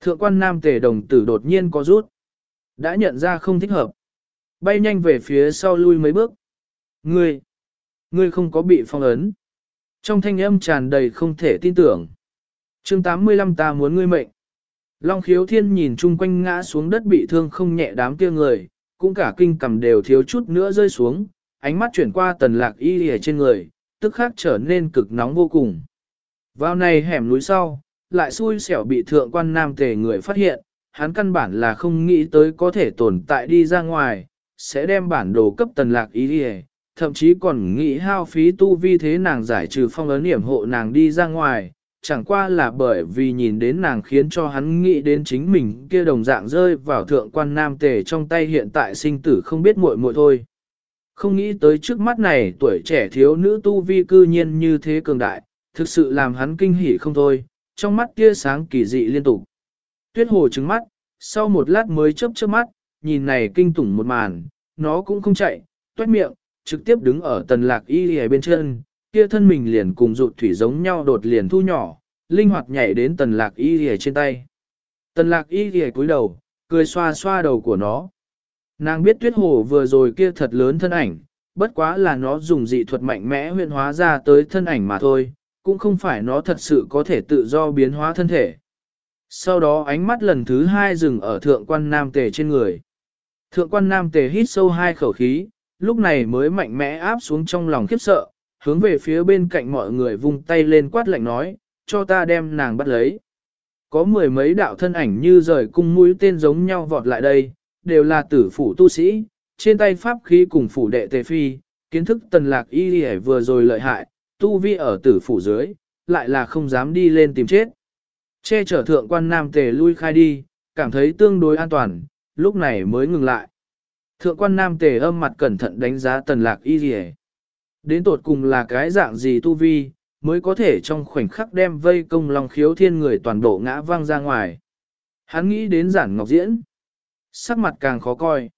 Thượng quan nam tề đồng tử đột nhiên có rút. Đã nhận ra không thích hợp. Bay nhanh về phía sau lui mấy bước. Ngươi, ngươi không có bị phong ấn. Trong thanh âm tràn đầy không thể tin tưởng chương 85 ta muốn ngươi mệnh. Long khiếu thiên nhìn chung quanh ngã xuống đất bị thương không nhẹ đám kia người, cũng cả kinh cầm đều thiếu chút nữa rơi xuống, ánh mắt chuyển qua tần lạc y ở trên người, tức khắc trở nên cực nóng vô cùng. Vào này hẻm núi sau, lại xui xẻo bị thượng quan nam tề người phát hiện, hắn căn bản là không nghĩ tới có thể tồn tại đi ra ngoài, sẽ đem bản đồ cấp tần lạc y đi thậm chí còn nghĩ hao phí tu vi thế nàng giải trừ phong ấn hiểm hộ nàng đi ra ngoài, chẳng qua là bởi vì nhìn đến nàng khiến cho hắn nghĩ đến chính mình kia đồng dạng rơi vào thượng quan nam tề trong tay hiện tại sinh tử không biết muội muội thôi. Không nghĩ tới trước mắt này tuổi trẻ thiếu nữ tu vi cư nhiên như thế cường đại, thực sự làm hắn kinh hỉ không thôi, trong mắt kia sáng kỳ dị liên tục. Tuyết hồ trứng mắt, sau một lát mới chớp chớp mắt, nhìn này kinh tủng một màn, nó cũng không chạy, toét miệng, trực tiếp đứng ở tần lạc y ở bên chân, kia thân mình liền cùng rụt thủy giống nhau đột liền thu nhỏ, linh hoạt nhảy đến tần lạc y rìa trên tay. Tần lạc y rìa cúi đầu, cười xoa xoa đầu của nó. Nàng biết tuyết hồ vừa rồi kia thật lớn thân ảnh, bất quá là nó dùng dị thuật mạnh mẽ huyện hóa ra tới thân ảnh mà thôi, cũng không phải nó thật sự có thể tự do biến hóa thân thể. Sau đó ánh mắt lần thứ hai dừng ở thượng quan nam tề trên người. Thượng quan nam tề hít sâu hai khẩu khí, lúc này mới mạnh mẽ áp xuống trong lòng khiếp sợ, hướng về phía bên cạnh mọi người vung tay lên quát lạnh nói, cho ta đem nàng bắt lấy. Có mười mấy đạo thân ảnh như rời cung mũi tên giống nhau vọt lại đây, đều là tử phủ tu sĩ, trên tay pháp khí cùng phủ đệ tề phi, kiến thức tần lạc y vừa rồi lợi hại, tu vi ở tử phủ dưới, lại là không dám đi lên tìm chết. Che chở thượng quan nam tề lui khai đi, cảm thấy tương đối an toàn, lúc này mới ngừng lại. Thượng quan nam tề âm mặt cẩn thận đánh giá tần lạc y gì Đến tột cùng là cái dạng gì tu vi, mới có thể trong khoảnh khắc đem vây công lòng khiếu thiên người toàn bộ ngã văng ra ngoài. Hắn nghĩ đến giản ngọc diễn. Sắc mặt càng khó coi.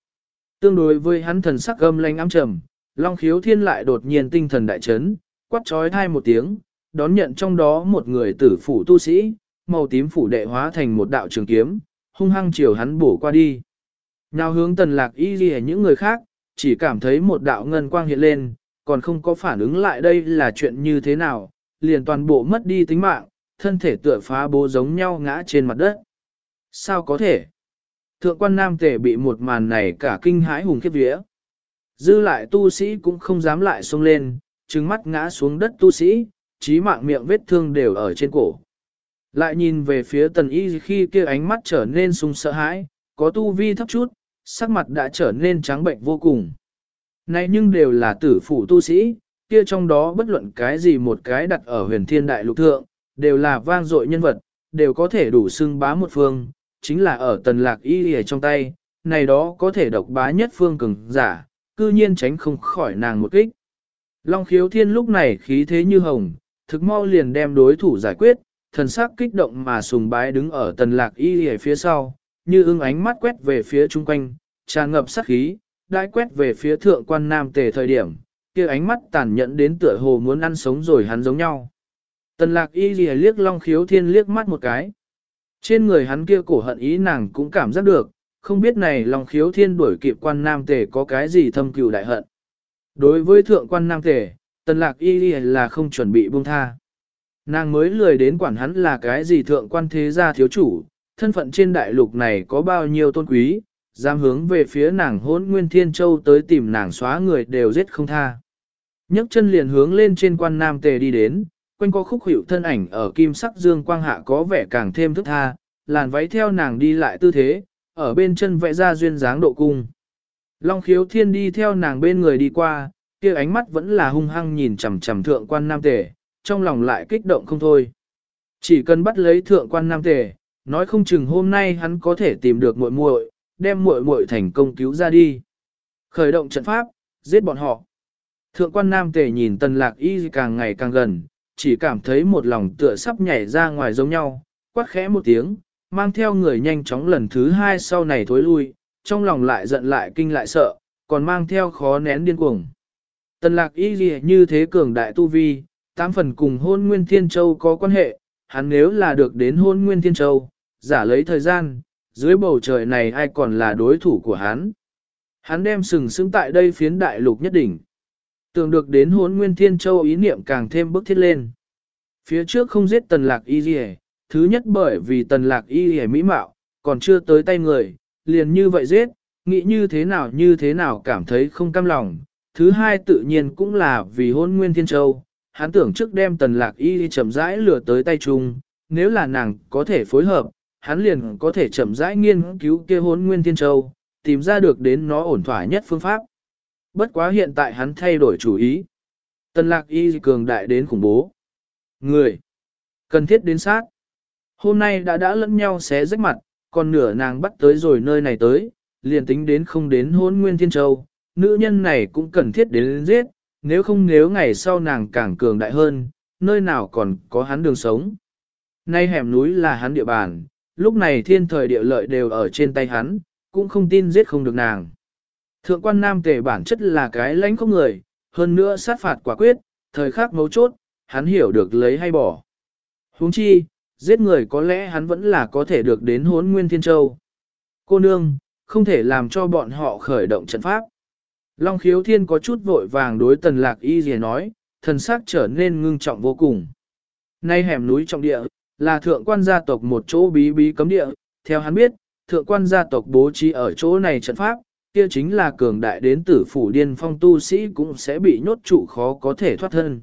Tương đối với hắn thần sắc gâm lanh ám trầm, Long khiếu thiên lại đột nhiên tinh thần đại chấn, quát trói thai một tiếng, đón nhận trong đó một người tử phủ tu sĩ, màu tím phủ đệ hóa thành một đạo trường kiếm, hung hăng chiều hắn bổ qua đi. Nào hướng tần lạc y ghi những người khác, chỉ cảm thấy một đạo ngân quang hiện lên, còn không có phản ứng lại đây là chuyện như thế nào, liền toàn bộ mất đi tính mạng, thân thể tựa phá bố giống nhau ngã trên mặt đất. Sao có thể? Thượng quan nam tể bị một màn này cả kinh hãi hùng khiếp vía. Dư lại tu sĩ cũng không dám lại xông lên, trừng mắt ngã xuống đất tu sĩ, trí mạng miệng vết thương đều ở trên cổ. Lại nhìn về phía tần y khi kia ánh mắt trở nên sung sợ hãi, có tu vi thấp chút, sắc mặt đã trở nên trắng bệnh vô cùng. Này nhưng đều là tử phủ tu sĩ, kia trong đó bất luận cái gì một cái đặt ở huyền thiên đại lục thượng, đều là vang dội nhân vật, đều có thể đủ xưng bá một phương, chính là ở tần lạc y ở trong tay, này đó có thể độc bá nhất phương cường giả, cư nhiên tránh không khỏi nàng một kích. Long khiếu thiên lúc này khí thế như hồng, thực mau liền đem đối thủ giải quyết, thần sắc kích động mà sùng bái đứng ở tần lạc y ở phía sau, như ưng ánh mắt quét về phía chung quanh, tràn ngập sát khí, đại quét về phía thượng quan nam tề thời điểm, kia ánh mắt tàn nhẫn đến tựa hồ muốn ăn sống rồi hắn giống nhau. Tần lạc y lìa liếc long khiếu thiên liếc mắt một cái. Trên người hắn kia cổ hận ý nàng cũng cảm giác được, không biết này long khiếu thiên đuổi kịp quan nam tề có cái gì thâm cừu đại hận. Đối với thượng quan nam tề, tần lạc y lìa là không chuẩn bị buông tha. Nàng mới lười đến quản hắn là cái gì thượng quan thế gia thiếu chủ, thân phận trên đại lục này có bao nhiêu tôn quý, dám hướng về phía nàng hỗn nguyên thiên châu tới tìm nàng xóa người đều giết không tha. nhấc chân liền hướng lên trên quan nam tề đi đến, quanh có khúc hiệu thân ảnh ở kim sắc dương quang hạ có vẻ càng thêm thức tha, làn váy theo nàng đi lại tư thế, ở bên chân vẽ ra duyên dáng độ cung. Long khiếu thiên đi theo nàng bên người đi qua, kia ánh mắt vẫn là hung hăng nhìn chằm chằm thượng quan nam tề, trong lòng lại kích động không thôi. Chỉ cần bắt lấy thượng quan nam tề, nói không chừng hôm nay hắn có thể tìm được muội muội, đem muội muội thành công cứu ra đi. Khởi động trận pháp, giết bọn họ. Thượng quan nam tề nhìn tần lạc y càng ngày càng gần, chỉ cảm thấy một lòng tựa sắp nhảy ra ngoài giống nhau, quát khẽ một tiếng, mang theo người nhanh chóng lần thứ hai sau này thối lui, trong lòng lại giận lại kinh lại sợ, còn mang theo khó nén điên cuồng. Tần lạc y gì như thế cường đại tu vi, tám phần cùng hôn nguyên thiên châu có quan hệ, hắn nếu là được đến hôn nguyên thiên châu, giả lấy thời gian, dưới bầu trời này ai còn là đối thủ của hắn. Hắn đem sừng sững tại đây phiến đại lục nhất đỉnh. Tưởng được đến hốn nguyên thiên châu ý niệm càng thêm bức thiết lên. Phía trước không giết tần lạc y gì thứ nhất bởi vì tần lạc y gì mỹ mạo, còn chưa tới tay người, liền như vậy giết, nghĩ như thế nào như thế nào cảm thấy không cam lòng. Thứ hai tự nhiên cũng là vì hôn nguyên thiên châu, hắn tưởng trước đem tần lạc y đi chậm rãi lừa tới tay chung, nếu là nàng có thể phối hợp, hắn liền có thể chậm rãi nghiên cứu kia hốn nguyên thiên châu, tìm ra được đến nó ổn thỏa nhất phương pháp. Bất quá hiện tại hắn thay đổi chủ ý. Tần lạc y cường đại đến khủng bố. Người. Cần thiết đến sát. Hôm nay đã đã lẫn nhau xé rách mặt, còn nửa nàng bắt tới rồi nơi này tới, liền tính đến không đến hôn nguyên thiên châu. Nữ nhân này cũng cần thiết đến giết, nếu không nếu ngày sau nàng càng cường đại hơn, nơi nào còn có hắn đường sống. Nay hẻm núi là hắn địa bàn, lúc này thiên thời địa lợi đều ở trên tay hắn, cũng không tin giết không được nàng. Thượng quan nam tề bản chất là cái lãnh không người, hơn nữa sát phạt quả quyết, thời khắc mấu chốt, hắn hiểu được lấy hay bỏ. huống chi, giết người có lẽ hắn vẫn là có thể được đến hốn nguyên thiên châu. Cô nương, không thể làm cho bọn họ khởi động trận pháp. Long khiếu thiên có chút vội vàng đối tần lạc y gì nói, thần sắc trở nên ngưng trọng vô cùng. Nay hẻm núi trọng địa, là thượng quan gia tộc một chỗ bí bí cấm địa, theo hắn biết, thượng quan gia tộc bố trí ở chỗ này trận pháp, kia chính là cường đại đến tử phủ điên phong tu sĩ cũng sẽ bị nhốt trụ khó có thể thoát thân.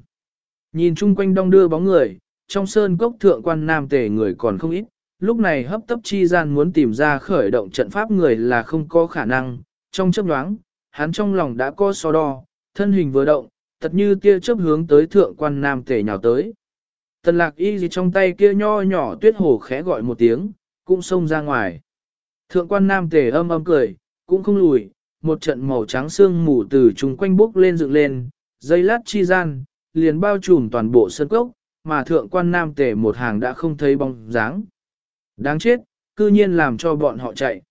Nhìn chung quanh đông đưa bóng người, trong sơn cốc thượng quan nam tề người còn không ít, lúc này hấp tấp chi gian muốn tìm ra khởi động trận pháp người là không có khả năng, trong chấp nhoáng, hắn trong lòng đã có so đo, thân hình vừa động, thật như tia chớp hướng tới thượng quan nam tề nhào tới. Tần lạc y gì trong tay kia nho nhỏ tuyết hồ khẽ gọi một tiếng, cũng xông ra ngoài. Thượng quan nam tề âm âm cười, cũng không lùi, một trận màu trắng xương mù từ chung quanh bốc lên dựng lên, dây lát chi gian, liền bao trùm toàn bộ sân cốc, mà thượng quan nam tề một hàng đã không thấy bóng dáng. Đáng chết, cư nhiên làm cho bọn họ chạy.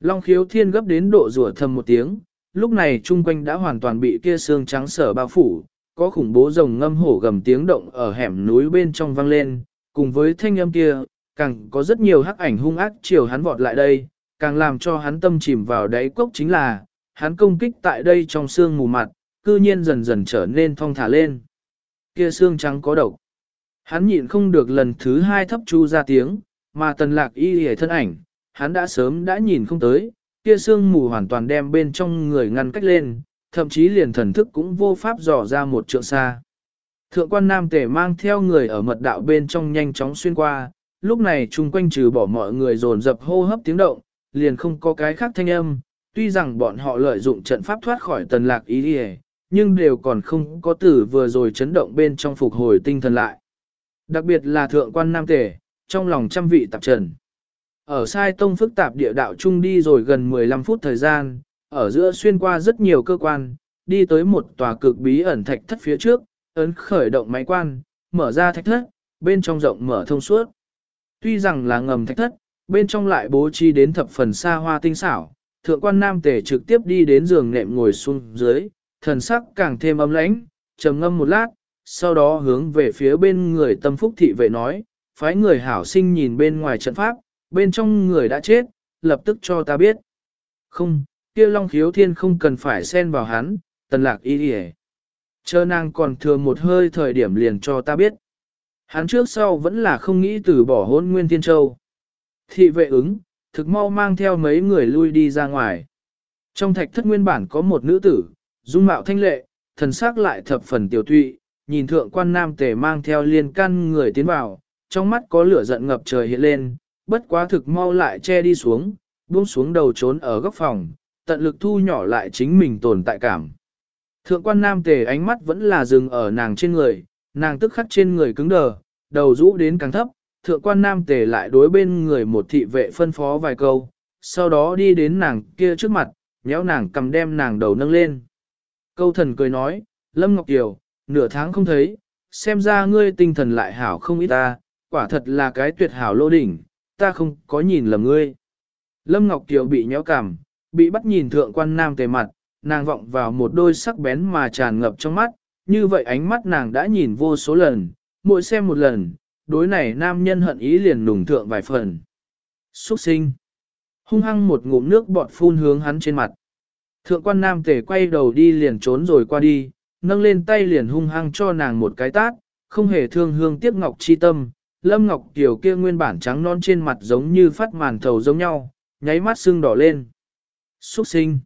Long khiếu thiên gấp đến độ rủa thầm một tiếng, lúc này chung quanh đã hoàn toàn bị kia xương trắng sở bao phủ, có khủng bố rồng ngâm hổ gầm tiếng động ở hẻm núi bên trong vang lên, cùng với thanh âm kia, càng có rất nhiều hắc ảnh hung ác chiều hắn vọt lại đây, càng làm cho hắn tâm chìm vào đáy cốc chính là, hắn công kích tại đây trong xương mù mặt, cư nhiên dần dần trở nên thong thả lên. Kia xương trắng có độc. Hắn nhịn không được lần thứ hai thấp chu ra tiếng, mà tần lạc y hề thân ảnh, hắn đã sớm đã nhìn không tới, kia xương mù hoàn toàn đem bên trong người ngăn cách lên, thậm chí liền thần thức cũng vô pháp dò ra một trượng xa. Thượng quan nam tể mang theo người ở mật đạo bên trong nhanh chóng xuyên qua, lúc này chung quanh trừ bỏ mọi người dồn dập hô hấp tiếng động, liền không có cái khác thanh âm, tuy rằng bọn họ lợi dụng trận pháp thoát khỏi tần lạc ý đi nhưng đều còn không có tử vừa rồi chấn động bên trong phục hồi tinh thần lại. Đặc biệt là thượng quan nam tể, trong lòng trăm vị tạp trần. Ở sai tông phức tạp địa đạo chung đi rồi gần 15 phút thời gian, ở giữa xuyên qua rất nhiều cơ quan, đi tới một tòa cực bí ẩn thạch thất phía trước, ấn khởi động máy quan, mở ra thạch thất, bên trong rộng mở thông suốt. Tuy rằng là ngầm thạch thất, bên trong lại bố trí đến thập phần xa hoa tinh xảo, thượng quan nam tề trực tiếp đi đến giường nệm ngồi xuống dưới, thần sắc càng thêm ấm lãnh, trầm ngâm một lát, sau đó hướng về phía bên người tâm phúc thị vệ nói, phái người hảo sinh nhìn bên ngoài trận pháp, bên trong người đã chết, lập tức cho ta biết. Không, kia long khiếu thiên không cần phải xen vào hắn, tần lạc y đi Chờ nàng còn thừa một hơi thời điểm liền cho ta biết. Hắn trước sau vẫn là không nghĩ từ bỏ hôn nguyên thiên châu. Thị vệ ứng, thực mau mang theo mấy người lui đi ra ngoài. Trong thạch thất nguyên bản có một nữ tử, dung mạo thanh lệ, thần sắc lại thập phần tiểu tụy, nhìn thượng quan nam tề mang theo liên căn người tiến vào, trong mắt có lửa giận ngập trời hiện lên, bất quá thực mau lại che đi xuống, buông xuống đầu trốn ở góc phòng, tận lực thu nhỏ lại chính mình tồn tại cảm. Thượng quan nam tề ánh mắt vẫn là dừng ở nàng trên người, nàng tức khắc trên người cứng đờ, đầu rũ đến càng thấp, thượng quan nam tề lại đối bên người một thị vệ phân phó vài câu, sau đó đi đến nàng kia trước mặt, nhéo nàng cầm đem nàng đầu nâng lên. Câu thần cười nói, Lâm Ngọc Kiều, nửa tháng không thấy, xem ra ngươi tinh thần lại hảo không ít ta, quả thật là cái tuyệt hảo lô đỉnh, ta không có nhìn lầm ngươi. Lâm Ngọc Kiều bị nhéo cằm, bị bắt nhìn thượng quan nam tề mặt, nàng vọng vào một đôi sắc bén mà tràn ngập trong mắt, như vậy ánh mắt nàng đã nhìn vô số lần, mỗi xem một lần, đối này nam nhân hận ý liền nùng thượng vài phần. Xuất sinh. Hung hăng một ngụm nước bọt phun hướng hắn trên mặt. Thượng quan nam tề quay đầu đi liền trốn rồi qua đi, nâng lên tay liền hung hăng cho nàng một cái tát, không hề thương hương tiếc ngọc chi tâm. Lâm Ngọc Kiều kia nguyên bản trắng non trên mặt giống như phát màn thầu giống nhau, nháy mắt sưng đỏ lên. Xuất sinh.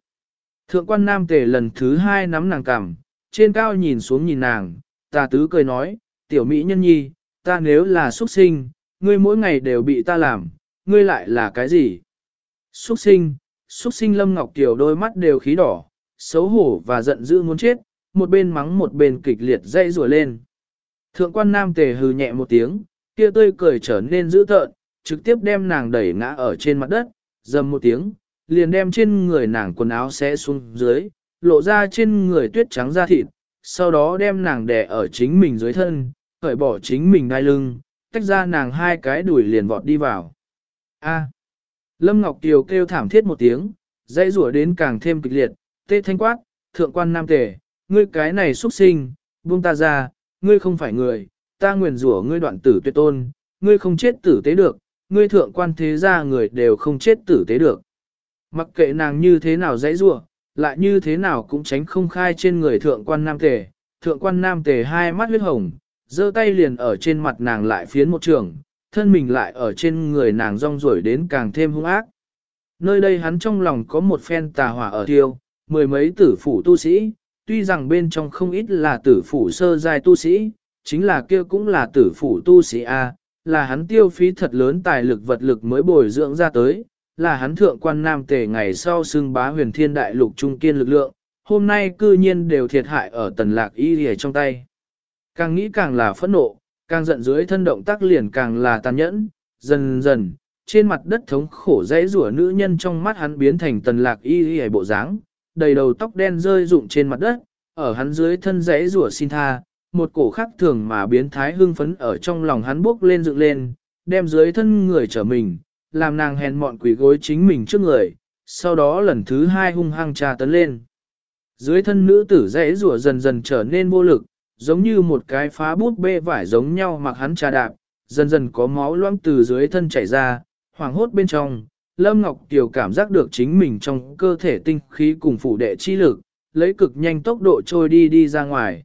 Thượng quan nam tề lần thứ hai nắm nàng cằm, trên cao nhìn xuống nhìn nàng, tà tứ cười nói, tiểu mỹ nhân nhi, ta nếu là xuất sinh, ngươi mỗi ngày đều bị ta làm, ngươi lại là cái gì? Xuất sinh, xuất sinh lâm ngọc tiểu đôi mắt đều khí đỏ, xấu hổ và giận dữ muốn chết, một bên mắng một bên kịch liệt dây rùa lên. Thượng quan nam tề hừ nhẹ một tiếng, kia tươi cười trở nên dữ tợn, trực tiếp đem nàng đẩy ngã ở trên mặt đất, dầm một tiếng, liền đem trên người nàng quần áo xé xuống dưới, lộ ra trên người tuyết trắng da thịt, sau đó đem nàng đè ở chính mình dưới thân, cởi bỏ chính mình đai lưng, tách ra nàng hai cái đuổi liền vọt đi vào. A. Lâm Ngọc Kiều kêu thảm thiết một tiếng, dây rủa đến càng thêm kịch liệt, tê thanh quát, thượng quan nam tề, ngươi cái này xuất sinh, buông ta ra, ngươi không phải người, ta nguyền rủa ngươi đoạn tử tuyệt tôn, ngươi không chết tử tế được, ngươi thượng quan thế gia người đều không chết tử tế được. Mặc kệ nàng như thế nào dãy rủa, lại như thế nào cũng tránh không khai trên người thượng quan nam tề, thượng quan nam tề hai mắt huyết hồng, giơ tay liền ở trên mặt nàng lại phiến một trường, thân mình lại ở trên người nàng rong rổi đến càng thêm hung ác. Nơi đây hắn trong lòng có một phen tà hỏa ở thiêu, mười mấy tử phủ tu sĩ, tuy rằng bên trong không ít là tử phủ sơ giai tu sĩ, chính là kia cũng là tử phủ tu sĩ A, là hắn tiêu phí thật lớn tài lực vật lực mới bồi dưỡng ra tới, là hắn thượng quan nam tề ngày sau xưng bá huyền thiên đại lục trung kiên lực lượng, hôm nay cư nhiên đều thiệt hại ở tần lạc y rìa trong tay. Càng nghĩ càng là phẫn nộ, càng giận dưới thân động tác liền càng là tàn nhẫn, dần dần, trên mặt đất thống khổ dãy rủa nữ nhân trong mắt hắn biến thành tần lạc y rìa bộ dáng, đầy đầu tóc đen rơi rụng trên mặt đất, ở hắn dưới thân dãy rủa xin tha, một cổ khắc thường mà biến thái hưng phấn ở trong lòng hắn bốc lên dựng lên, đem dưới thân người trở mình, làm nàng hèn mọn quỷ gối chính mình trước người, sau đó lần thứ hai hung hăng trà tấn lên. Dưới thân nữ tử dãy rủa dần dần trở nên vô lực, giống như một cái phá bút bê vải giống nhau mặc hắn trà đạp, dần dần có máu loãng từ dưới thân chảy ra, hoàng hốt bên trong, Lâm Ngọc Kiều cảm giác được chính mình trong cơ thể tinh khí cùng phủ đệ chi lực, lấy cực nhanh tốc độ trôi đi đi ra ngoài.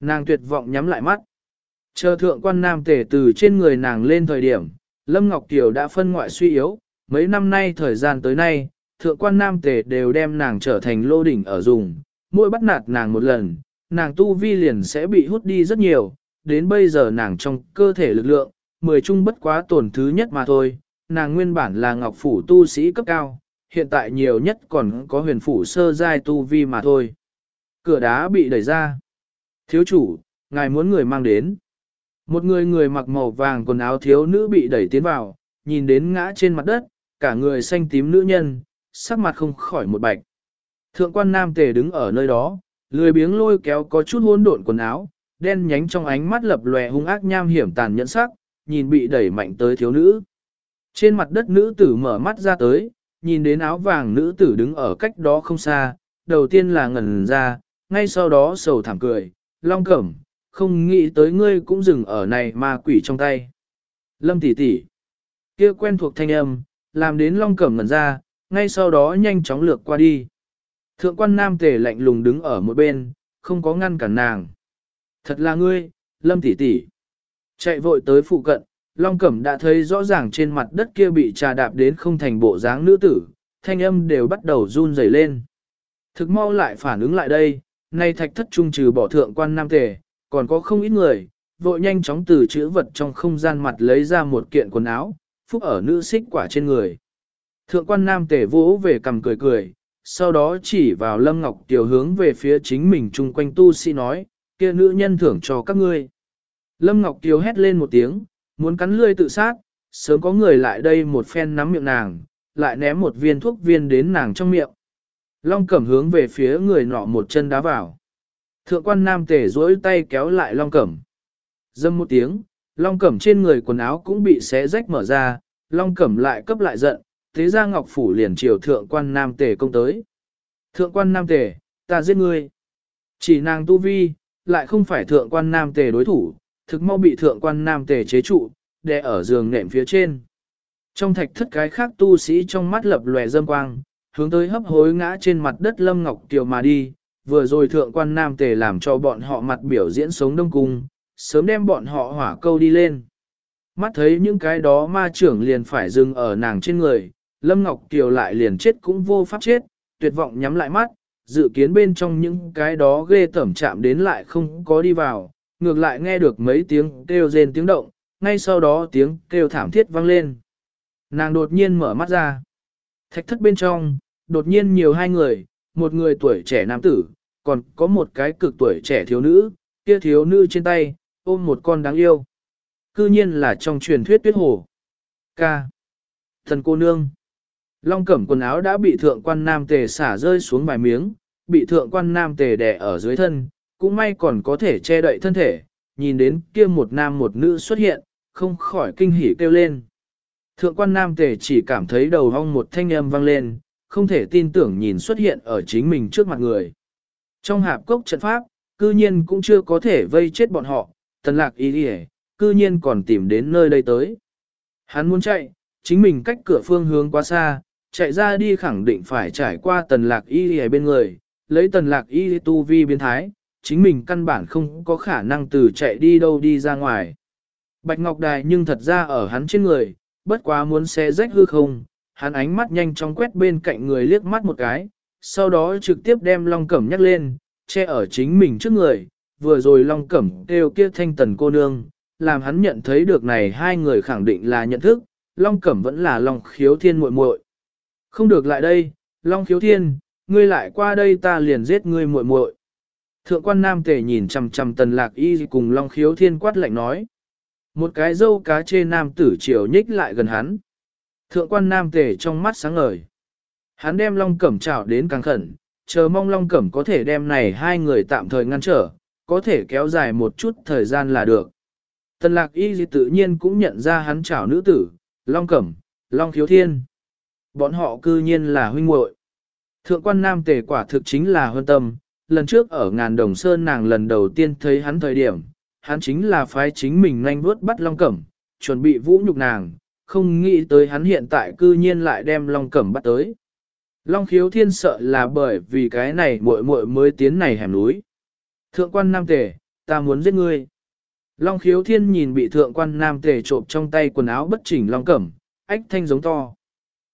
Nàng tuyệt vọng nhắm lại mắt. Chờ thượng quan nam tể từ trên người nàng lên thời điểm, Lâm Ngọc Kiều đã phân ngoại suy yếu, mấy năm nay thời gian tới nay, thượng quan nam tề đều đem nàng trở thành lô đỉnh ở dùng, mỗi bắt nạt nàng một lần, nàng tu vi liền sẽ bị hút đi rất nhiều, đến bây giờ nàng trong cơ thể lực lượng, mười chung bất quá tổn thứ nhất mà thôi, nàng nguyên bản là ngọc phủ tu sĩ cấp cao, hiện tại nhiều nhất còn có huyền phủ sơ giai tu vi mà thôi. Cửa đá bị đẩy ra. Thiếu chủ, ngài muốn người mang đến. Một người người mặc màu vàng quần áo thiếu nữ bị đẩy tiến vào, nhìn đến ngã trên mặt đất, cả người xanh tím nữ nhân, sắc mặt không khỏi một bạch. Thượng quan nam tề đứng ở nơi đó, lười biếng lôi kéo có chút hỗn độn quần áo, đen nhánh trong ánh mắt lập lòe hung ác nham hiểm tàn nhẫn sắc, nhìn bị đẩy mạnh tới thiếu nữ. Trên mặt đất nữ tử mở mắt ra tới, nhìn đến áo vàng nữ tử đứng ở cách đó không xa, đầu tiên là ngẩn ra, ngay sau đó sầu thảm cười, long cẩm, không nghĩ tới ngươi cũng dừng ở này ma quỷ trong tay. Lâm tỷ tỷ, kia quen thuộc thanh âm, làm đến long cẩm ngẩn ra, ngay sau đó nhanh chóng lược qua đi. Thượng quan nam tề lạnh lùng đứng ở một bên, không có ngăn cản nàng. Thật là ngươi, lâm tỷ tỷ. Chạy vội tới phụ cận, Long Cẩm đã thấy rõ ràng trên mặt đất kia bị trà đạp đến không thành bộ dáng nữ tử, thanh âm đều bắt đầu run rẩy lên. Thực mau lại phản ứng lại đây, nay thạch thất trung trừ bỏ thượng quan nam tề, còn có không ít người, vội nhanh chóng từ chữ vật trong không gian mặt lấy ra một kiện quần áo, phúc ở nữ xích quả trên người. Thượng quan nam tề vỗ về cầm cười cười, sau đó chỉ vào Lâm Ngọc Tiểu hướng về phía chính mình chung quanh tu sĩ nói, kia nữ nhân thưởng cho các ngươi. Lâm Ngọc Tiểu hét lên một tiếng, muốn cắn lươi tự sát, sớm có người lại đây một phen nắm miệng nàng, lại ném một viên thuốc viên đến nàng trong miệng. Long Cẩm hướng về phía người nọ một chân đá vào. Thượng quan nam tể duỗi tay kéo lại Long Cẩm. Dâm một tiếng, Long Cẩm trên người quần áo cũng bị xé rách mở ra, Long Cẩm lại cấp lại giận, thế ra Ngọc Phủ liền chiều thượng quan nam tể công tới. Thượng quan nam tể, ta giết ngươi. Chỉ nàng tu vi, lại không phải thượng quan nam tể đối thủ, thực mau bị thượng quan nam tề chế trụ, đè ở giường nệm phía trên. Trong thạch thất cái khác tu sĩ trong mắt lập lòe dâm quang, hướng tới hấp hối ngã trên mặt đất Lâm Ngọc Kiều mà đi, vừa rồi thượng quan nam tề làm cho bọn họ mặt biểu diễn sống đông cung, sớm đem bọn họ hỏa câu đi lên. Mắt thấy những cái đó ma trưởng liền phải dừng ở nàng trên người, Lâm Ngọc Kiều lại liền chết cũng vô pháp chết, tuyệt vọng nhắm lại mắt, dự kiến bên trong những cái đó ghê tẩm chạm đến lại không có đi vào, ngược lại nghe được mấy tiếng kêu rên tiếng động, ngay sau đó tiếng kêu thảm thiết vang lên. Nàng đột nhiên mở mắt ra. Thạch thất bên trong, đột nhiên nhiều hai người, một người tuổi trẻ nam tử, còn có một cái cực tuổi trẻ thiếu nữ, kia thiếu nữ trên tay, ôm một con đáng yêu. Cư nhiên là trong truyền thuyết tuyết hồ. Ca. Thần cô nương. Long cẩm quần áo đã bị thượng quan nam tề xả rơi xuống vài miếng, bị thượng quan nam tề đè ở dưới thân, cũng may còn có thể che đậy thân thể, nhìn đến kia một nam một nữ xuất hiện, không khỏi kinh hỉ kêu lên. Thượng quan nam tề chỉ cảm thấy đầu hong một thanh âm vang lên, không thể tin tưởng nhìn xuất hiện ở chính mình trước mặt người. Trong hạp cốc trận pháp, cư nhiên cũng chưa có thể vây chết bọn họ, tần lạc ý đi cư nhiên còn tìm đến nơi đây tới. Hắn muốn chạy, chính mình cách cửa phương hướng quá xa, chạy ra đi khẳng định phải trải qua tần lạc y bên người, lấy tần lạc y tu vi biến thái, chính mình căn bản không có khả năng từ chạy đi đâu đi ra ngoài. Bạch Ngọc Đài nhưng thật ra ở hắn trên người, bất quá muốn xé rách hư không, Hắn ánh mắt nhanh chóng quét bên cạnh người liếc mắt một cái, sau đó trực tiếp đem Long Cẩm nhắc lên, che ở chính mình trước người, vừa rồi Long Cẩm kêu kia thanh tần cô nương, làm hắn nhận thấy được này hai người khẳng định là nhận thức, Long Cẩm vẫn là Long Khiếu Thiên muội muội. Không được lại đây, Long Khiếu Thiên, ngươi lại qua đây ta liền giết ngươi muội muội. Thượng quan Nam Tề nhìn chằm chằm Tần Lạc Y cùng Long Khiếu Thiên quát lạnh nói. Một cái dâu cá chê nam tử chiều nhích lại gần hắn. Thượng quan Nam Tề trong mắt sáng ngời. Hắn đem Long Cẩm trảo đến càng khẩn, chờ mong Long Cẩm có thể đem này hai người tạm thời ngăn trở, có thể kéo dài một chút thời gian là được. Tần lạc y tự nhiên cũng nhận ra hắn trảo nữ tử, Long Cẩm, Long Khiếu Thiên. Bọn họ cư nhiên là huynh muội. Thượng quan nam tề quả thực chính là hơn tâm, lần trước ở ngàn đồng sơn nàng lần đầu tiên thấy hắn thời điểm, hắn chính là phái chính mình nhanh vuốt bắt Long Cẩm, chuẩn bị vũ nhục nàng, không nghĩ tới hắn hiện tại cư nhiên lại đem Long Cẩm bắt tới. Long khiếu thiên sợ là bởi vì cái này muội muội mới tiến này hẻm núi. Thượng quan nam tề, ta muốn giết ngươi. Long khiếu thiên nhìn bị thượng quan nam tề trộm trong tay quần áo bất chỉnh long cẩm, ách thanh giống to.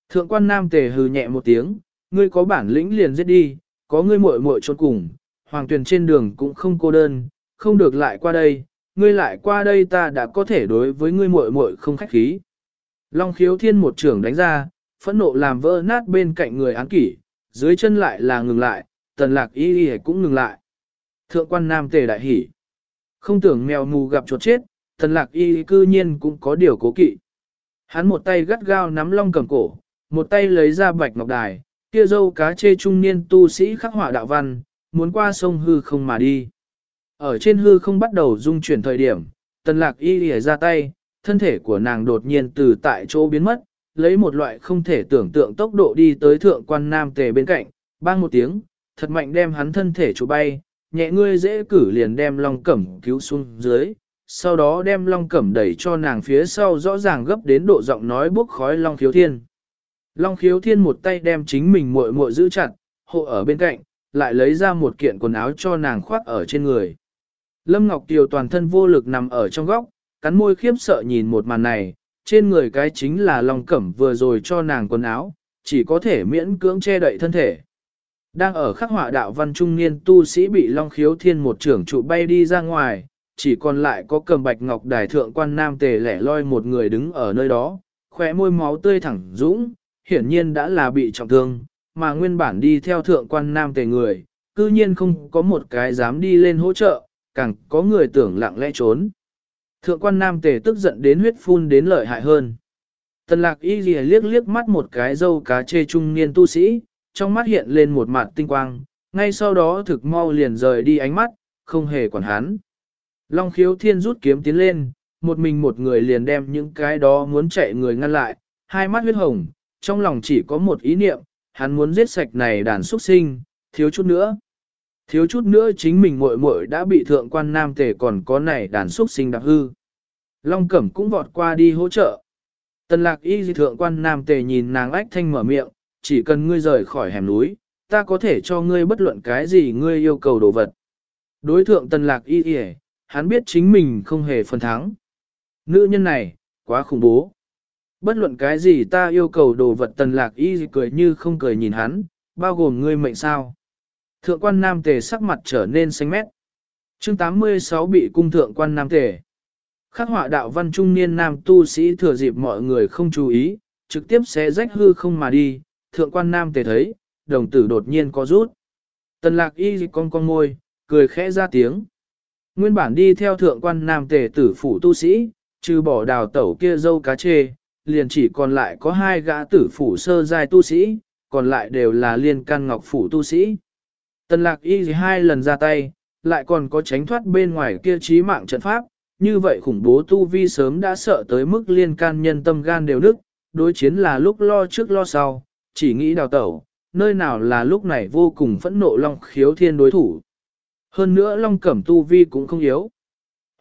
Thượng quan nam tề hừ nhẹ một tiếng, ngươi có bản lĩnh liền giết đi, có ngươi muội muội trốn cùng, hoàng tuyển trên đường cũng không cô đơn, không được lại qua đây, ngươi lại qua đây ta đã có thể đối với ngươi muội muội không khách khí. Long khiếu thiên một trưởng đánh ra, phẫn nộ làm vỡ nát bên cạnh người án kỷ, dưới chân lại là ngừng lại, tần lạc y y cũng ngừng lại. Thượng quan nam tề đại hỉ. Không tưởng mèo mù gặp chuột chết, tần lạc y cư nhiên cũng có điều cố kỵ. Hắn một tay gắt gao nắm long cầm cổ, một tay lấy ra bạch ngọc đài, kia dâu cá chê trung niên tu sĩ khắc họa đạo văn, muốn qua sông hư không mà đi. Ở trên hư không bắt đầu dung chuyển thời điểm, tần lạc y lìa ra tay, thân thể của nàng đột nhiên từ tại chỗ biến mất, lấy một loại không thể tưởng tượng tốc độ đi tới thượng quan nam tề bên cạnh, bang một tiếng, thật mạnh đem hắn thân thể chủ bay, nhẹ ngươi dễ cử liền đem long cẩm cứu xuống dưới, sau đó đem long cẩm đẩy cho nàng phía sau rõ ràng gấp đến độ giọng nói bốc khói long khiếu thiên. Long khiếu thiên một tay đem chính mình muội muội giữ chặt, hộ ở bên cạnh, lại lấy ra một kiện quần áo cho nàng khoác ở trên người. Lâm Ngọc Tiều toàn thân vô lực nằm ở trong góc, cắn môi khiếp sợ nhìn một màn này, trên người cái chính là Long Cẩm vừa rồi cho nàng quần áo, chỉ có thể miễn cưỡng che đậy thân thể. Đang ở khắc họa đạo văn trung niên tu sĩ bị Long Khiếu Thiên một trưởng trụ bay đi ra ngoài, chỉ còn lại có cầm bạch ngọc đài thượng quan nam tề lẻ loi một người đứng ở nơi đó, khóe môi máu tươi thẳng dũng, hiển nhiên đã là bị trọng thương, mà nguyên bản đi theo thượng quan nam tề người, cư nhiên không có một cái dám đi lên hỗ trợ, càng có người tưởng lặng lẽ trốn. Thượng quan nam tề tức giận đến huyết phun đến lợi hại hơn. Tần lạc y ghi liếc liếc mắt một cái dâu cá chê trung niên tu sĩ, trong mắt hiện lên một mặt tinh quang, ngay sau đó thực mau liền rời đi ánh mắt, không hề quản hắn. Long khiếu thiên rút kiếm tiến lên, một mình một người liền đem những cái đó muốn chạy người ngăn lại, hai mắt huyết hồng, trong lòng chỉ có một ý niệm, hắn muốn giết sạch này đàn xuất sinh, thiếu chút nữa. Thiếu chút nữa chính mình muội muội đã bị thượng quan nam tề còn có này đàn xuất sinh đặc hư. Long Cẩm cũng vọt qua đi hỗ trợ. Tần lạc y di thượng quan nam tề nhìn nàng ách thanh mở miệng, chỉ cần ngươi rời khỏi hẻm núi, ta có thể cho ngươi bất luận cái gì ngươi yêu cầu đồ vật. Đối thượng tần lạc y dị hắn biết chính mình không hề phần thắng. Nữ nhân này, quá khủng bố. Bất luận cái gì ta yêu cầu đồ vật tần lạc y cười như không cười nhìn hắn, bao gồm ngươi mệnh sao. Thượng quan nam tề sắc mặt trở nên xanh mét. chương 86 bị cung thượng quan nam tề. Khắc họa đạo văn trung niên nam tu sĩ thừa dịp mọi người không chú ý, trực tiếp sẽ rách hư không mà đi, thượng quan nam tề thấy, đồng tử đột nhiên có rút. Tần lạc y con con môi, cười khẽ ra tiếng. Nguyên bản đi theo thượng quan nam tề tử phủ tu sĩ, trừ bỏ đào tẩu kia dâu cá chê, liền chỉ còn lại có hai gã tử phủ sơ giai tu sĩ, còn lại đều là liên can ngọc phủ tu sĩ. Tần lạc y hai lần ra tay, lại còn có tránh thoát bên ngoài kia trí mạng trận pháp, như vậy khủng bố tu vi sớm đã sợ tới mức liên can nhân tâm gan đều nức, đối chiến là lúc lo trước lo sau, chỉ nghĩ đào tẩu, nơi nào là lúc này vô cùng phẫn nộ Long khiếu thiên đối thủ. Hơn nữa Long cẩm tu vi cũng không yếu.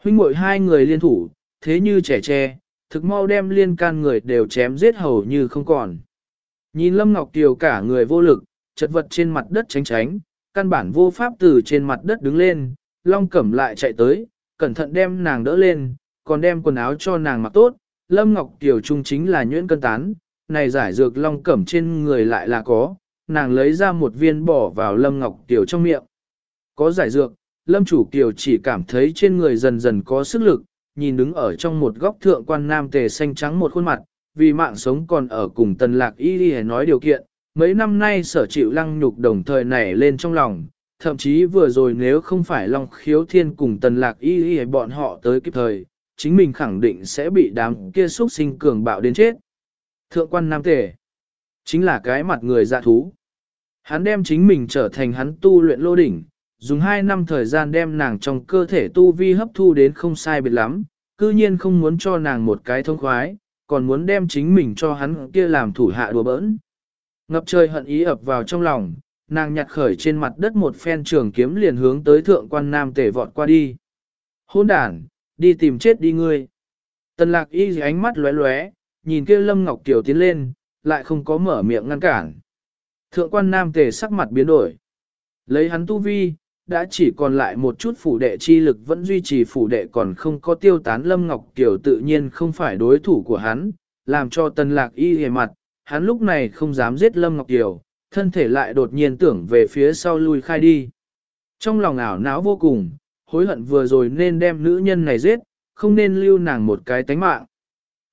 Huynh muội hai người liên thủ, thế như trẻ tre, thực mau đem liên can người đều chém giết hầu như không còn. Nhìn Lâm Ngọc Kiều cả người vô lực, chật vật trên mặt đất tránh tránh, căn bản vô pháp từ trên mặt đất đứng lên, Long Cẩm lại chạy tới, cẩn thận đem nàng đỡ lên, còn đem quần áo cho nàng mặc tốt. Lâm Ngọc Kiều Trung chính là nhuyễn cân tán, này giải dược long cẩm trên người lại là có, nàng lấy ra một viên bỏ vào Lâm Ngọc Kiều trong miệng. Có giải dược, Lâm Chủ Kiều chỉ cảm thấy trên người dần dần có sức lực, nhìn đứng ở trong một góc thượng quan nam tề xanh trắng một khuôn mặt, vì mạng sống còn ở cùng tần lạc y đi nói điều kiện, mấy năm nay sở chịu lăng nhục đồng thời nảy lên trong lòng, thậm chí vừa rồi nếu không phải Long Khiếu Thiên cùng tần lạc y y bọn họ tới kịp thời, chính mình khẳng định sẽ bị đám kia xuất sinh cường bạo đến chết. Thượng quan nam Tể chính là cái mặt người dạ thú. Hắn đem chính mình trở thành hắn tu luyện lô đỉnh, dùng 2 năm thời gian đem nàng trong cơ thể tu vi hấp thu đến không sai biệt lắm, cư nhiên không muốn cho nàng một cái thông khoái, còn muốn đem chính mình cho hắn kia làm thủ hạ đùa bỡn. Ngập trời hận ý ập vào trong lòng, nàng nhặt khởi trên mặt đất một phen trường kiếm liền hướng tới thượng quan nam tể vọt qua đi. Hôn đàn, đi tìm chết đi ngươi. Tần lạc y ánh mắt lóe lóe, nhìn kia Lâm Ngọc Kiều tiến lên, lại không có mở miệng ngăn cản. Thượng quan nam tề sắc mặt biến đổi. Lấy hắn tu vi, đã chỉ còn lại một chút phủ đệ chi lực vẫn duy trì phủ đệ còn không có tiêu tán Lâm Ngọc Kiều tự nhiên không phải đối thủ của hắn, làm cho tần lạc y hề mặt, hắn lúc này không dám giết Lâm Ngọc Kiều, thân thể lại đột nhiên tưởng về phía sau lui khai đi. Trong lòng ảo não vô cùng, hối hận vừa rồi nên đem nữ nhân này giết, không nên lưu nàng một cái tánh mạng.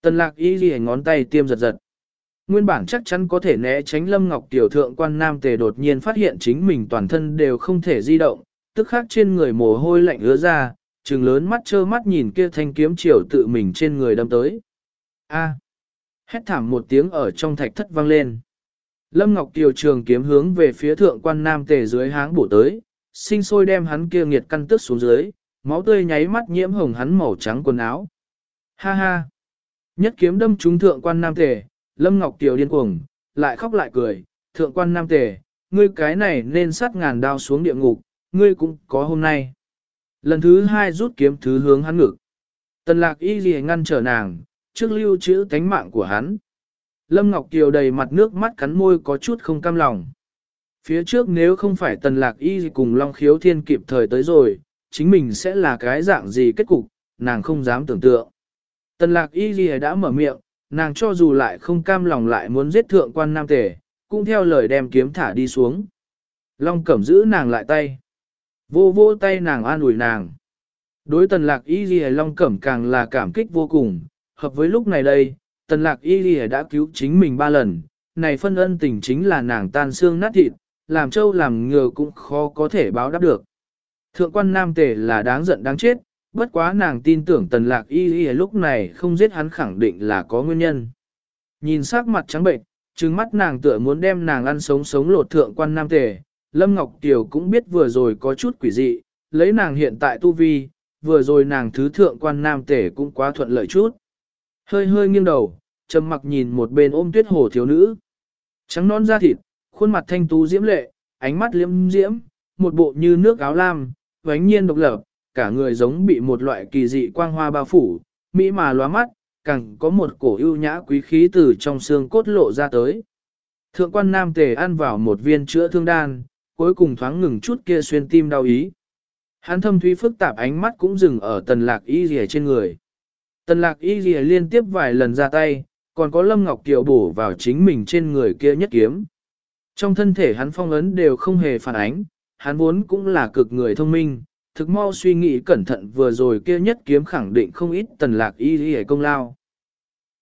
Tần lạc y ghi ngón tay tiêm giật giật. Nguyên bản chắc chắn có thể né tránh Lâm Ngọc Tiểu Thượng quan Nam Tề đột nhiên phát hiện chính mình toàn thân đều không thể di động, tức khắc trên người mồ hôi lạnh ứa ra, trừng lớn mắt trơ mắt nhìn kia thanh kiếm chiều tự mình trên người đâm tới. A. Hét thảm một tiếng ở trong thạch thất vang lên. Lâm Ngọc Kiều trường kiếm hướng về phía thượng quan nam tề dưới háng bổ tới, sinh sôi đem hắn kia nghiệt căn tức xuống dưới, máu tươi nháy mắt nhiễm hồng hắn màu trắng quần áo. Ha ha! Nhất kiếm đâm trúng thượng quan nam tề, Lâm Ngọc Kiều điên cuồng, lại khóc lại cười, thượng quan nam tề, ngươi cái này nên sát ngàn đao xuống địa ngục, ngươi cũng có hôm nay. Lần thứ hai rút kiếm thứ hướng hắn ngực. Tần lạc y gì ngăn trở nàng, trước lưu trữ tánh mạng của hắn. Lâm Ngọc Kiều đầy mặt nước mắt cắn môi có chút không cam lòng. Phía trước nếu không phải tần lạc y cùng Long Khiếu Thiên kịp thời tới rồi, chính mình sẽ là cái dạng gì kết cục, nàng không dám tưởng tượng. Tần lạc y đã mở miệng, nàng cho dù lại không cam lòng lại muốn giết thượng quan nam tể, cũng theo lời đem kiếm thả đi xuống. Long cẩm giữ nàng lại tay. Vô vô tay nàng an ủi nàng. Đối tần lạc y gì Long cẩm càng là cảm kích vô cùng, hợp với lúc này đây, tần lạc y gì đã cứu chính mình ba lần, này phân ân tình chính là nàng tan xương nát thịt, làm châu làm ngừa cũng khó có thể báo đáp được. Thượng quan nam tể là đáng giận đáng chết, bất quá nàng tin tưởng tần lạc y y lúc này không giết hắn khẳng định là có nguyên nhân. Nhìn sắc mặt trắng bệnh, trừng mắt nàng tựa muốn đem nàng ăn sống sống lột thượng quan nam tể, Lâm Ngọc Kiều cũng biết vừa rồi có chút quỷ dị, lấy nàng hiện tại tu vi, vừa rồi nàng thứ thượng quan nam tể cũng quá thuận lợi chút. Hơi hơi nghiêng đầu, trầm mặc nhìn một bên ôm tuyết hồ thiếu nữ. Trắng non da thịt, khuôn mặt thanh tú diễm lệ, ánh mắt liễm diễm, một bộ như nước áo lam, vánh nhiên độc lập, cả người giống bị một loại kỳ dị quang hoa bao phủ, mỹ mà lóa mắt, càng có một cổ ưu nhã quý khí từ trong xương cốt lộ ra tới. Thượng quan nam tề ăn vào một viên chữa thương đan, cuối cùng thoáng ngừng chút kia xuyên tim đau ý. Hắn thâm thúy phức tạp ánh mắt cũng dừng ở tần lạc y rìa trên người. Tần lạc y ghi liên tiếp vài lần ra tay, còn có lâm ngọc kiều bổ vào chính mình trên người kia nhất kiếm. Trong thân thể hắn phong ấn đều không hề phản ánh, hắn vốn cũng là cực người thông minh, thực mau suy nghĩ cẩn thận vừa rồi kia nhất kiếm khẳng định không ít tần lạc y ghi công lao.